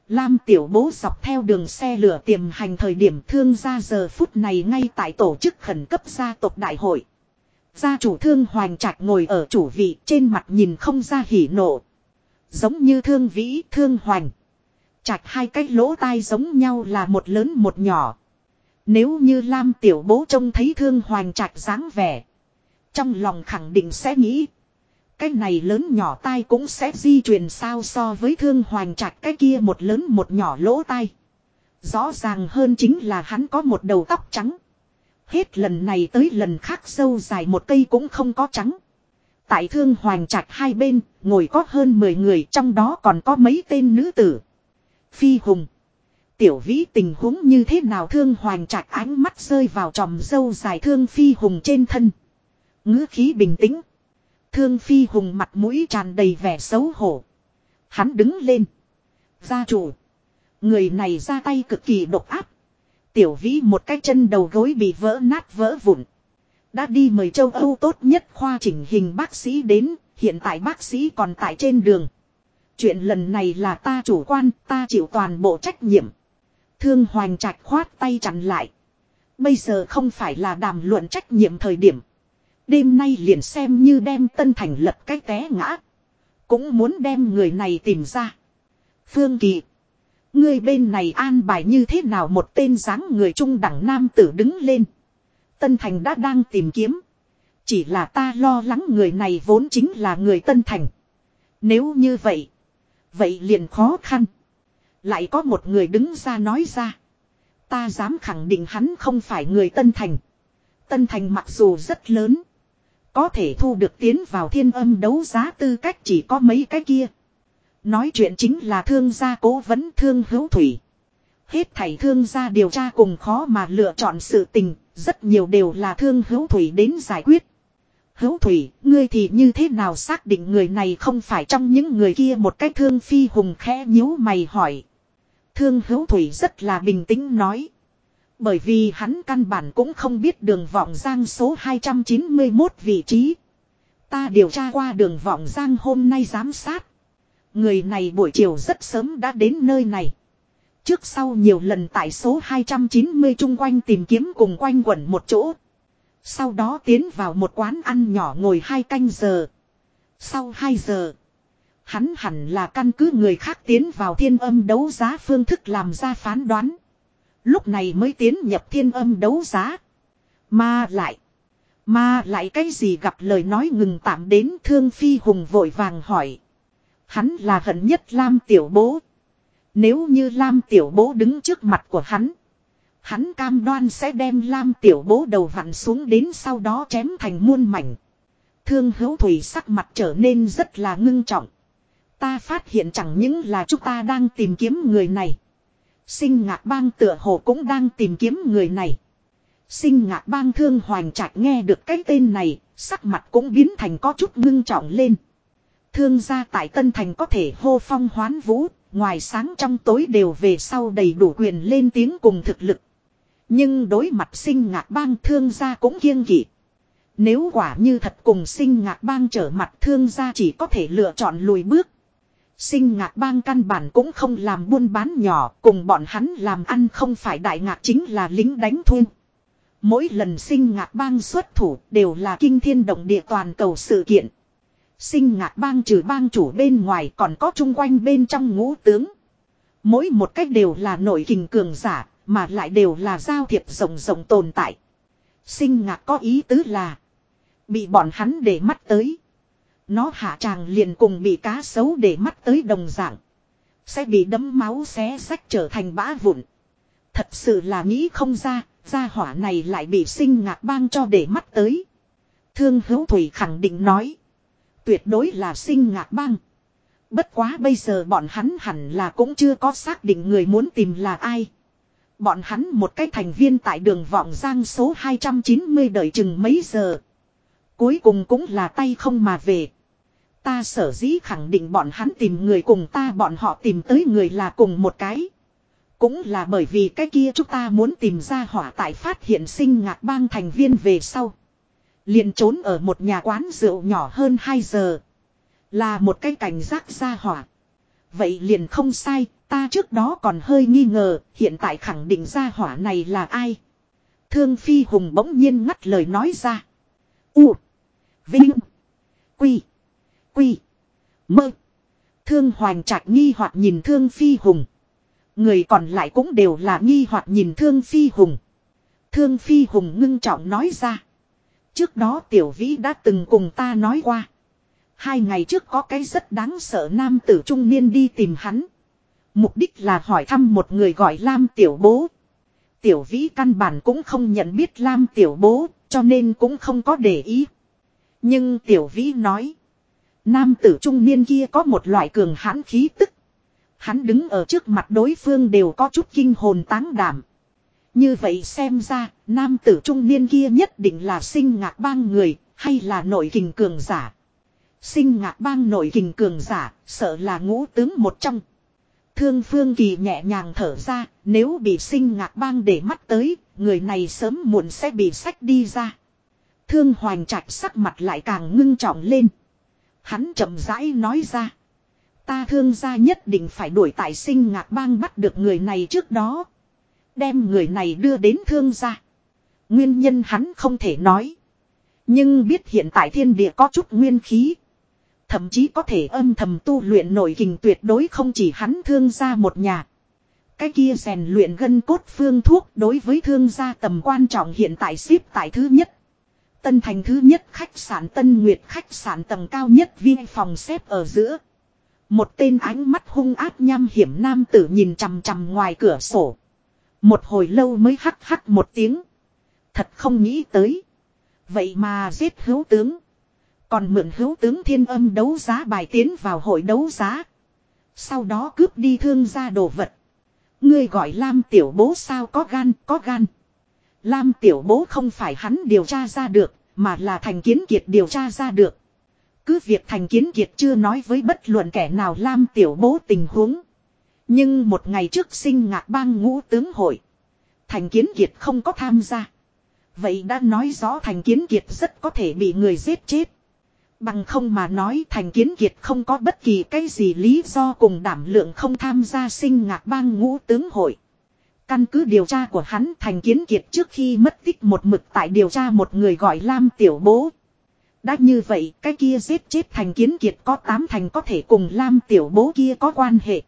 S1: Lam tiểu bố dọc theo đường xe lửa tiềm hành thời điểm thương gia giờ phút này ngay tại tổ chức khẩn cấp gia tộc đại hội. Gia chủ thương hoành trạch ngồi ở chủ vị trên mặt nhìn không ra hỉ nộ. Giống như thương vĩ thương hoành. Trạch hai cái lỗ tai giống nhau là một lớn một nhỏ. Nếu như Lam tiểu bố trông thấy thương hoành trạch dáng vẻ. Trong lòng khẳng định sẽ nghĩ. Cái này lớn nhỏ tai cũng sẽ di truyền sao so với thương hoành trạch cái kia một lớn một nhỏ lỗ tai. Rõ ràng hơn chính là hắn có một đầu tóc trắng. Hết lần này tới lần khác sâu dài một cây cũng không có trắng. Tại thương hoành trạch hai bên, ngồi có hơn 10 người trong đó còn có mấy tên nữ tử. Phi Hùng. Tiểu vĩ tình huống như thế nào thương hoành trạch ánh mắt rơi vào tròm dâu dài thương Phi Hùng trên thân. ngữ khí bình tĩnh. Thương Phi Hùng mặt mũi tràn đầy vẻ xấu hổ. Hắn đứng lên. Gia chủ. Người này ra tay cực kỳ độc áp. Tiểu vĩ một cái chân đầu gối bị vỡ nát vỡ vụn. Đã đi mời châu Âu tốt nhất khoa chỉnh hình bác sĩ đến, hiện tại bác sĩ còn tại trên đường. Chuyện lần này là ta chủ quan, ta chịu toàn bộ trách nhiệm. Thương Hoành Trạch khoát tay chặn lại. Bây giờ không phải là đàm luận trách nhiệm thời điểm. Đêm nay liền xem như đem Tân Thành lập cái té ngã. Cũng muốn đem người này tìm ra. Phương Kỳ. Người bên này an bài như thế nào một tên dáng người trung đẳng nam tử đứng lên. Tân Thành đã đang tìm kiếm. Chỉ là ta lo lắng người này vốn chính là người Tân Thành. Nếu như vậy. Vậy liền khó khăn. Lại có một người đứng ra nói ra. Ta dám khẳng định hắn không phải người Tân Thành. Tân Thành mặc dù rất lớn. Có thể thu được tiến vào thiên âm đấu giá tư cách chỉ có mấy cái kia. Nói chuyện chính là thương gia cố vấn thương hữu thủy. Hết thảy thương gia điều tra cùng khó mà lựa chọn sự tình, rất nhiều đều là thương hữu thủy đến giải quyết. Hữu thủy, ngươi thì như thế nào xác định người này không phải trong những người kia một cách thương phi hùng khẽ nhíu mày hỏi. Thương hữu thủy rất là bình tĩnh nói. Bởi vì hắn căn bản cũng không biết đường vọng giang số 291 vị trí. Ta điều tra qua đường vọng giang hôm nay giám sát. Người này buổi chiều rất sớm đã đến nơi này. Trước sau nhiều lần tại số 290 chung quanh tìm kiếm cùng quanh quẩn một chỗ. Sau đó tiến vào một quán ăn nhỏ ngồi hai canh giờ. Sau 2 giờ. Hắn hẳn là căn cứ người khác tiến vào thiên âm đấu giá phương thức làm ra phán đoán. Lúc này mới tiến nhập thiên âm đấu giá. Mà lại. Mà lại cái gì gặp lời nói ngừng tạm đến thương phi hùng vội vàng hỏi. Hắn là hận nhất Lam tiểu bố. Nếu như Lam tiểu bố đứng trước mặt của hắn. Hắn cam đoan sẽ đem Lam tiểu bố đầu vặn xuống đến sau đó chém thành muôn mảnh. Thương hữu thủy sắc mặt trở nên rất là ngưng trọng. Ta phát hiện chẳng những là chúng ta đang tìm kiếm người này. Sinh ngạc bang tựa hồ cũng đang tìm kiếm người này. Sinh ngạc bang thương hoành trạch nghe được cái tên này, sắc mặt cũng biến thành có chút ngưng trọng lên. Thương gia tại Tân Thành có thể hô phong hoán vũ, ngoài sáng trong tối đều về sau đầy đủ quyền lên tiếng cùng thực lực. Nhưng đối mặt sinh ngạc bang thương gia cũng kiêng kỵ. Nếu quả như thật cùng sinh ngạc bang trở mặt thương gia chỉ có thể lựa chọn lùi bước. Sinh ngạc bang căn bản cũng không làm buôn bán nhỏ, cùng bọn hắn làm ăn không phải đại ngạc chính là lính đánh thuê. Mỗi lần sinh ngạc bang xuất thủ đều là kinh thiên động địa toàn cầu sự kiện. Sinh ngạc bang trừ bang chủ bên ngoài còn có chung quanh bên trong ngũ tướng. Mỗi một cách đều là nội kình cường giả, mà lại đều là giao thiệp rồng rồng tồn tại. Sinh ngạc có ý tứ là bị bọn hắn để mắt tới. Nó hạ tràng liền cùng bị cá sấu để mắt tới đồng dạng. Sẽ bị đấm máu xé sách trở thành bã vụn. Thật sự là nghĩ không ra, gia hỏa này lại bị sinh ngạc bang cho để mắt tới. Thương hữu thủy khẳng định nói. Tuyệt đối là sinh ngạc bang. Bất quá bây giờ bọn hắn hẳn là cũng chưa có xác định người muốn tìm là ai. Bọn hắn một cái thành viên tại đường vọng giang số 290 đợi chừng mấy giờ. Cuối cùng cũng là tay không mà về. Ta sở dĩ khẳng định bọn hắn tìm người cùng ta bọn họ tìm tới người là cùng một cái. Cũng là bởi vì cái kia chúng ta muốn tìm ra hỏa tại phát hiện sinh ngạc bang thành viên về sau. Liền trốn ở một nhà quán rượu nhỏ hơn 2 giờ. Là một cái cảnh giác ra hỏa. Vậy liền không sai, ta trước đó còn hơi nghi ngờ, hiện tại khẳng định ra hỏa này là ai. Thương Phi Hùng bỗng nhiên ngắt lời nói ra. U. Vinh. Quy. Quy. Mơ. Thương Hoành Trạch nghi hoặc nhìn Thương Phi Hùng. Người còn lại cũng đều là nghi hoặc nhìn Thương Phi Hùng. Thương Phi Hùng ngưng trọng nói ra. Trước đó Tiểu Vĩ đã từng cùng ta nói qua. Hai ngày trước có cái rất đáng sợ nam tử trung niên đi tìm hắn. Mục đích là hỏi thăm một người gọi Lam Tiểu Bố. Tiểu Vĩ căn bản cũng không nhận biết Lam Tiểu Bố, cho nên cũng không có để ý. Nhưng Tiểu Vĩ nói. Nam tử trung niên kia có một loại cường hãn khí tức. Hắn đứng ở trước mặt đối phương đều có chút kinh hồn táng đảm. Như vậy xem ra, nam tử trung niên kia nhất định là sinh ngạc bang người, hay là nội kình cường giả. Sinh ngạc bang nội kình cường giả, sợ là ngũ tướng một trong. Thương Phương Kỳ nhẹ nhàng thở ra, nếu bị sinh ngạc bang để mắt tới, người này sớm muộn sẽ bị sách đi ra. Thương Hoành Trạch sắc mặt lại càng ngưng trọng lên. Hắn chậm rãi nói ra. Ta thương gia nhất định phải đuổi tại sinh ngạc bang bắt được người này trước đó. Đem người này đưa đến thương gia. Nguyên nhân hắn không thể nói. Nhưng biết hiện tại thiên địa có chút nguyên khí. Thậm chí có thể âm thầm tu luyện nổi kình tuyệt đối không chỉ hắn thương gia một nhà. Cái kia rèn luyện gân cốt phương thuốc đối với thương gia tầm quan trọng hiện tại xếp tại thứ nhất. Tân thành thứ nhất khách sạn Tân Nguyệt khách sạn tầng cao nhất viên phòng xếp ở giữa. Một tên ánh mắt hung ác nham hiểm nam tử nhìn chằm chằm ngoài cửa sổ. Một hồi lâu mới hắc hắc một tiếng. Thật không nghĩ tới. Vậy mà giết hữu tướng. Còn mượn hữu tướng thiên âm đấu giá bài tiến vào hội đấu giá. Sau đó cướp đi thương gia đồ vật. Ngươi gọi Lam tiểu bố sao có gan, có gan. Lam tiểu bố không phải hắn điều tra ra được, mà là thành kiến kiệt điều tra ra được. Cứ việc thành kiến kiệt chưa nói với bất luận kẻ nào Lam tiểu bố tình huống. Nhưng một ngày trước sinh ngạc bang ngũ tướng hội. Thành kiến kiệt không có tham gia. Vậy đã nói rõ thành kiến kiệt rất có thể bị người giết chết. Bằng không mà nói thành kiến kiệt không có bất kỳ cái gì lý do cùng đảm lượng không tham gia sinh ngạc bang ngũ tướng hội. Căn cứ điều tra của hắn thành kiến kiệt trước khi mất tích một mực tại điều tra một người gọi Lam Tiểu Bố. Đã như vậy, cái kia giết chết thành kiến kiệt có tám thành có thể cùng Lam Tiểu Bố kia có quan hệ.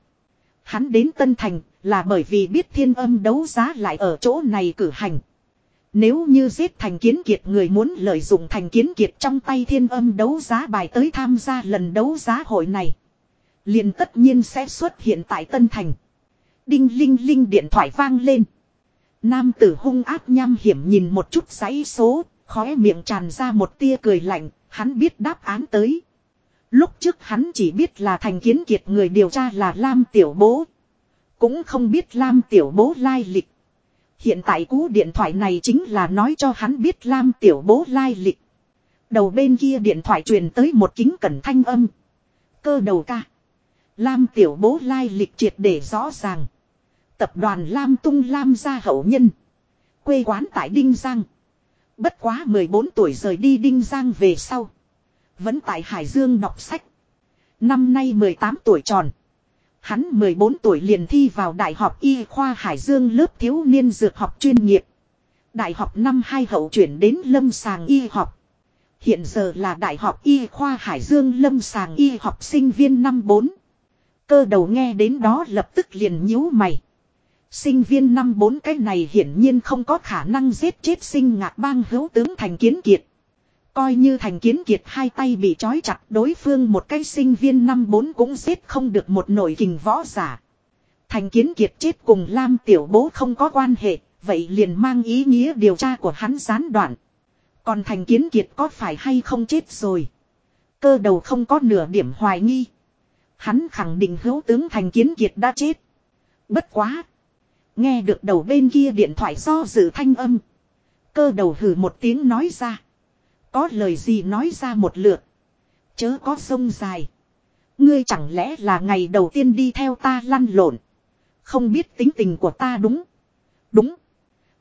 S1: Hắn đến Tân Thành là bởi vì biết thiên âm đấu giá lại ở chỗ này cử hành. Nếu như giết thành kiến kiệt người muốn lợi dụng thành kiến kiệt trong tay thiên âm đấu giá bài tới tham gia lần đấu giá hội này. liền tất nhiên sẽ xuất hiện tại Tân Thành. Đinh linh linh điện thoại vang lên. Nam tử hung ác nham hiểm nhìn một chút giấy số, khóe miệng tràn ra một tia cười lạnh, hắn biết đáp án tới. Lúc trước hắn chỉ biết là thành kiến kiệt người điều tra là Lam Tiểu Bố. Cũng không biết Lam Tiểu Bố lai lịch. Hiện tại cú điện thoại này chính là nói cho hắn biết Lam Tiểu Bố lai lịch. Đầu bên kia điện thoại truyền tới một kính cẩn thanh âm. Cơ đầu ca. Lam Tiểu Bố lai lịch triệt để rõ ràng. Tập đoàn Lam Tung Lam gia hậu nhân. Quê quán tại Đinh Giang. Bất quá 14 tuổi rời đi Đinh Giang về sau. Vẫn tại Hải Dương đọc sách. Năm nay 18 tuổi tròn. Hắn 14 tuổi liền thi vào Đại học Y khoa Hải Dương lớp thiếu niên dược học chuyên nghiệp. Đại học năm hai hậu chuyển đến lâm sàng y học. Hiện giờ là Đại học Y khoa Hải Dương lâm sàng y học sinh viên năm 4. Cơ đầu nghe đến đó lập tức liền nhíu mày. Sinh viên năm bốn cái này hiển nhiên không có khả năng giết chết sinh ngạc bang hữu tướng thành kiến kiệt. Coi như thành kiến kiệt hai tay bị trói chặt đối phương một cái sinh viên năm bốn cũng giết không được một nổi kình võ giả. Thành kiến kiệt chết cùng Lam tiểu bố không có quan hệ, vậy liền mang ý nghĩa điều tra của hắn gián đoạn. Còn thành kiến kiệt có phải hay không chết rồi? Cơ đầu không có nửa điểm hoài nghi. Hắn khẳng định hữu tướng thành kiến kiệt đã chết. Bất quá. Nghe được đầu bên kia điện thoại do dự thanh âm. Cơ đầu hử một tiếng nói ra. Có lời gì nói ra một lượt. Chớ có sông dài. Ngươi chẳng lẽ là ngày đầu tiên đi theo ta lăn lộn. Không biết tính tình của ta đúng. Đúng.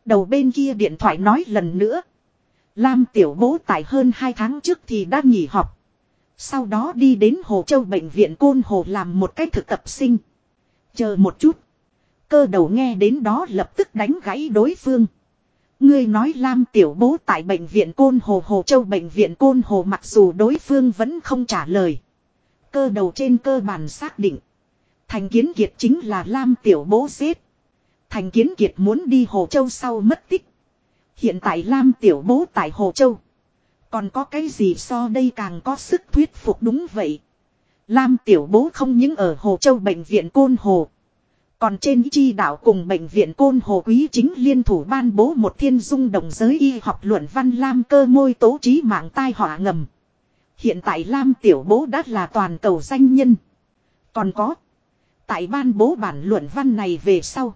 S1: Đầu bên kia điện thoại nói lần nữa. Lam tiểu bố tại hơn 2 tháng trước thì đã nghỉ học. Sau đó đi đến Hồ Châu Bệnh viện Côn Hồ làm một cái thực tập sinh. Chờ một chút. Cơ đầu nghe đến đó lập tức đánh gãy đối phương. Ngươi nói Lam Tiểu Bố tại bệnh viện Côn Hồ Hồ Châu bệnh viện Côn Hồ mặc dù đối phương vẫn không trả lời. Cơ đầu trên cơ bản xác định. Thành Kiến Kiệt chính là Lam Tiểu Bố giết. Thành Kiến Kiệt muốn đi Hồ Châu sau mất tích. Hiện tại Lam Tiểu Bố tại Hồ Châu. Còn có cái gì so đây càng có sức thuyết phục đúng vậy. Lam Tiểu Bố không những ở Hồ Châu bệnh viện Côn Hồ. Còn trên chi đạo cùng bệnh viện Côn Hồ Quý chính liên thủ ban bố một thiên dung đồng giới y học luận văn Lam cơ môi tố trí mạng tai họa ngầm. Hiện tại Lam Tiểu Bố đã là toàn cầu danh nhân. Còn có. Tại ban bố bản luận văn này về sau.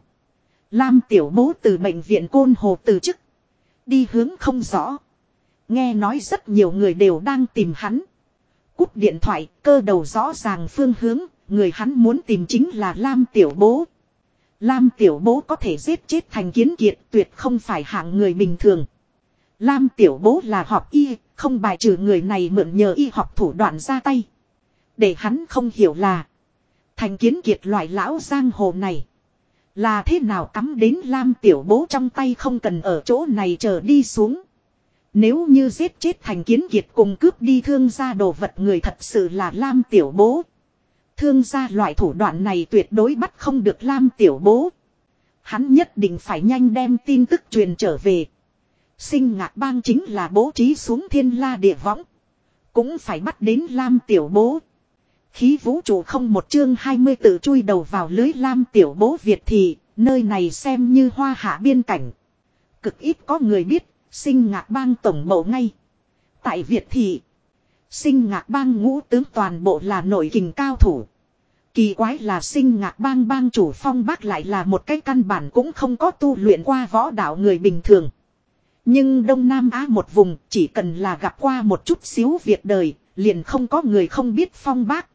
S1: Lam Tiểu Bố từ bệnh viện Côn Hồ từ chức. Đi hướng không rõ. Nghe nói rất nhiều người đều đang tìm hắn. Cúp điện thoại, cơ đầu rõ ràng phương hướng, người hắn muốn tìm chính là Lam Tiểu Bố. Lam Tiểu Bố có thể giết chết thành kiến kiệt tuyệt không phải hạng người bình thường. Lam Tiểu Bố là học y, không bài trừ người này mượn nhờ y học thủ đoạn ra tay. Để hắn không hiểu là thành kiến kiệt loại lão giang hồ này. Là thế nào cắm đến Lam Tiểu Bố trong tay không cần ở chỗ này chờ đi xuống. Nếu như giết chết thành kiến kiệt cùng cướp đi thương gia đồ vật người thật sự là Lam Tiểu Bố. Thương gia loại thủ đoạn này tuyệt đối bắt không được Lam Tiểu Bố. Hắn nhất định phải nhanh đem tin tức truyền trở về. Sinh ngạc bang chính là bố trí xuống thiên la địa võng. Cũng phải bắt đến Lam tiểu bố. Khí vũ trụ không một chương 20 tự chui đầu vào lưới Lam tiểu bố Việt thì, nơi này xem như hoa hạ biên cảnh. Cực ít có người biết, sinh ngạc bang tổng bộ ngay. Tại Việt thị, sinh ngạc bang ngũ tướng toàn bộ là nội kình cao thủ. Kỳ quái là sinh ngạc bang bang chủ phong bác lại là một cái căn bản cũng không có tu luyện qua võ đạo người bình thường. Nhưng Đông Nam Á một vùng chỉ cần là gặp qua một chút xíu việc đời, liền không có người không biết phong bác.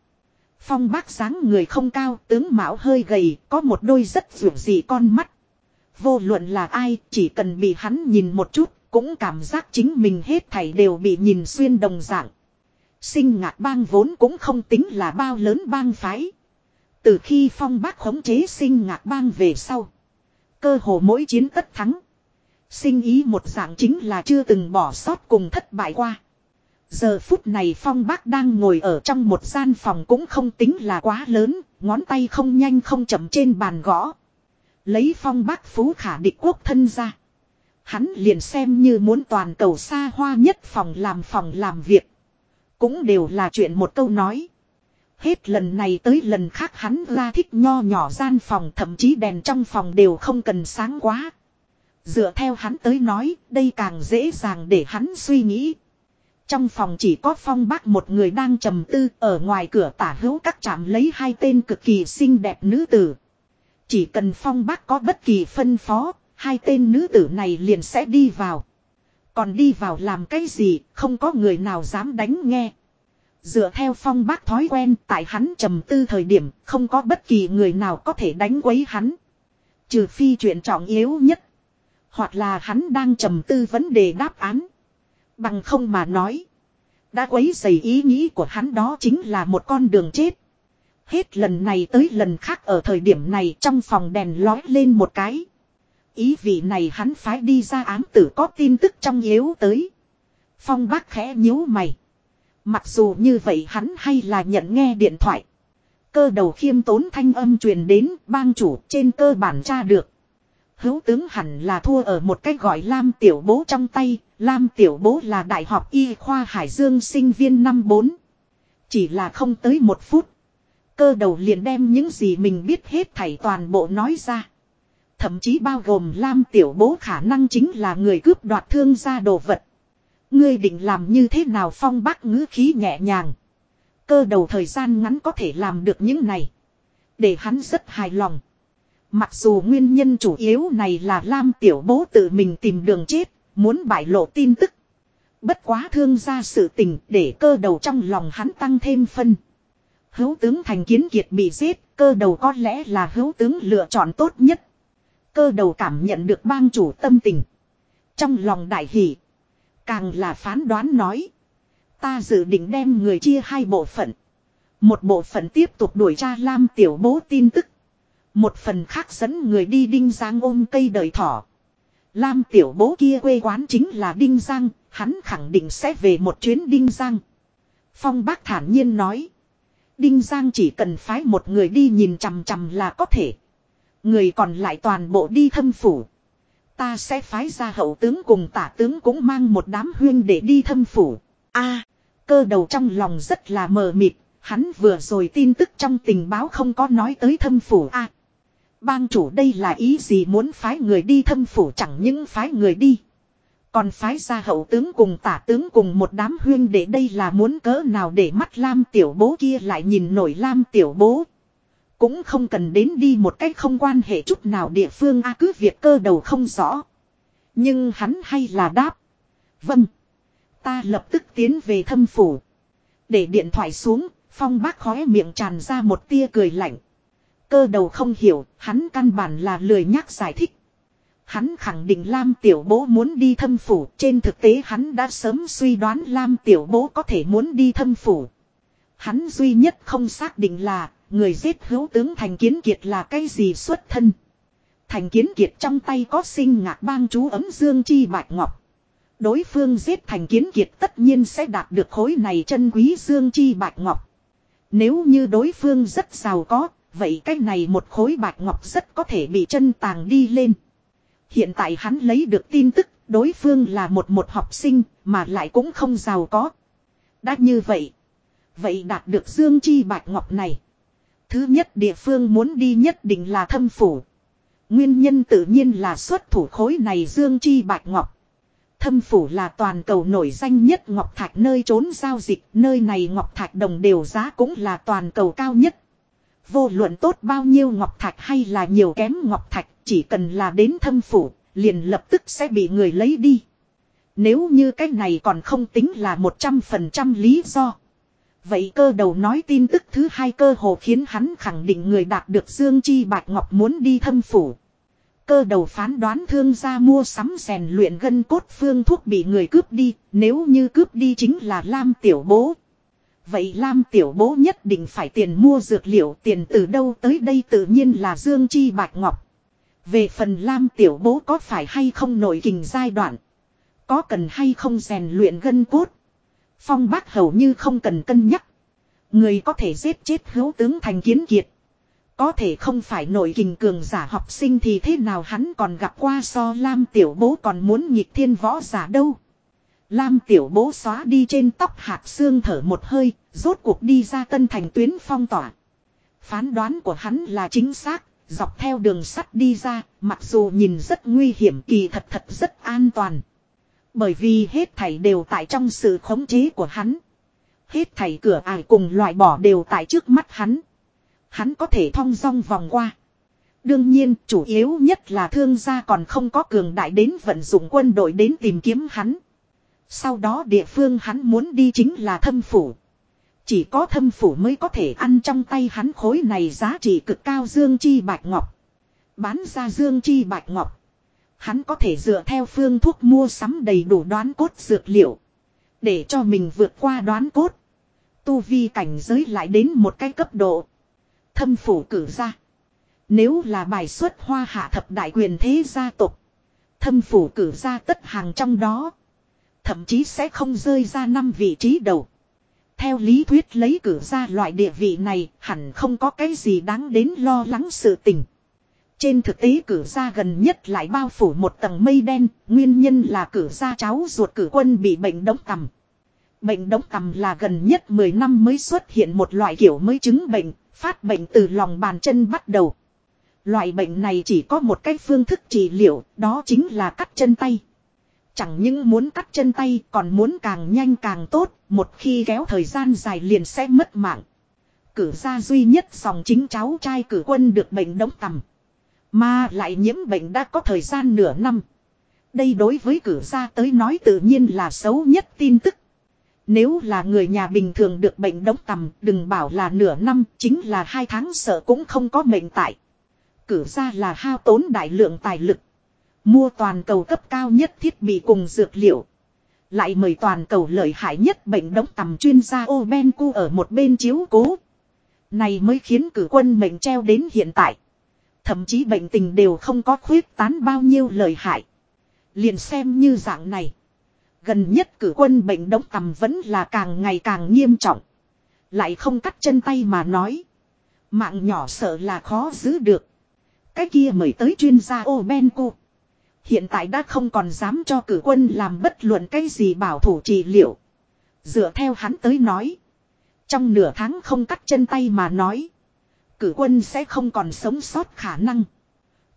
S1: Phong bác sáng người không cao, tướng mão hơi gầy, có một đôi rất rượu dị con mắt. Vô luận là ai, chỉ cần bị hắn nhìn một chút, cũng cảm giác chính mình hết thảy đều bị nhìn xuyên đồng dạng. Sinh ngạc bang vốn cũng không tính là bao lớn bang phái. Từ khi phong bác khống chế sinh ngạc bang về sau. Cơ hồ mỗi chiến tất thắng. Sinh ý một dạng chính là chưa từng bỏ sót cùng thất bại qua. Giờ phút này phong bác đang ngồi ở trong một gian phòng cũng không tính là quá lớn, ngón tay không nhanh không chậm trên bàn gõ. Lấy phong bác phú khả địch quốc thân ra. Hắn liền xem như muốn toàn cầu xa hoa nhất phòng làm phòng làm việc. Cũng đều là chuyện một câu nói. Hết lần này tới lần khác hắn ra thích nho nhỏ gian phòng thậm chí đèn trong phòng đều không cần sáng quá. Dựa theo hắn tới nói, đây càng dễ dàng để hắn suy nghĩ. Trong phòng chỉ có phong bác một người đang trầm tư, ở ngoài cửa tả hữu các chạm lấy hai tên cực kỳ xinh đẹp nữ tử. Chỉ cần phong bác có bất kỳ phân phó, hai tên nữ tử này liền sẽ đi vào. Còn đi vào làm cái gì, không có người nào dám đánh nghe. Dựa theo phong bác thói quen, tại hắn trầm tư thời điểm, không có bất kỳ người nào có thể đánh quấy hắn. Trừ phi chuyện trọng yếu nhất. Hoặc là hắn đang trầm tư vấn đề đáp án. Bằng không mà nói. Đã quấy dày ý nghĩ của hắn đó chính là một con đường chết. Hết lần này tới lần khác ở thời điểm này trong phòng đèn lói lên một cái. Ý vị này hắn phái đi ra án tử có tin tức trong yếu tới. Phong bác khẽ nhíu mày. Mặc dù như vậy hắn hay là nhận nghe điện thoại. Cơ đầu khiêm tốn thanh âm truyền đến, bang chủ trên cơ bản tra được. Hữu tướng hẳn là thua ở một cái gọi Lam Tiểu Bố trong tay. Lam Tiểu Bố là Đại học Y khoa Hải Dương sinh viên năm 4. Chỉ là không tới một phút. Cơ đầu liền đem những gì mình biết hết thảy toàn bộ nói ra. Thậm chí bao gồm Lam Tiểu Bố khả năng chính là người cướp đoạt thương gia đồ vật. Ngươi định làm như thế nào phong bác ngữ khí nhẹ nhàng. Cơ đầu thời gian ngắn có thể làm được những này. Để hắn rất hài lòng. Mặc dù nguyên nhân chủ yếu này là Lam Tiểu Bố tự mình tìm đường chết, muốn bại lộ tin tức. Bất quá thương ra sự tình để cơ đầu trong lòng hắn tăng thêm phân. Hữu tướng Thành Kiến Kiệt bị giết, cơ đầu có lẽ là hữu tướng lựa chọn tốt nhất. Cơ đầu cảm nhận được bang chủ tâm tình. Trong lòng đại hỷ. Càng là phán đoán nói. Ta dự định đem người chia hai bộ phận. Một bộ phận tiếp tục đuổi tra Lam Tiểu Bố tin tức. Một phần khác dẫn người đi Đinh Giang ôm cây đời thỏ. Lam Tiểu Bố kia quê quán chính là Đinh Giang, hắn khẳng định sẽ về một chuyến Đinh Giang. Phong bác thản nhiên nói. Đinh Giang chỉ cần phái một người đi nhìn chằm chằm là có thể. Người còn lại toàn bộ đi thâm phủ. Ta sẽ phái ra hậu tướng cùng tả tướng cũng mang một đám huyên để đi thâm phủ. a, cơ đầu trong lòng rất là mờ mịt. Hắn vừa rồi tin tức trong tình báo không có nói tới thâm phủ a Bang chủ đây là ý gì muốn phái người đi thâm phủ chẳng những phái người đi. Còn phái ra hậu tướng cùng tả tướng cùng một đám huyên để đây là muốn cỡ nào để mắt Lam tiểu bố kia lại nhìn nổi Lam tiểu bố. Cũng không cần đến đi một cách không quan hệ chút nào địa phương a cứ việc cơ đầu không rõ. Nhưng hắn hay là đáp. Vâng. Ta lập tức tiến về thâm phủ. Để điện thoại xuống, phong bác khóe miệng tràn ra một tia cười lạnh. Cơ đầu không hiểu, hắn căn bản là lười nhắc giải thích. Hắn khẳng định Lam Tiểu Bố muốn đi thâm phủ, trên thực tế hắn đã sớm suy đoán Lam Tiểu Bố có thể muốn đi thâm phủ. Hắn duy nhất không xác định là, người giết hữu tướng Thành Kiến Kiệt là cái gì xuất thân. Thành Kiến Kiệt trong tay có sinh ngạc bang chú ấm Dương Chi Bạch Ngọc. Đối phương giết Thành Kiến Kiệt tất nhiên sẽ đạt được khối này chân quý Dương Chi Bạch Ngọc. Nếu như đối phương rất giàu có, vậy cái này một khối bạch ngọc rất có thể bị chân tàng đi lên. Hiện tại hắn lấy được tin tức, Đối phương là một một học sinh mà lại cũng không giàu có. Đã như vậy. Vậy đạt được Dương Chi Bạch Ngọc này. Thứ nhất địa phương muốn đi nhất định là thâm phủ. Nguyên nhân tự nhiên là xuất thủ khối này Dương Chi Bạch Ngọc. Thâm phủ là toàn cầu nổi danh nhất Ngọc Thạch nơi trốn giao dịch, nơi này Ngọc Thạch đồng đều giá cũng là toàn cầu cao nhất. Vô luận tốt bao nhiêu Ngọc Thạch hay là nhiều kém Ngọc Thạch, chỉ cần là đến thâm phủ, liền lập tức sẽ bị người lấy đi. Nếu như cái này còn không tính là 100% lý do. Vậy cơ đầu nói tin tức thứ hai cơ hồ khiến hắn khẳng định người đạt được Dương Chi Bạch Ngọc muốn đi thâm phủ. Cơ đầu phán đoán thương gia mua sắm rèn luyện gân cốt phương thuốc bị người cướp đi, nếu như cướp đi chính là Lam Tiểu Bố. Vậy Lam Tiểu Bố nhất định phải tiền mua dược liệu tiền từ đâu tới đây tự nhiên là Dương Chi Bạch Ngọc. Về phần Lam Tiểu Bố có phải hay không nổi kình giai đoạn. Có cần hay không rèn luyện gân cốt. Phong bác hầu như không cần cân nhắc. Người có thể giết chết hữu tướng thành kiến kiệt. Có thể không phải nổi kình cường giả học sinh thì thế nào hắn còn gặp qua so Lam tiểu bố còn muốn nhịp thiên võ giả đâu. Lam tiểu bố xóa đi trên tóc hạt xương thở một hơi, rốt cuộc đi ra tân thành tuyến phong tỏa. Phán đoán của hắn là chính xác, dọc theo đường sắt đi ra, mặc dù nhìn rất nguy hiểm kỳ thật thật rất an toàn. Bởi vì hết thảy đều tại trong sự khống chế của hắn. Hết thảy cửa ải cùng loại bỏ đều tại trước mắt hắn. Hắn có thể thong dong vòng qua. Đương nhiên, chủ yếu nhất là thương gia còn không có cường đại đến vận dụng quân đội đến tìm kiếm hắn. Sau đó địa phương hắn muốn đi chính là thâm phủ. Chỉ có thâm phủ mới có thể ăn trong tay hắn khối này giá trị cực cao dương chi bạch ngọc. Bán ra dương chi bạch ngọc. Hắn có thể dựa theo phương thuốc mua sắm đầy đủ đoán cốt dược liệu. Để cho mình vượt qua đoán cốt. Tu vi cảnh giới lại đến một cái cấp độ. Thâm phủ cử ra. Nếu là bài xuất hoa hạ thập đại quyền thế gia tộc. Thâm phủ cử ra tất hàng trong đó. Thậm chí sẽ không rơi ra năm vị trí đầu. Theo lý thuyết lấy cử ra loại địa vị này hẳn không có cái gì đáng đến lo lắng sự tình. Trên thực tế cử ra gần nhất lại bao phủ một tầng mây đen, nguyên nhân là cử ra cháu ruột cử quân bị bệnh đống tầm. Bệnh đống tầm là gần nhất 10 năm mới xuất hiện một loại kiểu mới chứng bệnh, phát bệnh từ lòng bàn chân bắt đầu. Loại bệnh này chỉ có một cái phương thức trị liệu, đó chính là cắt chân tay. Chẳng những muốn cắt chân tay còn muốn càng nhanh càng tốt, một khi kéo thời gian dài liền sẽ mất mạng. Cử ra duy nhất dòng chính cháu trai cử quân được bệnh đống tầm. Mà lại nhiễm bệnh đã có thời gian nửa năm. Đây đối với cử gia tới nói tự nhiên là xấu nhất tin tức. Nếu là người nhà bình thường được bệnh đống tầm, đừng bảo là nửa năm, chính là hai tháng sợ cũng không có mệnh tại. Cử ra là hao tốn đại lượng tài lực. Mua toàn cầu cấp cao nhất thiết bị cùng dược liệu. Lại mời toàn cầu lợi hại nhất bệnh đống tầm chuyên gia obenku ở một bên chiếu cố. Này mới khiến cử quân mệnh treo đến hiện tại. Thậm chí bệnh tình đều không có khuyết tán bao nhiêu lời hại. Liền xem như dạng này. Gần nhất cử quân bệnh đống tầm vẫn là càng ngày càng nghiêm trọng. Lại không cắt chân tay mà nói. Mạng nhỏ sợ là khó giữ được. Cái kia mời tới chuyên gia ô ben. Hiện tại đã không còn dám cho cử quân làm bất luận cái gì bảo thủ trị liệu. Dựa theo hắn tới nói. Trong nửa tháng không cắt chân tay mà nói. Cử quân sẽ không còn sống sót khả năng.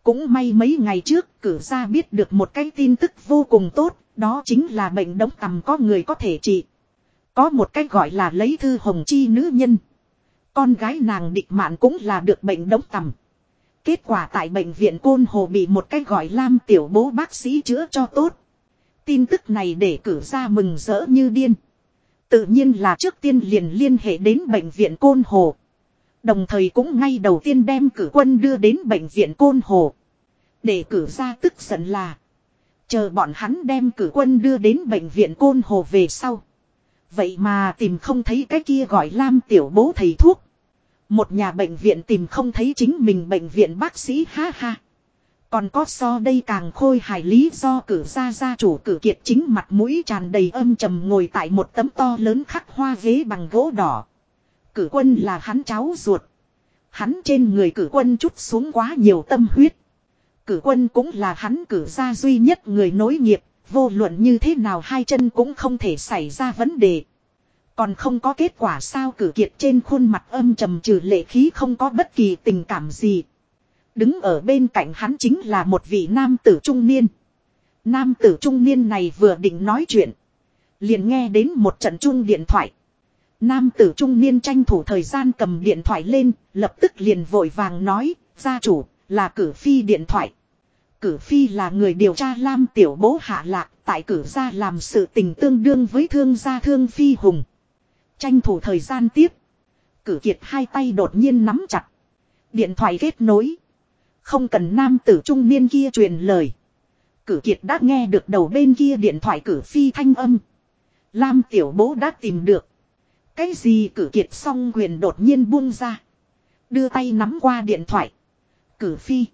S1: Cũng may mấy ngày trước, cử ra biết được một cái tin tức vô cùng tốt. Đó chính là bệnh đống tầm có người có thể trị. Có một cách gọi là lấy thư hồng chi nữ nhân. Con gái nàng địch mạn cũng là được bệnh đống tầm. Kết quả tại bệnh viện Côn Hồ bị một cái gọi Lam tiểu bố bác sĩ chữa cho tốt. Tin tức này để cử ra mừng rỡ như điên. Tự nhiên là trước tiên liền liên hệ đến bệnh viện Côn Hồ. Đồng thời cũng ngay đầu tiên đem cử quân đưa đến bệnh viện Côn Hồ. Để cử ra tức giận là. Chờ bọn hắn đem cử quân đưa đến bệnh viện Côn Hồ về sau. Vậy mà tìm không thấy cái kia gọi Lam tiểu bố thầy thuốc. Một nhà bệnh viện tìm không thấy chính mình bệnh viện bác sĩ, ha ha. Còn có so đây càng khôi hài lý do cử ra gia chủ cử kiệt chính mặt mũi tràn đầy âm trầm ngồi tại một tấm to lớn khắc hoa ghế bằng gỗ đỏ. Cử quân là hắn cháu ruột. Hắn trên người cử quân chút xuống quá nhiều tâm huyết. Cử quân cũng là hắn cử ra duy nhất người nối nghiệp, vô luận như thế nào hai chân cũng không thể xảy ra vấn đề. Còn không có kết quả sao cử kiệt trên khuôn mặt âm trầm trừ lệ khí không có bất kỳ tình cảm gì. Đứng ở bên cạnh hắn chính là một vị nam tử trung niên. Nam tử trung niên này vừa định nói chuyện. Liền nghe đến một trận chung điện thoại. Nam tử trung niên tranh thủ thời gian cầm điện thoại lên, lập tức liền vội vàng nói, gia chủ, là cử phi điện thoại. Cử phi là người điều tra Lam tiểu bố hạ lạc, tại cử gia làm sự tình tương đương với thương gia thương phi hùng. Tranh thủ thời gian tiếp. Cử kiệt hai tay đột nhiên nắm chặt. Điện thoại kết nối. Không cần nam tử trung niên kia truyền lời. Cử kiệt đã nghe được đầu bên kia điện thoại cử phi thanh âm. Lam tiểu bố đã tìm được. Cái gì cử kiệt xong quyền đột nhiên buông ra. Đưa tay nắm qua điện thoại. Cử phi.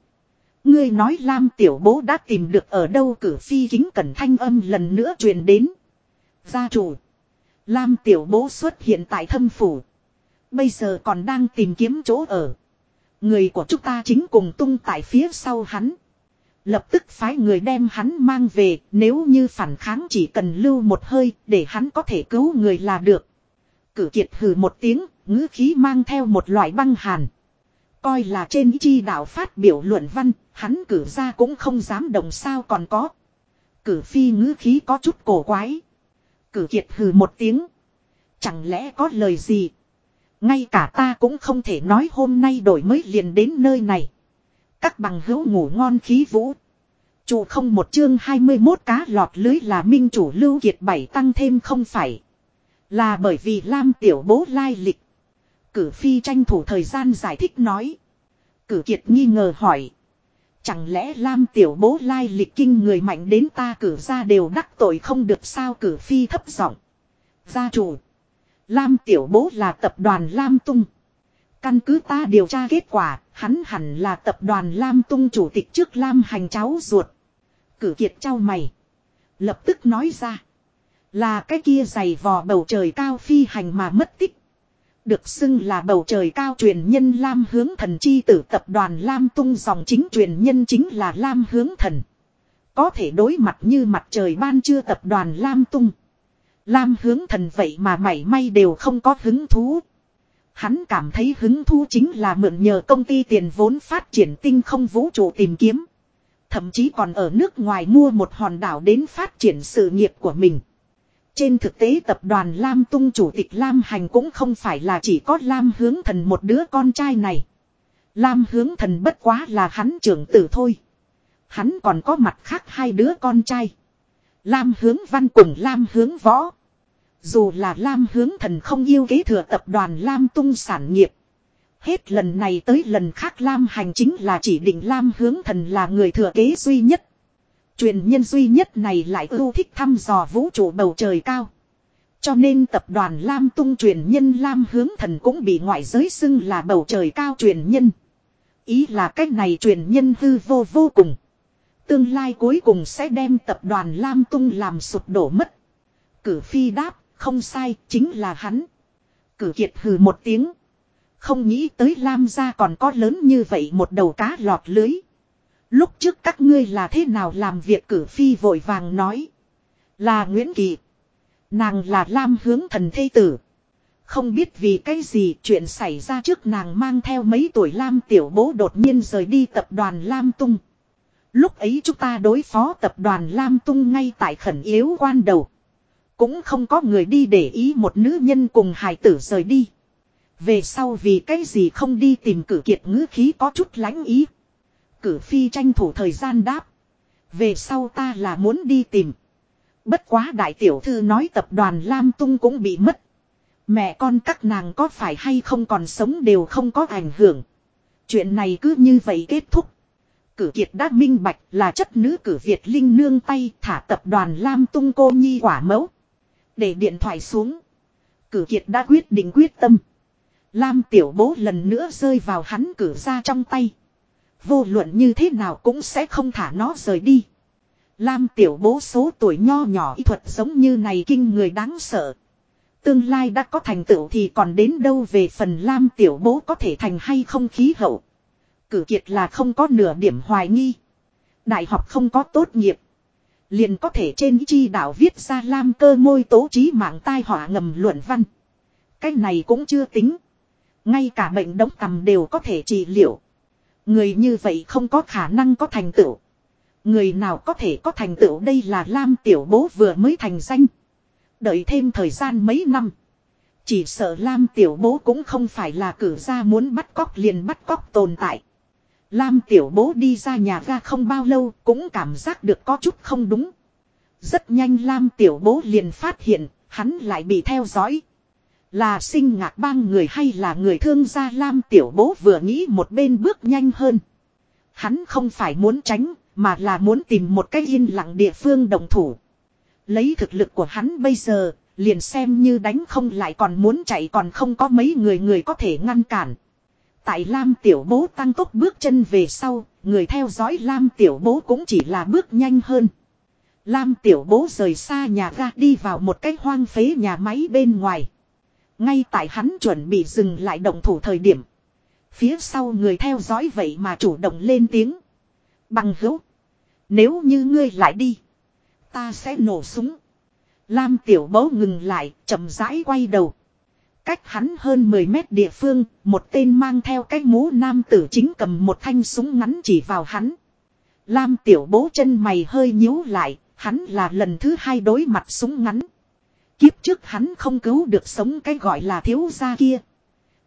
S1: Ngươi nói Lam tiểu bố đã tìm được ở đâu cử phi kính cẩn thanh âm lần nữa truyền đến. Gia chủ. Lam tiểu bố xuất hiện tại thâm phủ. Bây giờ còn đang tìm kiếm chỗ ở. Người của chúng ta chính cùng tung tại phía sau hắn. Lập tức phái người đem hắn mang về, nếu như phản kháng chỉ cần lưu một hơi, để hắn có thể cứu người là được. Cử kiệt hừ một tiếng, ngữ khí mang theo một loại băng hàn. Coi là trên chi đạo phát biểu luận văn, hắn cử ra cũng không dám đồng sao còn có. Cử phi ngữ khí có chút cổ quái. Cử kiệt hừ một tiếng. Chẳng lẽ có lời gì? Ngay cả ta cũng không thể nói hôm nay đổi mới liền đến nơi này. Các bằng hữu ngủ ngon khí vũ. Chủ không một chương 21 cá lọt lưới là minh chủ lưu kiệt bảy tăng thêm không phải. Là bởi vì Lam tiểu bố lai lịch. Cử phi tranh thủ thời gian giải thích nói. Cử kiệt nghi ngờ hỏi. Chẳng lẽ Lam tiểu bố lai lịch kinh người mạnh đến ta cử ra đều đắc tội không được sao cử phi thấp giọng. Gia chủ. Lam tiểu bố là tập đoàn Lam Tung. Căn cứ ta điều tra kết quả, hắn hẳn là tập đoàn Lam Tung chủ tịch trước Lam hành cháu ruột. Cử kiệt trao mày. Lập tức nói ra. Là cái kia giày vò bầu trời cao phi hành mà mất tích. Được xưng là bầu trời cao truyền nhân Lam hướng thần chi tử tập đoàn Lam tung dòng chính truyền nhân chính là Lam hướng thần. Có thể đối mặt như mặt trời ban trưa tập đoàn Lam tung. Lam hướng thần vậy mà mảy may đều không có hứng thú. Hắn cảm thấy hứng thú chính là mượn nhờ công ty tiền vốn phát triển tinh không vũ trụ tìm kiếm. Thậm chí còn ở nước ngoài mua một hòn đảo đến phát triển sự nghiệp của mình. Trên thực tế tập đoàn Lam Tung chủ tịch Lam Hành cũng không phải là chỉ có Lam hướng thần một đứa con trai này. Lam hướng thần bất quá là hắn trưởng tử thôi. Hắn còn có mặt khác hai đứa con trai. Lam hướng văn cùng Lam hướng võ. Dù là Lam hướng thần không yêu kế thừa tập đoàn Lam tung sản nghiệp. Hết lần này tới lần khác Lam hành chính là chỉ định Lam hướng thần là người thừa kế duy nhất. Truyền nhân duy nhất này lại ưu thích thăm dò vũ trụ bầu trời cao. Cho nên tập đoàn Lam tung truyền nhân Lam hướng thần cũng bị ngoại giới xưng là bầu trời cao truyền nhân. Ý là cách này truyền nhân hư vô vô cùng. Tương lai cuối cùng sẽ đem tập đoàn Lam tung làm sụp đổ mất. Cử phi đáp, không sai, chính là hắn. Cử kiệt hừ một tiếng. Không nghĩ tới Lam gia còn có lớn như vậy một đầu cá lọt lưới. Lúc trước các ngươi là thế nào làm việc cử phi vội vàng nói. Là Nguyễn Kỳ. Nàng là Lam hướng thần thê tử. Không biết vì cái gì chuyện xảy ra trước nàng mang theo mấy tuổi Lam tiểu bố đột nhiên rời đi tập đoàn Lam Tung. Lúc ấy chúng ta đối phó tập đoàn Lam Tung ngay tại khẩn yếu quan đầu. Cũng không có người đi để ý một nữ nhân cùng hài tử rời đi. Về sau vì cái gì không đi tìm cử kiệt ngữ khí có chút lãnh ý. Cử phi tranh thủ thời gian đáp. Về sau ta là muốn đi tìm. Bất quá đại tiểu thư nói tập đoàn Lam Tung cũng bị mất. Mẹ con các nàng có phải hay không còn sống đều không có ảnh hưởng. Chuyện này cứ như vậy kết thúc. Cử kiệt đã minh bạch là chất nữ cử Việt Linh nương tay thả tập đoàn Lam Tung cô nhi quả mẫu. Để điện thoại xuống. Cử kiệt đã quyết định quyết tâm. Lam tiểu bố lần nữa rơi vào hắn cử ra trong tay. Vô luận như thế nào cũng sẽ không thả nó rời đi. Lam tiểu bố số tuổi nho nhỏ y thuật giống như này kinh người đáng sợ. Tương lai đã có thành tựu thì còn đến đâu về phần Lam tiểu bố có thể thành hay không khí hậu. Cử kiệt là không có nửa điểm hoài nghi. Đại học không có tốt nghiệp. Liền có thể trên chi đạo viết ra lam cơ môi tố trí mạng tai họa ngầm luận văn. Cái này cũng chưa tính. Ngay cả bệnh đống cầm đều có thể trị liệu. Người như vậy không có khả năng có thành tựu. Người nào có thể có thành tựu đây là Lam Tiểu Bố vừa mới thành danh. Đợi thêm thời gian mấy năm. Chỉ sợ Lam Tiểu Bố cũng không phải là cử ra muốn bắt cóc liền bắt cóc tồn tại. Lam Tiểu Bố đi ra nhà ga không bao lâu cũng cảm giác được có chút không đúng. Rất nhanh Lam Tiểu Bố liền phát hiện, hắn lại bị theo dõi. Là sinh ngạc bang người hay là người thương gia Lam Tiểu Bố vừa nghĩ một bên bước nhanh hơn. Hắn không phải muốn tránh mà là muốn tìm một cái yên lặng địa phương đồng thủ. Lấy thực lực của hắn bây giờ, liền xem như đánh không lại còn muốn chạy còn không có mấy người người có thể ngăn cản. Tại Lam Tiểu Bố tăng tốc bước chân về sau, người theo dõi Lam Tiểu Bố cũng chỉ là bước nhanh hơn. Lam Tiểu Bố rời xa nhà ga đi vào một cái hoang phế nhà máy bên ngoài. Ngay tại hắn chuẩn bị dừng lại động thủ thời điểm. Phía sau người theo dõi vậy mà chủ động lên tiếng. Bằng hữu. Nếu như ngươi lại đi. Ta sẽ nổ súng. Lam tiểu bố ngừng lại, chậm rãi quay đầu. Cách hắn hơn 10 mét địa phương, một tên mang theo cái mũ nam tử chính cầm một thanh súng ngắn chỉ vào hắn. Lam tiểu bố chân mày hơi nhíu lại, hắn là lần thứ hai đối mặt súng ngắn. Kiếp trước hắn không cứu được sống cái gọi là thiếu gia kia.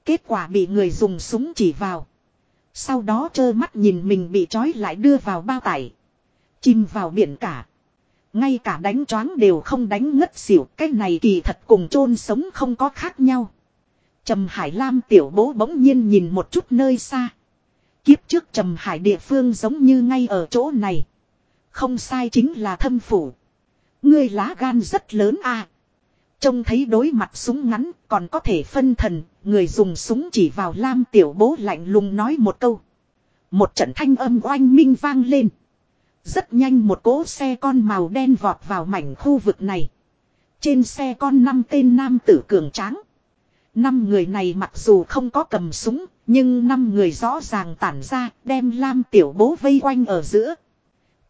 S1: Kết quả bị người dùng súng chỉ vào. Sau đó trơ mắt nhìn mình bị trói lại đưa vào bao tải. Chìm vào biển cả. Ngay cả đánh choáng đều không đánh ngất xỉu. Cái này kỳ thật cùng chôn sống không có khác nhau. Trầm Hải Lam tiểu bố bỗng nhiên nhìn một chút nơi xa. Kiếp trước Trầm Hải địa phương giống như ngay ở chỗ này. Không sai chính là thâm phủ. Ngươi lá gan rất lớn à. Trông thấy đối mặt súng ngắn còn có thể phân thần. Người dùng súng chỉ vào Lam tiểu bố lạnh lùng nói một câu. Một trận thanh âm oanh minh vang lên. Rất nhanh một cỗ xe con màu đen vọt vào mảnh khu vực này. Trên xe con năm tên nam tử cường tráng. Năm người này mặc dù không có cầm súng, nhưng năm người rõ ràng tản ra, đem Lam Tiểu Bố vây quanh ở giữa.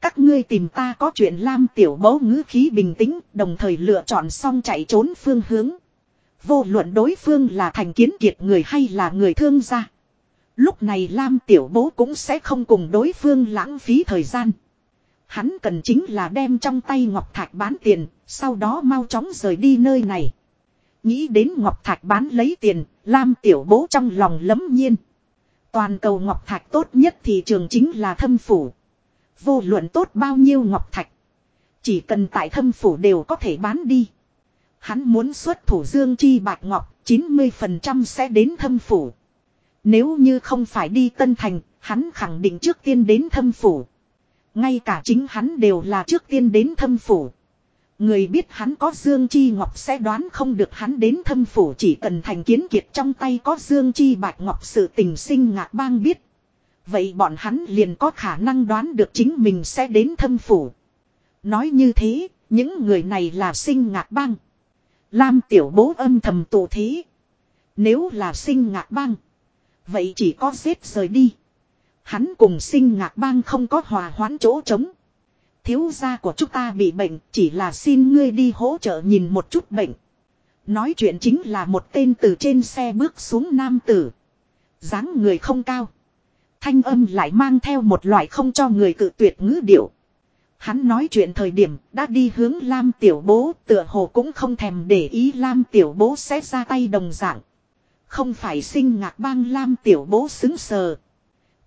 S1: Các ngươi tìm ta có chuyện Lam Tiểu Bố ngữ khí bình tĩnh, đồng thời lựa chọn xong chạy trốn phương hướng. Vô luận đối phương là thành kiến kiệt người hay là người thương gia. Lúc này Lam Tiểu Bố cũng sẽ không cùng đối phương lãng phí thời gian. Hắn cần chính là đem trong tay Ngọc Thạch bán tiền, sau đó mau chóng rời đi nơi này. Nghĩ đến Ngọc Thạch bán lấy tiền, Lam Tiểu Bố trong lòng lấm nhiên. Toàn cầu Ngọc Thạch tốt nhất thị trường chính là thâm phủ. Vô luận tốt bao nhiêu Ngọc Thạch. Chỉ cần tại thâm phủ đều có thể bán đi. Hắn muốn xuất thủ dương chi bạch ngọc, 90% sẽ đến thâm phủ. Nếu như không phải đi Tân Thành, hắn khẳng định trước tiên đến thâm phủ. Ngay cả chính hắn đều là trước tiên đến thâm phủ. Người biết hắn có Dương Chi Ngọc sẽ đoán không được hắn đến thâm phủ chỉ cần thành kiến kiệt trong tay có Dương Chi Bạch Ngọc sự tình sinh ngạc bang biết. Vậy bọn hắn liền có khả năng đoán được chính mình sẽ đến thâm phủ. Nói như thế, những người này là sinh ngạc bang. Lam tiểu bố âm thầm tù thế. Nếu là sinh ngạc bang. Vậy chỉ có giết rời đi. Hắn cùng sinh ngạc bang không có hòa hoãn chỗ trống. Thiếu gia của chúng ta bị bệnh chỉ là xin ngươi đi hỗ trợ nhìn một chút bệnh. Nói chuyện chính là một tên từ trên xe bước xuống nam tử. dáng người không cao. Thanh âm lại mang theo một loại không cho người cự tuyệt ngữ điệu. Hắn nói chuyện thời điểm đã đi hướng Lam Tiểu Bố, tựa hồ cũng không thèm để ý Lam Tiểu Bố sẽ ra tay đồng dạng. Không phải sinh ngạc bang Lam Tiểu Bố xứng sờ.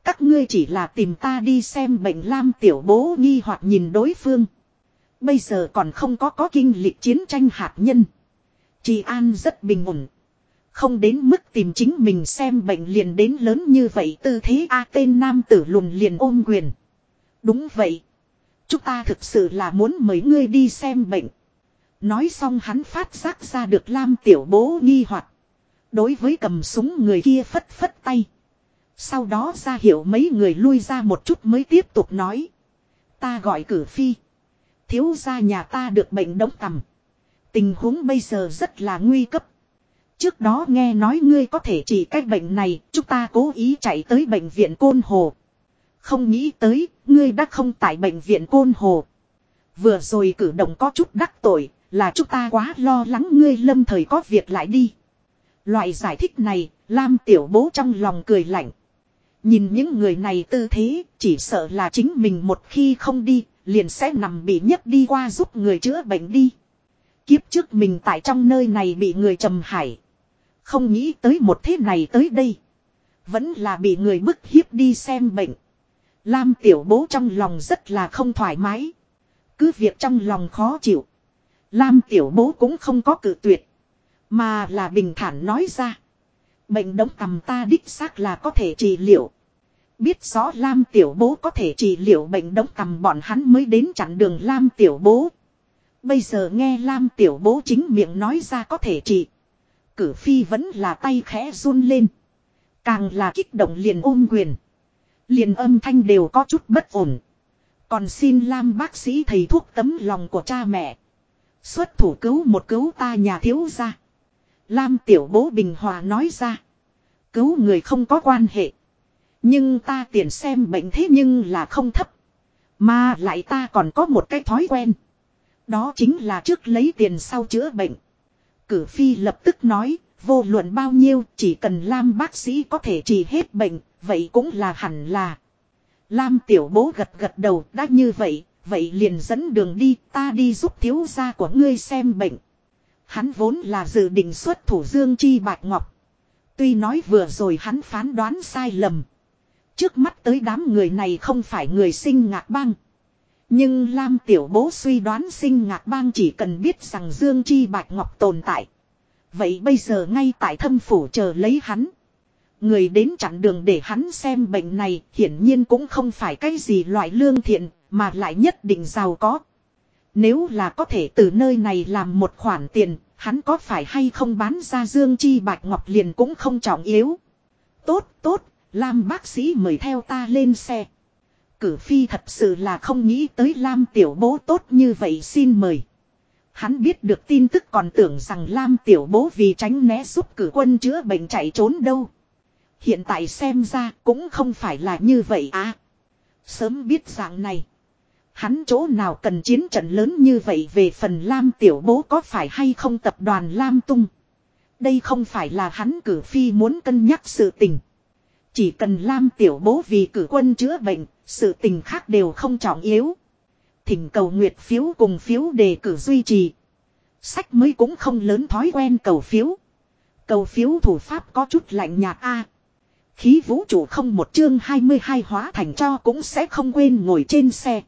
S1: Các ngươi chỉ là tìm ta đi xem bệnh lam tiểu bố nghi hoặc nhìn đối phương. Bây giờ còn không có có kinh lịch chiến tranh hạt nhân. Chị An rất bình ổn. Không đến mức tìm chính mình xem bệnh liền đến lớn như vậy tư thế A tên nam tử lùn liền ôm quyền. Đúng vậy. Chúng ta thực sự là muốn mời ngươi đi xem bệnh. Nói xong hắn phát giác ra được Lam tiểu bố nghi hoặc Đối với cầm súng người kia phất phất tay. Sau đó ra hiệu mấy người lui ra một chút mới tiếp tục nói. Ta gọi cử phi. Thiếu gia nhà ta được bệnh đống tầm. Tình huống bây giờ rất là nguy cấp. Trước đó nghe nói ngươi có thể trị cách bệnh này, chúng ta cố ý chạy tới bệnh viện Côn Hồ. Không nghĩ tới, ngươi đã không tại bệnh viện Côn Hồ. Vừa rồi cử động có chút đắc tội, là chúng ta quá lo lắng ngươi lâm thời có việc lại đi. Loại giải thích này, Lam tiểu bố trong lòng cười lạnh. Nhìn những người này tư thế, chỉ sợ là chính mình một khi không đi, liền sẽ nằm bị nhấc đi qua giúp người chữa bệnh đi. Kiếp trước mình tại trong nơi này bị người trầm hải. Không nghĩ tới một thế này tới đây. Vẫn là bị người bức hiếp đi xem bệnh. Lam tiểu bố trong lòng rất là không thoải mái. Cứ việc trong lòng khó chịu. Lam tiểu bố cũng không có cự tuyệt. Mà là bình thản nói ra. Bệnh đống tầm ta đích xác là có thể trị liệu. Biết rõ Lam tiểu bố có thể trị liệu bệnh đống tầm bọn hắn mới đến chặn đường Lam tiểu bố. Bây giờ nghe Lam tiểu bố chính miệng nói ra có thể trị. Cử phi vẫn là tay khẽ run lên. Càng là kích động liền ôm quyền. Liền âm thanh đều có chút bất ổn. Còn xin Lam bác sĩ thầy thuốc tấm lòng của cha mẹ. Xuất thủ cứu một cứu ta nhà thiếu ra. Lam tiểu bố bình hòa nói ra. Cứu người không có quan hệ. Nhưng ta tiền xem bệnh thế nhưng là không thấp. Mà lại ta còn có một cái thói quen. Đó chính là trước lấy tiền sau chữa bệnh. Cử phi lập tức nói, vô luận bao nhiêu, chỉ cần Lam bác sĩ có thể trị hết bệnh, vậy cũng là hẳn là. Lam tiểu bố gật gật đầu, đã như vậy, vậy liền dẫn đường đi, ta đi giúp thiếu gia của ngươi xem bệnh. Hắn vốn là dự định xuất thủ Dương Chi Bạch Ngọc. Tuy nói vừa rồi hắn phán đoán sai lầm. Trước mắt tới đám người này không phải người sinh ngạc bang. Nhưng Lam Tiểu Bố suy đoán sinh ngạc bang chỉ cần biết rằng Dương Chi Bạch Ngọc tồn tại. Vậy bây giờ ngay tại thâm phủ chờ lấy hắn. Người đến chặn đường để hắn xem bệnh này hiển nhiên cũng không phải cái gì loại lương thiện mà lại nhất định giàu có. Nếu là có thể từ nơi này làm một khoản tiền, hắn có phải hay không bán ra Dương Chi Bạch Ngọc liền cũng không trọng yếu. Tốt, tốt, Lam bác sĩ mời theo ta lên xe. Cử phi thật sự là không nghĩ tới Lam tiểu bố tốt như vậy xin mời. Hắn biết được tin tức còn tưởng rằng Lam tiểu bố vì tránh né giúp cử quân chữa bệnh chạy trốn đâu. Hiện tại xem ra cũng không phải là như vậy à. Sớm biết dạng này. Hắn chỗ nào cần chiến trận lớn như vậy về phần Lam tiểu bố có phải hay không tập đoàn Lam tung. Đây không phải là hắn cử phi muốn cân nhắc sự tình. Chỉ cần Lam tiểu bố vì cử quân chữa bệnh, sự tình khác đều không trọng yếu. Thỉnh cầu nguyệt phiếu cùng phiếu đề cử duy trì. Sách mới cũng không lớn thói quen cầu phiếu. Cầu phiếu thủ pháp có chút lạnh nhạt a. khí vũ trụ không một chương 22 hóa thành cho cũng sẽ không quên ngồi trên xe.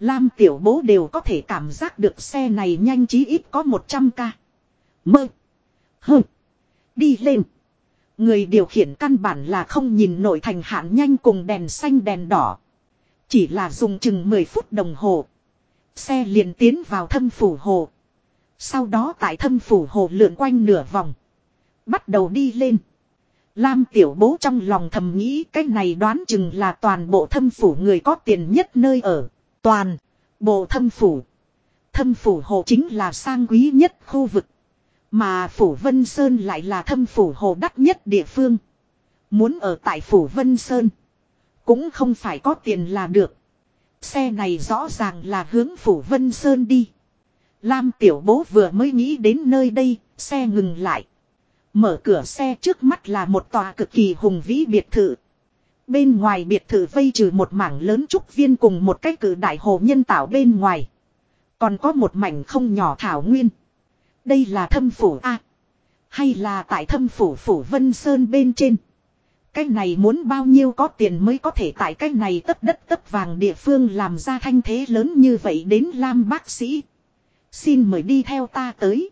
S1: Lam tiểu bố đều có thể cảm giác được xe này nhanh chí ít có 100 ca. Mơ. Hơ. Đi lên. Người điều khiển căn bản là không nhìn nổi thành hạn nhanh cùng đèn xanh đèn đỏ. Chỉ là dùng chừng 10 phút đồng hồ. Xe liền tiến vào thâm phủ hồ. Sau đó tại thâm phủ hồ lượn quanh nửa vòng. Bắt đầu đi lên. Lam tiểu bố trong lòng thầm nghĩ cái này đoán chừng là toàn bộ thâm phủ người có tiền nhất nơi ở. Toàn. Bộ thâm phủ. Thâm phủ hồ chính là sang quý nhất khu vực. Mà phủ Vân Sơn lại là thâm phủ hồ đắt nhất địa phương. Muốn ở tại phủ Vân Sơn. Cũng không phải có tiền là được. Xe này rõ ràng là hướng phủ Vân Sơn đi. Lam tiểu bố vừa mới nghĩ đến nơi đây, xe ngừng lại. Mở cửa xe trước mắt là một tòa cực kỳ hùng vĩ biệt thự. Bên ngoài biệt thự vây trừ một mảng lớn trúc viên cùng một cái cử đại hồ nhân tạo bên ngoài. Còn có một mảnh không nhỏ thảo nguyên. Đây là thâm phủ A. hay là tại thâm phủ phủ Vân Sơn bên trên. Cái này muốn bao nhiêu có tiền mới có thể tại cái này tất đất tất vàng địa phương làm ra thanh thế lớn như vậy đến Lam bác sĩ. Xin mời đi theo ta tới.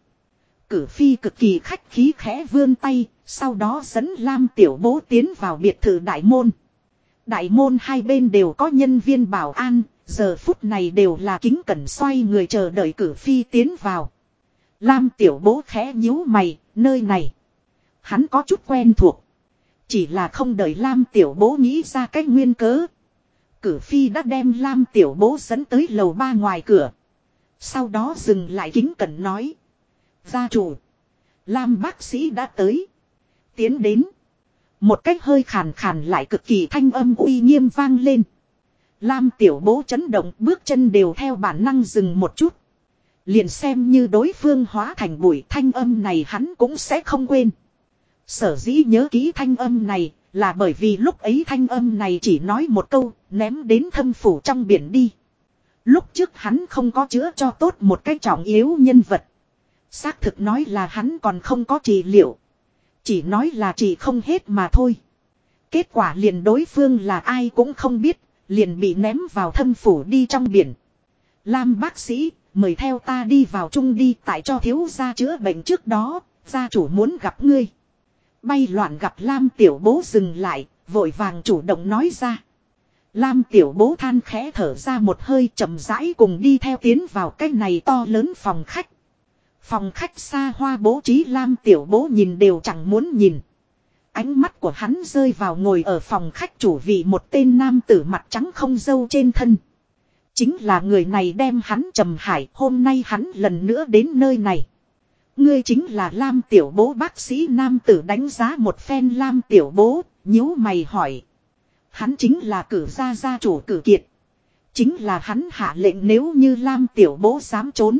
S1: Cử phi cực kỳ khách khí khẽ vươn tay, sau đó dẫn Lam tiểu bố tiến vào biệt thự đại môn. Đại môn hai bên đều có nhân viên bảo an, giờ phút này đều là kính cẩn xoay người chờ đợi cử phi tiến vào. Lam tiểu bố khẽ nhíu mày, nơi này. Hắn có chút quen thuộc. Chỉ là không đợi Lam tiểu bố nghĩ ra cách nguyên cớ. Cử phi đã đem Lam tiểu bố dẫn tới lầu ba ngoài cửa. Sau đó dừng lại kính cẩn nói. Gia chủ. Lam bác sĩ đã tới. Tiến đến. Một cách hơi khàn khàn lại cực kỳ thanh âm uy nghiêm vang lên. Lam tiểu bố chấn động bước chân đều theo bản năng dừng một chút. Liền xem như đối phương hóa thành bụi thanh âm này hắn cũng sẽ không quên. Sở dĩ nhớ ký thanh âm này là bởi vì lúc ấy thanh âm này chỉ nói một câu ném đến thâm phủ trong biển đi. Lúc trước hắn không có chữa cho tốt một cái trọng yếu nhân vật. Xác thực nói là hắn còn không có trị liệu. Chỉ nói là trị không hết mà thôi. Kết quả liền đối phương là ai cũng không biết, liền bị ném vào thâm phủ đi trong biển. Lam bác sĩ, mời theo ta đi vào chung đi tại cho thiếu gia chữa bệnh trước đó, gia chủ muốn gặp ngươi. Bay loạn gặp Lam tiểu bố dừng lại, vội vàng chủ động nói ra. Lam tiểu bố than khẽ thở ra một hơi chậm rãi cùng đi theo tiến vào cái này to lớn phòng khách. Phòng khách xa hoa bố trí Lam tiểu bố nhìn đều chẳng muốn nhìn. Ánh mắt của hắn rơi vào ngồi ở phòng khách chủ vị một tên nam tử mặt trắng không dâu trên thân. Chính là người này đem hắn trầm hải hôm nay hắn lần nữa đến nơi này. Ngươi chính là Lam tiểu bố bác sĩ nam tử đánh giá một phen Lam tiểu bố, nhíu mày hỏi. Hắn chính là cử gia gia chủ cử kiệt. Chính là hắn hạ lệnh nếu như Lam tiểu bố dám trốn.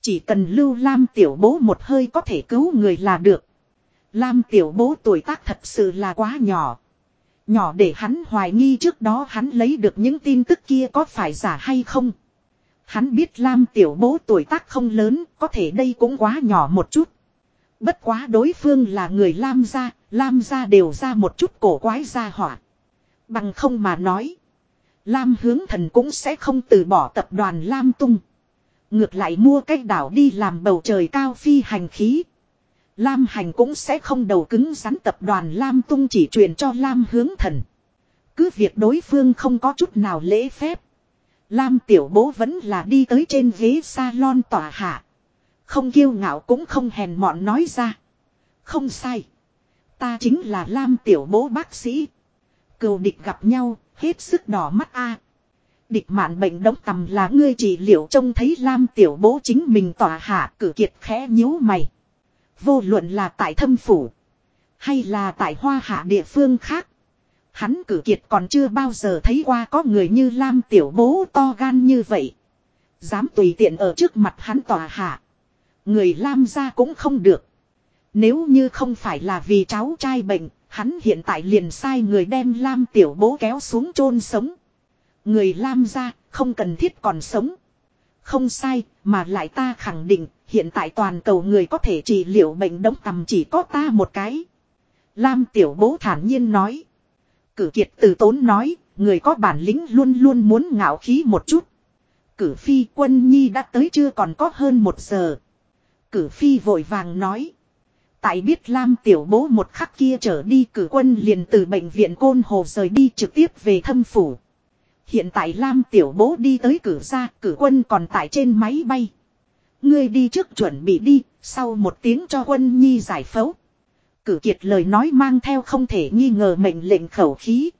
S1: Chỉ cần lưu Lam tiểu bố một hơi có thể cứu người là được. Lam tiểu bố tuổi tác thật sự là quá nhỏ. Nhỏ để hắn hoài nghi trước đó hắn lấy được những tin tức kia có phải giả hay không. Hắn biết Lam tiểu bố tuổi tác không lớn, có thể đây cũng quá nhỏ một chút. Bất quá đối phương là người Lam gia, Lam gia đều ra một chút cổ quái gia hỏa. Bằng không mà nói. Lam hướng thần cũng sẽ không từ bỏ tập đoàn Lam tung. Ngược lại mua cách đảo đi làm bầu trời cao phi hành khí. Lam hành cũng sẽ không đầu cứng rắn tập đoàn Lam tung chỉ truyền cho Lam hướng thần. Cứ việc đối phương không có chút nào lễ phép. Lam tiểu bố vẫn là đi tới trên ghế salon tỏa hạ. Không kiêu ngạo cũng không hèn mọn nói ra. Không sai. Ta chính là Lam tiểu bố bác sĩ. Cầu địch gặp nhau, hết sức đỏ mắt a. Địch mạn bệnh đóng tầm là ngươi chỉ liệu trông thấy Lam tiểu bố chính mình tỏa hạ cử kiệt khẽ nhíu mày. Vô luận là tại thâm phủ. Hay là tại hoa hạ địa phương khác. Hắn cử kiệt còn chưa bao giờ thấy qua có người như Lam tiểu bố to gan như vậy. Dám tùy tiện ở trước mặt hắn tòa hạ. Người Lam ra cũng không được. Nếu như không phải là vì cháu trai bệnh, hắn hiện tại liền sai người đem Lam tiểu bố kéo xuống chôn sống. Người Lam ra, không cần thiết còn sống. Không sai, mà lại ta khẳng định, hiện tại toàn cầu người có thể trị liệu bệnh đống tầm chỉ có ta một cái. Lam tiểu bố thản nhiên nói. Cử kiệt từ tốn nói, người có bản lĩnh luôn luôn muốn ngạo khí một chút. Cử phi quân nhi đã tới chưa còn có hơn một giờ. Cử phi vội vàng nói. Tại biết Lam tiểu bố một khắc kia trở đi cử quân liền từ bệnh viện Côn Hồ rời đi trực tiếp về thâm phủ. Hiện tại Lam tiểu bố đi tới cử ra, cử quân còn tại trên máy bay. Ngươi đi trước chuẩn bị đi, sau một tiếng cho quân nhi giải phẫu. Cử kiệt lời nói mang theo không thể nghi ngờ mệnh lệnh khẩu khí.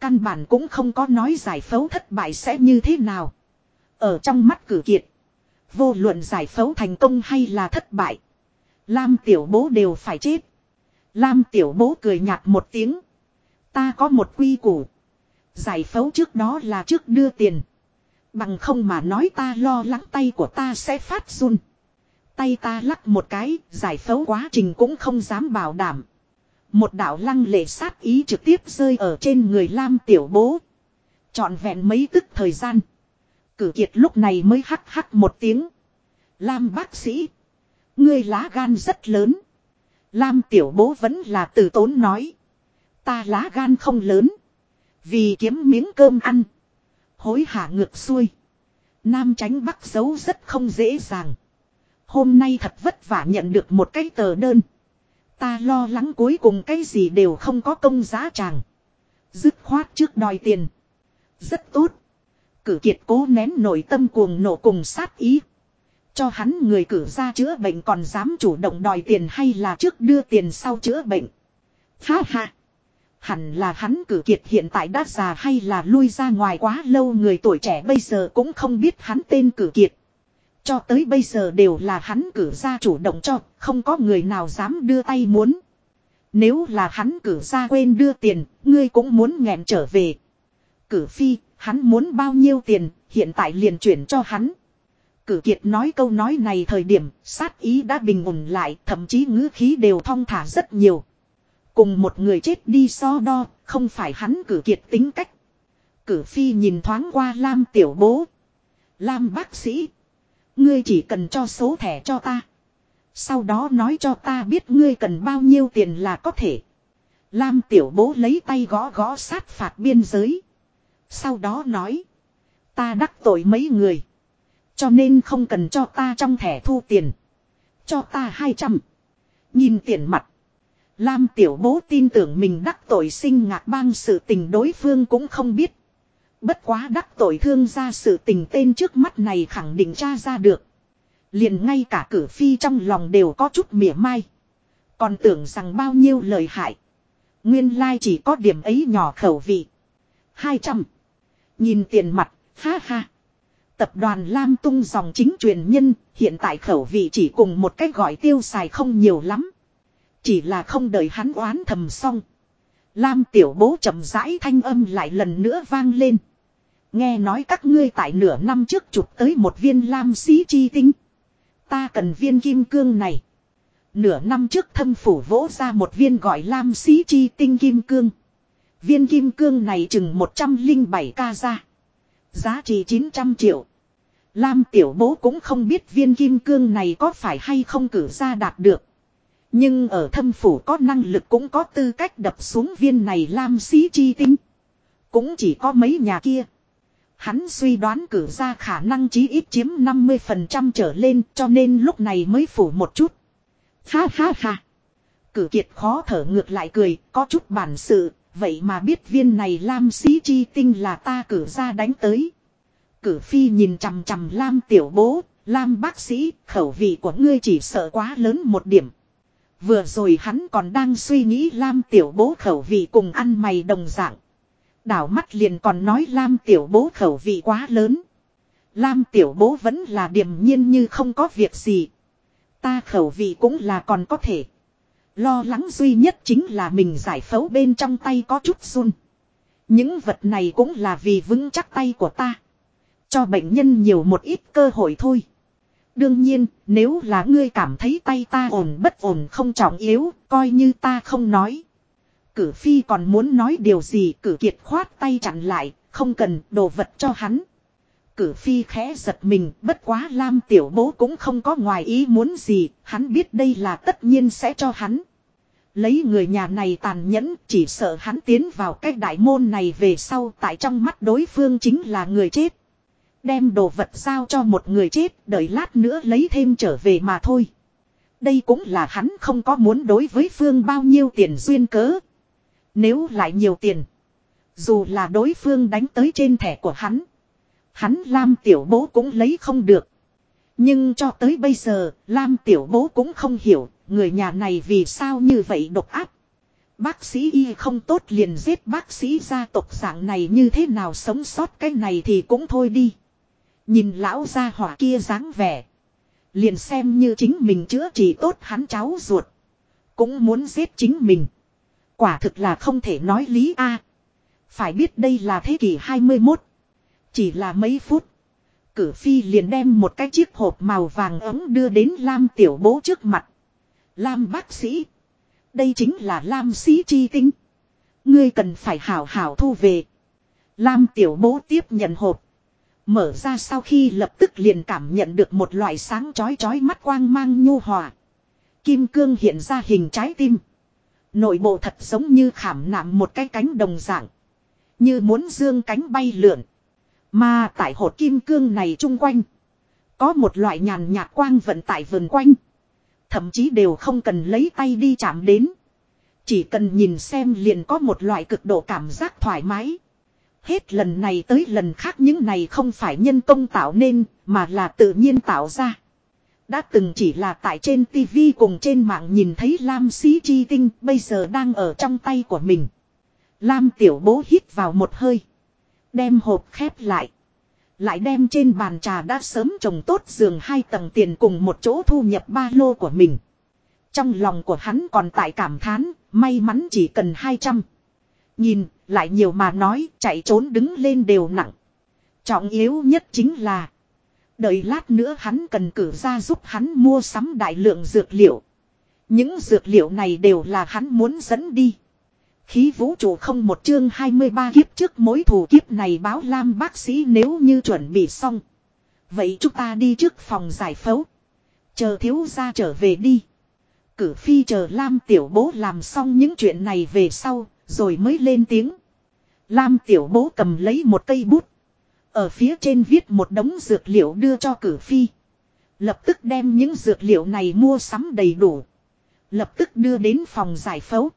S1: Căn bản cũng không có nói giải phẫu thất bại sẽ như thế nào. Ở trong mắt cử kiệt. Vô luận giải phẫu thành công hay là thất bại. Lam tiểu bố đều phải chết. Lam tiểu bố cười nhạt một tiếng. Ta có một quy củ. Giải phẫu trước đó là trước đưa tiền. Bằng không mà nói ta lo lắng tay của ta sẽ phát run. Tay ta lắc một cái, giải phẫu quá trình cũng không dám bảo đảm. Một đạo lăng lệ sát ý trực tiếp rơi ở trên người Lam tiểu bố. Chọn vẹn mấy tức thời gian. Cử kiệt lúc này mới hắc hắc một tiếng. Lam bác sĩ. Ngươi lá gan rất lớn. Lam tiểu bố vẫn là từ tốn nói. Ta lá gan không lớn. Vì kiếm miếng cơm ăn. Hối hả ngược xuôi. Nam tránh bắc giấu rất không dễ dàng. Hôm nay thật vất vả nhận được một cái tờ đơn. Ta lo lắng cuối cùng cái gì đều không có công giá tràng. Dứt khoát trước đòi tiền. Rất tốt. Cử kiệt cố nén nội tâm cuồng nổ cùng sát ý. Cho hắn người cử ra chữa bệnh còn dám chủ động đòi tiền hay là trước đưa tiền sau chữa bệnh. Ha ha. Hẳn là hắn cử kiệt hiện tại đã già hay là lui ra ngoài quá lâu người tuổi trẻ bây giờ cũng không biết hắn tên cử kiệt. Cho tới bây giờ đều là hắn cử ra chủ động cho, không có người nào dám đưa tay muốn. Nếu là hắn cử ra quên đưa tiền, ngươi cũng muốn nghẹn trở về. Cử phi, Hắn muốn bao nhiêu tiền, hiện tại liền chuyển cho hắn. Cử kiệt nói câu nói này thời điểm, sát ý đã bình ổn lại, thậm chí ngữ khí đều thong thả rất nhiều. Cùng một người chết đi so đo, không phải hắn cử kiệt tính cách. Cử phi nhìn thoáng qua Lam tiểu bố. Lam bác sĩ. Ngươi chỉ cần cho số thẻ cho ta. Sau đó nói cho ta biết ngươi cần bao nhiêu tiền là có thể. Lam tiểu bố lấy tay gõ gõ sát phạt biên giới. Sau đó nói. Ta đắc tội mấy người. Cho nên không cần cho ta trong thẻ thu tiền. Cho ta 200. Nhìn tiền mặt. Lam tiểu bố tin tưởng mình đắc tội sinh ngạc bang sự tình đối phương cũng không biết. Bất quá đắc tội thương ra sự tình tên trước mắt này khẳng định tra ra được. Liền ngay cả cử phi trong lòng đều có chút mỉa mai. Còn tưởng rằng bao nhiêu lời hại. Nguyên lai chỉ có điểm ấy nhỏ khẩu vị. 200. Nhìn tiền mặt, ha ha. Tập đoàn Lam tung dòng chính truyền nhân, hiện tại khẩu vị chỉ cùng một cách gọi tiêu xài không nhiều lắm. Chỉ là không đợi hắn oán thầm xong. Lam tiểu bố chậm rãi thanh âm lại lần nữa vang lên. Nghe nói các ngươi tại nửa năm trước chụp tới một viên lam sĩ chi tinh. Ta cần viên kim cương này. Nửa năm trước thâm phủ vỗ ra một viên gọi lam sĩ chi tinh kim cương. Viên kim cương này chừng 107 ca ra. Giá trị 900 triệu. Lam tiểu bố cũng không biết viên kim cương này có phải hay không cử ra đạt được. Nhưng ở thâm phủ có năng lực cũng có tư cách đập xuống viên này lam sĩ chi tinh. Cũng chỉ có mấy nhà kia. Hắn suy đoán cử ra khả năng chí ít chiếm 50% trở lên cho nên lúc này mới phủ một chút. Ha ha ha. Cử kiệt khó thở ngược lại cười, có chút bản sự, vậy mà biết viên này Lam Sĩ Chi Tinh là ta cử ra đánh tới. Cử phi nhìn chằm chằm Lam tiểu bố, Lam bác sĩ, khẩu vị của ngươi chỉ sợ quá lớn một điểm. Vừa rồi hắn còn đang suy nghĩ Lam tiểu bố khẩu vị cùng ăn mày đồng dạng. Đảo mắt liền còn nói Lam tiểu bố khẩu vị quá lớn. Lam tiểu bố vẫn là điềm nhiên như không có việc gì. Ta khẩu vị cũng là còn có thể. Lo lắng duy nhất chính là mình giải phẫu bên trong tay có chút run. Những vật này cũng là vì vững chắc tay của ta. Cho bệnh nhân nhiều một ít cơ hội thôi. Đương nhiên, nếu là ngươi cảm thấy tay ta ổn bất ổn không trọng yếu, coi như ta không nói. Cử phi còn muốn nói điều gì cử kiệt khoát tay chặn lại, không cần đồ vật cho hắn. Cử phi khẽ giật mình, bất quá Lam tiểu bố cũng không có ngoài ý muốn gì, hắn biết đây là tất nhiên sẽ cho hắn. Lấy người nhà này tàn nhẫn, chỉ sợ hắn tiến vào cái đại môn này về sau tại trong mắt đối phương chính là người chết. Đem đồ vật giao cho một người chết, đợi lát nữa lấy thêm trở về mà thôi. Đây cũng là hắn không có muốn đối với phương bao nhiêu tiền duyên cớ. Nếu lại nhiều tiền. Dù là đối phương đánh tới trên thẻ của hắn. Hắn Lam Tiểu Bố cũng lấy không được. Nhưng cho tới bây giờ, Lam Tiểu Bố cũng không hiểu, người nhà này vì sao như vậy độc áp. Bác sĩ y không tốt liền giết bác sĩ gia tộc dạng này như thế nào sống sót cái này thì cũng thôi đi. Nhìn lão gia hỏa kia dáng vẻ. Liền xem như chính mình chữa trị tốt hắn cháu ruột. Cũng muốn giết chính mình. Quả thực là không thể nói lý a. À, phải biết đây là thế kỷ 21. Chỉ là mấy phút. Cử phi liền đem một cái chiếc hộp màu vàng ấm đưa đến Lam tiểu bố trước mặt. Lam bác sĩ. Đây chính là Lam sĩ chi tinh. Ngươi cần phải hảo hảo thu về. Lam tiểu bố tiếp nhận hộp. Mở ra sau khi lập tức liền cảm nhận được một loại sáng chói chói mắt quang mang nhu hòa. Kim cương hiện ra hình trái tim. Nội bộ thật giống như khảm nạm một cái cánh đồng dạng. Như muốn dương cánh bay lượn. Mà tại hột kim cương này chung quanh. Có một loại nhàn nhạt quang vận tại vườn quanh. Thậm chí đều không cần lấy tay đi chạm đến. Chỉ cần nhìn xem liền có một loại cực độ cảm giác thoải mái. Hết lần này tới lần khác những này không phải nhân công tạo nên, mà là tự nhiên tạo ra. Đã từng chỉ là tại trên TV cùng trên mạng nhìn thấy Lam Sĩ Chi Tinh bây giờ đang ở trong tay của mình. Lam tiểu bố hít vào một hơi. Đem hộp khép lại. Lại đem trên bàn trà đã sớm trồng tốt giường hai tầng tiền cùng một chỗ thu nhập ba lô của mình. Trong lòng của hắn còn tại cảm thán, may mắn chỉ cần 200. Nhìn, lại nhiều mà nói chạy trốn đứng lên đều nặng. Trọng yếu nhất chính là. Đợi lát nữa hắn cần cử ra giúp hắn mua sắm đại lượng dược liệu. Những dược liệu này đều là hắn muốn dẫn đi. Khí vũ trụ không một chương 23 kiếp trước mối thù kiếp này báo Lam bác sĩ nếu như chuẩn bị xong. Vậy chúng ta đi trước phòng giải phẫu. Chờ thiếu gia trở về đi. Cử phi chờ Lam tiểu bố làm xong những chuyện này về sau, rồi mới lên tiếng. Lam tiểu bố cầm lấy một cây bút. Ở phía trên viết một đống dược liệu đưa cho cử phi. Lập tức đem những dược liệu này mua sắm đầy đủ. Lập tức đưa đến phòng giải phẫu.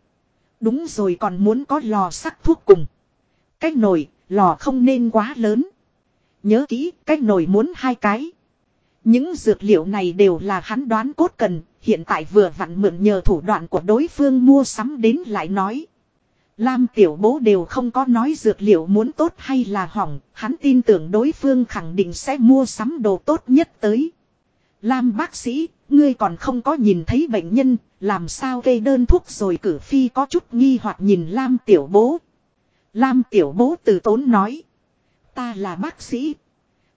S1: Đúng rồi còn muốn có lò sắc thuốc cùng. Cách nồi, lò không nên quá lớn. Nhớ kỹ, cách nồi muốn hai cái. Những dược liệu này đều là hắn đoán cốt cần, hiện tại vừa vặn mượn nhờ thủ đoạn của đối phương mua sắm đến lại nói. Lam tiểu bố đều không có nói dược liệu muốn tốt hay là hỏng, hắn tin tưởng đối phương khẳng định sẽ mua sắm đồ tốt nhất tới. Lam bác sĩ, ngươi còn không có nhìn thấy bệnh nhân, làm sao gây đơn thuốc rồi cử phi có chút nghi hoặc nhìn Lam tiểu bố. Lam tiểu bố từ tốn nói. Ta là bác sĩ.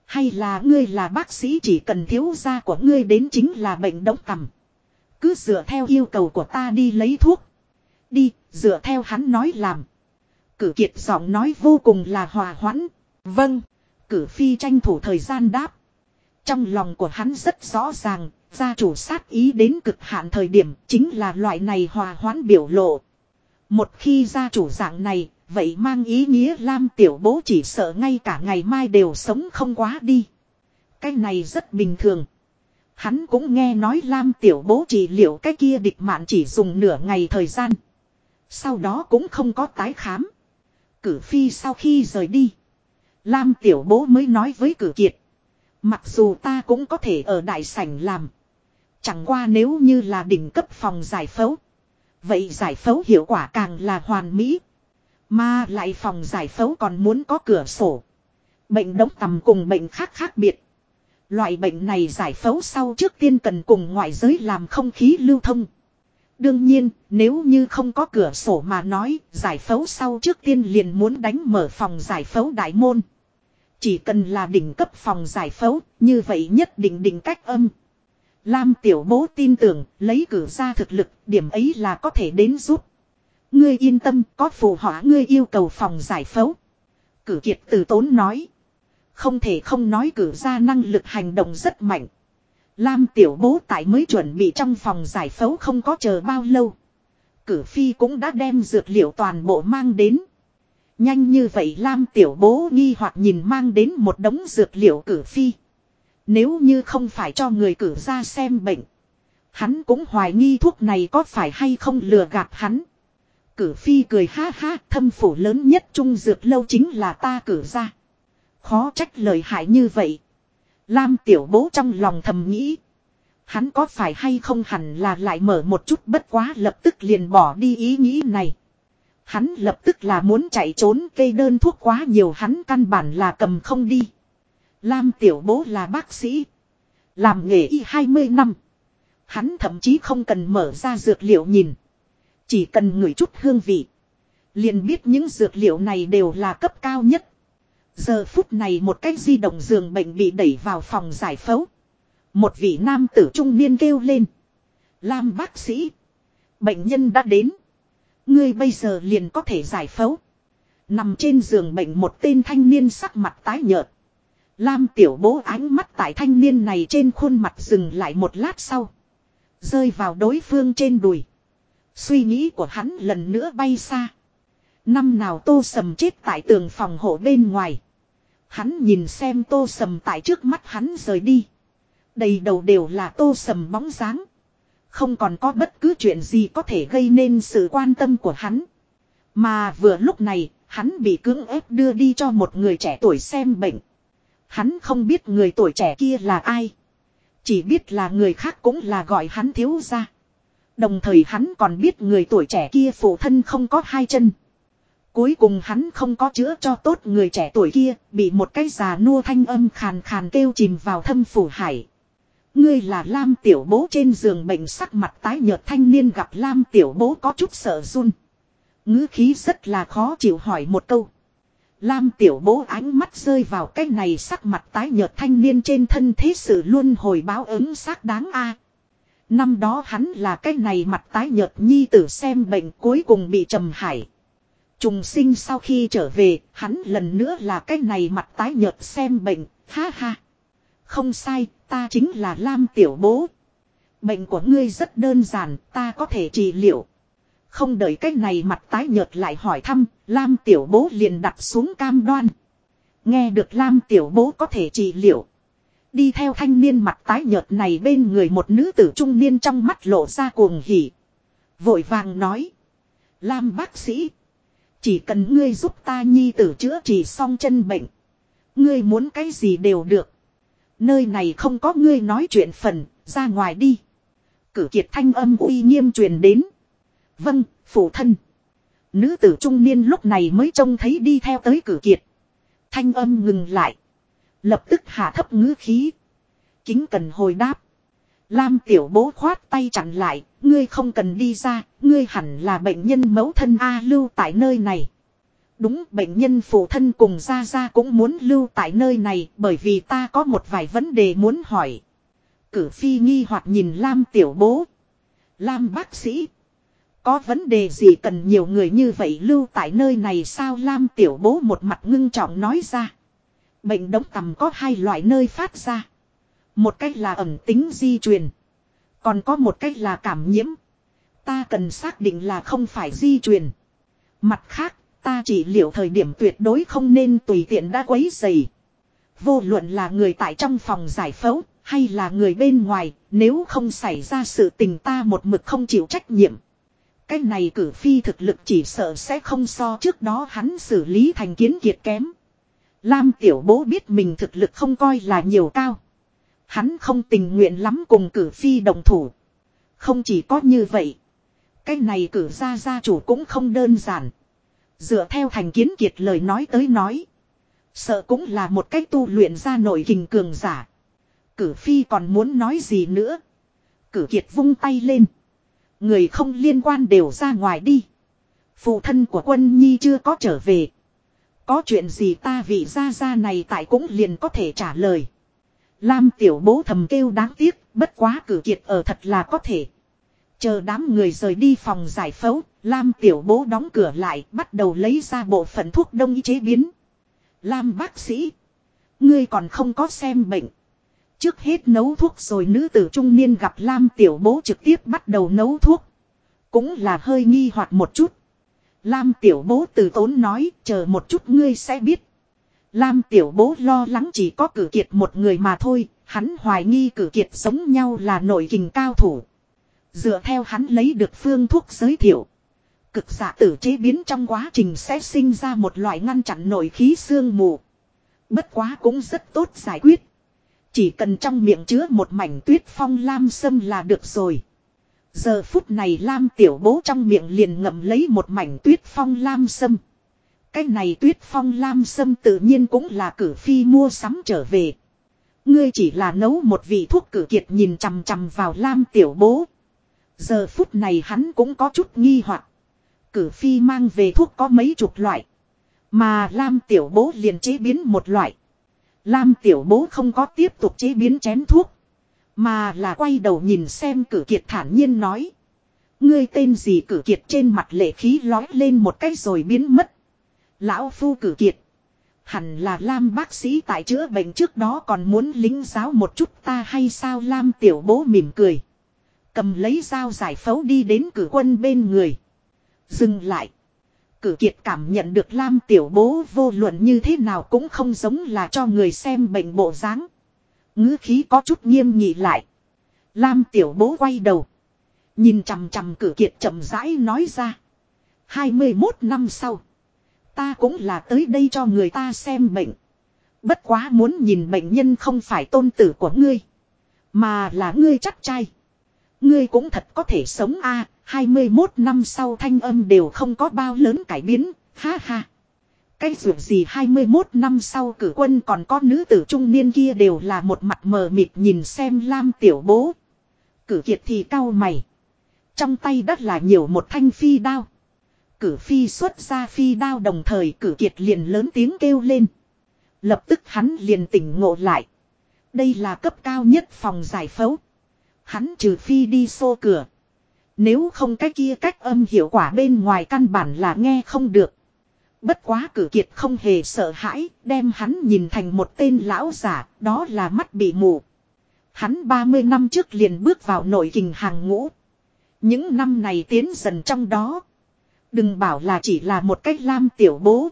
S1: Hay là ngươi là bác sĩ chỉ cần thiếu gia của ngươi đến chính là bệnh đống tầm. Cứ dựa theo yêu cầu của ta đi lấy thuốc. Đi, dựa theo hắn nói làm. Cử kiệt giọng nói vô cùng là hòa hoãn. Vâng, cử phi tranh thủ thời gian đáp. Trong lòng của hắn rất rõ ràng, gia chủ sát ý đến cực hạn thời điểm chính là loại này hòa hoãn biểu lộ. Một khi gia chủ dạng này, vậy mang ý nghĩa Lam tiểu bố chỉ sợ ngay cả ngày mai đều sống không quá đi. Cái này rất bình thường. Hắn cũng nghe nói Lam tiểu bố chỉ liệu cái kia địch mạn chỉ dùng nửa ngày thời gian. Sau đó cũng không có tái khám. Cử phi sau khi rời đi. Lam tiểu bố mới nói với cử kiệt. Mặc dù ta cũng có thể ở đại sảnh làm. Chẳng qua nếu như là đỉnh cấp phòng giải phẫu. Vậy giải phẫu hiệu quả càng là hoàn mỹ. Mà lại phòng giải phẫu còn muốn có cửa sổ. Bệnh đống tầm cùng bệnh khác khác biệt. Loại bệnh này giải phẫu sau trước tiên cần cùng ngoại giới làm không khí lưu thông. Đương nhiên, nếu như không có cửa sổ mà nói, giải phẫu sau trước tiên liền muốn đánh mở phòng giải phẫu đại môn. Chỉ cần là đỉnh cấp phòng giải phẫu, như vậy nhất định đỉnh cách âm. Lam tiểu bố tin tưởng, lấy cử ra thực lực, điểm ấy là có thể đến giúp. Ngươi yên tâm, có phù hỏa ngươi yêu cầu phòng giải phẫu. Cử kiệt từ tốn nói. Không thể không nói cử ra năng lực hành động rất mạnh. Lam tiểu bố tại mới chuẩn bị trong phòng giải phẫu không có chờ bao lâu. Cử phi cũng đã đem dược liệu toàn bộ mang đến. Nhanh như vậy Lam tiểu bố nghi hoặc nhìn mang đến một đống dược liệu cử phi. Nếu như không phải cho người cử ra xem bệnh. Hắn cũng hoài nghi thuốc này có phải hay không lừa gạt hắn. Cử phi cười ha ha, thâm phủ lớn nhất trung dược lâu chính là ta cử ra. Khó trách lời hại như vậy. Lam tiểu bố trong lòng thầm nghĩ. Hắn có phải hay không hẳn là lại mở một chút bất quá lập tức liền bỏ đi ý nghĩ này. Hắn lập tức là muốn chạy trốn cây đơn thuốc quá nhiều hắn căn bản là cầm không đi. Lam tiểu bố là bác sĩ. Làm nghề y 20 năm. Hắn thậm chí không cần mở ra dược liệu nhìn. Chỉ cần ngửi chút hương vị. Liền biết những dược liệu này đều là cấp cao nhất. Giờ phút này một cái di động giường bệnh bị đẩy vào phòng giải phẫu. Một vị nam tử trung niên kêu lên. Lam bác sĩ. Bệnh nhân đã đến. Ngươi bây giờ liền có thể giải phẫu. Nằm trên giường bệnh một tên thanh niên sắc mặt tái nhợt. Lam tiểu bố ánh mắt tại thanh niên này trên khuôn mặt dừng lại một lát sau. Rơi vào đối phương trên đùi. Suy nghĩ của hắn lần nữa bay xa. Năm nào tô sầm chết tại tường phòng hộ bên ngoài. Hắn nhìn xem tô sầm tại trước mắt hắn rời đi. Đầy đầu đều là tô sầm bóng dáng. Không còn có bất cứ chuyện gì có thể gây nên sự quan tâm của hắn. Mà vừa lúc này, hắn bị cưỡng ép đưa đi cho một người trẻ tuổi xem bệnh. Hắn không biết người tuổi trẻ kia là ai. Chỉ biết là người khác cũng là gọi hắn thiếu ra. Đồng thời hắn còn biết người tuổi trẻ kia phụ thân không có hai chân. Cuối cùng hắn không có chữa cho tốt người trẻ tuổi kia, bị một cái già nua thanh âm khàn khàn kêu chìm vào thâm phủ hải. Ngươi là Lam tiểu bố trên giường bệnh sắc mặt tái nhợt thanh niên gặp Lam tiểu bố có chút sợ run. ngữ khí rất là khó chịu hỏi một câu. Lam tiểu bố ánh mắt rơi vào cái này sắc mặt tái nhợt thanh niên trên thân thế sự luôn hồi báo ứng xác đáng a. Năm đó hắn là cái này mặt tái nhợt nhi tử xem bệnh cuối cùng bị trầm hải. Trùng sinh sau khi trở về, hắn lần nữa là cái này mặt tái nhợt xem bệnh, ha ha. Không sai, ta chính là Lam tiểu bố. Bệnh của ngươi rất đơn giản, ta có thể trị liệu. Không đợi cái này mặt tái nhợt lại hỏi thăm, Lam tiểu bố liền đặt xuống cam đoan. Nghe được Lam tiểu bố có thể trị liệu. Đi theo thanh niên mặt tái nhợt này bên người một nữ tử trung niên trong mắt lộ ra cuồng hỉ. Vội vàng nói. Lam bác sĩ. Chỉ cần ngươi giúp ta nhi tử chữa trị xong chân bệnh. Ngươi muốn cái gì đều được. Nơi này không có ngươi nói chuyện phần, ra ngoài đi. Cử kiệt thanh âm uy nghiêm truyền đến. Vâng, phụ thân. Nữ tử trung niên lúc này mới trông thấy đi theo tới cử kiệt. Thanh âm ngừng lại. Lập tức hạ thấp ngữ khí. Kính cần hồi đáp. Lam tiểu bố khoát tay chặn lại. Ngươi không cần đi ra. Ngươi hẳn là bệnh nhân mẫu thân A lưu tại nơi này. Đúng, bệnh nhân phụ thân cùng ra ra cũng muốn lưu tại nơi này. Bởi vì ta có một vài vấn đề muốn hỏi. Cử phi nghi hoặc nhìn Lam tiểu bố. Lam bác sĩ. Có vấn đề gì cần nhiều người như vậy lưu tại nơi này sao Lam tiểu bố một mặt ngưng trọng nói ra. Bệnh đống tầm có hai loại nơi phát ra. Một cách là ẩm tính di truyền. Còn có một cách là cảm nhiễm. Ta cần xác định là không phải di truyền. Mặt khác, ta chỉ liệu thời điểm tuyệt đối không nên tùy tiện đã quấy dày. Vô luận là người tại trong phòng giải phẫu, hay là người bên ngoài, nếu không xảy ra sự tình ta một mực không chịu trách nhiệm. Cái này cử phi thực lực chỉ sợ sẽ không so trước đó hắn xử lý thành kiến kiệt kém. Lam tiểu bố biết mình thực lực không coi là nhiều cao. Hắn không tình nguyện lắm cùng cử phi đồng thủ. Không chỉ có như vậy. Cái này cử ra gia chủ cũng không đơn giản. Dựa theo thành kiến kiệt lời nói tới nói. Sợ cũng là một cách tu luyện ra nội hình cường giả. Cử phi còn muốn nói gì nữa. Cử kiệt vung tay lên. Người không liên quan đều ra ngoài đi. Phụ thân của quân nhi chưa có trở về. Có chuyện gì ta vị gia gia này tại cũng liền có thể trả lời. Lam tiểu bố thầm kêu đáng tiếc, bất quá cử kiệt ở thật là có thể. Chờ đám người rời đi phòng giải phẫu, Lam tiểu bố đóng cửa lại, bắt đầu lấy ra bộ phận thuốc đông y chế biến. Lam bác sĩ, ngươi còn không có xem bệnh. Trước hết nấu thuốc rồi nữ tử trung niên gặp Lam tiểu bố trực tiếp bắt đầu nấu thuốc. Cũng là hơi nghi hoặc một chút. Lam tiểu bố từ tốn nói chờ một chút ngươi sẽ biết. Lam tiểu bố lo lắng chỉ có cử kiệt một người mà thôi, hắn hoài nghi cử kiệt giống nhau là nội kình cao thủ. Dựa theo hắn lấy được phương thuốc giới thiệu. Cực giả tử chế biến trong quá trình sẽ sinh ra một loại ngăn chặn nội khí xương mù. Bất quá cũng rất tốt giải quyết. Chỉ cần trong miệng chứa một mảnh tuyết phong lam sâm là được rồi. Giờ phút này lam tiểu bố trong miệng liền ngậm lấy một mảnh tuyết phong lam sâm. Cái này tuyết phong lam sâm tự nhiên cũng là cử phi mua sắm trở về. Ngươi chỉ là nấu một vị thuốc cử kiệt nhìn chằm chằm vào lam tiểu bố. Giờ phút này hắn cũng có chút nghi hoặc. Cử phi mang về thuốc có mấy chục loại. Mà lam tiểu bố liền chế biến một loại. Lam tiểu bố không có tiếp tục chế biến chén thuốc. Mà là quay đầu nhìn xem cử kiệt thản nhiên nói. Ngươi tên gì cử kiệt trên mặt lệ khí lói lên một cái rồi biến mất. Lão phu cử kiệt. Hẳn là Lam bác sĩ tại chữa bệnh trước đó còn muốn lính giáo một chút ta hay sao Lam tiểu bố mỉm cười. Cầm lấy dao giải phẫu đi đến cử quân bên người. Dừng lại. Cử kiệt cảm nhận được Lam tiểu bố vô luận như thế nào cũng không giống là cho người xem bệnh bộ dáng ngữ khí có chút nghiêm nhị lại. Lam tiểu bố quay đầu. Nhìn chằm chằm cử kiệt chậm rãi nói ra. 21 năm sau. Ta cũng là tới đây cho người ta xem bệnh. Bất quá muốn nhìn bệnh nhân không phải tôn tử của ngươi. Mà là ngươi chắc trai. Ngươi cũng thật có thể sống a à, 21 năm sau thanh âm đều không có bao lớn cải biến. Ha ha. Cái ruộng gì 21 năm sau cử quân còn có nữ tử trung niên kia đều là một mặt mờ mịt nhìn xem Lam tiểu bố. Cử kiệt thì cao mày. Trong tay đất là nhiều một thanh phi đao cử phi xuất ra phi đao đồng thời cử kiệt liền lớn tiếng kêu lên. Lập tức hắn liền tỉnh ngộ lại. Đây là cấp cao nhất phòng giải phẫu. Hắn trừ phi đi xô cửa. Nếu không cái kia cách âm hiệu quả bên ngoài căn bản là nghe không được. Bất quá cử kiệt không hề sợ hãi, đem hắn nhìn thành một tên lão giả, đó là mắt bị mù. Hắn 30 năm trước liền bước vào nội kình hàng ngũ. Những năm này tiến dần trong đó. Đừng bảo là chỉ là một cách lam tiểu bố.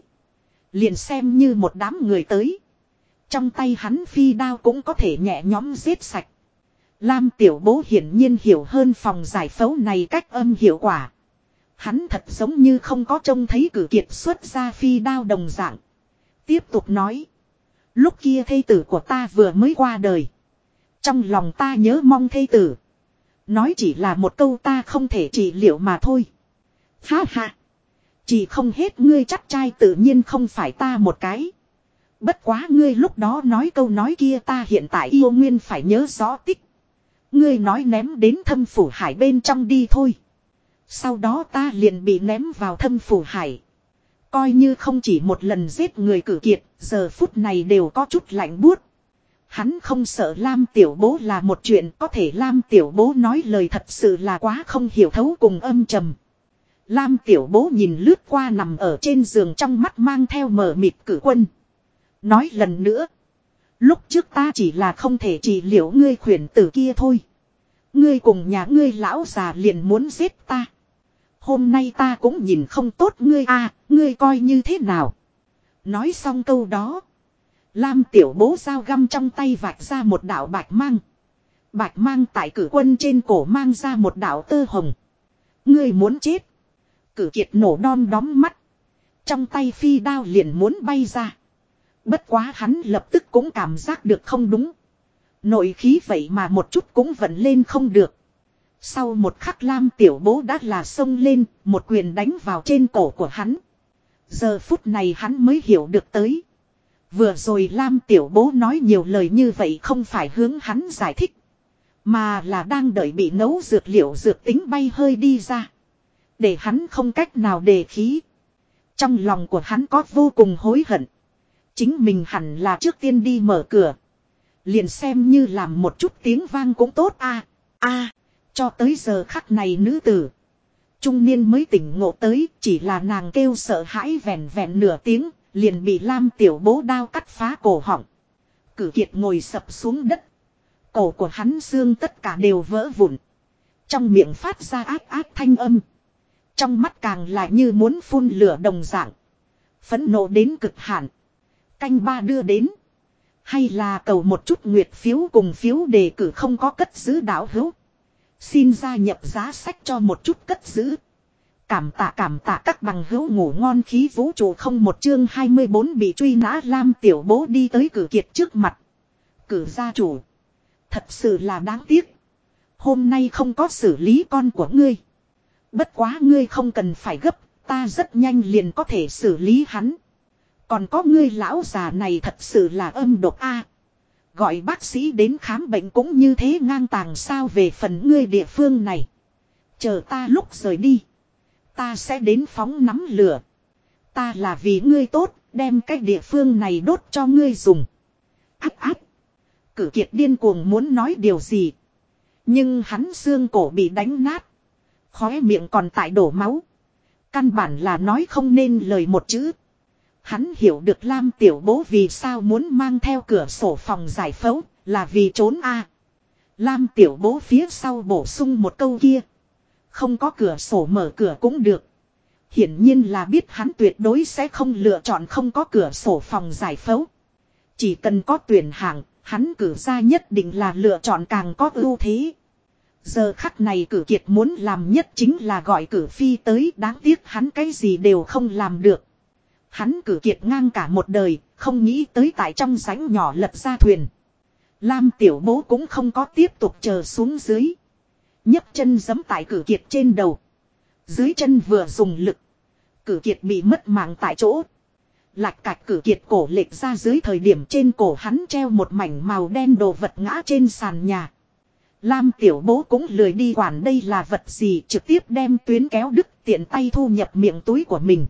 S1: Liền xem như một đám người tới. Trong tay hắn phi đao cũng có thể nhẹ nhõm giết sạch. Lam tiểu bố hiển nhiên hiểu hơn phòng giải phẫu này cách âm hiệu quả. Hắn thật giống như không có trông thấy cử kiệt xuất ra phi đao đồng dạng. Tiếp tục nói. Lúc kia thây tử của ta vừa mới qua đời. Trong lòng ta nhớ mong thây tử. Nói chỉ là một câu ta không thể trị liệu mà thôi. Ha ha. Chỉ không hết ngươi chắc trai tự nhiên không phải ta một cái. Bất quá ngươi lúc đó nói câu nói kia ta hiện tại yêu nguyên phải nhớ rõ tích. Ngươi nói ném đến thâm phủ hải bên trong đi thôi. Sau đó ta liền bị ném vào thâm phủ hải. Coi như không chỉ một lần giết người cử kiệt, giờ phút này đều có chút lạnh buốt. Hắn không sợ Lam Tiểu Bố là một chuyện có thể Lam Tiểu Bố nói lời thật sự là quá không hiểu thấu cùng âm trầm. Lam Tiểu Bố nhìn lướt qua nằm ở trên giường trong mắt mang theo mờ mịt cử quân. Nói lần nữa. Lúc trước ta chỉ là không thể trị liệu ngươi khuyển tử kia thôi. Ngươi cùng nhà ngươi lão già liền muốn giết ta. Hôm nay ta cũng nhìn không tốt ngươi a, ngươi coi như thế nào. Nói xong câu đó. Lam tiểu bố dao găm trong tay vạch ra một đạo bạch mang. Bạch mang tại cử quân trên cổ mang ra một đạo tơ hồng. Ngươi muốn chết. Cử kiệt nổ đom đóm mắt. Trong tay phi đao liền muốn bay ra. Bất quá hắn lập tức cũng cảm giác được không đúng. Nội khí vậy mà một chút cũng vẫn lên không được. Sau một khắc lam tiểu bố đã là xông lên, một quyền đánh vào trên cổ của hắn. Giờ phút này hắn mới hiểu được tới. Vừa rồi lam tiểu bố nói nhiều lời như vậy không phải hướng hắn giải thích. Mà là đang đợi bị nấu dược liệu dược tính bay hơi đi ra. Để hắn không cách nào đề khí. Trong lòng của hắn có vô cùng hối hận. Chính mình hẳn là trước tiên đi mở cửa. Liền xem như làm một chút tiếng vang cũng tốt a a, Cho tới giờ khắc này nữ tử. Trung niên mới tỉnh ngộ tới, chỉ là nàng kêu sợ hãi vẹn vẹn nửa tiếng. Liền bị Lam tiểu bố đao cắt phá cổ họng. Cử kiệt ngồi sập xuống đất. Cổ của hắn xương tất cả đều vỡ vụn. Trong miệng phát ra át át thanh âm. Trong mắt càng là như muốn phun lửa đồng dạng. Phấn nộ đến cực hạn. Canh ba đưa đến. Hay là cầu một chút nguyệt phiếu cùng phiếu đề cử không có cất giữ đảo hữu. Xin gia nhập giá sách cho một chút cất giữ. Cảm tạ cảm tạ các bằng hữu ngủ ngon khí vũ trụ không một chương 24 bị truy nã Lam tiểu bố đi tới cử kiệt trước mặt. Cử gia chủ. Thật sự là đáng tiếc. Hôm nay không có xử lý con của ngươi. Bất quá ngươi không cần phải gấp, ta rất nhanh liền có thể xử lý hắn. Còn có ngươi lão già này thật sự là âm độc a. Gọi bác sĩ đến khám bệnh cũng như thế ngang tàng sao về phần ngươi địa phương này. Chờ ta lúc rời đi. Ta sẽ đến phóng nắm lửa. Ta là vì ngươi tốt, đem cái địa phương này đốt cho ngươi dùng. Áp áp. Cử kiệt điên cuồng muốn nói điều gì. Nhưng hắn xương cổ bị đánh nát. Khóe miệng còn tại đổ máu. Căn bản là nói không nên lời một chữ. Hắn hiểu được Lam tiểu bố vì sao muốn mang theo cửa sổ phòng giải phẫu, là vì trốn a. Lam tiểu bố phía sau bổ sung một câu kia. Không có cửa sổ mở cửa cũng được. Hiển nhiên là biết hắn tuyệt đối sẽ không lựa chọn không có cửa sổ phòng giải phẫu. Chỉ cần có tuyển hạng, hắn cử ra nhất định là lựa chọn càng có ưu thế. Giờ khắc này cử kiệt muốn làm nhất chính là gọi cử phi tới đáng tiếc hắn cái gì đều không làm được. Hắn cử kiệt ngang cả một đời, không nghĩ tới tại trong rãnh nhỏ lật ra thuyền. Lam tiểu bố cũng không có tiếp tục chờ xuống dưới. nhấc chân giấm tại cử kiệt trên đầu. Dưới chân vừa dùng lực. Cử kiệt bị mất mạng tại chỗ. Lạch cạch cử kiệt cổ lệch ra dưới thời điểm trên cổ hắn treo một mảnh màu đen đồ vật ngã trên sàn nhà. Lam tiểu bố cũng lười đi quản đây là vật gì, trực tiếp đem tuyến kéo đứt, tiện tay thu nhập miệng túi của mình.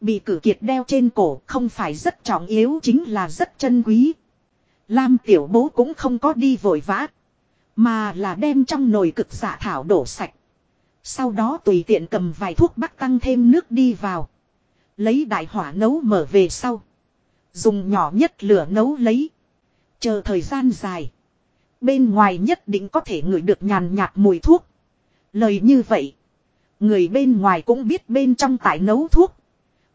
S1: Bị cử kiệt đeo trên cổ, không phải rất trọng yếu, chính là rất chân quý. Lam tiểu bố cũng không có đi vội vã. Mà là đem trong nồi cực dạ thảo đổ sạch. Sau đó tùy tiện cầm vài thuốc bắc tăng thêm nước đi vào. Lấy đại hỏa nấu mở về sau. Dùng nhỏ nhất lửa nấu lấy. Chờ thời gian dài. Bên ngoài nhất định có thể ngửi được nhàn nhạt mùi thuốc. Lời như vậy. Người bên ngoài cũng biết bên trong tại nấu thuốc.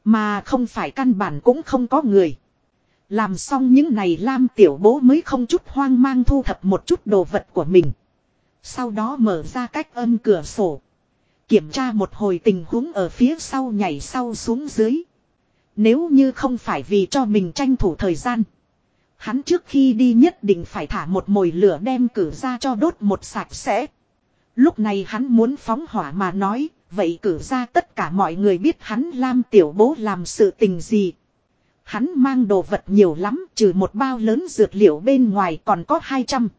S1: Mà không phải căn bản cũng không có người. Làm xong những này Lam tiểu bố mới không chút hoang mang thu thập một chút đồ vật của mình. Sau đó mở ra cách âm cửa sổ. Kiểm tra một hồi tình huống ở phía sau nhảy sau xuống dưới. Nếu như không phải vì cho mình tranh thủ thời gian. Hắn trước khi đi nhất định phải thả một mồi lửa đem cử ra cho đốt một sạch sẽ. Lúc này hắn muốn phóng hỏa mà nói, vậy cử ra tất cả mọi người biết hắn Lam tiểu bố làm sự tình gì. Hắn mang đồ vật nhiều lắm, trừ một bao lớn dược liệu bên ngoài còn có 200.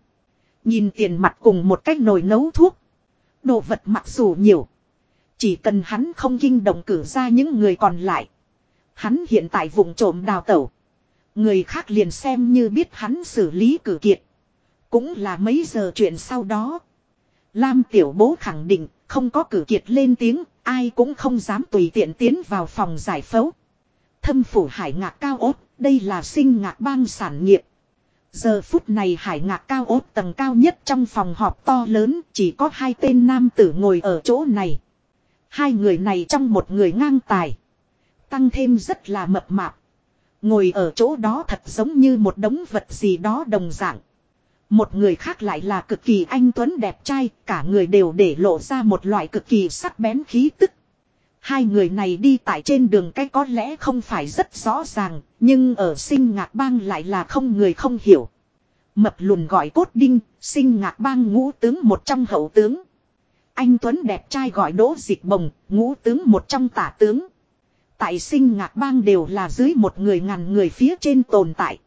S1: Nhìn tiền mặt cùng một cách nồi nấu thuốc. Đồ vật mặc dù nhiều. Chỉ cần hắn không kinh động cử ra những người còn lại. Hắn hiện tại vùng trộm đào tẩu. Người khác liền xem như biết hắn xử lý cử kiệt. Cũng là mấy giờ chuyện sau đó. Lam tiểu bố khẳng định không có cử kiệt lên tiếng. Ai cũng không dám tùy tiện tiến vào phòng giải phẫu. Thâm phủ hải ngạc cao ốt. Đây là sinh ngạc bang sản nghiệp. Giờ phút này hải ngạc cao ốt tầng cao nhất trong phòng họp to lớn. Chỉ có hai tên nam tử ngồi ở chỗ này. Hai người này trong một người ngang tài. Tăng thêm rất là mập mạp. Ngồi ở chỗ đó thật giống như một đống vật gì đó đồng dạng. Một người khác lại là cực kỳ anh tuấn đẹp trai, cả người đều để lộ ra một loại cực kỳ sắc bén khí tức. Hai người này đi tại trên đường cái có lẽ không phải rất rõ ràng, nhưng ở sinh ngạc bang lại là không người không hiểu. Mập lùn gọi cốt đinh, sinh ngạc bang ngũ tướng một trong hậu tướng. Anh Tuấn đẹp trai gọi đỗ dịch bồng, ngũ tướng một trong tả tướng. Tại sinh ngạc bang đều là dưới một người ngàn người phía trên tồn tại.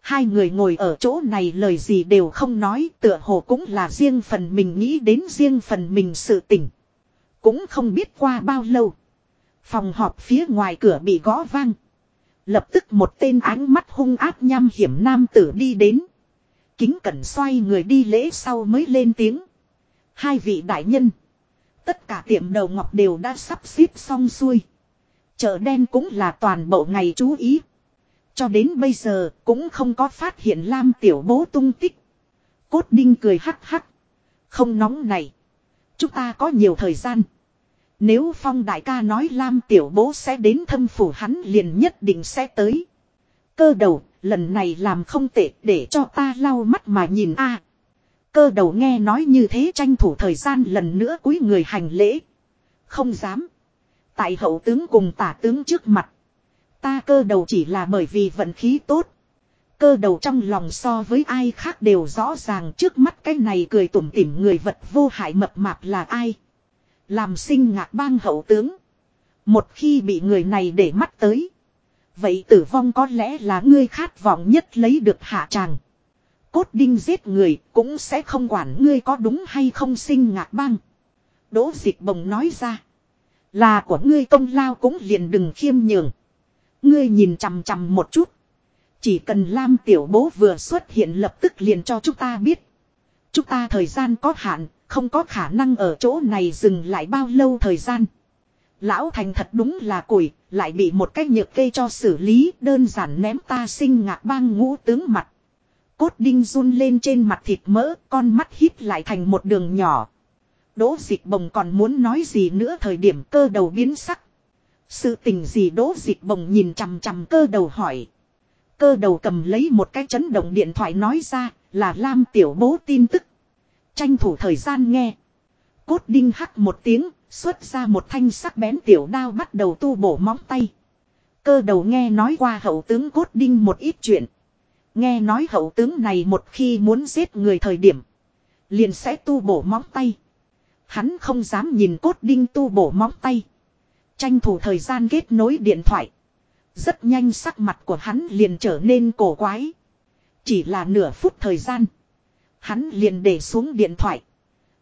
S1: Hai người ngồi ở chỗ này lời gì đều không nói, tựa hồ cũng là riêng phần mình nghĩ đến riêng phần mình sự tình. Cũng không biết qua bao lâu. Phòng họp phía ngoài cửa bị gõ vang. Lập tức một tên ánh mắt hung ác nham hiểm nam tử đi đến. Kính cẩn xoay người đi lễ sau mới lên tiếng. Hai vị đại nhân. Tất cả tiệm đầu ngọc đều đã sắp xếp xong xuôi. Chợ đen cũng là toàn bộ ngày chú ý. Cho đến bây giờ cũng không có phát hiện Lam tiểu bố tung tích. Cốt đinh cười hắc hắc. Không nóng này. Chúng ta có nhiều thời gian. Nếu Phong đại ca nói Lam tiểu bố sẽ đến thâm phủ hắn liền nhất định sẽ tới. Cơ đầu, lần này làm không tệ để cho ta lau mắt mà nhìn a. Cơ đầu nghe nói như thế tranh thủ thời gian lần nữa cúi người hành lễ. Không dám. Tại hậu tướng cùng tả tướng trước mặt. Ta cơ đầu chỉ là bởi vì vận khí tốt. Cơ đầu trong lòng so với ai khác đều rõ ràng trước mắt cái này cười tủm tỉm người vật vô hại mập mạp là ai. Làm sinh ngạc bang hậu tướng. Một khi bị người này để mắt tới. Vậy tử vong có lẽ là ngươi khát vọng nhất lấy được hạ tràng. Cốt đinh giết người cũng sẽ không quản ngươi có đúng hay không sinh ngạc băng. Đỗ dịch bồng nói ra. Là của ngươi công lao cũng liền đừng khiêm nhường. Ngươi nhìn chằm chằm một chút. Chỉ cần Lam tiểu bố vừa xuất hiện lập tức liền cho chúng ta biết. Chúng ta thời gian có hạn, không có khả năng ở chỗ này dừng lại bao lâu thời gian. Lão thành thật đúng là củi, lại bị một cái nhược cây cho xử lý đơn giản ném ta sinh ngạc bang ngũ tướng mặt. Cốt đinh run lên trên mặt thịt mỡ, con mắt hít lại thành một đường nhỏ. Đỗ dịch bồng còn muốn nói gì nữa thời điểm cơ đầu biến sắc. Sự tình gì đỗ dịch bồng nhìn chằm chằm cơ đầu hỏi. Cơ đầu cầm lấy một cái chấn động điện thoại nói ra là Lam tiểu bố tin tức. Tranh thủ thời gian nghe. Cốt đinh hắc một tiếng, xuất ra một thanh sắc bén tiểu đao bắt đầu tu bổ móng tay. Cơ đầu nghe nói qua hậu tướng cốt đinh một ít chuyện. Nghe nói hậu tướng này một khi muốn giết người thời điểm. Liền sẽ tu bổ móng tay. Hắn không dám nhìn cốt đinh tu bổ móng tay. Tranh thủ thời gian kết nối điện thoại. Rất nhanh sắc mặt của hắn liền trở nên cổ quái. Chỉ là nửa phút thời gian. Hắn liền để xuống điện thoại.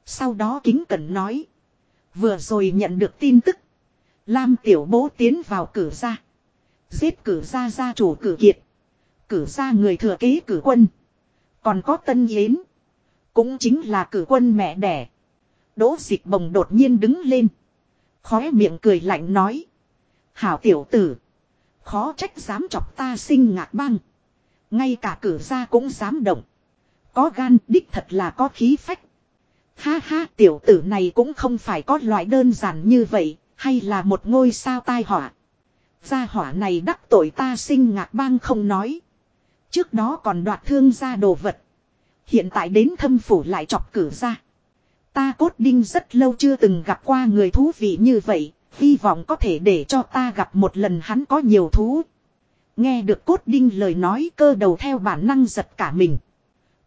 S1: Sau đó kính cẩn nói. Vừa rồi nhận được tin tức. Lam tiểu bố tiến vào cử ra, Giết cử ra gia chủ cử kiệt. Cử ra người thừa kế cử quân. Còn có tân yến. Cũng chính là cử quân mẹ đẻ. Đỗ dịch bồng đột nhiên đứng lên. Khóe miệng cười lạnh nói. Hảo tiểu tử. Khó trách dám chọc ta sinh ngạc băng. Ngay cả cử ra cũng dám động. Có gan đích thật là có khí phách. Ha ha, tiểu tử này cũng không phải có loại đơn giản như vậy. Hay là một ngôi sao tai họa. Gia hỏa này đắc tội ta sinh ngạc bang không nói. Trước đó còn đoạt thương gia đồ vật. Hiện tại đến thâm phủ lại chọc cử ra. Ta cốt đinh rất lâu chưa từng gặp qua người thú vị như vậy. Hy vọng có thể để cho ta gặp một lần hắn có nhiều thú. Nghe được cốt đinh lời nói cơ đầu theo bản năng giật cả mình.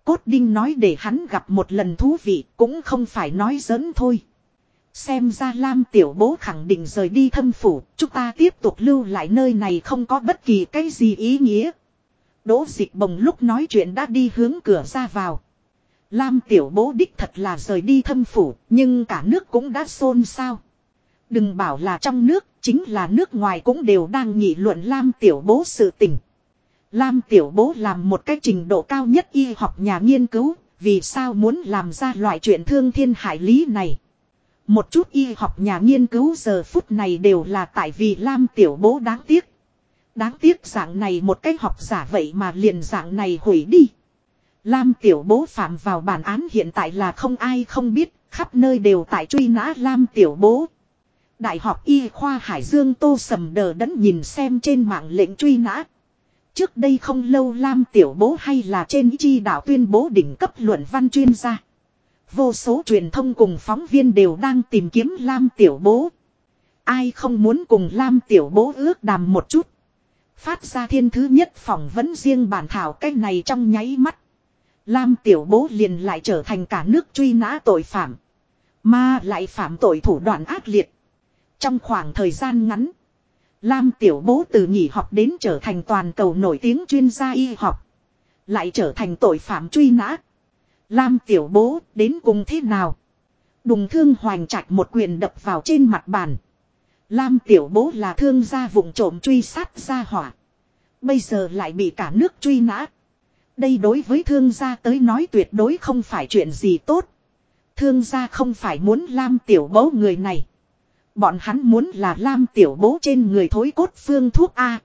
S1: Cốt đinh nói để hắn gặp một lần thú vị cũng không phải nói giỡn thôi. Xem ra Lam tiểu bố khẳng định rời đi thâm phủ, chúng ta tiếp tục lưu lại nơi này không có bất kỳ cái gì ý nghĩa. Đỗ dịch bồng lúc nói chuyện đã đi hướng cửa ra vào. Lam tiểu bố đích thật là rời đi thâm phủ, nhưng cả nước cũng đã xôn xao. Đừng bảo là trong nước, chính là nước ngoài cũng đều đang nghị luận Lam tiểu bố sự tình. Lam tiểu bố làm một cái trình độ cao nhất y học nhà nghiên cứu, vì sao muốn làm ra loại chuyện thương thiên hải lý này. Một chút y học nhà nghiên cứu giờ phút này đều là tại vì Lam tiểu bố đáng tiếc. Đáng tiếc dạng này một cái học giả vậy mà liền dạng này hủy đi. Lam tiểu bố phạm vào bản án hiện tại là không ai không biết, khắp nơi đều tại truy nã Lam tiểu bố. Đại học y khoa Hải Dương Tô Sầm đờ đẫn nhìn xem trên mạng lệnh truy nã. Trước đây không lâu Lam tiểu bố hay là trên chi đảo tuyên bố đỉnh cấp luận văn chuyên gia. Vô số truyền thông cùng phóng viên đều đang tìm kiếm Lam tiểu bố. Ai không muốn cùng Lam tiểu bố ước đàm một chút. Phát ra thiên thứ nhất phỏng vấn riêng bản thảo cái này trong nháy mắt. Lam tiểu bố liền lại trở thành cả nước truy nã tội phạm. Mà lại phạm tội thủ đoạn ác liệt. Trong khoảng thời gian ngắn. Lam tiểu bố từ nghỉ học đến trở thành toàn cầu nổi tiếng chuyên gia y học. Lại trở thành tội phạm truy nã. Lam tiểu bố đến cùng thế nào? Đùng thương hoành trạch một quyền đập vào trên mặt bàn. Lam tiểu bố là thương gia vùng trộm truy sát gia hỏa. Bây giờ lại bị cả nước truy nã. Đây đối với thương gia tới nói tuyệt đối không phải chuyện gì tốt. Thương gia không phải muốn Lam tiểu bố người này. Bọn hắn muốn là Lam tiểu bố trên người thối cốt phương thuốc A.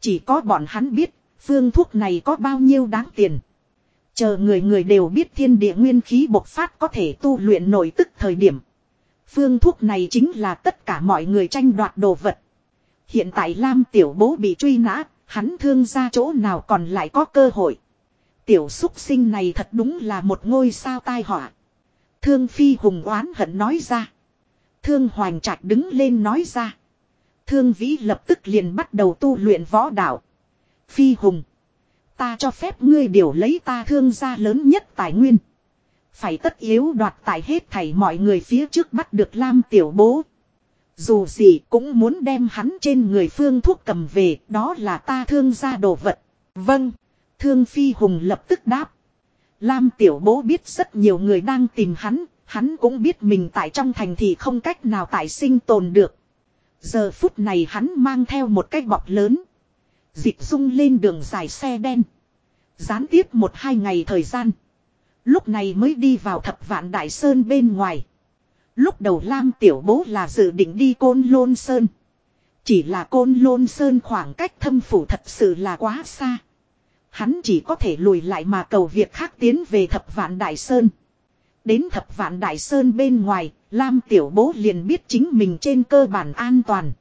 S1: Chỉ có bọn hắn biết phương thuốc này có bao nhiêu đáng tiền. Chờ người người đều biết thiên địa nguyên khí bộc phát có thể tu luyện nổi tức thời điểm. Phương thuốc này chính là tất cả mọi người tranh đoạt đồ vật. Hiện tại Lam tiểu bố bị truy nã, hắn thương ra chỗ nào còn lại có cơ hội. Tiểu xúc sinh này thật đúng là một ngôi sao tai họa. Thương phi hùng oán hận nói ra. Thương hoành trạch đứng lên nói ra. Thương vĩ lập tức liền bắt đầu tu luyện võ đạo. Phi hùng. Ta cho phép ngươi điều lấy ta thương gia lớn nhất tài nguyên. Phải tất yếu đoạt tài hết thảy mọi người phía trước bắt được Lam tiểu bố. Dù gì cũng muốn đem hắn trên người phương thuốc cầm về, đó là ta thương gia đồ vật. Vâng, thương phi hùng lập tức đáp. Lam tiểu bố biết rất nhiều người đang tìm hắn, hắn cũng biết mình tại trong thành thì không cách nào tại sinh tồn được. Giờ phút này hắn mang theo một cái bọc lớn. Dịch dung lên đường dài xe đen. Gián tiếp một hai ngày thời gian. Lúc này mới đi vào thập vạn đại sơn bên ngoài. Lúc đầu Lam tiểu bố là dự định đi côn lôn sơn. Chỉ là côn lôn sơn khoảng cách thâm phủ thật sự là quá xa. Hắn chỉ có thể lùi lại mà cầu việc khác tiến về thập vạn đại sơn. Đến thập vạn đại sơn bên ngoài, Lam tiểu bố liền biết chính mình trên cơ bản an toàn.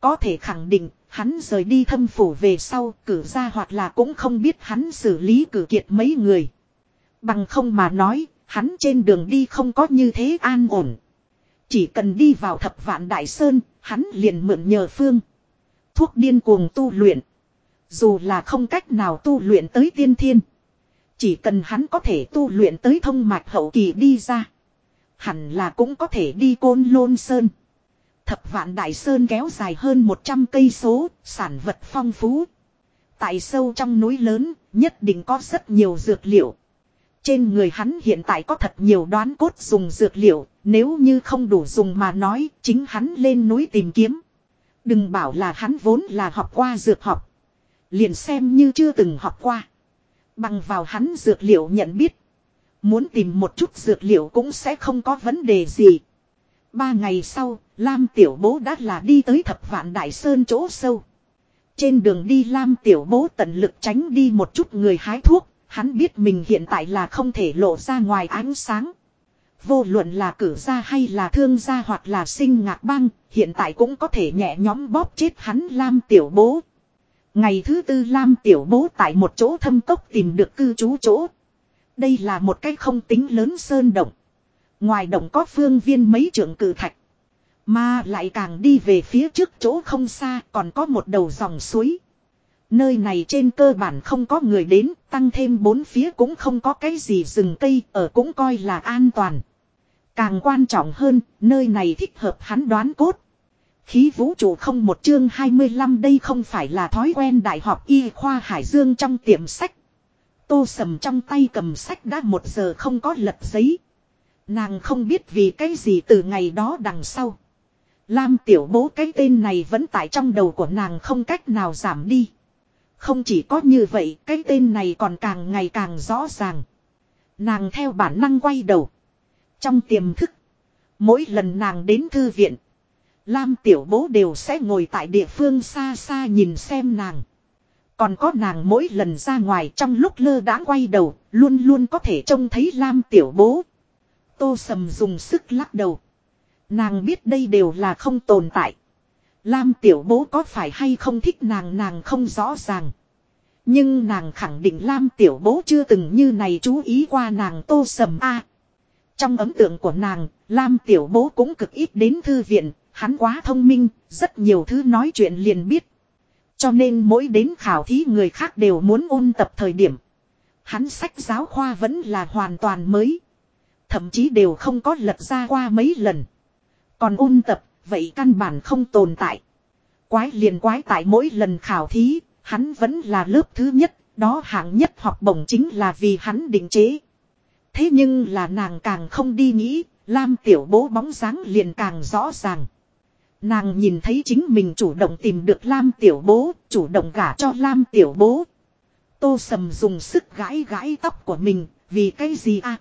S1: Có thể khẳng định, hắn rời đi thâm phủ về sau, cử ra hoặc là cũng không biết hắn xử lý cử kiệt mấy người. Bằng không mà nói, hắn trên đường đi không có như thế an ổn. Chỉ cần đi vào thập vạn đại sơn, hắn liền mượn nhờ phương. Thuốc điên cuồng tu luyện. Dù là không cách nào tu luyện tới tiên thiên. Chỉ cần hắn có thể tu luyện tới thông mạch hậu kỳ đi ra. Hẳn là cũng có thể đi côn lôn sơn. Thập vạn đại sơn kéo dài hơn 100 cây số, sản vật phong phú. Tại sâu trong núi lớn, nhất định có rất nhiều dược liệu. Trên người hắn hiện tại có thật nhiều đoán cốt dùng dược liệu, nếu như không đủ dùng mà nói, chính hắn lên núi tìm kiếm. Đừng bảo là hắn vốn là học qua dược học. Liền xem như chưa từng học qua. Bằng vào hắn dược liệu nhận biết. Muốn tìm một chút dược liệu cũng sẽ không có vấn đề gì. Ba ngày sau, Lam Tiểu Bố đã là đi tới thập vạn Đại Sơn chỗ sâu. Trên đường đi Lam Tiểu Bố tận lực tránh đi một chút người hái thuốc, hắn biết mình hiện tại là không thể lộ ra ngoài ánh sáng. Vô luận là cử gia hay là thương gia hoặc là sinh ngạc băng, hiện tại cũng có thể nhẹ nhóm bóp chết hắn Lam Tiểu Bố. Ngày thứ tư Lam Tiểu Bố tại một chỗ thâm cốc tìm được cư trú chỗ. Đây là một cái không tính lớn sơn động. Ngoài động có phương viên mấy trượng cử thạch. Mà lại càng đi về phía trước chỗ không xa còn có một đầu dòng suối. Nơi này trên cơ bản không có người đến, tăng thêm bốn phía cũng không có cái gì rừng cây, ở cũng coi là an toàn. Càng quan trọng hơn, nơi này thích hợp hắn đoán cốt. Khí vũ trụ không một chương 25 đây không phải là thói quen đại học y khoa Hải Dương trong tiệm sách. Tô sầm trong tay cầm sách đã một giờ không có lật giấy. Nàng không biết vì cái gì từ ngày đó đằng sau. Lam tiểu bố cái tên này vẫn tại trong đầu của nàng không cách nào giảm đi. Không chỉ có như vậy, cái tên này còn càng ngày càng rõ ràng. Nàng theo bản năng quay đầu. Trong tiềm thức, mỗi lần nàng đến thư viện, Lam tiểu bố đều sẽ ngồi tại địa phương xa xa nhìn xem nàng. Còn có nàng mỗi lần ra ngoài trong lúc lơ đãng quay đầu, luôn luôn có thể trông thấy Lam tiểu bố. Tô sầm dùng sức lắc đầu. Nàng biết đây đều là không tồn tại. Lam tiểu bố có phải hay không thích nàng nàng không rõ ràng. Nhưng nàng khẳng định Lam tiểu bố chưa từng như này chú ý qua nàng tô sầm a. trong ấn tượng của nàng, Lam tiểu bố cũng cực ít đến thư viện, hắn quá thông minh, rất nhiều thứ nói chuyện liền biết. Cho nên mỗi đến khảo thí người khác đều muốn ôn tập thời điểm. Hắn sách giáo khoa vẫn là hoàn toàn mới. Thậm chí đều không có lật ra qua mấy lần. Còn ôn tập, vậy căn bản không tồn tại. Quái liền quái tại mỗi lần khảo thí, hắn vẫn là lớp thứ nhất, đó hạng nhất học bổng chính là vì hắn định chế. Thế nhưng là nàng càng không đi nghĩ, Lam tiểu bố bóng dáng liền càng rõ ràng. Nàng nhìn thấy chính mình chủ động tìm được Lam tiểu bố, chủ động gả cho Lam tiểu bố. Tô sầm dùng sức gãi gãi tóc của mình, vì cái gì à?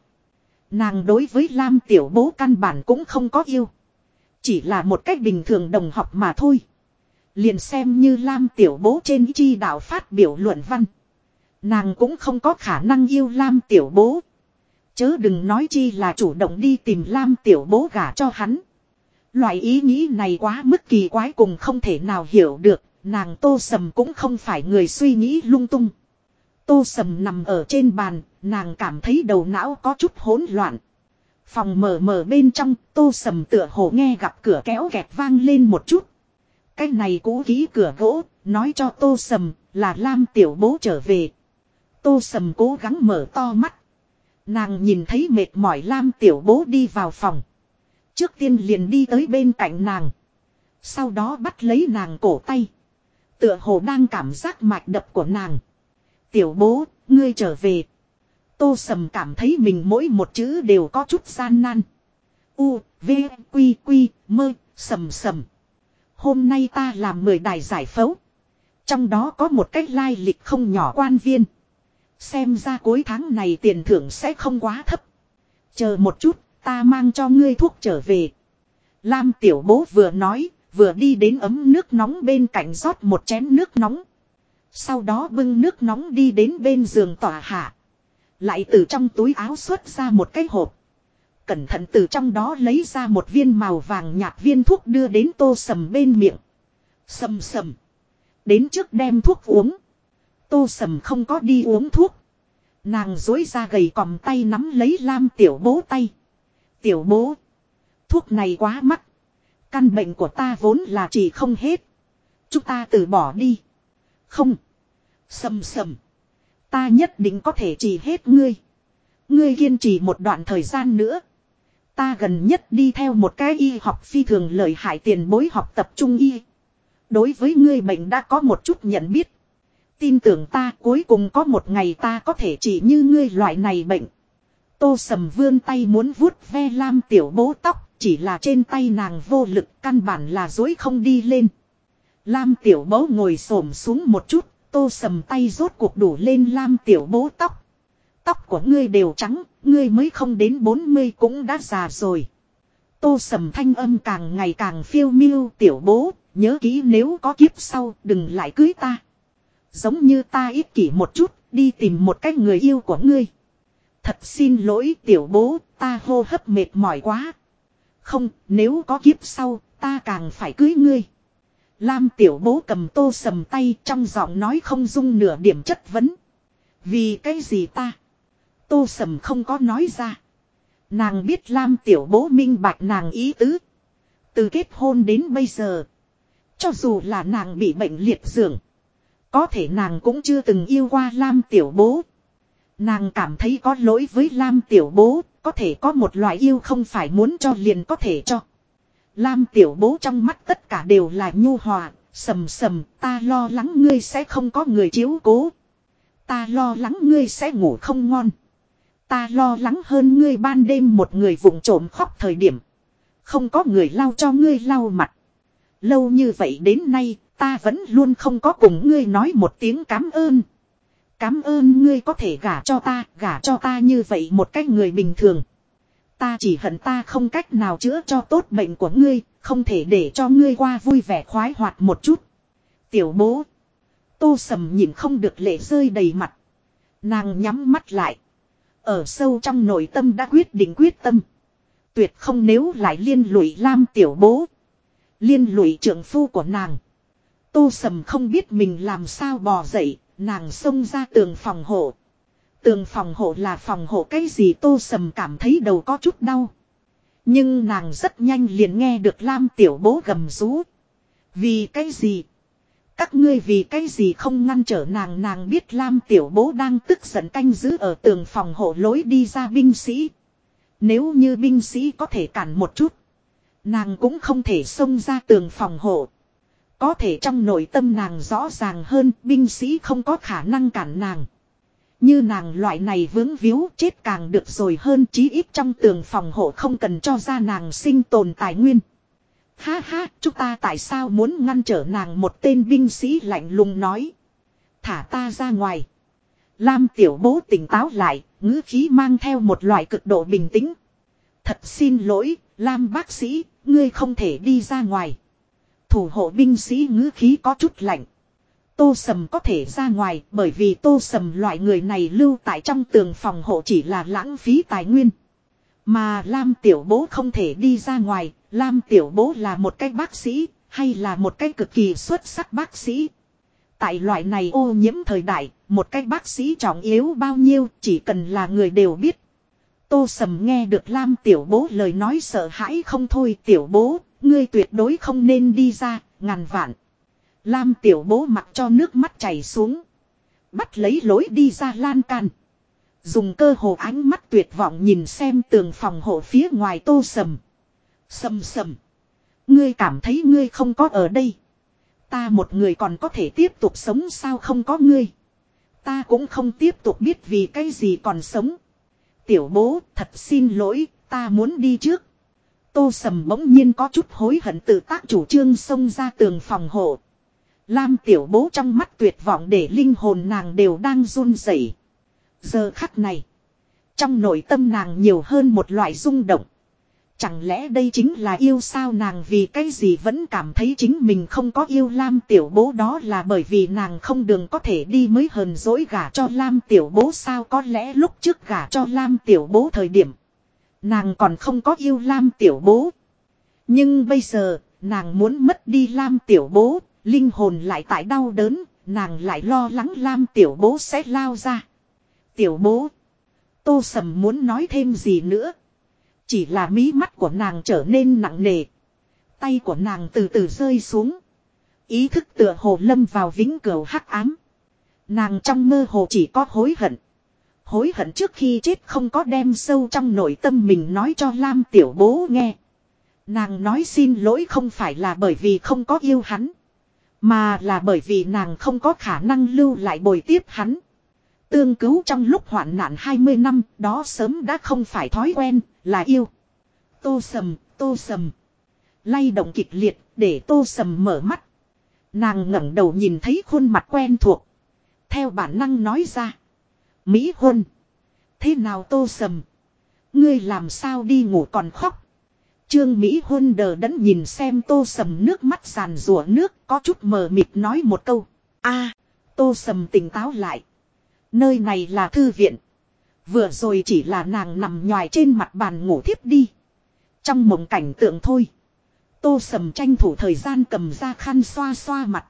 S1: Nàng đối với Lam tiểu bố căn bản cũng không có yêu. Chỉ là một cách bình thường đồng học mà thôi. Liền xem như Lam tiểu bố trên chi đạo phát biểu luận văn. Nàng cũng không có khả năng yêu Lam tiểu bố. Chớ đừng nói chi là chủ động đi tìm Lam tiểu bố gả cho hắn. Loại ý nghĩ này quá mức kỳ quái cùng không thể nào hiểu được, nàng tô sầm cũng không phải người suy nghĩ lung tung. Tô sầm nằm ở trên bàn, nàng cảm thấy đầu não có chút hỗn loạn. Phòng mở mở bên trong, tô sầm tựa hồ nghe gặp cửa kéo kẹt vang lên một chút. Cái này cũ ký cửa gỗ, nói cho tô sầm, là Lam tiểu bố trở về. Tô sầm cố gắng mở to mắt. Nàng nhìn thấy mệt mỏi Lam tiểu bố đi vào phòng. Trước tiên liền đi tới bên cạnh nàng. Sau đó bắt lấy nàng cổ tay. Tựa hồ đang cảm giác mạch đập của nàng. Tiểu bố, ngươi trở về. Tô sầm cảm thấy mình mỗi một chữ đều có chút gian nan. U, V, Quy, Quy, mơ, sầm sầm. Hôm nay ta làm mười đài giải phẫu. Trong đó có một cách lai lịch không nhỏ quan viên. Xem ra cuối tháng này tiền thưởng sẽ không quá thấp. Chờ một chút, ta mang cho ngươi thuốc trở về. Lam tiểu bố vừa nói, vừa đi đến ấm nước nóng bên cạnh rót một chén nước nóng. Sau đó bưng nước nóng đi đến bên giường tỏa hạ. Lại từ trong túi áo xuất ra một cái hộp. Cẩn thận từ trong đó lấy ra một viên màu vàng nhạt viên thuốc đưa đến tô sầm bên miệng. Sầm sầm. Đến trước đem thuốc uống. Tô sầm không có đi uống thuốc. Nàng dối ra gầy còm tay nắm lấy lam tiểu bố tay. Tiểu bố. Thuốc này quá mắc. Căn bệnh của ta vốn là chỉ không hết. Chúng ta từ bỏ đi. Không. Sầm sầm. Ta nhất định có thể chỉ hết ngươi. Ngươi kiên trì một đoạn thời gian nữa. Ta gần nhất đi theo một cái y học phi thường lợi hại tiền bối học tập trung y. Đối với ngươi bệnh đã có một chút nhận biết. Tin tưởng ta cuối cùng có một ngày ta có thể chỉ như ngươi loại này bệnh. Tô sầm vươn tay muốn vuốt ve lam tiểu bố tóc, chỉ là trên tay nàng vô lực căn bản là dối không đi lên. Lam tiểu bố ngồi xổm xuống một chút, tô sầm tay rốt cuộc đủ lên lam tiểu bố tóc. Tóc của ngươi đều trắng, ngươi mới không đến 40 cũng đã già rồi. Tô sầm thanh âm càng ngày càng phiêu miêu tiểu bố, nhớ kỹ nếu có kiếp sau đừng lại cưới ta. Giống như ta ích kỷ một chút, đi tìm một cái người yêu của ngươi. Thật xin lỗi tiểu bố, ta hô hấp mệt mỏi quá. Không, nếu có kiếp sau, ta càng phải cưới ngươi. Lam tiểu bố cầm tô sầm tay trong giọng nói không dung nửa điểm chất vấn. Vì cái gì ta? Tô sầm không có nói ra. Nàng biết Lam tiểu bố minh bạch nàng ý tứ. Từ kết hôn đến bây giờ. Cho dù là nàng bị bệnh liệt dường. Có thể nàng cũng chưa từng yêu qua Lam tiểu bố. Nàng cảm thấy có lỗi với Lam tiểu bố. Có thể có một loại yêu không phải muốn cho liền có thể cho. Lam tiểu bố trong mắt tất cả đều là nhu hòa. Sầm sầm ta lo lắng ngươi sẽ không có người chiếu cố. Ta lo lắng ngươi sẽ ngủ không ngon. Ta lo lắng hơn ngươi ban đêm một người vụng trộm khóc thời điểm. Không có người lau cho ngươi lau mặt. Lâu như vậy đến nay, ta vẫn luôn không có cùng ngươi nói một tiếng cảm ơn. Cảm ơn ngươi có thể gả cho ta, gả cho ta như vậy một cách người bình thường. Ta chỉ hận ta không cách nào chữa cho tốt bệnh của ngươi, không thể để cho ngươi qua vui vẻ khoái hoạt một chút. Tiểu bố. Tô sầm nhìn không được lệ rơi đầy mặt. Nàng nhắm mắt lại. Ở sâu trong nội tâm đã quyết định quyết tâm. Tuyệt không nếu lại liên lụy Lam tiểu bố. Liên lụy trưởng phu của nàng. Tô sầm không biết mình làm sao bò dậy, nàng xông ra tường phòng hộ. Tường phòng hộ là phòng hộ cái gì tô sầm cảm thấy đầu có chút đau. Nhưng nàng rất nhanh liền nghe được Lam tiểu bố gầm rú. Vì cái gì? Các ngươi vì cái gì không ngăn trở nàng nàng biết Lam tiểu bố đang tức giận canh giữ ở tường phòng hộ lối đi ra binh sĩ. Nếu như binh sĩ có thể cản một chút. Nàng cũng không thể xông ra tường phòng hộ. Có thể trong nội tâm nàng rõ ràng hơn binh sĩ không có khả năng cản nàng. Như nàng loại này vướng víu chết càng được rồi hơn chí ít trong tường phòng hộ không cần cho ra nàng sinh tồn tài nguyên. Ha ha, chúng ta tại sao muốn ngăn trở nàng một tên binh sĩ lạnh lùng nói. Thả ta ra ngoài. Lam tiểu bố tỉnh táo lại, ngữ khí mang theo một loại cực độ bình tĩnh. Thật xin lỗi, Lam bác sĩ, ngươi không thể đi ra ngoài. Thủ hộ binh sĩ ngữ khí có chút lạnh. Tô Sầm có thể ra ngoài bởi vì Tô Sầm loại người này lưu tại trong tường phòng hộ chỉ là lãng phí tài nguyên. Mà Lam Tiểu Bố không thể đi ra ngoài, Lam Tiểu Bố là một cái bác sĩ, hay là một cái cực kỳ xuất sắc bác sĩ. Tại loại này ô nhiễm thời đại, một cái bác sĩ trọng yếu bao nhiêu chỉ cần là người đều biết. Tô Sầm nghe được Lam Tiểu Bố lời nói sợ hãi không thôi Tiểu Bố, ngươi tuyệt đối không nên đi ra, ngàn vạn. Lam Tiểu Bố mặc cho nước mắt chảy xuống. Bắt lấy lối đi ra lan can. Dùng cơ hồ ánh mắt tuyệt vọng nhìn xem tường phòng hộ phía ngoài Tô Sầm. Sầm sầm. Ngươi cảm thấy ngươi không có ở đây. Ta một người còn có thể tiếp tục sống sao không có ngươi. Ta cũng không tiếp tục biết vì cái gì còn sống. Tiểu bố, thật xin lỗi, ta muốn đi trước. Tô sầm bỗng nhiên có chút hối hận tự tác chủ trương xông ra tường phòng hộ. Lam tiểu bố trong mắt tuyệt vọng để linh hồn nàng đều đang run rẩy. Giờ khắc này. Trong nội tâm nàng nhiều hơn một loại rung động. Chẳng lẽ đây chính là yêu sao nàng vì cái gì vẫn cảm thấy chính mình không có yêu Lam tiểu bố đó là bởi vì nàng không đường có thể đi mới hờn dỗi gả cho Lam tiểu bố sao có lẽ lúc trước gả cho Lam tiểu bố thời điểm. Nàng còn không có yêu Lam tiểu bố. Nhưng bây giờ, nàng muốn mất đi Lam tiểu bố, linh hồn lại tại đau đớn, nàng lại lo lắng Lam tiểu bố sẽ lao ra. Tiểu bố. Tô Sầm muốn nói thêm gì nữa. Chỉ là mí mắt của nàng trở nên nặng nề. Tay của nàng từ từ rơi xuống. Ý thức tựa hồ lâm vào vĩnh cửu hắc ám. Nàng trong mơ hồ chỉ có hối hận. Hối hận trước khi chết không có đem sâu trong nội tâm mình nói cho Lam tiểu bố nghe. Nàng nói xin lỗi không phải là bởi vì không có yêu hắn. Mà là bởi vì nàng không có khả năng lưu lại bồi tiếp hắn. Tương cứu trong lúc hoạn nạn 20 năm, đó sớm đã không phải thói quen, là yêu. Tô sầm, tô sầm. Lay động kịch liệt, để tô sầm mở mắt. Nàng ngẩng đầu nhìn thấy khuôn mặt quen thuộc. Theo bản năng nói ra. Mỹ huân. Thế nào tô sầm? Ngươi làm sao đi ngủ còn khóc? Trương Mỹ huân đờ đẫn nhìn xem tô sầm nước mắt sàn rùa nước có chút mờ mịt nói một câu. a tô sầm tỉnh táo lại. Nơi này là thư viện. Vừa rồi chỉ là nàng nằm nhòi trên mặt bàn ngủ thiếp đi. Trong mộng cảnh tượng thôi. Tô sầm tranh thủ thời gian cầm ra khăn xoa xoa mặt.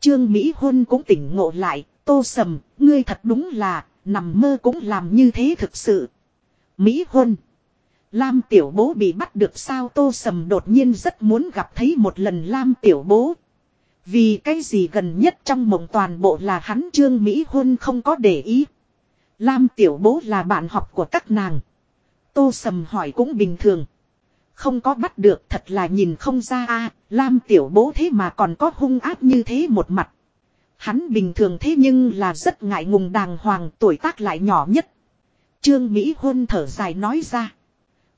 S1: Trương Mỹ Huân cũng tỉnh ngộ lại. Tô sầm, ngươi thật đúng là, nằm mơ cũng làm như thế thực sự. Mỹ Huân. Lam tiểu bố bị bắt được sao tô sầm đột nhiên rất muốn gặp thấy một lần Lam tiểu bố. Vì cái gì gần nhất trong mộng toàn bộ là hắn Trương Mỹ Huân không có để ý. Lam tiểu bố là bạn học của các nàng. Tô sầm hỏi cũng bình thường. Không có bắt được thật là nhìn không ra a, Lam tiểu bố thế mà còn có hung áp như thế một mặt. Hắn bình thường thế nhưng là rất ngại ngùng đàng hoàng tuổi tác lại nhỏ nhất. Trương Mỹ Huân thở dài nói ra.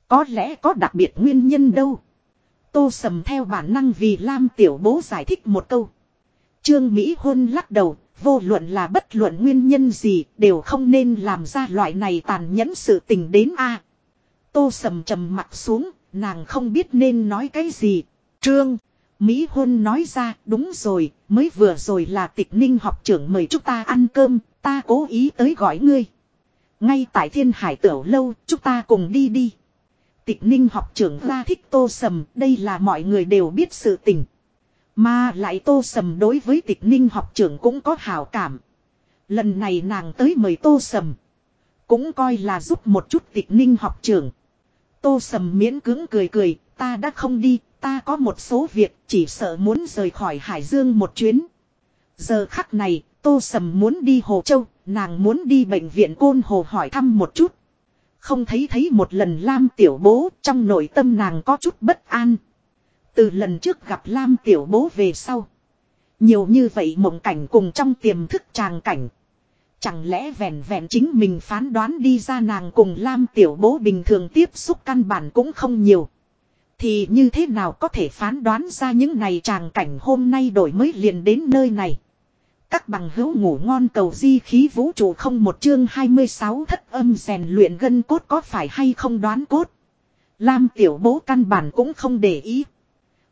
S1: Có lẽ có đặc biệt nguyên nhân đâu. Tô sầm theo bản năng vì Lam tiểu bố giải thích một câu. Trương Mỹ Huân lắc đầu, vô luận là bất luận nguyên nhân gì đều không nên làm ra loại này tàn nhẫn sự tình đến a. Tô sầm trầm mặt xuống, nàng không biết nên nói cái gì. Trương, Mỹ Hôn nói ra, đúng rồi, mới vừa rồi là tịch ninh học trưởng mời chúng ta ăn cơm, ta cố ý tới gọi ngươi. Ngay tại thiên hải tiểu lâu, chúng ta cùng đi đi. Tịch ninh học trưởng ra thích tô sầm, đây là mọi người đều biết sự tình. Mà lại tô sầm đối với tịch ninh học trưởng cũng có hảo cảm. Lần này nàng tới mời tô sầm. Cũng coi là giúp một chút tịch ninh học trưởng. Tô sầm miễn cứng cười cười, ta đã không đi, ta có một số việc chỉ sợ muốn rời khỏi Hải Dương một chuyến. Giờ khắc này, tô sầm muốn đi Hồ Châu, nàng muốn đi bệnh viện Côn Hồ hỏi thăm một chút. Không thấy thấy một lần Lam tiểu bố, trong nội tâm nàng có chút bất an. Từ lần trước gặp Lam tiểu bố về sau. Nhiều như vậy mộng cảnh cùng trong tiềm thức tràng cảnh. Chẳng lẽ vẹn vẹn chính mình phán đoán đi ra nàng cùng Lam tiểu bố bình thường tiếp xúc căn bản cũng không nhiều. Thì như thế nào có thể phán đoán ra những này tràng cảnh hôm nay đổi mới liền đến nơi này. Các bằng hữu ngủ ngon cầu di khí vũ trụ không một chương 26 thất âm rèn luyện gân cốt có phải hay không đoán cốt. Lam tiểu bố căn bản cũng không để ý.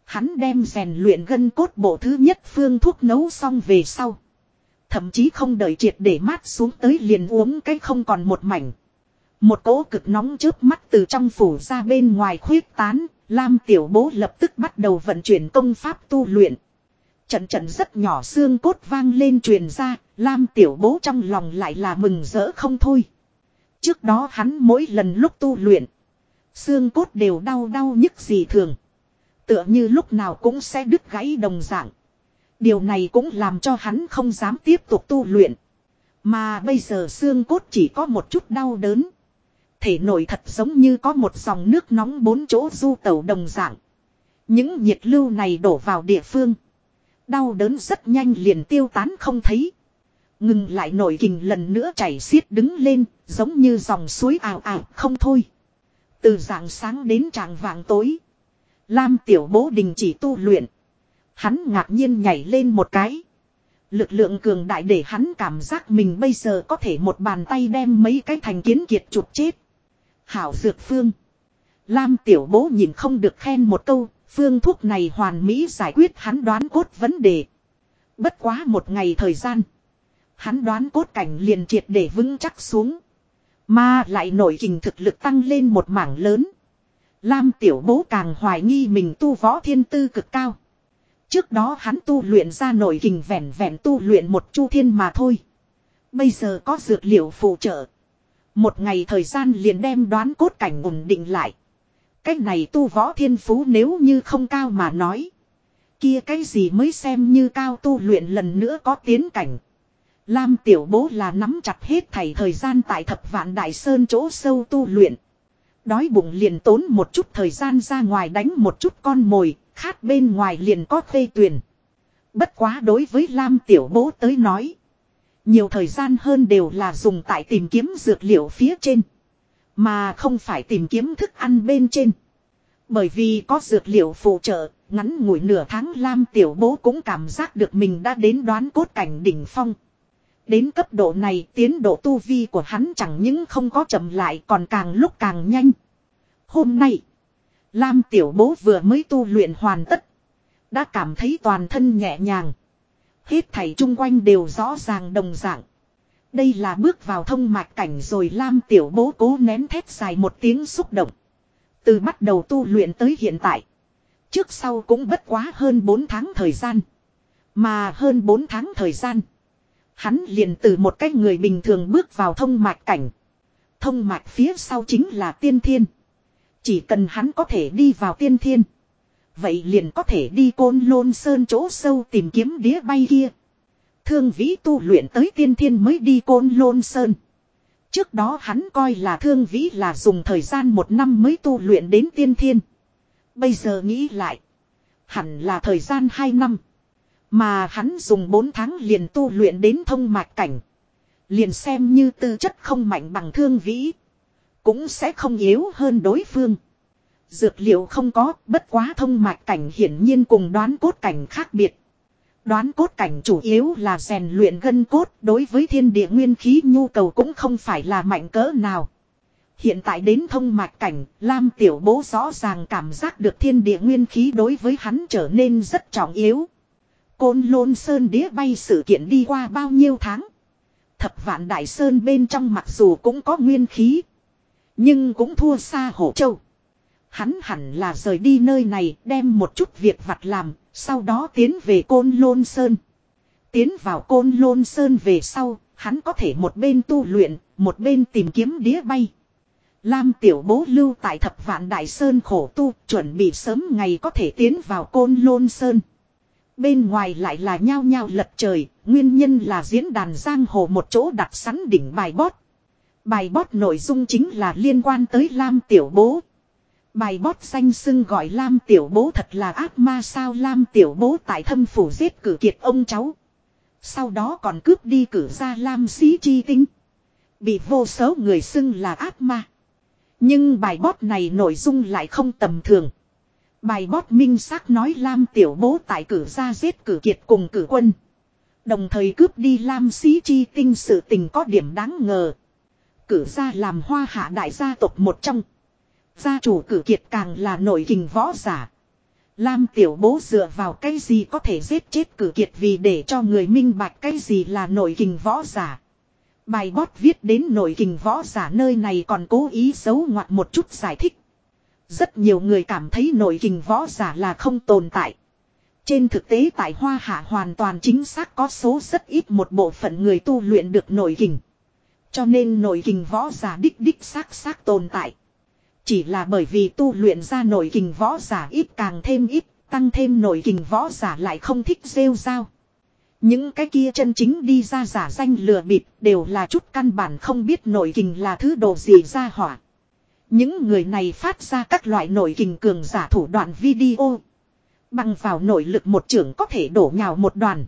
S1: Hắn đem rèn luyện gân cốt bộ thứ nhất phương thuốc nấu xong về sau. Thậm chí không đợi triệt để mát xuống tới liền uống cái không còn một mảnh. Một cỗ cực nóng trước mắt từ trong phủ ra bên ngoài khuyết tán, Lam tiểu bố lập tức bắt đầu vận chuyển công pháp tu luyện. Trận trận rất nhỏ xương cốt vang lên truyền ra, Lam tiểu bố trong lòng lại là mừng rỡ không thôi. Trước đó hắn mỗi lần lúc tu luyện, xương cốt đều đau đau nhức gì thường. Tựa như lúc nào cũng sẽ đứt gãy đồng dạng. Điều này cũng làm cho hắn không dám tiếp tục tu luyện. Mà bây giờ xương cốt chỉ có một chút đau đớn. Thể nổi thật giống như có một dòng nước nóng bốn chỗ du tẩu đồng dạng. Những nhiệt lưu này đổ vào địa phương. Đau đớn rất nhanh liền tiêu tán không thấy. Ngừng lại nổi kình lần nữa chảy xiết đứng lên, giống như dòng suối ảo ảo không thôi. Từ dạng sáng đến tràng vàng tối. Lam tiểu bố đình chỉ tu luyện. Hắn ngạc nhiên nhảy lên một cái. Lực lượng cường đại để hắn cảm giác mình bây giờ có thể một bàn tay đem mấy cái thành kiến kiệt chụp chết. Hảo dược phương. Lam tiểu bố nhìn không được khen một câu, phương thuốc này hoàn mỹ giải quyết hắn đoán cốt vấn đề. Bất quá một ngày thời gian. Hắn đoán cốt cảnh liền triệt để vững chắc xuống. Mà lại nổi kình thực lực tăng lên một mảng lớn. Lam tiểu bố càng hoài nghi mình tu võ thiên tư cực cao. Trước đó hắn tu luyện ra nổi kình vẹn vẹn tu luyện một chu thiên mà thôi. Bây giờ có dược liệu phụ trợ. Một ngày thời gian liền đem đoán cốt cảnh ổn định lại. Cái này tu võ thiên phú nếu như không cao mà nói. Kia cái gì mới xem như cao tu luyện lần nữa có tiến cảnh. Lam tiểu bố là nắm chặt hết thảy thời gian tại thập vạn đại sơn chỗ sâu tu luyện. Đói bụng liền tốn một chút thời gian ra ngoài đánh một chút con mồi, khát bên ngoài liền có khê tuyển. Bất quá đối với Lam tiểu bố tới nói. Nhiều thời gian hơn đều là dùng tại tìm kiếm dược liệu phía trên. Mà không phải tìm kiếm thức ăn bên trên. Bởi vì có dược liệu phụ trợ, ngắn ngủi nửa tháng Lam Tiểu Bố cũng cảm giác được mình đã đến đoán cốt cảnh đỉnh phong. Đến cấp độ này tiến độ tu vi của hắn chẳng những không có chậm lại còn càng lúc càng nhanh. Hôm nay, Lam Tiểu Bố vừa mới tu luyện hoàn tất. Đã cảm thấy toàn thân nhẹ nhàng. Hết thảy chung quanh đều rõ ràng đồng dạng. Đây là bước vào thông mạch cảnh rồi Lam Tiểu Bố cố nén thét dài một tiếng xúc động. Từ bắt đầu tu luyện tới hiện tại. Trước sau cũng bất quá hơn 4 tháng thời gian. Mà hơn 4 tháng thời gian. Hắn liền từ một cách người bình thường bước vào thông mạch cảnh. Thông mạch phía sau chính là tiên thiên. Chỉ cần hắn có thể đi vào tiên thiên. Vậy liền có thể đi côn lôn sơn chỗ sâu tìm kiếm đĩa bay kia. Thương vĩ tu luyện tới tiên thiên mới đi côn lôn sơn. Trước đó hắn coi là thương vĩ là dùng thời gian một năm mới tu luyện đến tiên thiên. Bây giờ nghĩ lại. Hẳn là thời gian hai năm. Mà hắn dùng bốn tháng liền tu luyện đến thông mạch cảnh. Liền xem như tư chất không mạnh bằng thương vĩ. Cũng sẽ không yếu hơn đối phương. Dược liệu không có, bất quá thông mạch cảnh hiển nhiên cùng đoán cốt cảnh khác biệt. Đoán cốt cảnh chủ yếu là rèn luyện gân cốt, đối với thiên địa nguyên khí nhu cầu cũng không phải là mạnh cỡ nào. Hiện tại đến thông mạch cảnh, Lam Tiểu Bố rõ ràng cảm giác được thiên địa nguyên khí đối với hắn trở nên rất trọng yếu. Côn lôn sơn đĩa bay sự kiện đi qua bao nhiêu tháng. Thập vạn đại sơn bên trong mặc dù cũng có nguyên khí. Nhưng cũng thua xa hổ châu. Hắn hẳn là rời đi nơi này đem một chút việc vặt làm, sau đó tiến về Côn Lôn Sơn. Tiến vào Côn Lôn Sơn về sau, hắn có thể một bên tu luyện, một bên tìm kiếm đĩa bay. Lam tiểu bố lưu tại thập vạn đại sơn khổ tu, chuẩn bị sớm ngày có thể tiến vào Côn Lôn Sơn. Bên ngoài lại là nhao nhao lật trời, nguyên nhân là diễn đàn giang hồ một chỗ đặt sẵn đỉnh bài bót. Bài bót nội dung chính là liên quan tới Lam tiểu bố. Bài bót danh xưng gọi Lam Tiểu Bố thật là ác ma sao Lam Tiểu Bố tại thâm phủ giết cử kiệt ông cháu. Sau đó còn cướp đi cử ra Lam Sĩ Chi Tinh. Bị vô số người xưng là ác ma. Nhưng bài bót này nội dung lại không tầm thường. Bài bót minh xác nói Lam Tiểu Bố tại cử ra giết cử kiệt cùng cử quân. Đồng thời cướp đi Lam Sĩ Chi Tinh sự tình có điểm đáng ngờ. Cử ra làm hoa hạ đại gia tộc một trong. Gia chủ cử kiệt càng là nổi hình võ giả. Lam tiểu bố dựa vào cái gì có thể giết chết cử kiệt vì để cho người minh bạch cái gì là nổi hình võ giả. Bài bót viết đến nổi hình võ giả nơi này còn cố ý giấu ngoặt một chút giải thích. Rất nhiều người cảm thấy nổi hình võ giả là không tồn tại. Trên thực tế tại Hoa Hạ hoàn toàn chính xác có số rất ít một bộ phận người tu luyện được nổi hình. Cho nên nổi hình võ giả đích đích xác xác tồn tại. Chỉ là bởi vì tu luyện ra nội kình võ giả ít càng thêm ít, tăng thêm nội kình võ giả lại không thích rêu rao. Những cái kia chân chính đi ra giả danh lừa bịp đều là chút căn bản không biết nội kình là thứ đồ gì ra hỏa. Những người này phát ra các loại nội kình cường giả thủ đoạn video. Bằng vào nội lực một trưởng có thể đổ nhào một đoàn.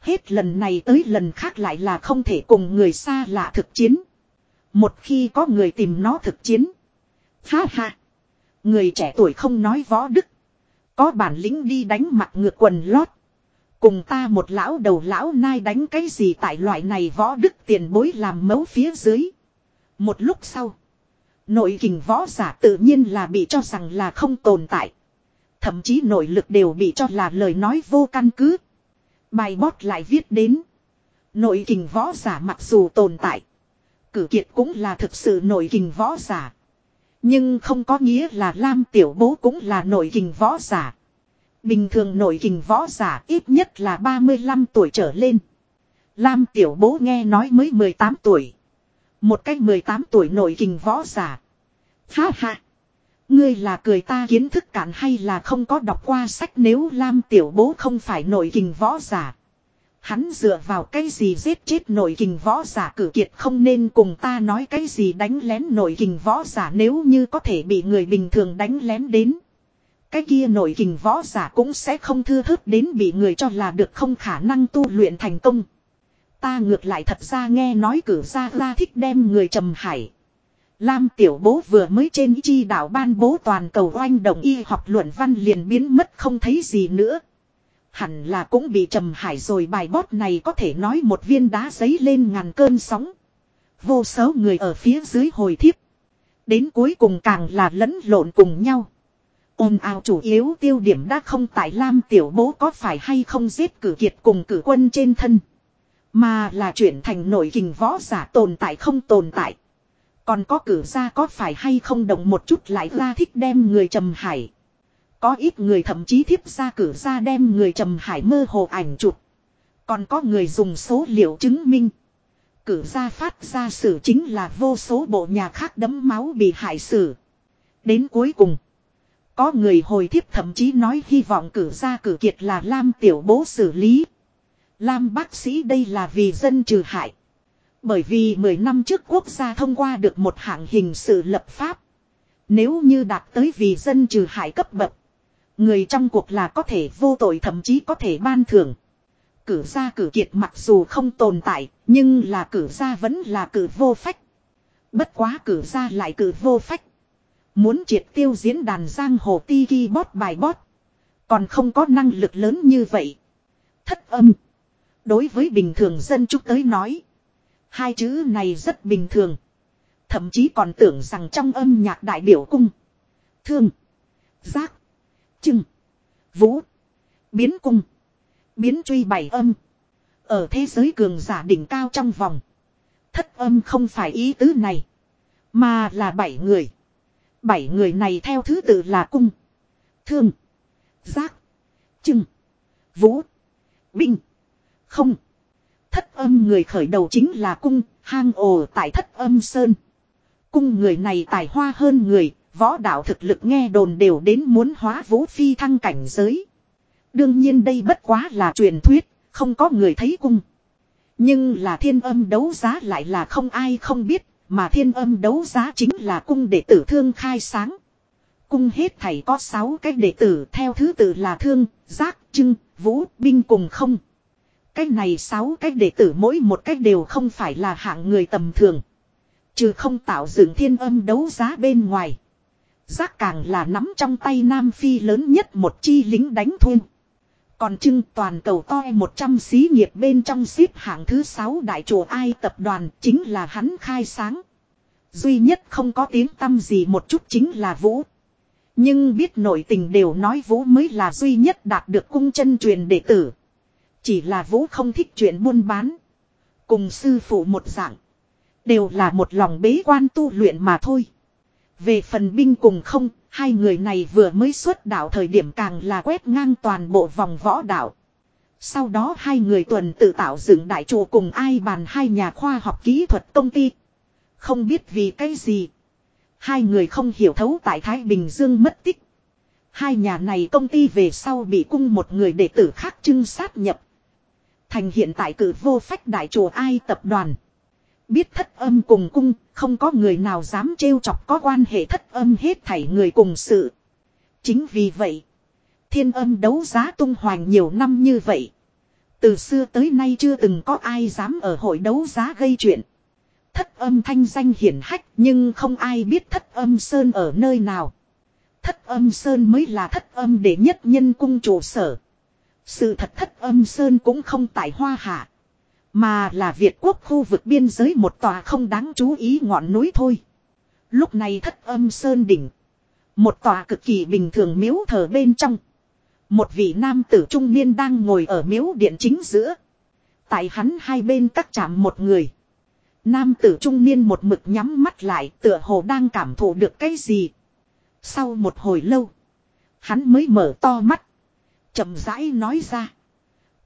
S1: Hết lần này tới lần khác lại là không thể cùng người xa lạ thực chiến. Một khi có người tìm nó thực chiến. Ha ha. Người trẻ tuổi không nói võ đức. Có bản lĩnh đi đánh mặt ngược quần lót. Cùng ta một lão đầu lão nai đánh cái gì tại loại này võ đức tiền bối làm mấu phía dưới. Một lúc sau. Nội kình võ giả tự nhiên là bị cho rằng là không tồn tại. Thậm chí nội lực đều bị cho là lời nói vô căn cứ. Bài bót lại viết đến. Nội kình võ giả mặc dù tồn tại. Cử kiệt cũng là thực sự nội kình võ giả. Nhưng không có nghĩa là Lam Tiểu Bố cũng là nội hình võ giả. Bình thường nội hình võ giả ít nhất là 35 tuổi trở lên. Lam Tiểu Bố nghe nói mới 18 tuổi. Một cách 18 tuổi nội hình võ giả. Ha ha. Ngươi là cười ta kiến thức cạn hay là không có đọc qua sách nếu Lam Tiểu Bố không phải nội hình võ giả. Hắn dựa vào cái gì giết chết nội kình võ giả cử kiệt không nên cùng ta nói cái gì đánh lén nội kình võ giả nếu như có thể bị người bình thường đánh lén đến. Cái kia nội kình võ giả cũng sẽ không thư thớt đến bị người cho là được không khả năng tu luyện thành công. Ta ngược lại thật ra nghe nói cử ra ra thích đem người trầm hải. Lam tiểu bố vừa mới trên chi đảo ban bố toàn cầu oanh đồng y học luận văn liền biến mất không thấy gì nữa. Hẳn là cũng bị trầm hải rồi bài bót này có thể nói một viên đá giấy lên ngàn cơn sóng. Vô số người ở phía dưới hồi thiếp. Đến cuối cùng càng là lẫn lộn cùng nhau. ồn ào chủ yếu tiêu điểm đã không tại Lam tiểu bố có phải hay không giết cử kiệt cùng cử quân trên thân. Mà là chuyển thành nội kình võ giả tồn tại không tồn tại. Còn có cử ra có phải hay không động một chút lại ra thích đem người trầm hải. Có ít người thậm chí thiếp ra cử ra đem người trầm hải mơ hồ ảnh chụp. Còn có người dùng số liệu chứng minh. Cử ra phát ra xử chính là vô số bộ nhà khác đấm máu bị hại xử. Đến cuối cùng. Có người hồi thiếp thậm chí nói hy vọng cử ra cử kiệt là Lam tiểu bố xử lý. Lam bác sĩ đây là vì dân trừ hại. Bởi vì 10 năm trước quốc gia thông qua được một hạng hình sự lập pháp. Nếu như đạt tới vì dân trừ hại cấp bậc. Người trong cuộc là có thể vô tội thậm chí có thể ban thưởng. Cử gia cử kiệt mặc dù không tồn tại, nhưng là cử gia vẫn là cử vô phách. Bất quá cử gia lại cử vô phách. Muốn triệt tiêu diễn đàn giang hồ ti ghi bót bài bót. Còn không có năng lực lớn như vậy. Thất âm. Đối với bình thường dân chúng tới nói. Hai chữ này rất bình thường. Thậm chí còn tưởng rằng trong âm nhạc đại biểu cung. Thương. Giác chưng, Vũ. Biến cung. Biến truy bảy âm. Ở thế giới cường giả đỉnh cao trong vòng. Thất âm không phải ý tứ này. Mà là bảy người. Bảy người này theo thứ tự là cung. Thương. Giác. chưng, Vũ. Binh. Không. Thất âm người khởi đầu chính là cung, hang ồ tại thất âm sơn. Cung người này tài hoa hơn người, võ đạo thực lực nghe đồn đều đến muốn hóa vũ phi thăng cảnh giới. Đương nhiên đây bất quá là truyền thuyết, không có người thấy cung. Nhưng là thiên âm đấu giá lại là không ai không biết, mà thiên âm đấu giá chính là cung đệ tử thương khai sáng. Cung hết thảy có 6 cái đệ tử theo thứ tự là thương, giác, trưng, vũ, binh cùng không. Cái này sáu cái đệ tử mỗi một cách đều không phải là hạng người tầm thường. Trừ không tạo dựng thiên âm đấu giá bên ngoài. Giác càng là nắm trong tay Nam Phi lớn nhất một chi lính đánh thun. Còn trưng toàn cầu to 100 xí nghiệp bên trong xếp hạng thứ 6 đại chùa ai tập đoàn chính là hắn khai sáng. Duy nhất không có tiếng tâm gì một chút chính là Vũ. Nhưng biết nội tình đều nói Vũ mới là duy nhất đạt được cung chân truyền đệ tử. Chỉ là Vũ không thích chuyện buôn bán. Cùng sư phụ một dạng. Đều là một lòng bế quan tu luyện mà thôi. Về phần binh cùng không, hai người này vừa mới xuất đảo thời điểm càng là quét ngang toàn bộ vòng võ đảo Sau đó hai người tuần tự tạo dựng đại chùa cùng ai bàn hai nhà khoa học kỹ thuật công ty. Không biết vì cái gì. Hai người không hiểu thấu tại Thái Bình Dương mất tích. Hai nhà này công ty về sau bị cung một người đệ tử khác trưng sát nhập. Thành hiện tại cử vô phách đại chùa ai tập đoàn. Biết thất âm cùng cung, không có người nào dám trêu chọc có quan hệ thất âm hết thảy người cùng sự. Chính vì vậy, thiên âm đấu giá tung hoành nhiều năm như vậy. Từ xưa tới nay chưa từng có ai dám ở hội đấu giá gây chuyện. Thất âm thanh danh hiển hách nhưng không ai biết thất âm sơn ở nơi nào. Thất âm sơn mới là thất âm để nhất nhân cung trụ sở. Sự thật thất âm sơn cũng không tại hoa hạ. Mà là Việt quốc khu vực biên giới một tòa không đáng chú ý ngọn núi thôi. Lúc này thất âm sơn đỉnh. Một tòa cực kỳ bình thường miếu thờ bên trong. Một vị nam tử trung niên đang ngồi ở miếu điện chính giữa. Tại hắn hai bên cắt chạm một người. Nam tử trung niên một mực nhắm mắt lại tựa hồ đang cảm thụ được cái gì. Sau một hồi lâu. Hắn mới mở to mắt chậm rãi nói ra.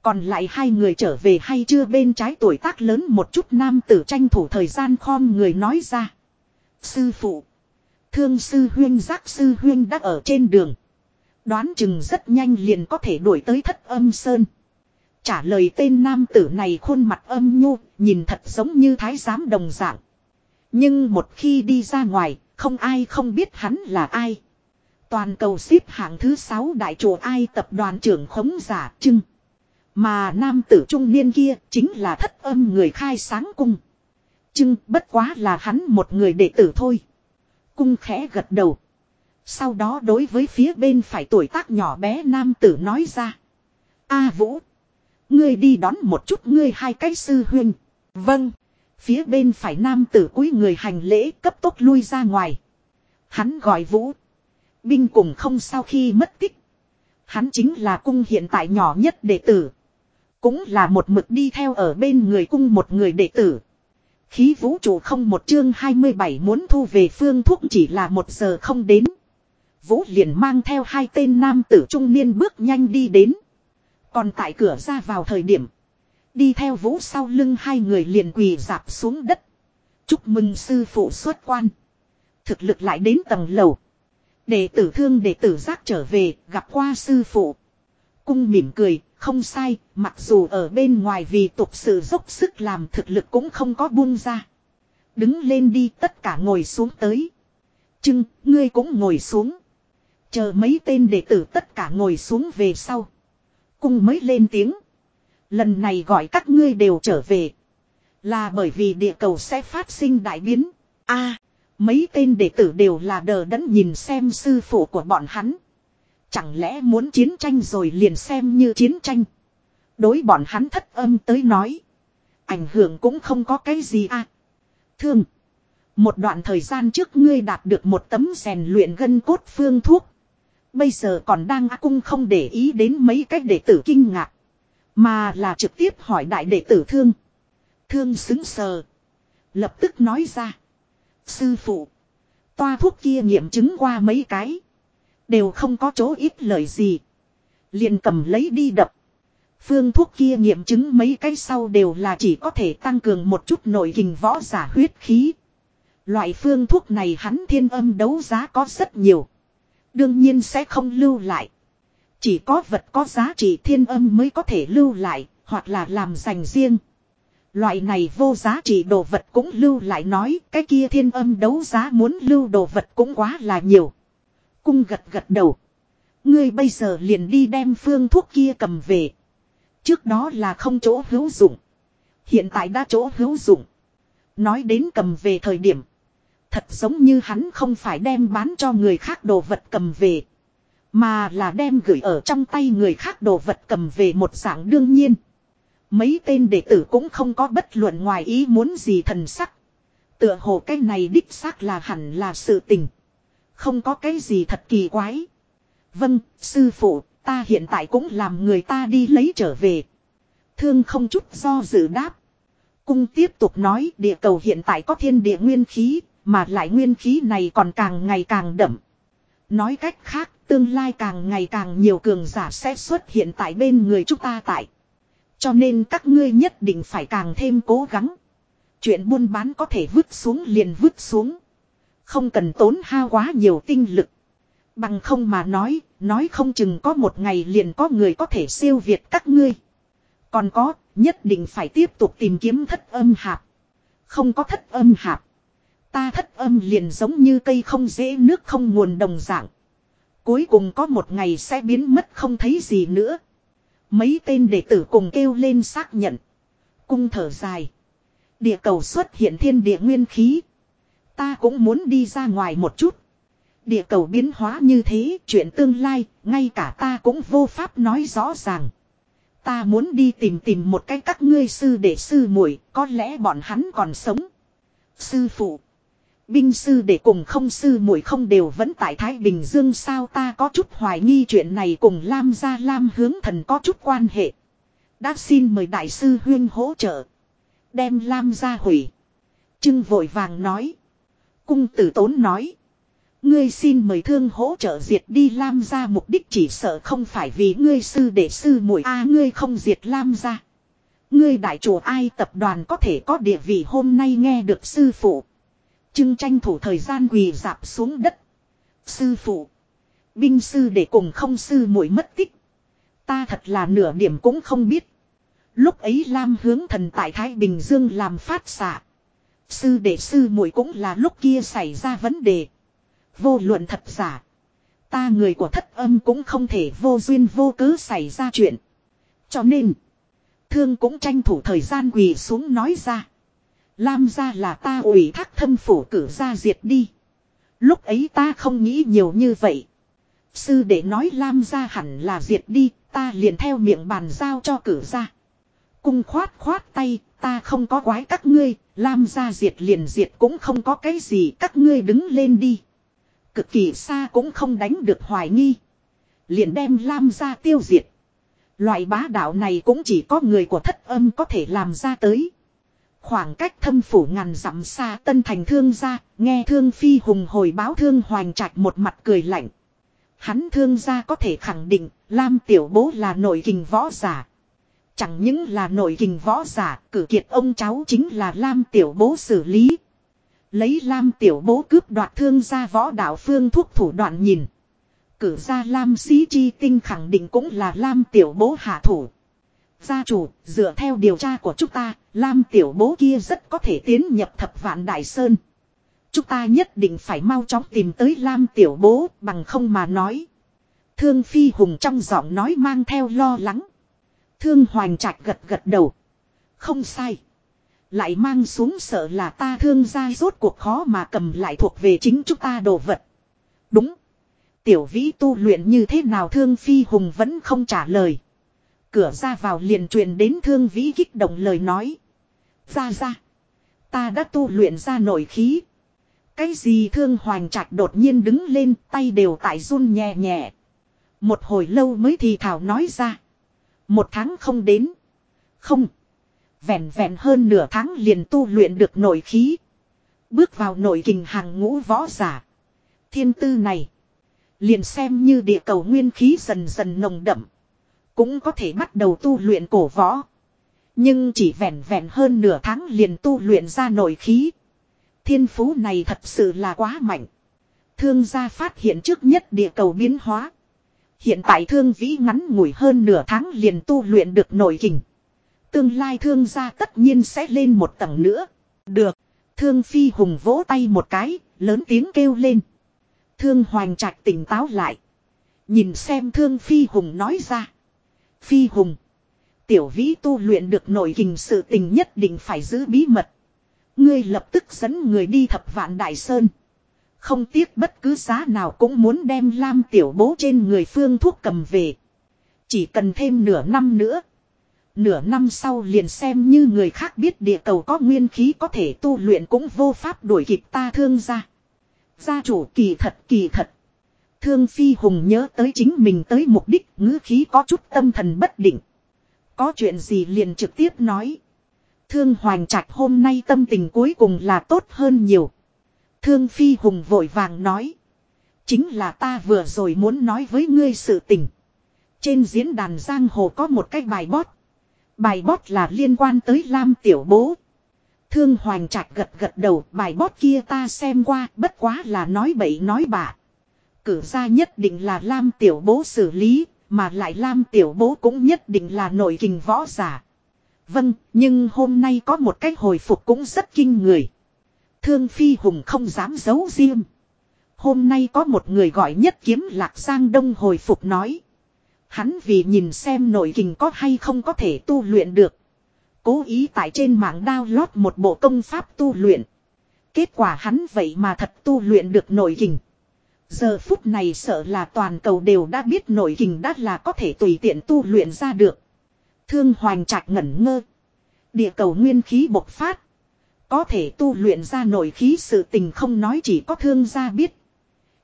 S1: Còn lại hai người trở về hay chưa bên trái tuổi tác lớn một chút nam tử tranh thủ thời gian khom người nói ra. Sư phụ. Thương sư huyên giác sư huyên đã ở trên đường. Đoán chừng rất nhanh liền có thể đuổi tới thất âm sơn. Trả lời tên nam tử này khuôn mặt âm nhu, nhìn thật giống như thái giám đồng dạng. Nhưng một khi đi ra ngoài, không ai không biết hắn là ai. Toàn cầu xếp hạng thứ 6 đại chùa ai tập đoàn trưởng khống giả trưng. Mà nam tử trung niên kia chính là thất âm người khai sáng cung. Chưng bất quá là hắn một người đệ tử thôi. Cung khẽ gật đầu. Sau đó đối với phía bên phải tuổi tác nhỏ bé nam tử nói ra. A Vũ. Ngươi đi đón một chút ngươi hai cái sư huynh. Vâng. Phía bên phải nam tử cúi người hành lễ cấp tốc lui ra ngoài. Hắn gọi Vũ. Binh cùng không sau khi mất tích. Hắn chính là cung hiện tại nhỏ nhất đệ tử. Cũng là một mực đi theo ở bên người cung một người đệ tử. Khí vũ trụ không một chương 27 muốn thu về phương thuốc chỉ là một giờ không đến. Vũ liền mang theo hai tên nam tử trung niên bước nhanh đi đến. Còn tại cửa ra vào thời điểm. Đi theo vũ sau lưng hai người liền quỳ dạp xuống đất. Chúc mừng sư phụ xuất quan. Thực lực lại đến tầng lầu. Đệ tử thương đệ tử giác trở về, gặp qua sư phụ. Cung mỉm cười, không sai, mặc dù ở bên ngoài vì tục sự dốc sức làm thực lực cũng không có buông ra. Đứng lên đi tất cả ngồi xuống tới. chưng ngươi cũng ngồi xuống. Chờ mấy tên đệ tử tất cả ngồi xuống về sau. Cung mới lên tiếng. Lần này gọi các ngươi đều trở về. Là bởi vì địa cầu sẽ phát sinh đại biến. a à, mấy tên đệ tử đều là đờ đẫn nhìn xem sư phụ của bọn hắn. Chẳng lẽ muốn chiến tranh rồi liền xem như chiến tranh. Đối bọn hắn thất âm tới nói. Ảnh hưởng cũng không có cái gì à Thương. Một đoạn thời gian trước ngươi đạt được một tấm rèn luyện gân cốt phương thuốc. Bây giờ còn đang á cung không để ý đến mấy cách đệ tử kinh ngạc. Mà là trực tiếp hỏi đại đệ tử thương. Thương xứng sờ. Lập tức nói ra. Sư phụ. Toa thuốc kia nghiệm chứng qua mấy cái. Đều không có chỗ ít lời gì. Liền cầm lấy đi đập. Phương thuốc kia nghiệm chứng mấy cái sau đều là chỉ có thể tăng cường một chút nội hình võ giả huyết khí. Loại phương thuốc này hắn thiên âm đấu giá có rất nhiều. Đương nhiên sẽ không lưu lại. Chỉ có vật có giá trị thiên âm mới có thể lưu lại, hoặc là làm dành riêng. Loại này vô giá trị đồ vật cũng lưu lại nói, cái kia thiên âm đấu giá muốn lưu đồ vật cũng quá là nhiều. Cung gật gật đầu. Ngươi bây giờ liền đi đem phương thuốc kia cầm về. Trước đó là không chỗ hữu dụng. Hiện tại đã chỗ hữu dụng. Nói đến cầm về thời điểm. Thật giống như hắn không phải đem bán cho người khác đồ vật cầm về. Mà là đem gửi ở trong tay người khác đồ vật cầm về một dạng đương nhiên. Mấy tên đệ tử cũng không có bất luận ngoài ý muốn gì thần sắc. Tựa hồ cái này đích xác là hẳn là sự tình. Không có cái gì thật kỳ quái. Vâng, sư phụ, ta hiện tại cũng làm người ta đi lấy trở về. Thương không chút do dự đáp. Cung tiếp tục nói địa cầu hiện tại có thiên địa nguyên khí, mà lại nguyên khí này còn càng ngày càng đậm. Nói cách khác, tương lai càng ngày càng nhiều cường giả sẽ xuất hiện tại bên người chúng ta tại. Cho nên các ngươi nhất định phải càng thêm cố gắng. Chuyện buôn bán có thể vứt xuống liền vứt xuống. Không cần tốn hao quá nhiều tinh lực. Bằng không mà nói, nói không chừng có một ngày liền có người có thể siêu việt các ngươi. Còn có, nhất định phải tiếp tục tìm kiếm thất âm hạp. Không có thất âm hạp. Ta thất âm liền giống như cây không dễ nước không nguồn đồng dạng. Cuối cùng có một ngày sẽ biến mất không thấy gì nữa. Mấy tên đệ tử cùng kêu lên xác nhận. Cung thở dài. Địa cầu xuất hiện thiên địa nguyên khí. Ta cũng muốn đi ra ngoài một chút. Địa cầu biến hóa như thế, chuyện tương lai, ngay cả ta cũng vô pháp nói rõ ràng. Ta muốn đi tìm tìm một cái các ngươi sư đệ sư muội, có lẽ bọn hắn còn sống. Sư phụ. Binh sư để cùng không sư muội không đều vẫn tại Thái Bình Dương sao ta có chút hoài nghi chuyện này cùng Lam gia Lam hướng thần có chút quan hệ. Đã xin mời đại sư huyên hỗ trợ. Đem Lam gia hủy. Trưng vội vàng nói. Cung tử tốn nói. Ngươi xin mời thương hỗ trợ diệt đi Lam gia, mục đích chỉ sợ không phải vì ngươi sư để sư muội a, ngươi không diệt Lam gia. Ngươi đại chùa ai tập đoàn có thể có địa vị hôm nay nghe được sư phụ. Trưng tranh thủ thời gian quỳ dạp xuống đất. Sư phụ. Binh sư để cùng không sư muội mất tích. Ta thật là nửa điểm cũng không biết. Lúc ấy Lam hướng thần tại Thái Bình Dương làm phát xạ. Sư đệ sư muội cũng là lúc kia xảy ra vấn đề. Vô luận thật giả. Ta người của thất âm cũng không thể vô duyên vô cớ xảy ra chuyện. Cho nên. thương cũng tranh thủ thời gian quỳ xuống nói ra. Lam gia là ta ủy thác thâm phủ cử ra diệt đi. Lúc ấy ta không nghĩ nhiều như vậy. Sư để nói Lam gia hẳn là diệt đi, ta liền theo miệng bàn giao cho cử ra. Cung khoát khoát tay, ta không có quái các ngươi, Lam gia diệt liền diệt cũng không có cái gì, các ngươi đứng lên đi. Cực kỳ xa cũng không đánh được hoài nghi. Liền đem Lam gia tiêu diệt. Loại bá đạo này cũng chỉ có người của thất âm có thể làm ra tới. Khoảng cách thâm phủ ngàn dặm xa tân thành thương gia, nghe thương phi hùng hồi báo thương hoành trạch một mặt cười lạnh. Hắn thương gia có thể khẳng định, Lam tiểu bố là nội kình võ giả. Chẳng những là nội kình võ giả, cử kiệt ông cháu chính là Lam tiểu bố xử lý. Lấy Lam tiểu bố cướp đoạt thương gia võ đạo phương thuốc thủ đoạn nhìn. Cử ra Lam sĩ chi tinh khẳng định cũng là Lam tiểu bố hạ thủ. Gia chủ, dựa theo điều tra của chúng ta, Lam tiểu bố kia rất có thể tiến nhập thập vạn đại sơn. Chúng ta nhất định phải mau chóng tìm tới Lam tiểu bố bằng không mà nói. Thương Phi Hùng trong giọng nói mang theo lo lắng. Thương Hoành Trạch gật gật đầu. Không sai. Lại mang xuống sợ là ta thương ra rốt cuộc khó mà cầm lại thuộc về chính chúng ta đồ vật. Đúng. Tiểu vĩ tu luyện như thế nào thương phi hùng vẫn không trả lời. Cửa ra vào liền truyền đến thương vĩ kích động lời nói. Ra ra. Ta đã tu luyện ra nội khí. Cái gì thương hoành trạch đột nhiên đứng lên, tay đều tại run nhẹ nhẹ. Một hồi lâu mới thì thảo nói ra. Một tháng không đến. Không. Vẹn vẹn hơn nửa tháng liền tu luyện được nội khí. Bước vào nội kình hàng ngũ võ giả. Thiên tư này. Liền xem như địa cầu nguyên khí dần dần nồng đậm. Cũng có thể bắt đầu tu luyện cổ võ. Nhưng chỉ vẹn vẹn hơn nửa tháng liền tu luyện ra nội khí. Thiên phú này thật sự là quá mạnh. Thương gia phát hiện trước nhất địa cầu biến hóa. Hiện tại thương vĩ ngắn ngủi hơn nửa tháng liền tu luyện được nội kình. Tương lai thương gia tất nhiên sẽ lên một tầng nữa. Được. Thương phi hùng vỗ tay một cái, lớn tiếng kêu lên. Thương hoành trạch tỉnh táo lại. Nhìn xem thương phi hùng nói ra. Phi hùng. Tiểu vĩ tu luyện được nội kình sự tình nhất định phải giữ bí mật. Ngươi lập tức dẫn người đi thập vạn đại sơn. Không tiếc bất cứ giá nào cũng muốn đem lam tiểu bố trên người phương thuốc cầm về. Chỉ cần thêm nửa năm nữa. Nửa năm sau liền xem như người khác biết địa cầu có nguyên khí có thể tu luyện cũng vô pháp đuổi kịp ta thương ra. Gia chủ kỳ thật kỳ thật. Thương Phi Hùng nhớ tới chính mình tới mục đích, ngữ khí có chút tâm thần bất định. Có chuyện gì liền trực tiếp nói. Thương Hoành Trạch hôm nay tâm tình cuối cùng là tốt hơn nhiều. Thương Phi Hùng vội vàng nói. Chính là ta vừa rồi muốn nói với ngươi sự tình. Trên diễn đàn Giang Hồ có một cái bài bót. Bài bót là liên quan tới Lam Tiểu Bố. Thương Hoành Trạch gật gật đầu bài bót kia ta xem qua bất quá là nói bậy nói bạ. Cử ra nhất định là Lam Tiểu Bố xử lý, mà lại Lam Tiểu Bố cũng nhất định là nội kình võ giả. Vâng, nhưng hôm nay có một cách hồi phục cũng rất kinh người. Thương Phi Hùng không dám giấu riêng. Hôm nay có một người gọi nhất kiếm lạc sang đông hồi phục nói. Hắn vì nhìn xem nội kình có hay không có thể tu luyện được. Cố ý tại trên mạng download một bộ công pháp tu luyện. Kết quả hắn vậy mà thật tu luyện được nội kình. Giờ phút này sợ là toàn cầu đều đã biết nội kình đã là có thể tùy tiện tu luyện ra được. Thương hoành trạch ngẩn ngơ. Địa cầu nguyên khí bộc phát. Có thể tu luyện ra nội khí sự tình không nói chỉ có thương gia biết.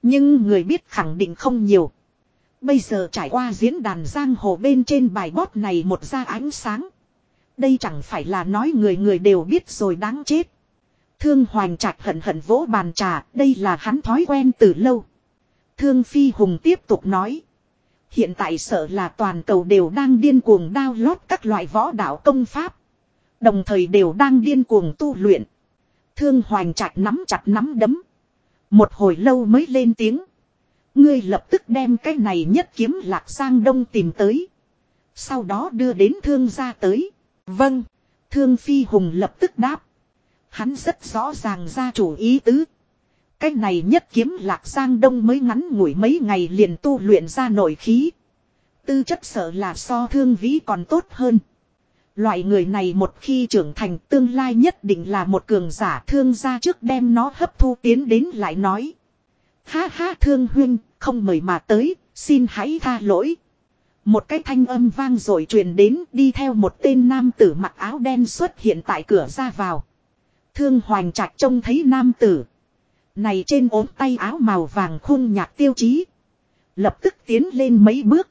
S1: Nhưng người biết khẳng định không nhiều. Bây giờ trải qua diễn đàn giang hồ bên trên bài bót này một ra ánh sáng. Đây chẳng phải là nói người người đều biết rồi đáng chết. Thương Hoành Trạch hận hận vỗ bàn trà, đây là hắn thói quen từ lâu. Thương Phi Hùng tiếp tục nói. Hiện tại sợ là toàn cầu đều đang điên cuồng download các loại võ đạo công pháp. Đồng thời đều đang điên cuồng tu luyện. Thương Hoành Trạch nắm chặt nắm đấm. Một hồi lâu mới lên tiếng. Ngươi lập tức đem cái này nhất kiếm lạc sang đông tìm tới. Sau đó đưa đến thương gia tới. Vâng. Thương Phi Hùng lập tức đáp. Hắn rất rõ ràng ra chủ ý tứ. Cái này nhất kiếm lạc sang đông mới ngắn ngủi mấy ngày liền tu luyện ra nội khí. Tư chất sợ là so thương vĩ còn tốt hơn. Loại người này một khi trưởng thành tương lai nhất định là một cường giả thương gia trước đem nó hấp thu tiến đến lại nói. Ha ha thương huynh, không mời mà tới, xin hãy tha lỗi. Một cái thanh âm vang rồi truyền đến đi theo một tên nam tử mặc áo đen xuất hiện tại cửa ra vào. Thương hoành trạch trông thấy nam tử. Này trên ốm tay áo màu vàng khung nhạc tiêu chí. Lập tức tiến lên mấy bước.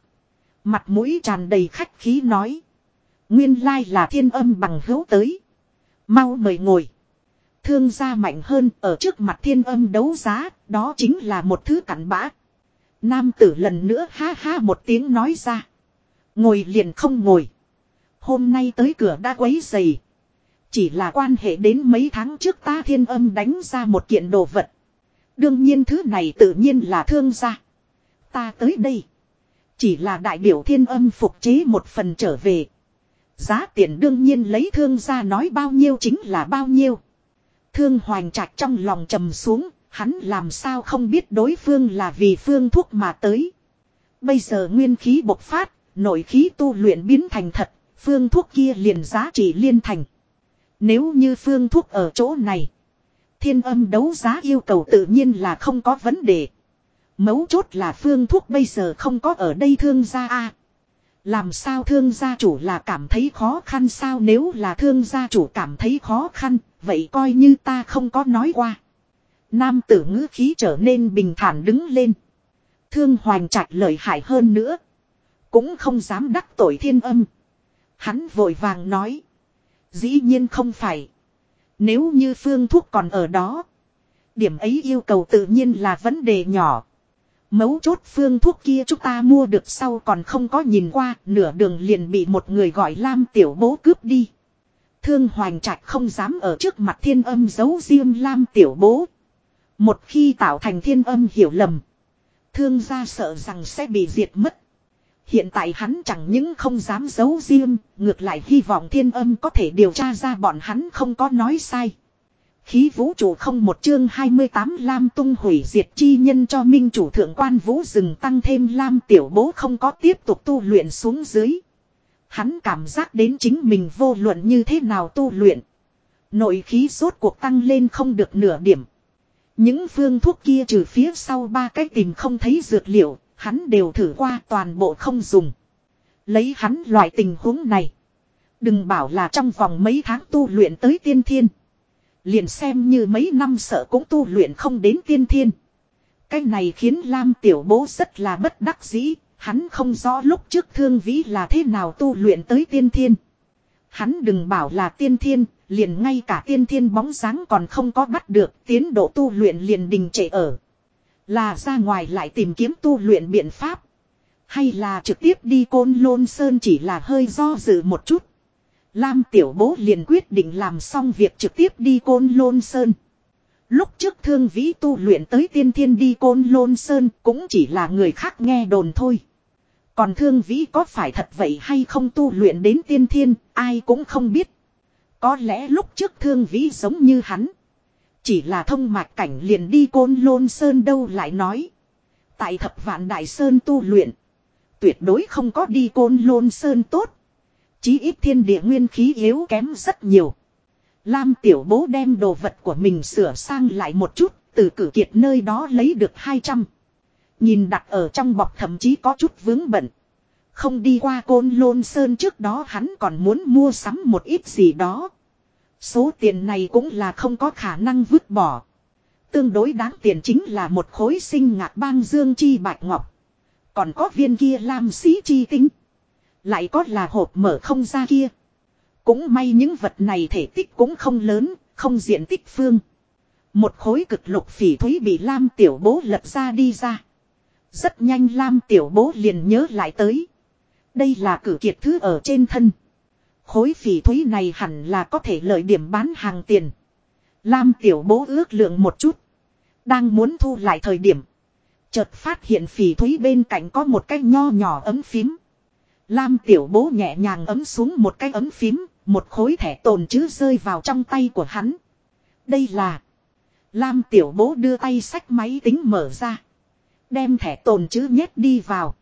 S1: Mặt mũi tràn đầy khách khí nói. Nguyên lai là thiên âm bằng hữu tới. Mau mời ngồi. Thương gia mạnh hơn ở trước mặt thiên âm đấu giá, đó chính là một thứ cặn bã. Nam tử lần nữa ha ha một tiếng nói ra. Ngồi liền không ngồi. Hôm nay tới cửa đã quấy dày. Chỉ là quan hệ đến mấy tháng trước ta thiên âm đánh ra một kiện đồ vật. Đương nhiên thứ này tự nhiên là thương gia. Ta tới đây. Chỉ là đại biểu thiên âm phục chế một phần trở về. Giá tiền đương nhiên lấy thương gia nói bao nhiêu chính là bao nhiêu. Thương hoành trạch trong lòng trầm xuống, hắn làm sao không biết đối phương là vì phương thuốc mà tới. Bây giờ nguyên khí bộc phát, nội khí tu luyện biến thành thật, phương thuốc kia liền giá trị liên thành. Nếu như phương thuốc ở chỗ này, thiên âm đấu giá yêu cầu tự nhiên là không có vấn đề. Mấu chốt là phương thuốc bây giờ không có ở đây thương gia a làm sao thương gia chủ là cảm thấy khó khăn sao nếu là thương gia chủ cảm thấy khó khăn, vậy coi như ta không có nói qua. Nam tử ngữ khí trở nên bình thản đứng lên. Thương hoành trạch lợi hại hơn nữa. Cũng không dám đắc tội thiên âm. Hắn vội vàng nói. Dĩ nhiên không phải. Nếu như phương thuốc còn ở đó. Điểm ấy yêu cầu tự nhiên là vấn đề nhỏ. Mấu chốt phương thuốc kia chúng ta mua được sau còn không có nhìn qua, nửa đường liền bị một người gọi Lam Tiểu Bố cướp đi. Thương Hoành Trạch không dám ở trước mặt thiên âm giấu riêng Lam Tiểu Bố. Một khi tạo thành thiên âm hiểu lầm. Thương gia sợ rằng sẽ bị diệt mất. Hiện tại hắn chẳng những không dám giấu riêng, ngược lại hy vọng thiên âm có thể điều tra ra bọn hắn không có nói sai. Khí vũ trụ không một chương 28 Lam tung hủy diệt chi nhân cho minh chủ thượng quan vũ rừng tăng thêm Lam tiểu bố không có tiếp tục tu luyện xuống dưới. Hắn cảm giác đến chính mình vô luận như thế nào tu luyện. Nội khí suốt cuộc tăng lên không được nửa điểm. Những phương thuốc kia trừ phía sau ba cái tìm không thấy dược liệu, hắn đều thử qua toàn bộ không dùng. Lấy hắn loại tình huống này. Đừng bảo là trong vòng mấy tháng tu luyện tới tiên thiên. Liền xem như mấy năm sợ cũng tu luyện không đến tiên thiên. Cái này khiến Lam tiểu bố rất là bất đắc dĩ, hắn không rõ lúc trước thương vĩ là thế nào tu luyện tới tiên thiên. Hắn đừng bảo là tiên thiên, liền ngay cả tiên thiên bóng dáng còn không có bắt được, tiến độ tu luyện liền đình trệ ở. Là ra ngoài lại tìm kiếm tu luyện biện pháp. Hay là trực tiếp đi côn lôn sơn chỉ là hơi do dự một chút. Lam tiểu bố liền quyết định làm xong việc trực tiếp đi côn lôn sơn. Lúc trước thương vĩ tu luyện tới tiên thiên đi côn lôn sơn cũng chỉ là người khác nghe đồn thôi. Còn thương vĩ có phải thật vậy hay không tu luyện đến tiên thiên, ai cũng không biết. Có lẽ lúc trước thương vĩ giống như hắn. Chỉ là thông mạch cảnh liền đi côn lôn sơn đâu lại nói. Tại thập vạn đại sơn tu luyện. Tuyệt đối không có đi côn lôn sơn tốt. Chí ít thiên địa nguyên khí yếu kém rất nhiều. Lam tiểu bố đem đồ vật của mình sửa sang lại một chút, từ cử kiệt nơi đó lấy được 200. Nhìn đặt ở trong bọc thậm chí có chút vướng bận. Không đi qua côn lôn sơn trước đó hắn còn muốn mua sắm một ít gì đó. Số tiền này cũng là không có khả năng vứt bỏ. Tương đối đáng tiền chính là một khối sinh ngạc bang dương chi bạch ngọc. Còn có viên kia lam sĩ chi tinh. Lại có là hộp mở không ra kia. Cũng may những vật này thể tích cũng không lớn, không diện tích phương. Một khối cực lục phỉ thúy bị Lam tiểu bố lật ra đi ra. Rất nhanh Lam tiểu bố liền nhớ lại tới. Đây là cử kiệt thứ ở trên thân. Khối phỉ thúy này hẳn là có thể lợi điểm bán hàng tiền. Lam tiểu bố ước lượng một chút. Đang muốn thu lại thời điểm. Chợt phát hiện phỉ thúy bên cạnh có một cái nho nhỏ ấm phím. Lam tiểu bố nhẹ nhàng ấm xuống một cái ấm phím, một khối thẻ tồn chứ rơi vào trong tay của hắn. Đây là... Lam tiểu bố đưa tay sách máy tính mở ra. Đem thẻ tồn chứ nhét đi vào.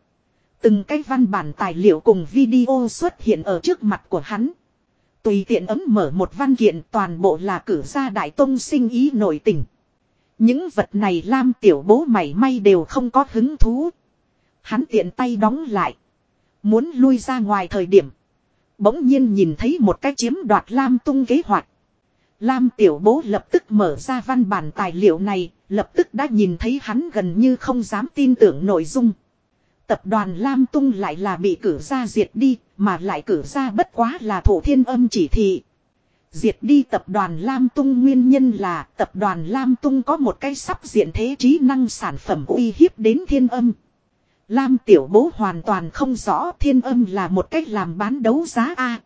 S1: Từng cái văn bản tài liệu cùng video xuất hiện ở trước mặt của hắn. Tùy tiện ấm mở một văn kiện toàn bộ là cử ra đại tông sinh ý nổi tình. Những vật này Lam tiểu bố mày may đều không có hứng thú. Hắn tiện tay đóng lại. Muốn lui ra ngoài thời điểm. Bỗng nhiên nhìn thấy một cái chiếm đoạt Lam tung kế hoạch. Lam tiểu bố lập tức mở ra văn bản tài liệu này, lập tức đã nhìn thấy hắn gần như không dám tin tưởng nội dung. Tập đoàn Lam Tung lại là bị cử ra diệt đi, mà lại cử ra bất quá là thổ thiên âm chỉ thị. Diệt đi tập đoàn Lam Tung nguyên nhân là tập đoàn Lam Tung có một cái sắp diện thế trí năng sản phẩm uy hiếp đến thiên âm. Lam Tiểu Bố hoàn toàn không rõ thiên âm là một cách làm bán đấu giá A.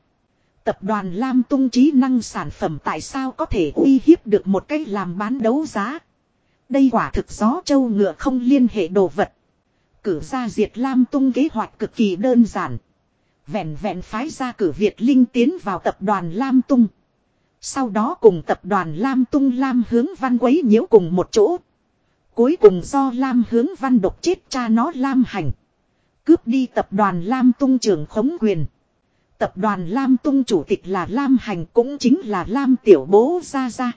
S1: Tập đoàn Lam Tung trí năng sản phẩm tại sao có thể uy hiếp được một cách làm bán đấu giá. Đây quả thực gió châu ngựa không liên hệ đồ vật. Cử ra diệt Lam Tung kế hoạch cực kỳ đơn giản. Vẹn vẹn phái ra cử Việt Linh tiến vào tập đoàn Lam Tung. Sau đó cùng tập đoàn Lam Tung Lam hướng văn quấy nhiễu cùng một chỗ. Cuối cùng do Lam hướng văn độc chết cha nó Lam hành. Cướp đi tập đoàn Lam Tung trưởng khống quyền. Tập đoàn Lam Tung chủ tịch là Lam hành cũng chính là Lam tiểu bố ra ra.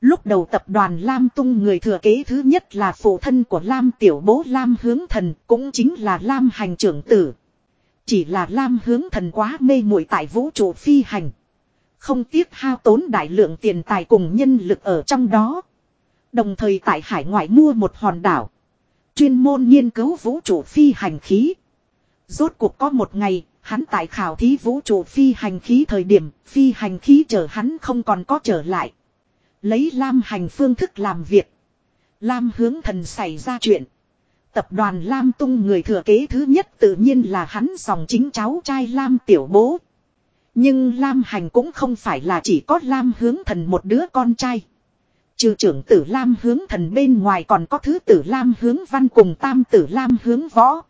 S1: Lúc đầu tập đoàn Lam Tung người thừa kế thứ nhất là phụ thân của Lam tiểu bố Lam hướng thần cũng chính là Lam hành trưởng tử. Chỉ là Lam hướng thần quá mê muội tại vũ trụ phi hành. Không tiếc hao tốn đại lượng tiền tài cùng nhân lực ở trong đó. Đồng thời tại hải ngoại mua một hòn đảo. Chuyên môn nghiên cứu vũ trụ phi hành khí. Rốt cuộc có một ngày, hắn tại khảo thí vũ trụ phi hành khí thời điểm, phi hành khí chờ hắn không còn có trở lại. Lấy Lam hành phương thức làm việc. Lam hướng thần xảy ra chuyện. Tập đoàn Lam tung người thừa kế thứ nhất tự nhiên là hắn dòng chính cháu trai Lam tiểu bố. Nhưng Lam hành cũng không phải là chỉ có Lam hướng thần một đứa con trai. Trừ trưởng tử Lam hướng thần bên ngoài còn có thứ tử Lam hướng văn cùng tam tử Lam hướng võ.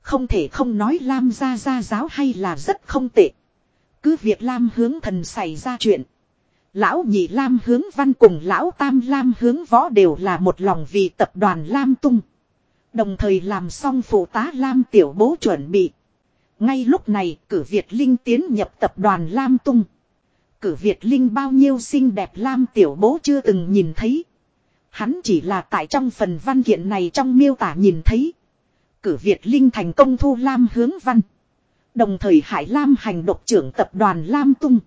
S1: Không thể không nói Lam gia gia giáo hay là rất không tệ. Cứ việc Lam hướng thần xảy ra chuyện. Lão nhị Lam hướng văn cùng lão tam Lam hướng võ đều là một lòng vì tập đoàn Lam tung. Đồng thời làm xong phụ tá Lam tiểu bố chuẩn bị. Ngay lúc này, cử Việt Linh tiến nhập tập đoàn Lam tung. Cử Việt Linh bao nhiêu xinh đẹp Lam tiểu bố chưa từng nhìn thấy. Hắn chỉ là tại trong phần văn kiện này trong miêu tả nhìn thấy. Cử Việt Linh thành công thu Lam hướng văn. Đồng thời Hải Lam hành độc trưởng tập đoàn Lam tung.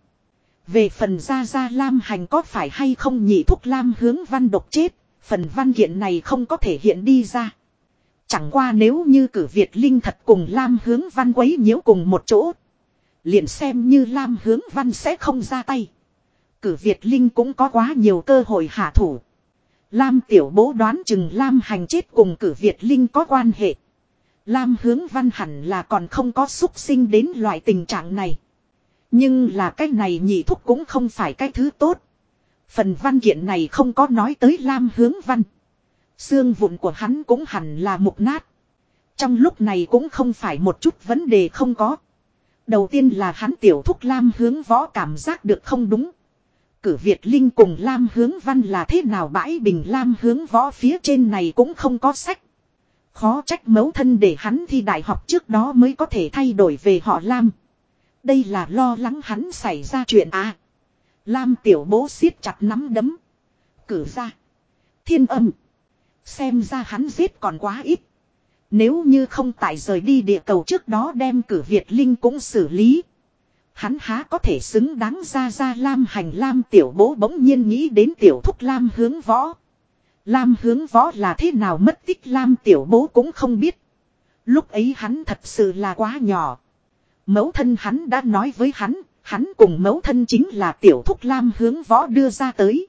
S1: Về phần ra ra Lam hành có phải hay không nhị thúc Lam hướng văn độc chết, phần văn kiện này không có thể hiện đi ra. Chẳng qua nếu như cử Việt Linh thật cùng Lam hướng văn quấy nhiễu cùng một chỗ. Liền xem như Lam hướng văn sẽ không ra tay. Cử Việt Linh cũng có quá nhiều cơ hội hạ thủ. Lam tiểu bố đoán chừng Lam hành chết cùng cử Việt Linh có quan hệ. Lam hướng văn hẳn là còn không có xúc sinh đến loại tình trạng này. Nhưng là cái này nhị thúc cũng không phải cái thứ tốt. Phần văn kiện này không có nói tới Lam hướng văn. Xương vụn của hắn cũng hẳn là mục nát. Trong lúc này cũng không phải một chút vấn đề không có. Đầu tiên là hắn tiểu thúc Lam hướng võ cảm giác được không đúng. Cử Việt Linh cùng Lam hướng văn là thế nào bãi bình Lam hướng võ phía trên này cũng không có sách. Khó trách mấu thân để hắn thi đại học trước đó mới có thể thay đổi về họ Lam. Đây là lo lắng hắn xảy ra chuyện à. Lam tiểu bố siết chặt nắm đấm. Cử ra. Thiên âm. Xem ra hắn giết còn quá ít. Nếu như không tại rời đi địa cầu trước đó đem cử Việt Linh cũng xử lý. Hắn há có thể xứng đáng ra ra Lam hành Lam tiểu bố bỗng nhiên nghĩ đến tiểu thúc Lam hướng võ. Lam hướng võ là thế nào mất tích Lam tiểu bố cũng không biết. Lúc ấy hắn thật sự là quá nhỏ. Mẫu thân hắn đã nói với hắn, hắn cùng mẫu thân chính là tiểu thúc Lam hướng võ đưa ra tới.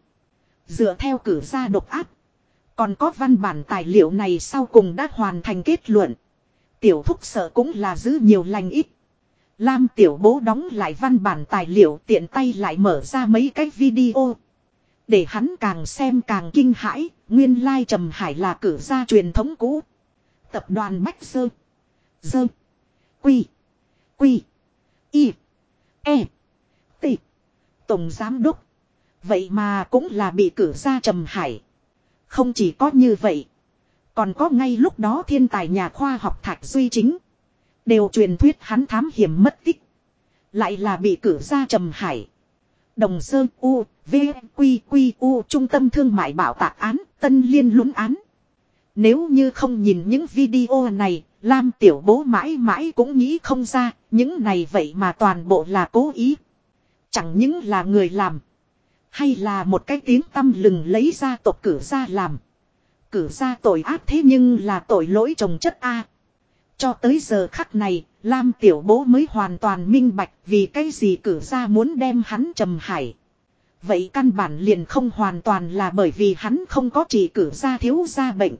S1: Dựa theo cử ra độc áp. Còn có văn bản tài liệu này sau cùng đã hoàn thành kết luận. Tiểu thúc sợ cũng là giữ nhiều lành ít. Lam tiểu bố đóng lại văn bản tài liệu tiện tay lại mở ra mấy cái video. Để hắn càng xem càng kinh hãi, nguyên lai trầm hải là cử gia truyền thống cũ. Tập đoàn Bách Sơ. Sơ. Quy. Quy. Y. E. T. Tổng Giám Đốc. Vậy mà cũng là bị cử ra trầm hải. Không chỉ có như vậy. Còn có ngay lúc đó thiên tài nhà khoa học Thạch Duy Chính. Đều truyền thuyết hắn thám hiểm mất tích. Lại là bị cử ra trầm hải. Đồng Sơn U, V, Quy, Quy, U Trung tâm thương mại bảo tạc án, tân liên lũng án. Nếu như không nhìn những video này, Lam tiểu bố mãi mãi cũng nghĩ không ra, những này vậy mà toàn bộ là cố ý. Chẳng những là người làm. Hay là một cái tiếng tâm lừng lấy ra tộc cử ra làm. Cử ra tội ác thế nhưng là tội lỗi trồng chất A. Cho tới giờ khắc này, Lam tiểu bố mới hoàn toàn minh bạch vì cái gì cử ra muốn đem hắn trầm hải. Vậy căn bản liền không hoàn toàn là bởi vì hắn không có chỉ cử ra thiếu ra bệnh.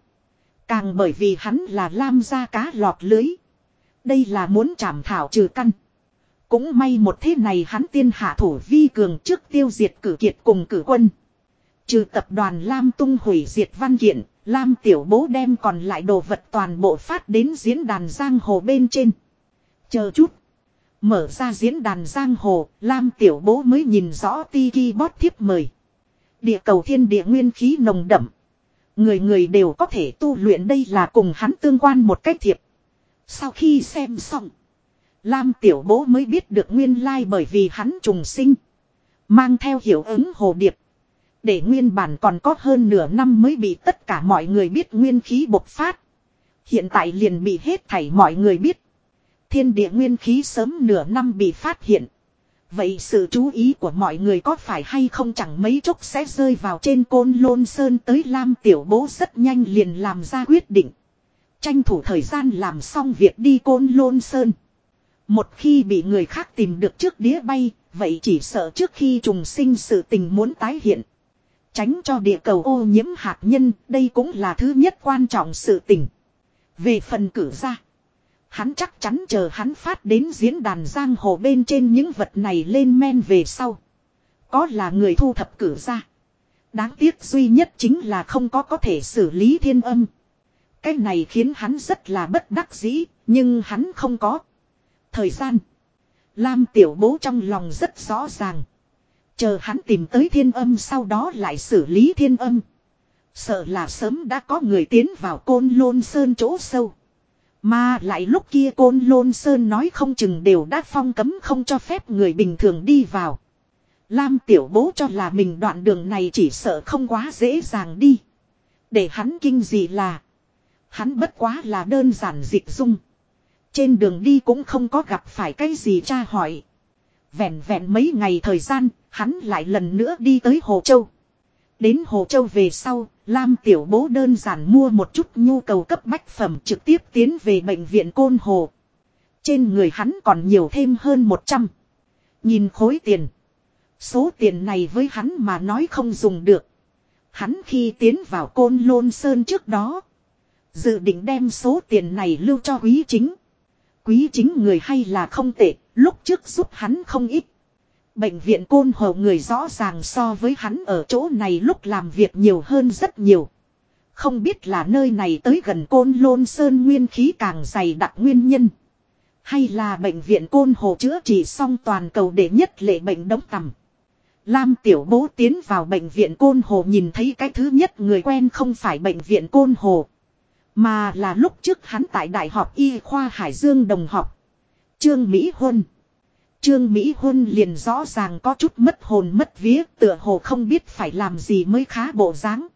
S1: Càng bởi vì hắn là Lam gia cá lọt lưới. Đây là muốn chảm thảo trừ căn. Cũng may một thế này hắn tiên hạ thủ vi cường trước tiêu diệt cử kiệt cùng cử quân. Trừ tập đoàn Lam tung hủy diệt văn kiện, Lam tiểu bố đem còn lại đồ vật toàn bộ phát đến diễn đàn giang hồ bên trên. Chờ chút. Mở ra diễn đàn giang hồ, Lam tiểu bố mới nhìn rõ Tiki bót thiếp mời. Địa cầu thiên địa nguyên khí nồng đậm. Người người đều có thể tu luyện đây là cùng hắn tương quan một cách thiệp. Sau khi xem xong. Lam tiểu bố mới biết được nguyên lai bởi vì hắn trùng sinh. Mang theo hiệu ứng hồ điệp. Để nguyên bản còn có hơn nửa năm mới bị tất cả mọi người biết nguyên khí bộc phát. Hiện tại liền bị hết thảy mọi người biết. Thiên địa nguyên khí sớm nửa năm bị phát hiện. Vậy sự chú ý của mọi người có phải hay không chẳng mấy chốc sẽ rơi vào trên côn lôn sơn tới Lam Tiểu Bố rất nhanh liền làm ra quyết định. Tranh thủ thời gian làm xong việc đi côn lôn sơn. Một khi bị người khác tìm được trước đĩa bay, vậy chỉ sợ trước khi trùng sinh sự tình muốn tái hiện. Tránh cho địa cầu ô nhiễm hạt nhân, đây cũng là thứ nhất quan trọng sự tình. Về phần cử ra. Hắn chắc chắn chờ hắn phát đến diễn đàn giang hồ bên trên những vật này lên men về sau. Có là người thu thập cử ra. Đáng tiếc duy nhất chính là không có có thể xử lý thiên âm. Cái này khiến hắn rất là bất đắc dĩ, nhưng hắn không có. Thời gian. Lam tiểu bố trong lòng rất rõ ràng. Chờ hắn tìm tới thiên âm sau đó lại xử lý thiên âm. Sợ là sớm đã có người tiến vào côn lôn sơn chỗ sâu. Mà lại lúc kia côn lôn sơn nói không chừng đều đã phong cấm không cho phép người bình thường đi vào. Lam tiểu bố cho là mình đoạn đường này chỉ sợ không quá dễ dàng đi. Để hắn kinh gì là. Hắn bất quá là đơn giản dịch dung. Trên đường đi cũng không có gặp phải cái gì tra hỏi. Vẹn vẹn mấy ngày thời gian, hắn lại lần nữa đi tới Hồ Châu. Đến Hồ Châu về sau, Lam Tiểu Bố đơn giản mua một chút nhu cầu cấp bách phẩm trực tiếp tiến về bệnh viện Côn Hồ. Trên người hắn còn nhiều thêm hơn 100. Nhìn khối tiền. Số tiền này với hắn mà nói không dùng được. Hắn khi tiến vào Côn Lôn Sơn trước đó. Dự định đem số tiền này lưu cho quý chính. Quý chính người hay là không tệ, lúc trước giúp hắn không ít. Bệnh viện côn hồ người rõ ràng so với hắn ở chỗ này lúc làm việc nhiều hơn rất nhiều. Không biết là nơi này tới gần côn lôn sơn nguyên khí càng dày đặc nguyên nhân. Hay là bệnh viện côn hồ chữa trị xong toàn cầu để nhất lệ bệnh đống tầm. Lam tiểu bố tiến vào bệnh viện côn hồ nhìn thấy cái thứ nhất người quen không phải bệnh viện côn hồ. Mà là lúc trước hắn tại Đại học Y khoa Hải Dương đồng học. Trương Mỹ Huân. Trương Mỹ Huân liền rõ ràng có chút mất hồn mất vía tựa hồ không biết phải làm gì mới khá bộ dáng.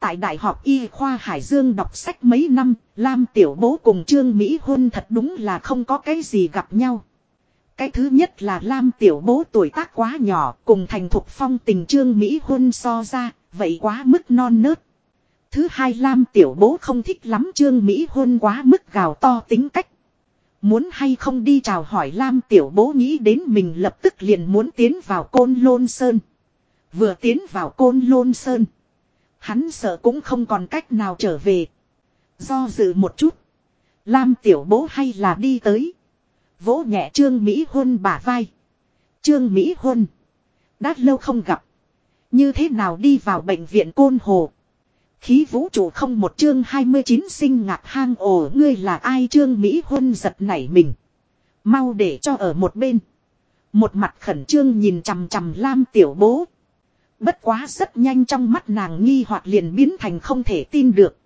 S1: Tại Đại học Y khoa Hải Dương đọc sách mấy năm, Lam Tiểu Bố cùng Trương Mỹ Huân thật đúng là không có cái gì gặp nhau. Cái thứ nhất là Lam Tiểu Bố tuổi tác quá nhỏ cùng thành thục phong tình Trương Mỹ Huân so ra, vậy quá mức non nớt. Thứ hai Lam Tiểu Bố không thích lắm Trương Mỹ Huân quá mức gào to tính cách. Muốn hay không đi chào hỏi Lam Tiểu Bố nghĩ đến mình lập tức liền muốn tiến vào Côn Lôn Sơn. Vừa tiến vào Côn Lôn Sơn. Hắn sợ cũng không còn cách nào trở về. Do dự một chút. Lam Tiểu Bố hay là đi tới. Vỗ nhẹ Trương Mỹ Huân bả vai. Trương Mỹ Huân. Đã lâu không gặp. Như thế nào đi vào bệnh viện Côn Hồ. Khí vũ trụ không một chương 29 sinh ngạc hang ổ, ngươi là ai chương Mỹ Huân giật nảy mình. Mau để cho ở một bên. Một mặt khẩn trương nhìn chằm chằm Lam tiểu bố. Bất quá rất nhanh trong mắt nàng nghi hoặc liền biến thành không thể tin được.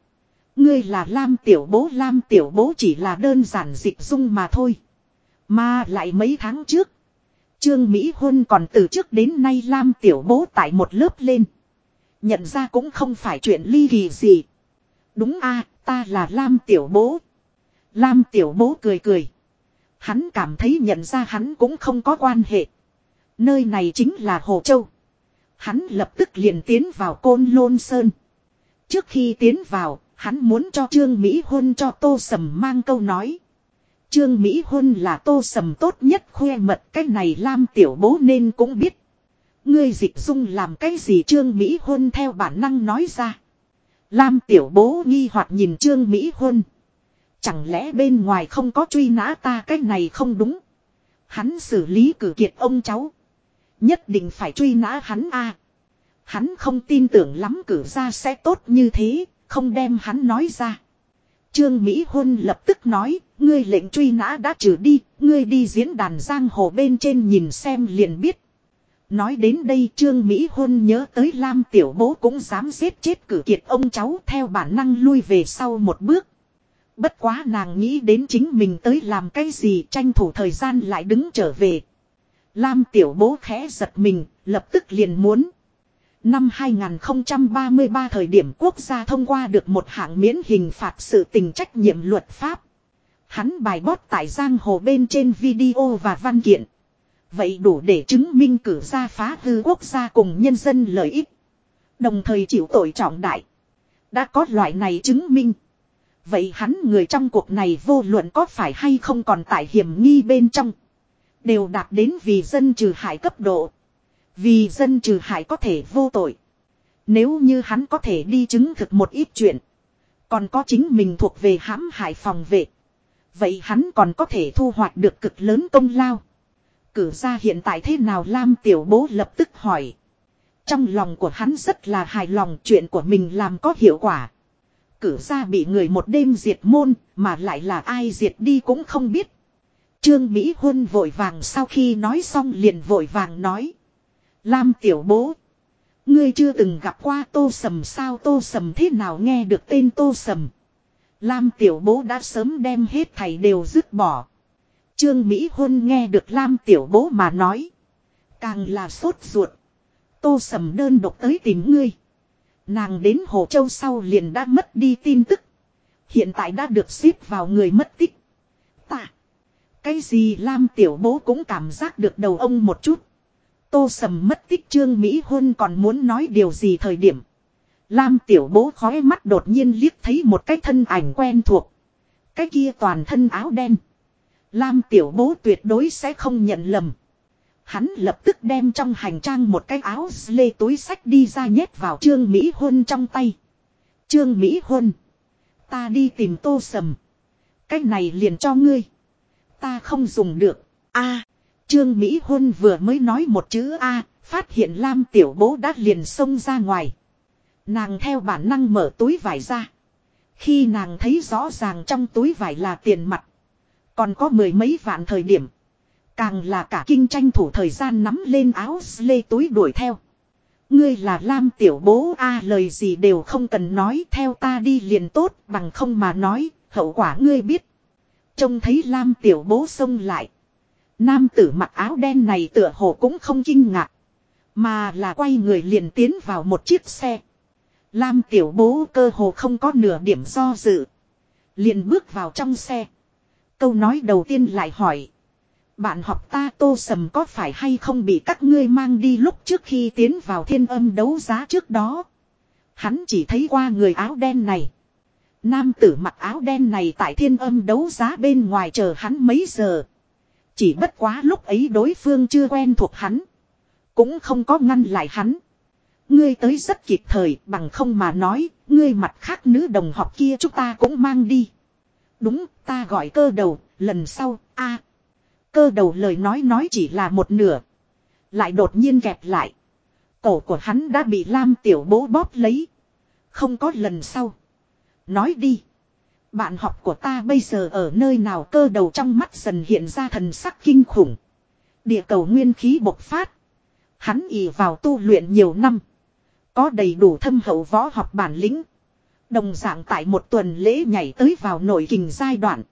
S1: Ngươi là Lam tiểu bố, Lam tiểu bố chỉ là đơn giản dịch dung mà thôi. Mà lại mấy tháng trước. Trương Mỹ Huân còn từ trước đến nay Lam Tiểu Bố tại một lớp lên. Nhận ra cũng không phải chuyện ly kỳ gì. Đúng a ta là Lam Tiểu Bố. Lam Tiểu Bố cười cười. Hắn cảm thấy nhận ra hắn cũng không có quan hệ. Nơi này chính là Hồ Châu. Hắn lập tức liền tiến vào Côn Lôn Sơn. Trước khi tiến vào, hắn muốn cho Trương Mỹ Huân cho Tô Sầm mang câu nói. Trương Mỹ Huân là Tô Sầm tốt nhất khoe mật cái này Lam Tiểu Bố nên cũng biết. Ngươi dịch dung làm cái gì Trương Mỹ Huân theo bản năng nói ra. Lam Tiểu Bố nghi hoặc nhìn Trương Mỹ Huân. Chẳng lẽ bên ngoài không có truy nã ta cái này không đúng. Hắn xử lý cử kiệt ông cháu. Nhất định phải truy nã hắn a. Hắn không tin tưởng lắm cử ra sẽ tốt như thế, không đem hắn nói ra. Trương Mỹ Huân lập tức nói, ngươi lệnh truy nã đã trừ đi, ngươi đi diễn đàn giang hồ bên trên nhìn xem liền biết. Nói đến đây Trương Mỹ Huân nhớ tới Lam Tiểu Bố cũng dám giết chết cử kiệt ông cháu theo bản năng lui về sau một bước. Bất quá nàng nghĩ đến chính mình tới làm cái gì tranh thủ thời gian lại đứng trở về. Lam Tiểu Bố khẽ giật mình, lập tức liền muốn. Năm 2033 thời điểm quốc gia thông qua được một hạng miễn hình phạt sự tình trách nhiệm luật pháp. Hắn bài bót tại giang hồ bên trên video và văn kiện. Vậy đủ để chứng minh cử ra phá hư quốc gia cùng nhân dân lợi ích. Đồng thời chịu tội trọng đại. Đã có loại này chứng minh. Vậy hắn người trong cuộc này vô luận có phải hay không còn tại hiểm nghi bên trong. Đều đạt đến vì dân trừ hại cấp độ. Vì dân trừ hại có thể vô tội. Nếu như hắn có thể đi chứng thực một ít chuyện. Còn có chính mình thuộc về hãm hại phòng vệ. Vậy hắn còn có thể thu hoạch được cực lớn công lao. Cử ra hiện tại thế nào Lam tiểu bố lập tức hỏi. Trong lòng của hắn rất là hài lòng chuyện của mình làm có hiệu quả. Cử ra bị người một đêm diệt môn, mà lại là ai diệt đi cũng không biết. Trương Mỹ Huân vội vàng sau khi nói xong liền vội vàng nói. Lam tiểu bố. Ngươi chưa từng gặp qua tô sầm sao tô sầm thế nào nghe được tên tô sầm. Lam tiểu bố đã sớm đem hết thầy đều dứt bỏ. Trương Mỹ Huân nghe được Lam tiểu bố mà nói. Càng là sốt ruột. Tô sầm đơn độc tới tìm ngươi. Nàng đến Hồ Châu sau liền đã mất đi tin tức. Hiện tại đã được xếp vào người mất tích. Tạ. Cái gì Lam tiểu bố cũng cảm giác được đầu ông một chút. Tô sầm mất tích trương Mỹ Huân còn muốn nói điều gì thời điểm. Lam tiểu bố khói mắt đột nhiên liếc thấy một cái thân ảnh quen thuộc. Cái kia toàn thân áo đen. Lam tiểu bố tuyệt đối sẽ không nhận lầm. Hắn lập tức đem trong hành trang một cái áo lê túi sách đi ra nhét vào Trương Mỹ Huân trong tay. Trương Mỹ Huân. Ta đi tìm tô sầm. Cái này liền cho ngươi. Ta không dùng được. a Trương Mỹ Huân vừa mới nói một chữ A, phát hiện Lam Tiểu Bố đã liền xông ra ngoài. Nàng theo bản năng mở túi vải ra. Khi nàng thấy rõ ràng trong túi vải là tiền mặt. Còn có mười mấy vạn thời điểm. Càng là cả kinh tranh thủ thời gian nắm lên áo lê túi đuổi theo. Ngươi là Lam Tiểu Bố A lời gì đều không cần nói theo ta đi liền tốt bằng không mà nói, hậu quả ngươi biết. Trông thấy Lam Tiểu Bố xông lại. Nam tử mặc áo đen này tựa hồ cũng không kinh ngạc. Mà là quay người liền tiến vào một chiếc xe. Lam tiểu bố cơ hồ không có nửa điểm do dự. Liền bước vào trong xe. Câu nói đầu tiên lại hỏi. Bạn học ta tô sầm có phải hay không bị các ngươi mang đi lúc trước khi tiến vào thiên âm đấu giá trước đó. Hắn chỉ thấy qua người áo đen này. Nam tử mặc áo đen này tại thiên âm đấu giá bên ngoài chờ hắn mấy giờ. Chỉ bất quá lúc ấy đối phương chưa quen thuộc hắn. Cũng không có ngăn lại hắn. Ngươi tới rất kịp thời bằng không mà nói, ngươi mặt khác nữ đồng học kia chúng ta cũng mang đi. Đúng, ta gọi cơ đầu, lần sau, a Cơ đầu lời nói nói chỉ là một nửa. Lại đột nhiên kẹp lại. Cổ của hắn đã bị Lam tiểu bố bóp lấy. Không có lần sau. Nói đi. Bạn học của ta bây giờ ở nơi nào cơ đầu trong mắt dần hiện ra thần sắc kinh khủng. Địa cầu nguyên khí bộc phát. Hắn ỉ vào tu luyện nhiều năm. Có đầy đủ thâm hậu võ học bản lĩnh. Đồng dạng tại một tuần lễ nhảy tới vào nội kình giai đoạn.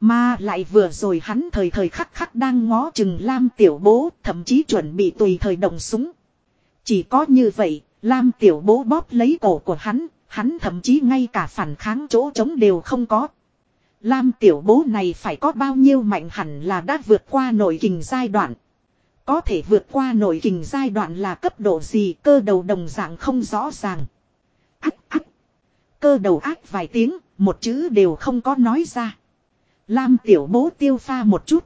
S1: Mà lại vừa rồi hắn thời thời khắc khắc đang ngó chừng Lam tiểu bố thậm chí chuẩn bị tùy thời đồng súng. Chỉ có như vậy, Lam tiểu bố bóp lấy cổ của hắn, hắn thậm chí ngay cả phản kháng chỗ trống đều không có. Lam tiểu bố này phải có bao nhiêu mạnh hẳn là đã vượt qua nội kình giai đoạn. Có thể vượt qua nội kình giai đoạn là cấp độ gì cơ đầu đồng dạng không rõ ràng. Ách ách. Cơ đầu ác vài tiếng, một chữ đều không có nói ra. Lam tiểu bố tiêu pha một chút.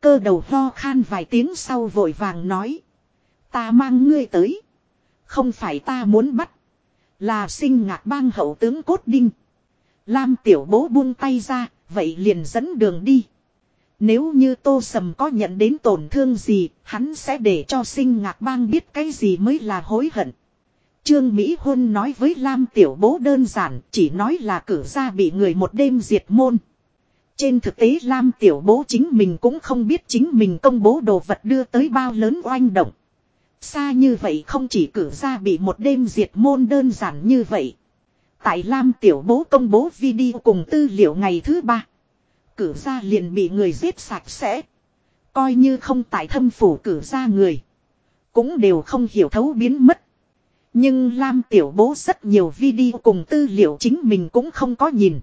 S1: Cơ đầu ho khan vài tiếng sau vội vàng nói. Ta mang ngươi tới. Không phải ta muốn bắt. Là sinh ngạc bang hậu tướng cốt đinh. Lam tiểu bố buông tay ra, vậy liền dẫn đường đi. Nếu như tô sầm có nhận đến tổn thương gì, hắn sẽ để cho sinh ngạc bang biết cái gì mới là hối hận. Trương Mỹ Huân nói với Lam tiểu bố đơn giản, chỉ nói là cử ra bị người một đêm diệt môn. Trên thực tế Lam tiểu bố chính mình cũng không biết chính mình công bố đồ vật đưa tới bao lớn oanh động. Xa như vậy không chỉ cử ra bị một đêm diệt môn đơn giản như vậy. Tại Lam tiểu bố công bố video cùng tư liệu ngày thứ ba. Cử ra liền bị người giết sạch sẽ. Coi như không tại thâm phủ cử ra người. Cũng đều không hiểu thấu biến mất. Nhưng Lam tiểu bố rất nhiều video cùng tư liệu chính mình cũng không có nhìn.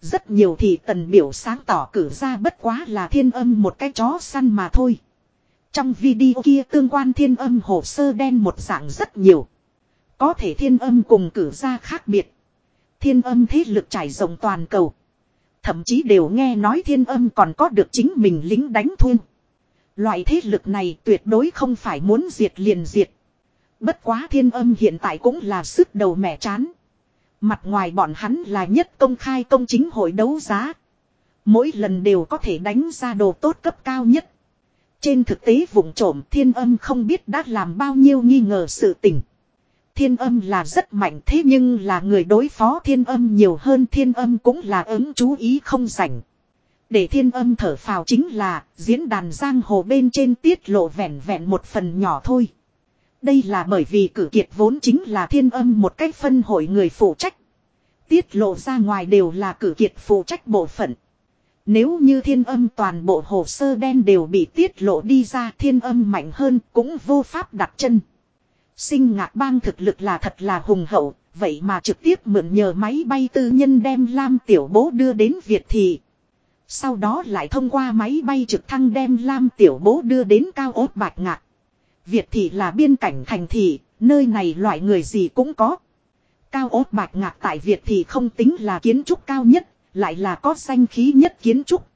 S1: Rất nhiều thì tần biểu sáng tỏ cử ra bất quá là thiên âm một cái chó săn mà thôi. Trong video kia tương quan thiên âm hồ sơ đen một dạng rất nhiều. Có thể thiên âm cùng cử ra khác biệt. Thiên âm thế lực trải rộng toàn cầu. Thậm chí đều nghe nói thiên âm còn có được chính mình lính đánh thuê. Loại thế lực này tuyệt đối không phải muốn diệt liền diệt. Bất quá thiên âm hiện tại cũng là sức đầu mẻ chán. Mặt ngoài bọn hắn là nhất công khai công chính hội đấu giá. Mỗi lần đều có thể đánh ra đồ tốt cấp cao nhất. Trên thực tế vùng trộm thiên âm không biết đã làm bao nhiêu nghi ngờ sự tình. Thiên âm là rất mạnh thế nhưng là người đối phó thiên âm nhiều hơn thiên âm cũng là ứng chú ý không rảnh. Để thiên âm thở phào chính là, diễn đàn giang hồ bên trên tiết lộ vẹn vẹn một phần nhỏ thôi. Đây là bởi vì cử kiệt vốn chính là thiên âm một cách phân hội người phụ trách. Tiết lộ ra ngoài đều là cử kiệt phụ trách bộ phận. Nếu như thiên âm toàn bộ hồ sơ đen đều bị tiết lộ đi ra thiên âm mạnh hơn cũng vô pháp đặt chân. Sinh ngạc bang thực lực là thật là hùng hậu, vậy mà trực tiếp mượn nhờ máy bay tư nhân đem Lam Tiểu Bố đưa đến Việt Thị. Sau đó lại thông qua máy bay trực thăng đem Lam Tiểu Bố đưa đến cao ốt bạch ngạc. Việt Thị là biên cảnh thành thị, nơi này loại người gì cũng có. Cao ốt bạch ngạc tại Việt Thị không tính là kiến trúc cao nhất, lại là có danh khí nhất kiến trúc.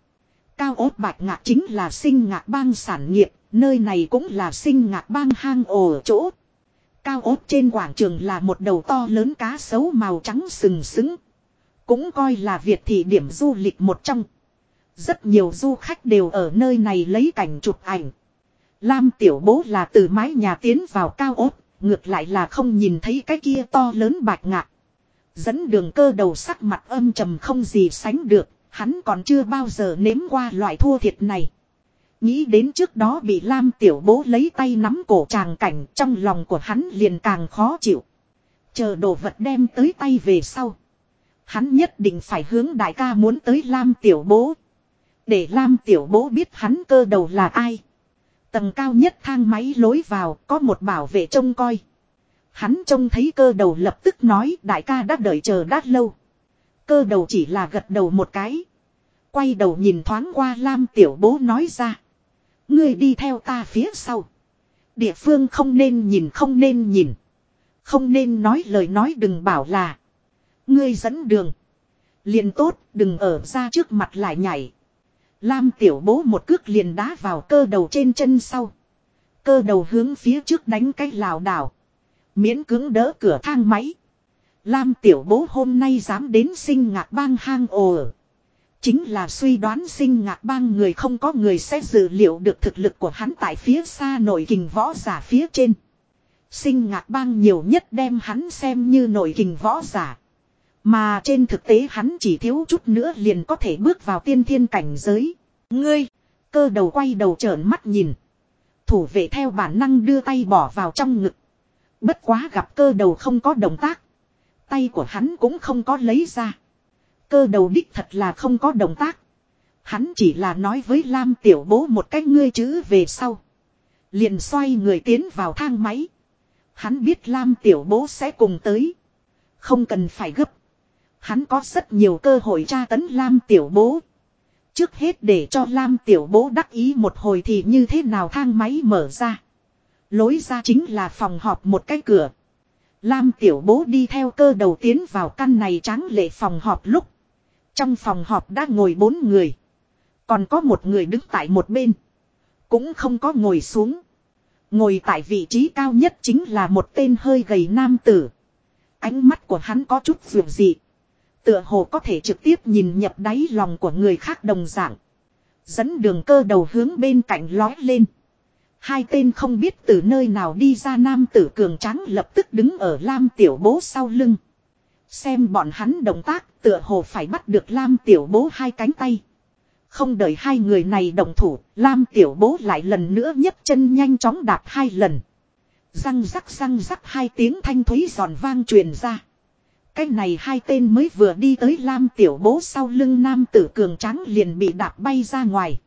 S1: Cao ốt bạch ngạc chính là sinh ngạc bang sản nghiệp, nơi này cũng là sinh ngạc bang hang ổ chỗ. Cao ốt trên quảng trường là một đầu to lớn cá sấu màu trắng sừng sững. Cũng coi là Việt thị điểm du lịch một trong. Rất nhiều du khách đều ở nơi này lấy cảnh chụp ảnh. Lam tiểu bố là từ mái nhà tiến vào cao ốt, ngược lại là không nhìn thấy cái kia to lớn bạch ngạc. Dẫn đường cơ đầu sắc mặt âm trầm không gì sánh được, hắn còn chưa bao giờ nếm qua loại thua thiệt này. Nghĩ đến trước đó bị Lam tiểu bố lấy tay nắm cổ tràng cảnh trong lòng của hắn liền càng khó chịu. Chờ đồ vật đem tới tay về sau. Hắn nhất định phải hướng đại ca muốn tới Lam tiểu bố. Để Lam tiểu bố biết hắn cơ đầu là ai. Tầng cao nhất thang máy lối vào, có một bảo vệ trông coi. Hắn trông thấy cơ đầu lập tức nói, đại ca đã đợi chờ đã lâu. Cơ đầu chỉ là gật đầu một cái. Quay đầu nhìn thoáng qua Lam tiểu bố nói ra. Ngươi đi theo ta phía sau. Địa phương không nên nhìn, không nên nhìn. Không nên nói lời nói đừng bảo là. Ngươi dẫn đường. Liền tốt, đừng ở ra trước mặt lại nhảy. Lam tiểu bố một cước liền đá vào cơ đầu trên chân sau. Cơ đầu hướng phía trước đánh cách lảo đảo. Miễn cứng đỡ cửa thang máy. Lam tiểu bố hôm nay dám đến sinh ngạc bang hang ồ ở. Chính là suy đoán sinh ngạc bang người không có người sẽ dự liệu được thực lực của hắn tại phía xa nội kình võ giả phía trên. Sinh ngạc bang nhiều nhất đem hắn xem như nội kình võ giả. Mà trên thực tế hắn chỉ thiếu chút nữa liền có thể bước vào tiên thiên cảnh giới. Ngươi, cơ đầu quay đầu trợn mắt nhìn. Thủ vệ theo bản năng đưa tay bỏ vào trong ngực. Bất quá gặp cơ đầu không có động tác. Tay của hắn cũng không có lấy ra. Cơ đầu đích thật là không có động tác. Hắn chỉ là nói với Lam tiểu bố một cách ngươi chữ về sau. Liền xoay người tiến vào thang máy. Hắn biết Lam tiểu bố sẽ cùng tới. Không cần phải gấp. Hắn có rất nhiều cơ hội tra tấn Lam tiểu bố. Trước hết để cho Lam tiểu bố đắc ý một hồi thì như thế nào thang máy mở ra. Lối ra chính là phòng họp một cái cửa. Lam tiểu bố đi theo cơ đầu tiến vào căn này tráng lệ phòng họp lúc. Trong phòng họp đã ngồi bốn người. Còn có một người đứng tại một bên. Cũng không có ngồi xuống. Ngồi tại vị trí cao nhất chính là một tên hơi gầy nam tử. Ánh mắt của hắn có chút vượt dị. Tựa hồ có thể trực tiếp nhìn nhập đáy lòng của người khác đồng dạng. Dẫn đường cơ đầu hướng bên cạnh lói lên. Hai tên không biết từ nơi nào đi ra nam tử cường trắng lập tức đứng ở Lam tiểu bố sau lưng. Xem bọn hắn động tác tựa hồ phải bắt được Lam tiểu bố hai cánh tay. Không đợi hai người này động thủ, Lam tiểu bố lại lần nữa nhấc chân nhanh chóng đạp hai lần. Răng rắc răng rắc hai tiếng thanh thúy giòn vang truyền ra. Cái này hai tên mới vừa đi tới Lam tiểu bố sau lưng nam tử cường tráng liền bị đạp bay ra ngoài.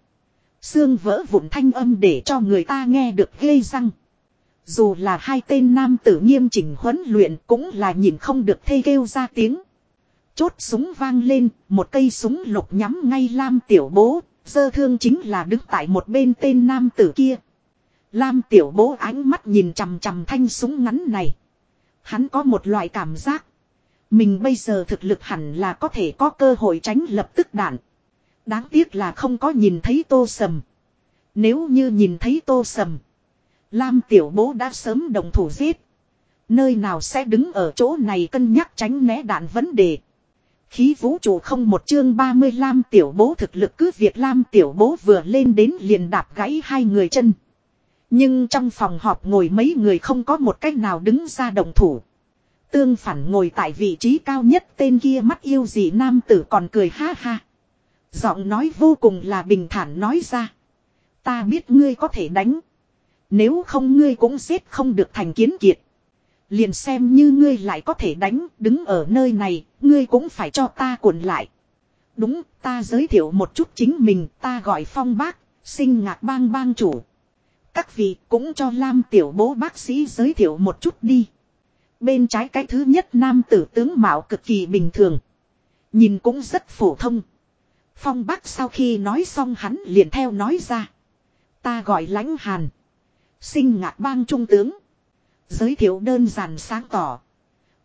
S1: Xương vỡ vụn thanh âm để cho người ta nghe được ghê răng. Dù là hai tên nam tử nghiêm chỉnh huấn luyện cũng là nhìn không được thê kêu ra tiếng. Chốt súng vang lên, một cây súng lục nhắm ngay Lam tiểu bố, dơ thương chính là đứng tại một bên tên nam tử kia. Lam tiểu bố ánh mắt nhìn chằm chằm thanh súng ngắn này. Hắn có một loại cảm giác. Mình bây giờ thực lực hẳn là có thể có cơ hội tránh lập tức đạn. Đáng tiếc là không có nhìn thấy tô sầm. Nếu như nhìn thấy tô sầm. Lam tiểu bố đã sớm đồng thủ giết. Nơi nào sẽ đứng ở chỗ này cân nhắc tránh né đạn vấn đề. Khí vũ trụ không một chương 30 Lam tiểu bố thực lực cứ việc Lam tiểu bố vừa lên đến liền đạp gãy hai người chân. Nhưng trong phòng họp ngồi mấy người không có một cách nào đứng ra đồng thủ. Tương phản ngồi tại vị trí cao nhất tên kia mắt yêu gì nam tử còn cười ha ha. Giọng nói vô cùng là bình thản nói ra. Ta biết ngươi có thể đánh. Nếu không ngươi cũng giết không được thành kiến kiệt. Liền xem như ngươi lại có thể đánh, đứng ở nơi này, ngươi cũng phải cho ta cuộn lại. Đúng, ta giới thiệu một chút chính mình, ta gọi phong bác, sinh ngạc bang bang chủ. Các vị cũng cho Lam tiểu bố bác sĩ giới thiệu một chút đi. Bên trái cái thứ nhất nam tử tướng mạo cực kỳ bình thường. Nhìn cũng rất phổ thông. Phong bác sau khi nói xong hắn liền theo nói ra. Ta gọi lãnh hàn. Sinh ngạc bang trung tướng. Giới thiệu đơn giản sáng tỏ.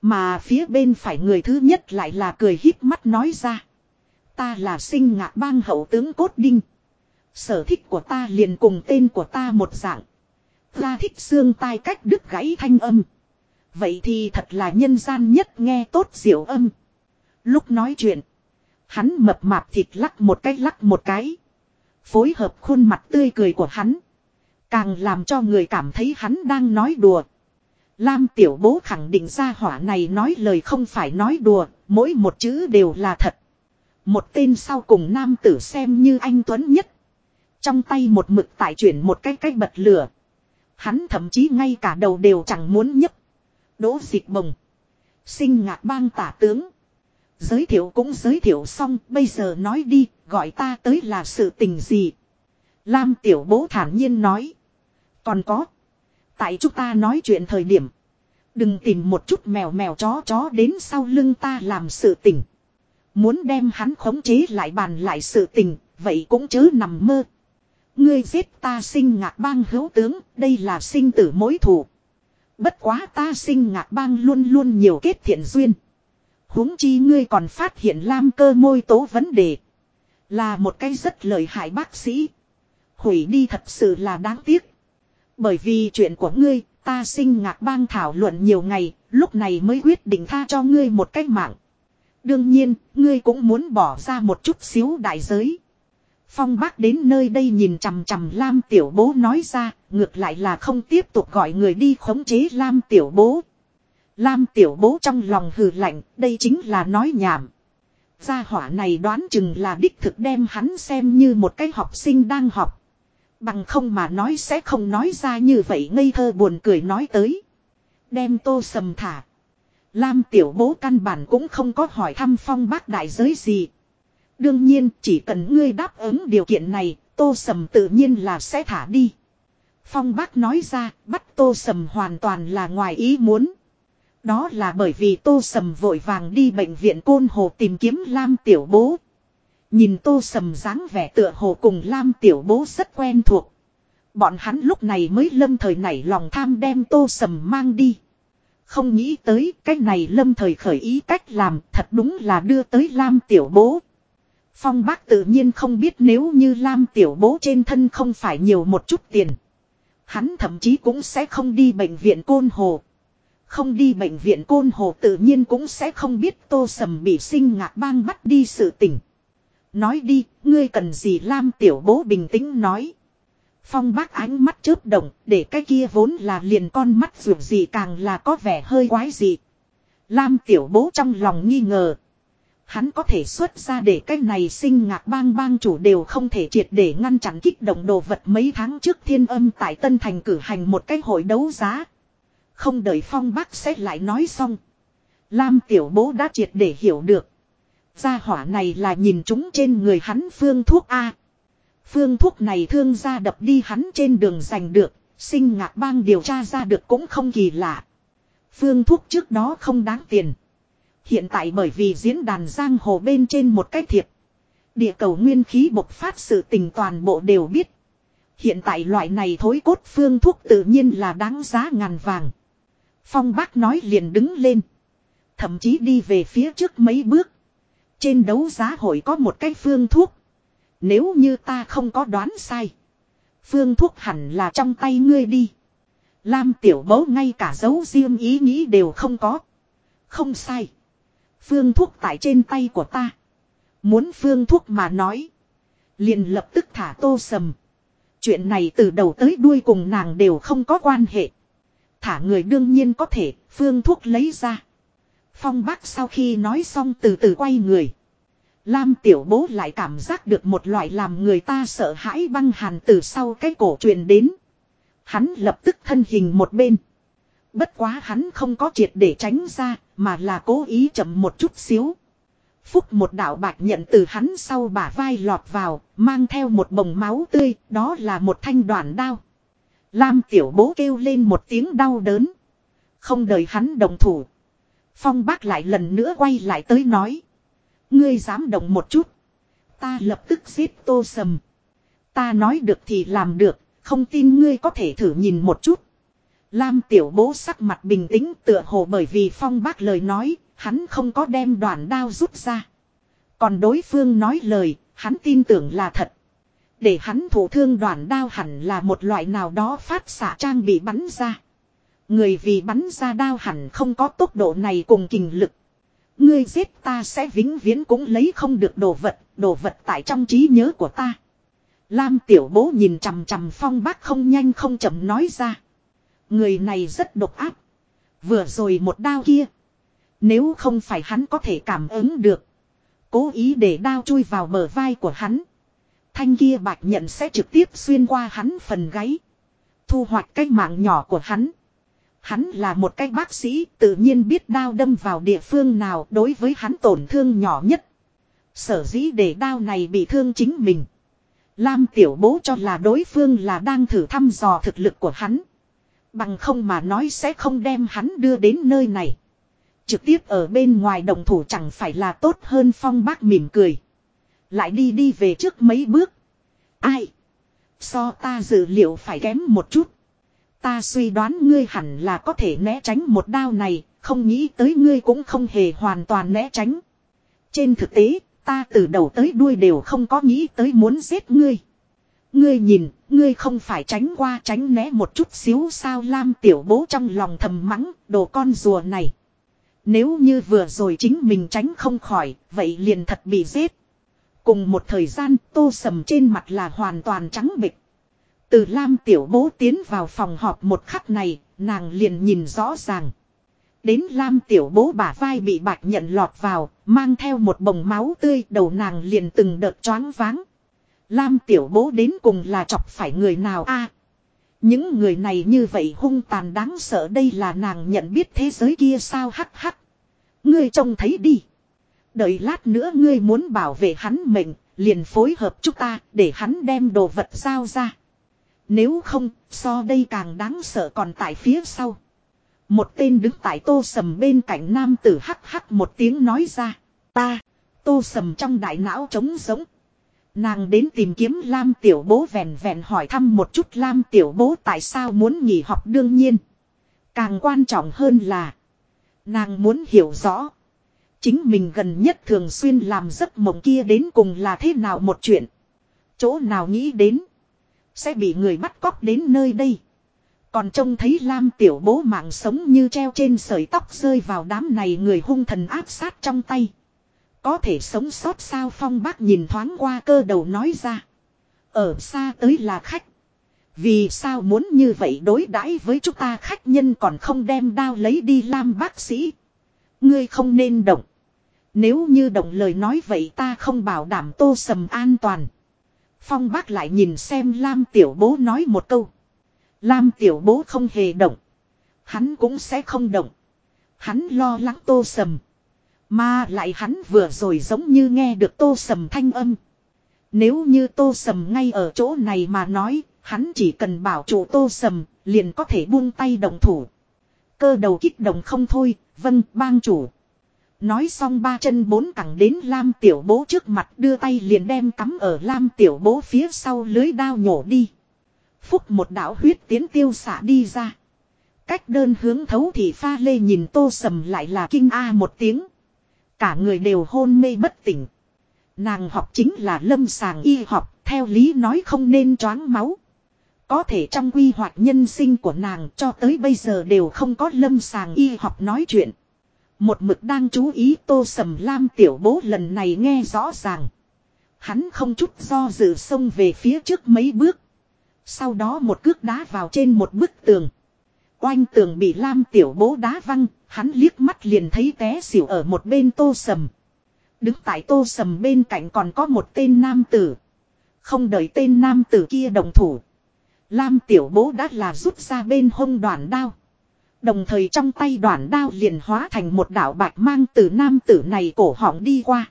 S1: Mà phía bên phải người thứ nhất lại là cười híp mắt nói ra. Ta là sinh ngạc bang hậu tướng Cốt Đinh. Sở thích của ta liền cùng tên của ta một dạng. Ta thích xương tai cách đứt gãy thanh âm. Vậy thì thật là nhân gian nhất nghe tốt diệu âm. Lúc nói chuyện. Hắn mập mạp thịt lắc một cái lắc một cái. Phối hợp khuôn mặt tươi cười của hắn. Càng làm cho người cảm thấy hắn đang nói đùa. Lam tiểu bố khẳng định ra hỏa này nói lời không phải nói đùa, mỗi một chữ đều là thật. Một tên sau cùng nam tử xem như anh Tuấn nhất. Trong tay một mực tại chuyển một cái cách bật lửa. Hắn thậm chí ngay cả đầu đều chẳng muốn nhấc. Đỗ dịch mồng. Sinh ngạc bang tả tướng. Giới thiệu cũng giới thiệu xong, bây giờ nói đi, gọi ta tới là sự tình gì. Lam tiểu bố thản nhiên nói. Còn có. Tại chúng ta nói chuyện thời điểm. Đừng tìm một chút mèo mèo chó chó đến sau lưng ta làm sự tình. Muốn đem hắn khống chế lại bàn lại sự tình, vậy cũng chớ nằm mơ. Ngươi giết ta sinh ngạc bang hữu tướng, đây là sinh tử mối thù. Bất quá ta sinh ngạc bang luôn luôn nhiều kết thiện duyên. huống chi ngươi còn phát hiện lam cơ môi tố vấn đề. Là một cái rất lợi hại bác sĩ. Hủy đi thật sự là đáng tiếc. Bởi vì chuyện của ngươi, ta sinh ngạc bang thảo luận nhiều ngày, lúc này mới quyết định tha cho ngươi một cách mạng. Đương nhiên, ngươi cũng muốn bỏ ra một chút xíu đại giới. Phong bác đến nơi đây nhìn chằm chằm Lam Tiểu Bố nói ra, ngược lại là không tiếp tục gọi người đi khống chế Lam Tiểu Bố. Lam Tiểu Bố trong lòng hừ lạnh, đây chính là nói nhảm. Gia hỏa này đoán chừng là đích thực đem hắn xem như một cái học sinh đang học. Bằng không mà nói sẽ không nói ra như vậy ngây thơ buồn cười nói tới. Đem tô sầm thả. Lam tiểu bố căn bản cũng không có hỏi thăm phong bác đại giới gì. Đương nhiên chỉ cần ngươi đáp ứng điều kiện này, tô sầm tự nhiên là sẽ thả đi. Phong bác nói ra, bắt tô sầm hoàn toàn là ngoài ý muốn. Đó là bởi vì tô sầm vội vàng đi bệnh viện côn hồ tìm kiếm Lam tiểu bố. Nhìn tô sầm dáng vẻ tựa hồ cùng Lam tiểu bố rất quen thuộc. Bọn hắn lúc này mới lâm thời nảy lòng tham đem tô sầm mang đi. Không nghĩ tới cách này lâm thời khởi ý cách làm thật đúng là đưa tới Lam tiểu bố. Phong bác tự nhiên không biết nếu như Lam tiểu bố trên thân không phải nhiều một chút tiền. Hắn thậm chí cũng sẽ không đi bệnh viện côn hồ. Không đi bệnh viện côn hồ tự nhiên cũng sẽ không biết tô sầm bị sinh ngạc bang bắt đi sự tình. Nói đi, ngươi cần gì Lam tiểu bố bình tĩnh nói. Phong bác ánh mắt chớp động, để cái kia vốn là liền con mắt dù gì càng là có vẻ hơi quái dị. Lam tiểu bố trong lòng nghi ngờ. Hắn có thể xuất ra để cái này sinh ngạc bang bang chủ đều không thể triệt để ngăn chặn kích động đồ vật mấy tháng trước thiên âm tại Tân Thành cử hành một cái hội đấu giá. Không đợi phong bác sẽ lại nói xong. Lam tiểu bố đã triệt để hiểu được. Gia hỏa này là nhìn chúng trên người hắn phương thuốc A. Phương thuốc này thương gia đập đi hắn trên đường giành được, sinh ngạc bang điều tra ra được cũng không kỳ lạ. Phương thuốc trước đó không đáng tiền. Hiện tại bởi vì diễn đàn giang hồ bên trên một cái thiệp. Địa cầu nguyên khí bộc phát sự tình toàn bộ đều biết. Hiện tại loại này thối cốt phương thuốc tự nhiên là đáng giá ngàn vàng. Phong bác nói liền đứng lên. Thậm chí đi về phía trước mấy bước. Trên đấu giá hội có một cái phương thuốc. Nếu như ta không có đoán sai. Phương thuốc hẳn là trong tay ngươi đi. Lam tiểu bấu ngay cả dấu riêng ý nghĩ đều không có. Không sai. Phương thuốc tại trên tay của ta. Muốn phương thuốc mà nói. Liền lập tức thả tô sầm. Chuyện này từ đầu tới đuôi cùng nàng đều không có quan hệ. Thả người đương nhiên có thể, phương thuốc lấy ra. Phong bác sau khi nói xong từ từ quay người. Lam tiểu bố lại cảm giác được một loại làm người ta sợ hãi băng hàn từ sau cái cổ truyền đến. Hắn lập tức thân hình một bên. Bất quá hắn không có triệt để tránh ra, mà là cố ý chậm một chút xíu. Phúc một đạo bạc nhận từ hắn sau bả vai lọt vào, mang theo một bồng máu tươi, đó là một thanh đoạn đao. Lam tiểu bố kêu lên một tiếng đau đớn. Không đợi hắn đồng thủ. Phong bác lại lần nữa quay lại tới nói. Ngươi dám động một chút. Ta lập tức giết tô sầm. Ta nói được thì làm được, không tin ngươi có thể thử nhìn một chút. Lam tiểu bố sắc mặt bình tĩnh tựa hồ bởi vì phong bác lời nói, hắn không có đem đoàn đao rút ra. Còn đối phương nói lời, hắn tin tưởng là thật. Để hắn thủ thương đoàn đao hẳn là một loại nào đó phát xạ trang bị bắn ra. Người vì bắn ra đao hẳn không có tốc độ này cùng kình lực. Ngươi giết ta sẽ vĩnh viễn cũng lấy không được đồ vật, đồ vật tại trong trí nhớ của ta. Lam tiểu bố nhìn chằm chằm phong bác không nhanh không chậm nói ra. Người này rất độc áp. Vừa rồi một đao kia. Nếu không phải hắn có thể cảm ứng được. Cố ý để đao chui vào bờ vai của hắn. Thanh kia bạch nhận sẽ trực tiếp xuyên qua hắn phần gáy. Thu hoạch cái mạng nhỏ của hắn. Hắn là một cái bác sĩ, tự nhiên biết đao đâm vào địa phương nào đối với hắn tổn thương nhỏ nhất. Sở dĩ để đao này bị thương chính mình. Lam tiểu bố cho là đối phương là đang thử thăm dò thực lực của hắn. Bằng không mà nói sẽ không đem hắn đưa đến nơi này. Trực tiếp ở bên ngoài đồng thủ chẳng phải là tốt hơn phong bác mỉm cười. Lại đi đi về trước mấy bước. Ai? So ta dự liệu phải kém một chút. Ta suy đoán ngươi hẳn là có thể né tránh một đao này, không nghĩ tới ngươi cũng không hề hoàn toàn né tránh. Trên thực tế, ta từ đầu tới đuôi đều không có nghĩ tới muốn giết ngươi. Ngươi nhìn, ngươi không phải tránh qua tránh né một chút xíu sao Lam tiểu bố trong lòng thầm mắng, đồ con rùa này. Nếu như vừa rồi chính mình tránh không khỏi, vậy liền thật bị giết. Cùng một thời gian, tô sầm trên mặt là hoàn toàn trắng bịch. Từ Lam tiểu bố tiến vào phòng họp một khắc này, nàng liền nhìn rõ ràng. Đến Lam tiểu bố bả vai bị bạch nhận lọt vào, mang theo một bồng máu tươi đầu nàng liền từng đợt choáng váng. Lam tiểu bố đến cùng là chọc phải người nào a? những người này như vậy hung tàn đáng sợ đây là nàng nhận biết thế giới kia sao hắc hắc. Ngươi trông thấy đi. Đợi lát nữa ngươi muốn bảo vệ hắn mình liền phối hợp chúng ta để hắn đem đồ vật giao ra. Nếu không, so đây càng đáng sợ còn tại phía sau. Một tên đứng tại tô sầm bên cạnh nam tử hắc hắc một tiếng nói ra. Ta, tô sầm trong đại não trống giống. Nàng đến tìm kiếm Lam tiểu bố vẹn vẹn hỏi thăm một chút Lam tiểu bố tại sao muốn nghỉ học đương nhiên. Càng quan trọng hơn là. Nàng muốn hiểu rõ. Chính mình gần nhất thường xuyên làm giấc mộng kia đến cùng là thế nào một chuyện. Chỗ nào nghĩ đến. Sẽ bị người bắt cóc đến nơi đây. Còn trông thấy Lam tiểu bố mạng sống như treo trên sợi tóc rơi vào đám này người hung thần áp sát trong tay. Có thể sống sót sao phong bác nhìn thoáng qua cơ đầu nói ra. Ở xa tới là khách. Vì sao muốn như vậy đối đãi với chúng ta khách nhân còn không đem đao lấy đi Lam bác sĩ. Ngươi không nên động. Nếu như động lời nói vậy ta không bảo đảm tô sầm an toàn. Phong bác lại nhìn xem Lam tiểu bố nói một câu. Lam tiểu bố không hề động. Hắn cũng sẽ không động. Hắn lo lắng tô sầm. Mà lại hắn vừa rồi giống như nghe được tô sầm thanh âm. Nếu như tô sầm ngay ở chỗ này mà nói, hắn chỉ cần bảo chủ tô sầm, liền có thể buông tay động thủ. Cơ đầu kích động không thôi, vâng, bang chủ. Nói xong ba chân bốn cẳng đến Lam tiểu bố trước mặt đưa tay liền đem cắm ở Lam tiểu bố phía sau lưới đao nhổ đi. Phúc một đạo huyết tiến tiêu xả đi ra. Cách đơn hướng thấu thì pha lê nhìn tô sầm lại là kinh a một tiếng. Cả người đều hôn mê bất tỉnh. Nàng học chính là lâm sàng y học, theo lý nói không nên choáng máu. Có thể trong quy hoạch nhân sinh của nàng cho tới bây giờ đều không có lâm sàng y học nói chuyện. Một mực đang chú ý tô sầm lam tiểu bố lần này nghe rõ ràng. Hắn không chút do dự xông về phía trước mấy bước. Sau đó một cước đá vào trên một bức tường. Oanh tường bị lam tiểu bố đá văng, hắn liếc mắt liền thấy té xỉu ở một bên tô sầm. Đứng tại tô sầm bên cạnh còn có một tên nam tử. Không đợi tên nam tử kia đồng thủ. Lam tiểu bố đã là rút ra bên hông đoạn đao. Đồng thời trong tay đoạn đao liền hóa thành một đạo bạch mang từ nam tử này cổ họng đi qua.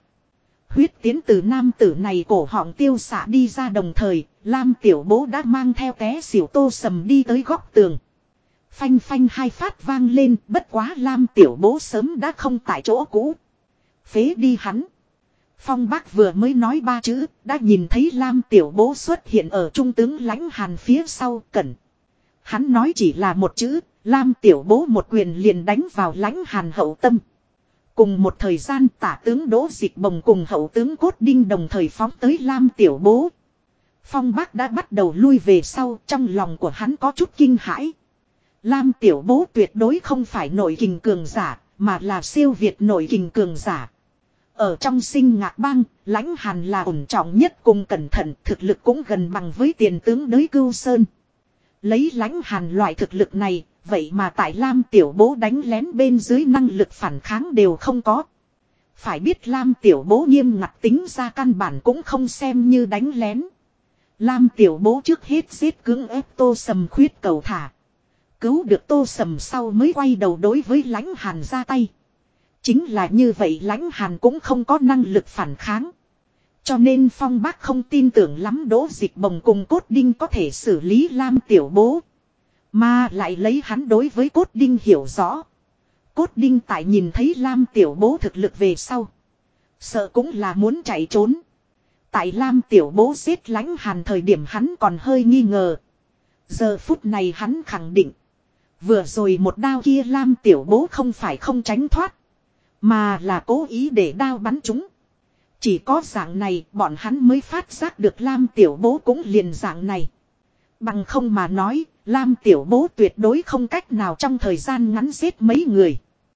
S1: Huyết tiến từ nam tử này cổ họng tiêu xạ đi ra đồng thời, Lam tiểu bố đã mang theo té xỉu tô sầm đi tới góc tường. Phanh phanh hai phát vang lên, bất quá Lam tiểu bố sớm đã không tại chỗ cũ. Phế đi hắn. Phong bác vừa mới nói ba chữ, đã nhìn thấy Lam tiểu bố xuất hiện ở trung tướng lãnh hàn phía sau cẩn. Hắn nói chỉ là một chữ, Lam tiểu bố một quyền liền đánh vào lãnh hàn hậu tâm. Cùng một thời gian tả tướng đỗ dịch bồng cùng hậu tướng cốt đinh đồng thời phóng tới Lam tiểu bố. Phong bác đã bắt đầu lui về sau trong lòng của hắn có chút kinh hãi. Lam tiểu bố tuyệt đối không phải nổi kình cường giả, mà là siêu việt nổi kình cường giả. Ở trong sinh ngạc bang, lãnh hàn là ổn trọng nhất cùng cẩn thận, thực lực cũng gần bằng với tiền tướng đới cưu sơn. Lấy lãnh hàn loại thực lực này, vậy mà tại Lam tiểu bố đánh lén bên dưới năng lực phản kháng đều không có. Phải biết Lam tiểu bố nghiêm ngặt tính ra căn bản cũng không xem như đánh lén. Lam tiểu bố trước hết giết cứng ép tô sầm khuyết cầu thả. Cứu được tô sầm sau mới quay đầu đối với lãnh hàn ra tay. Chính là như vậy lãnh hàn cũng không có năng lực phản kháng. Cho nên phong bác không tin tưởng lắm đỗ dịch bồng cùng cốt đinh có thể xử lý Lam tiểu bố. Mà lại lấy hắn đối với cốt đinh hiểu rõ. Cốt đinh tại nhìn thấy Lam tiểu bố thực lực về sau. Sợ cũng là muốn chạy trốn. Tại Lam tiểu bố giết lãnh hàn thời điểm hắn còn hơi nghi ngờ. Giờ phút này hắn khẳng định. Vừa rồi một đao kia Lam tiểu bố không phải không tránh thoát. Mà là cố ý để đao bắn chúng. Chỉ có dạng này bọn hắn mới phát giác được Lam tiểu bố cũng liền dạng này. Bằng không mà nói, Lam tiểu bố tuyệt đối không cách nào trong thời gian ngắn giết mấy người.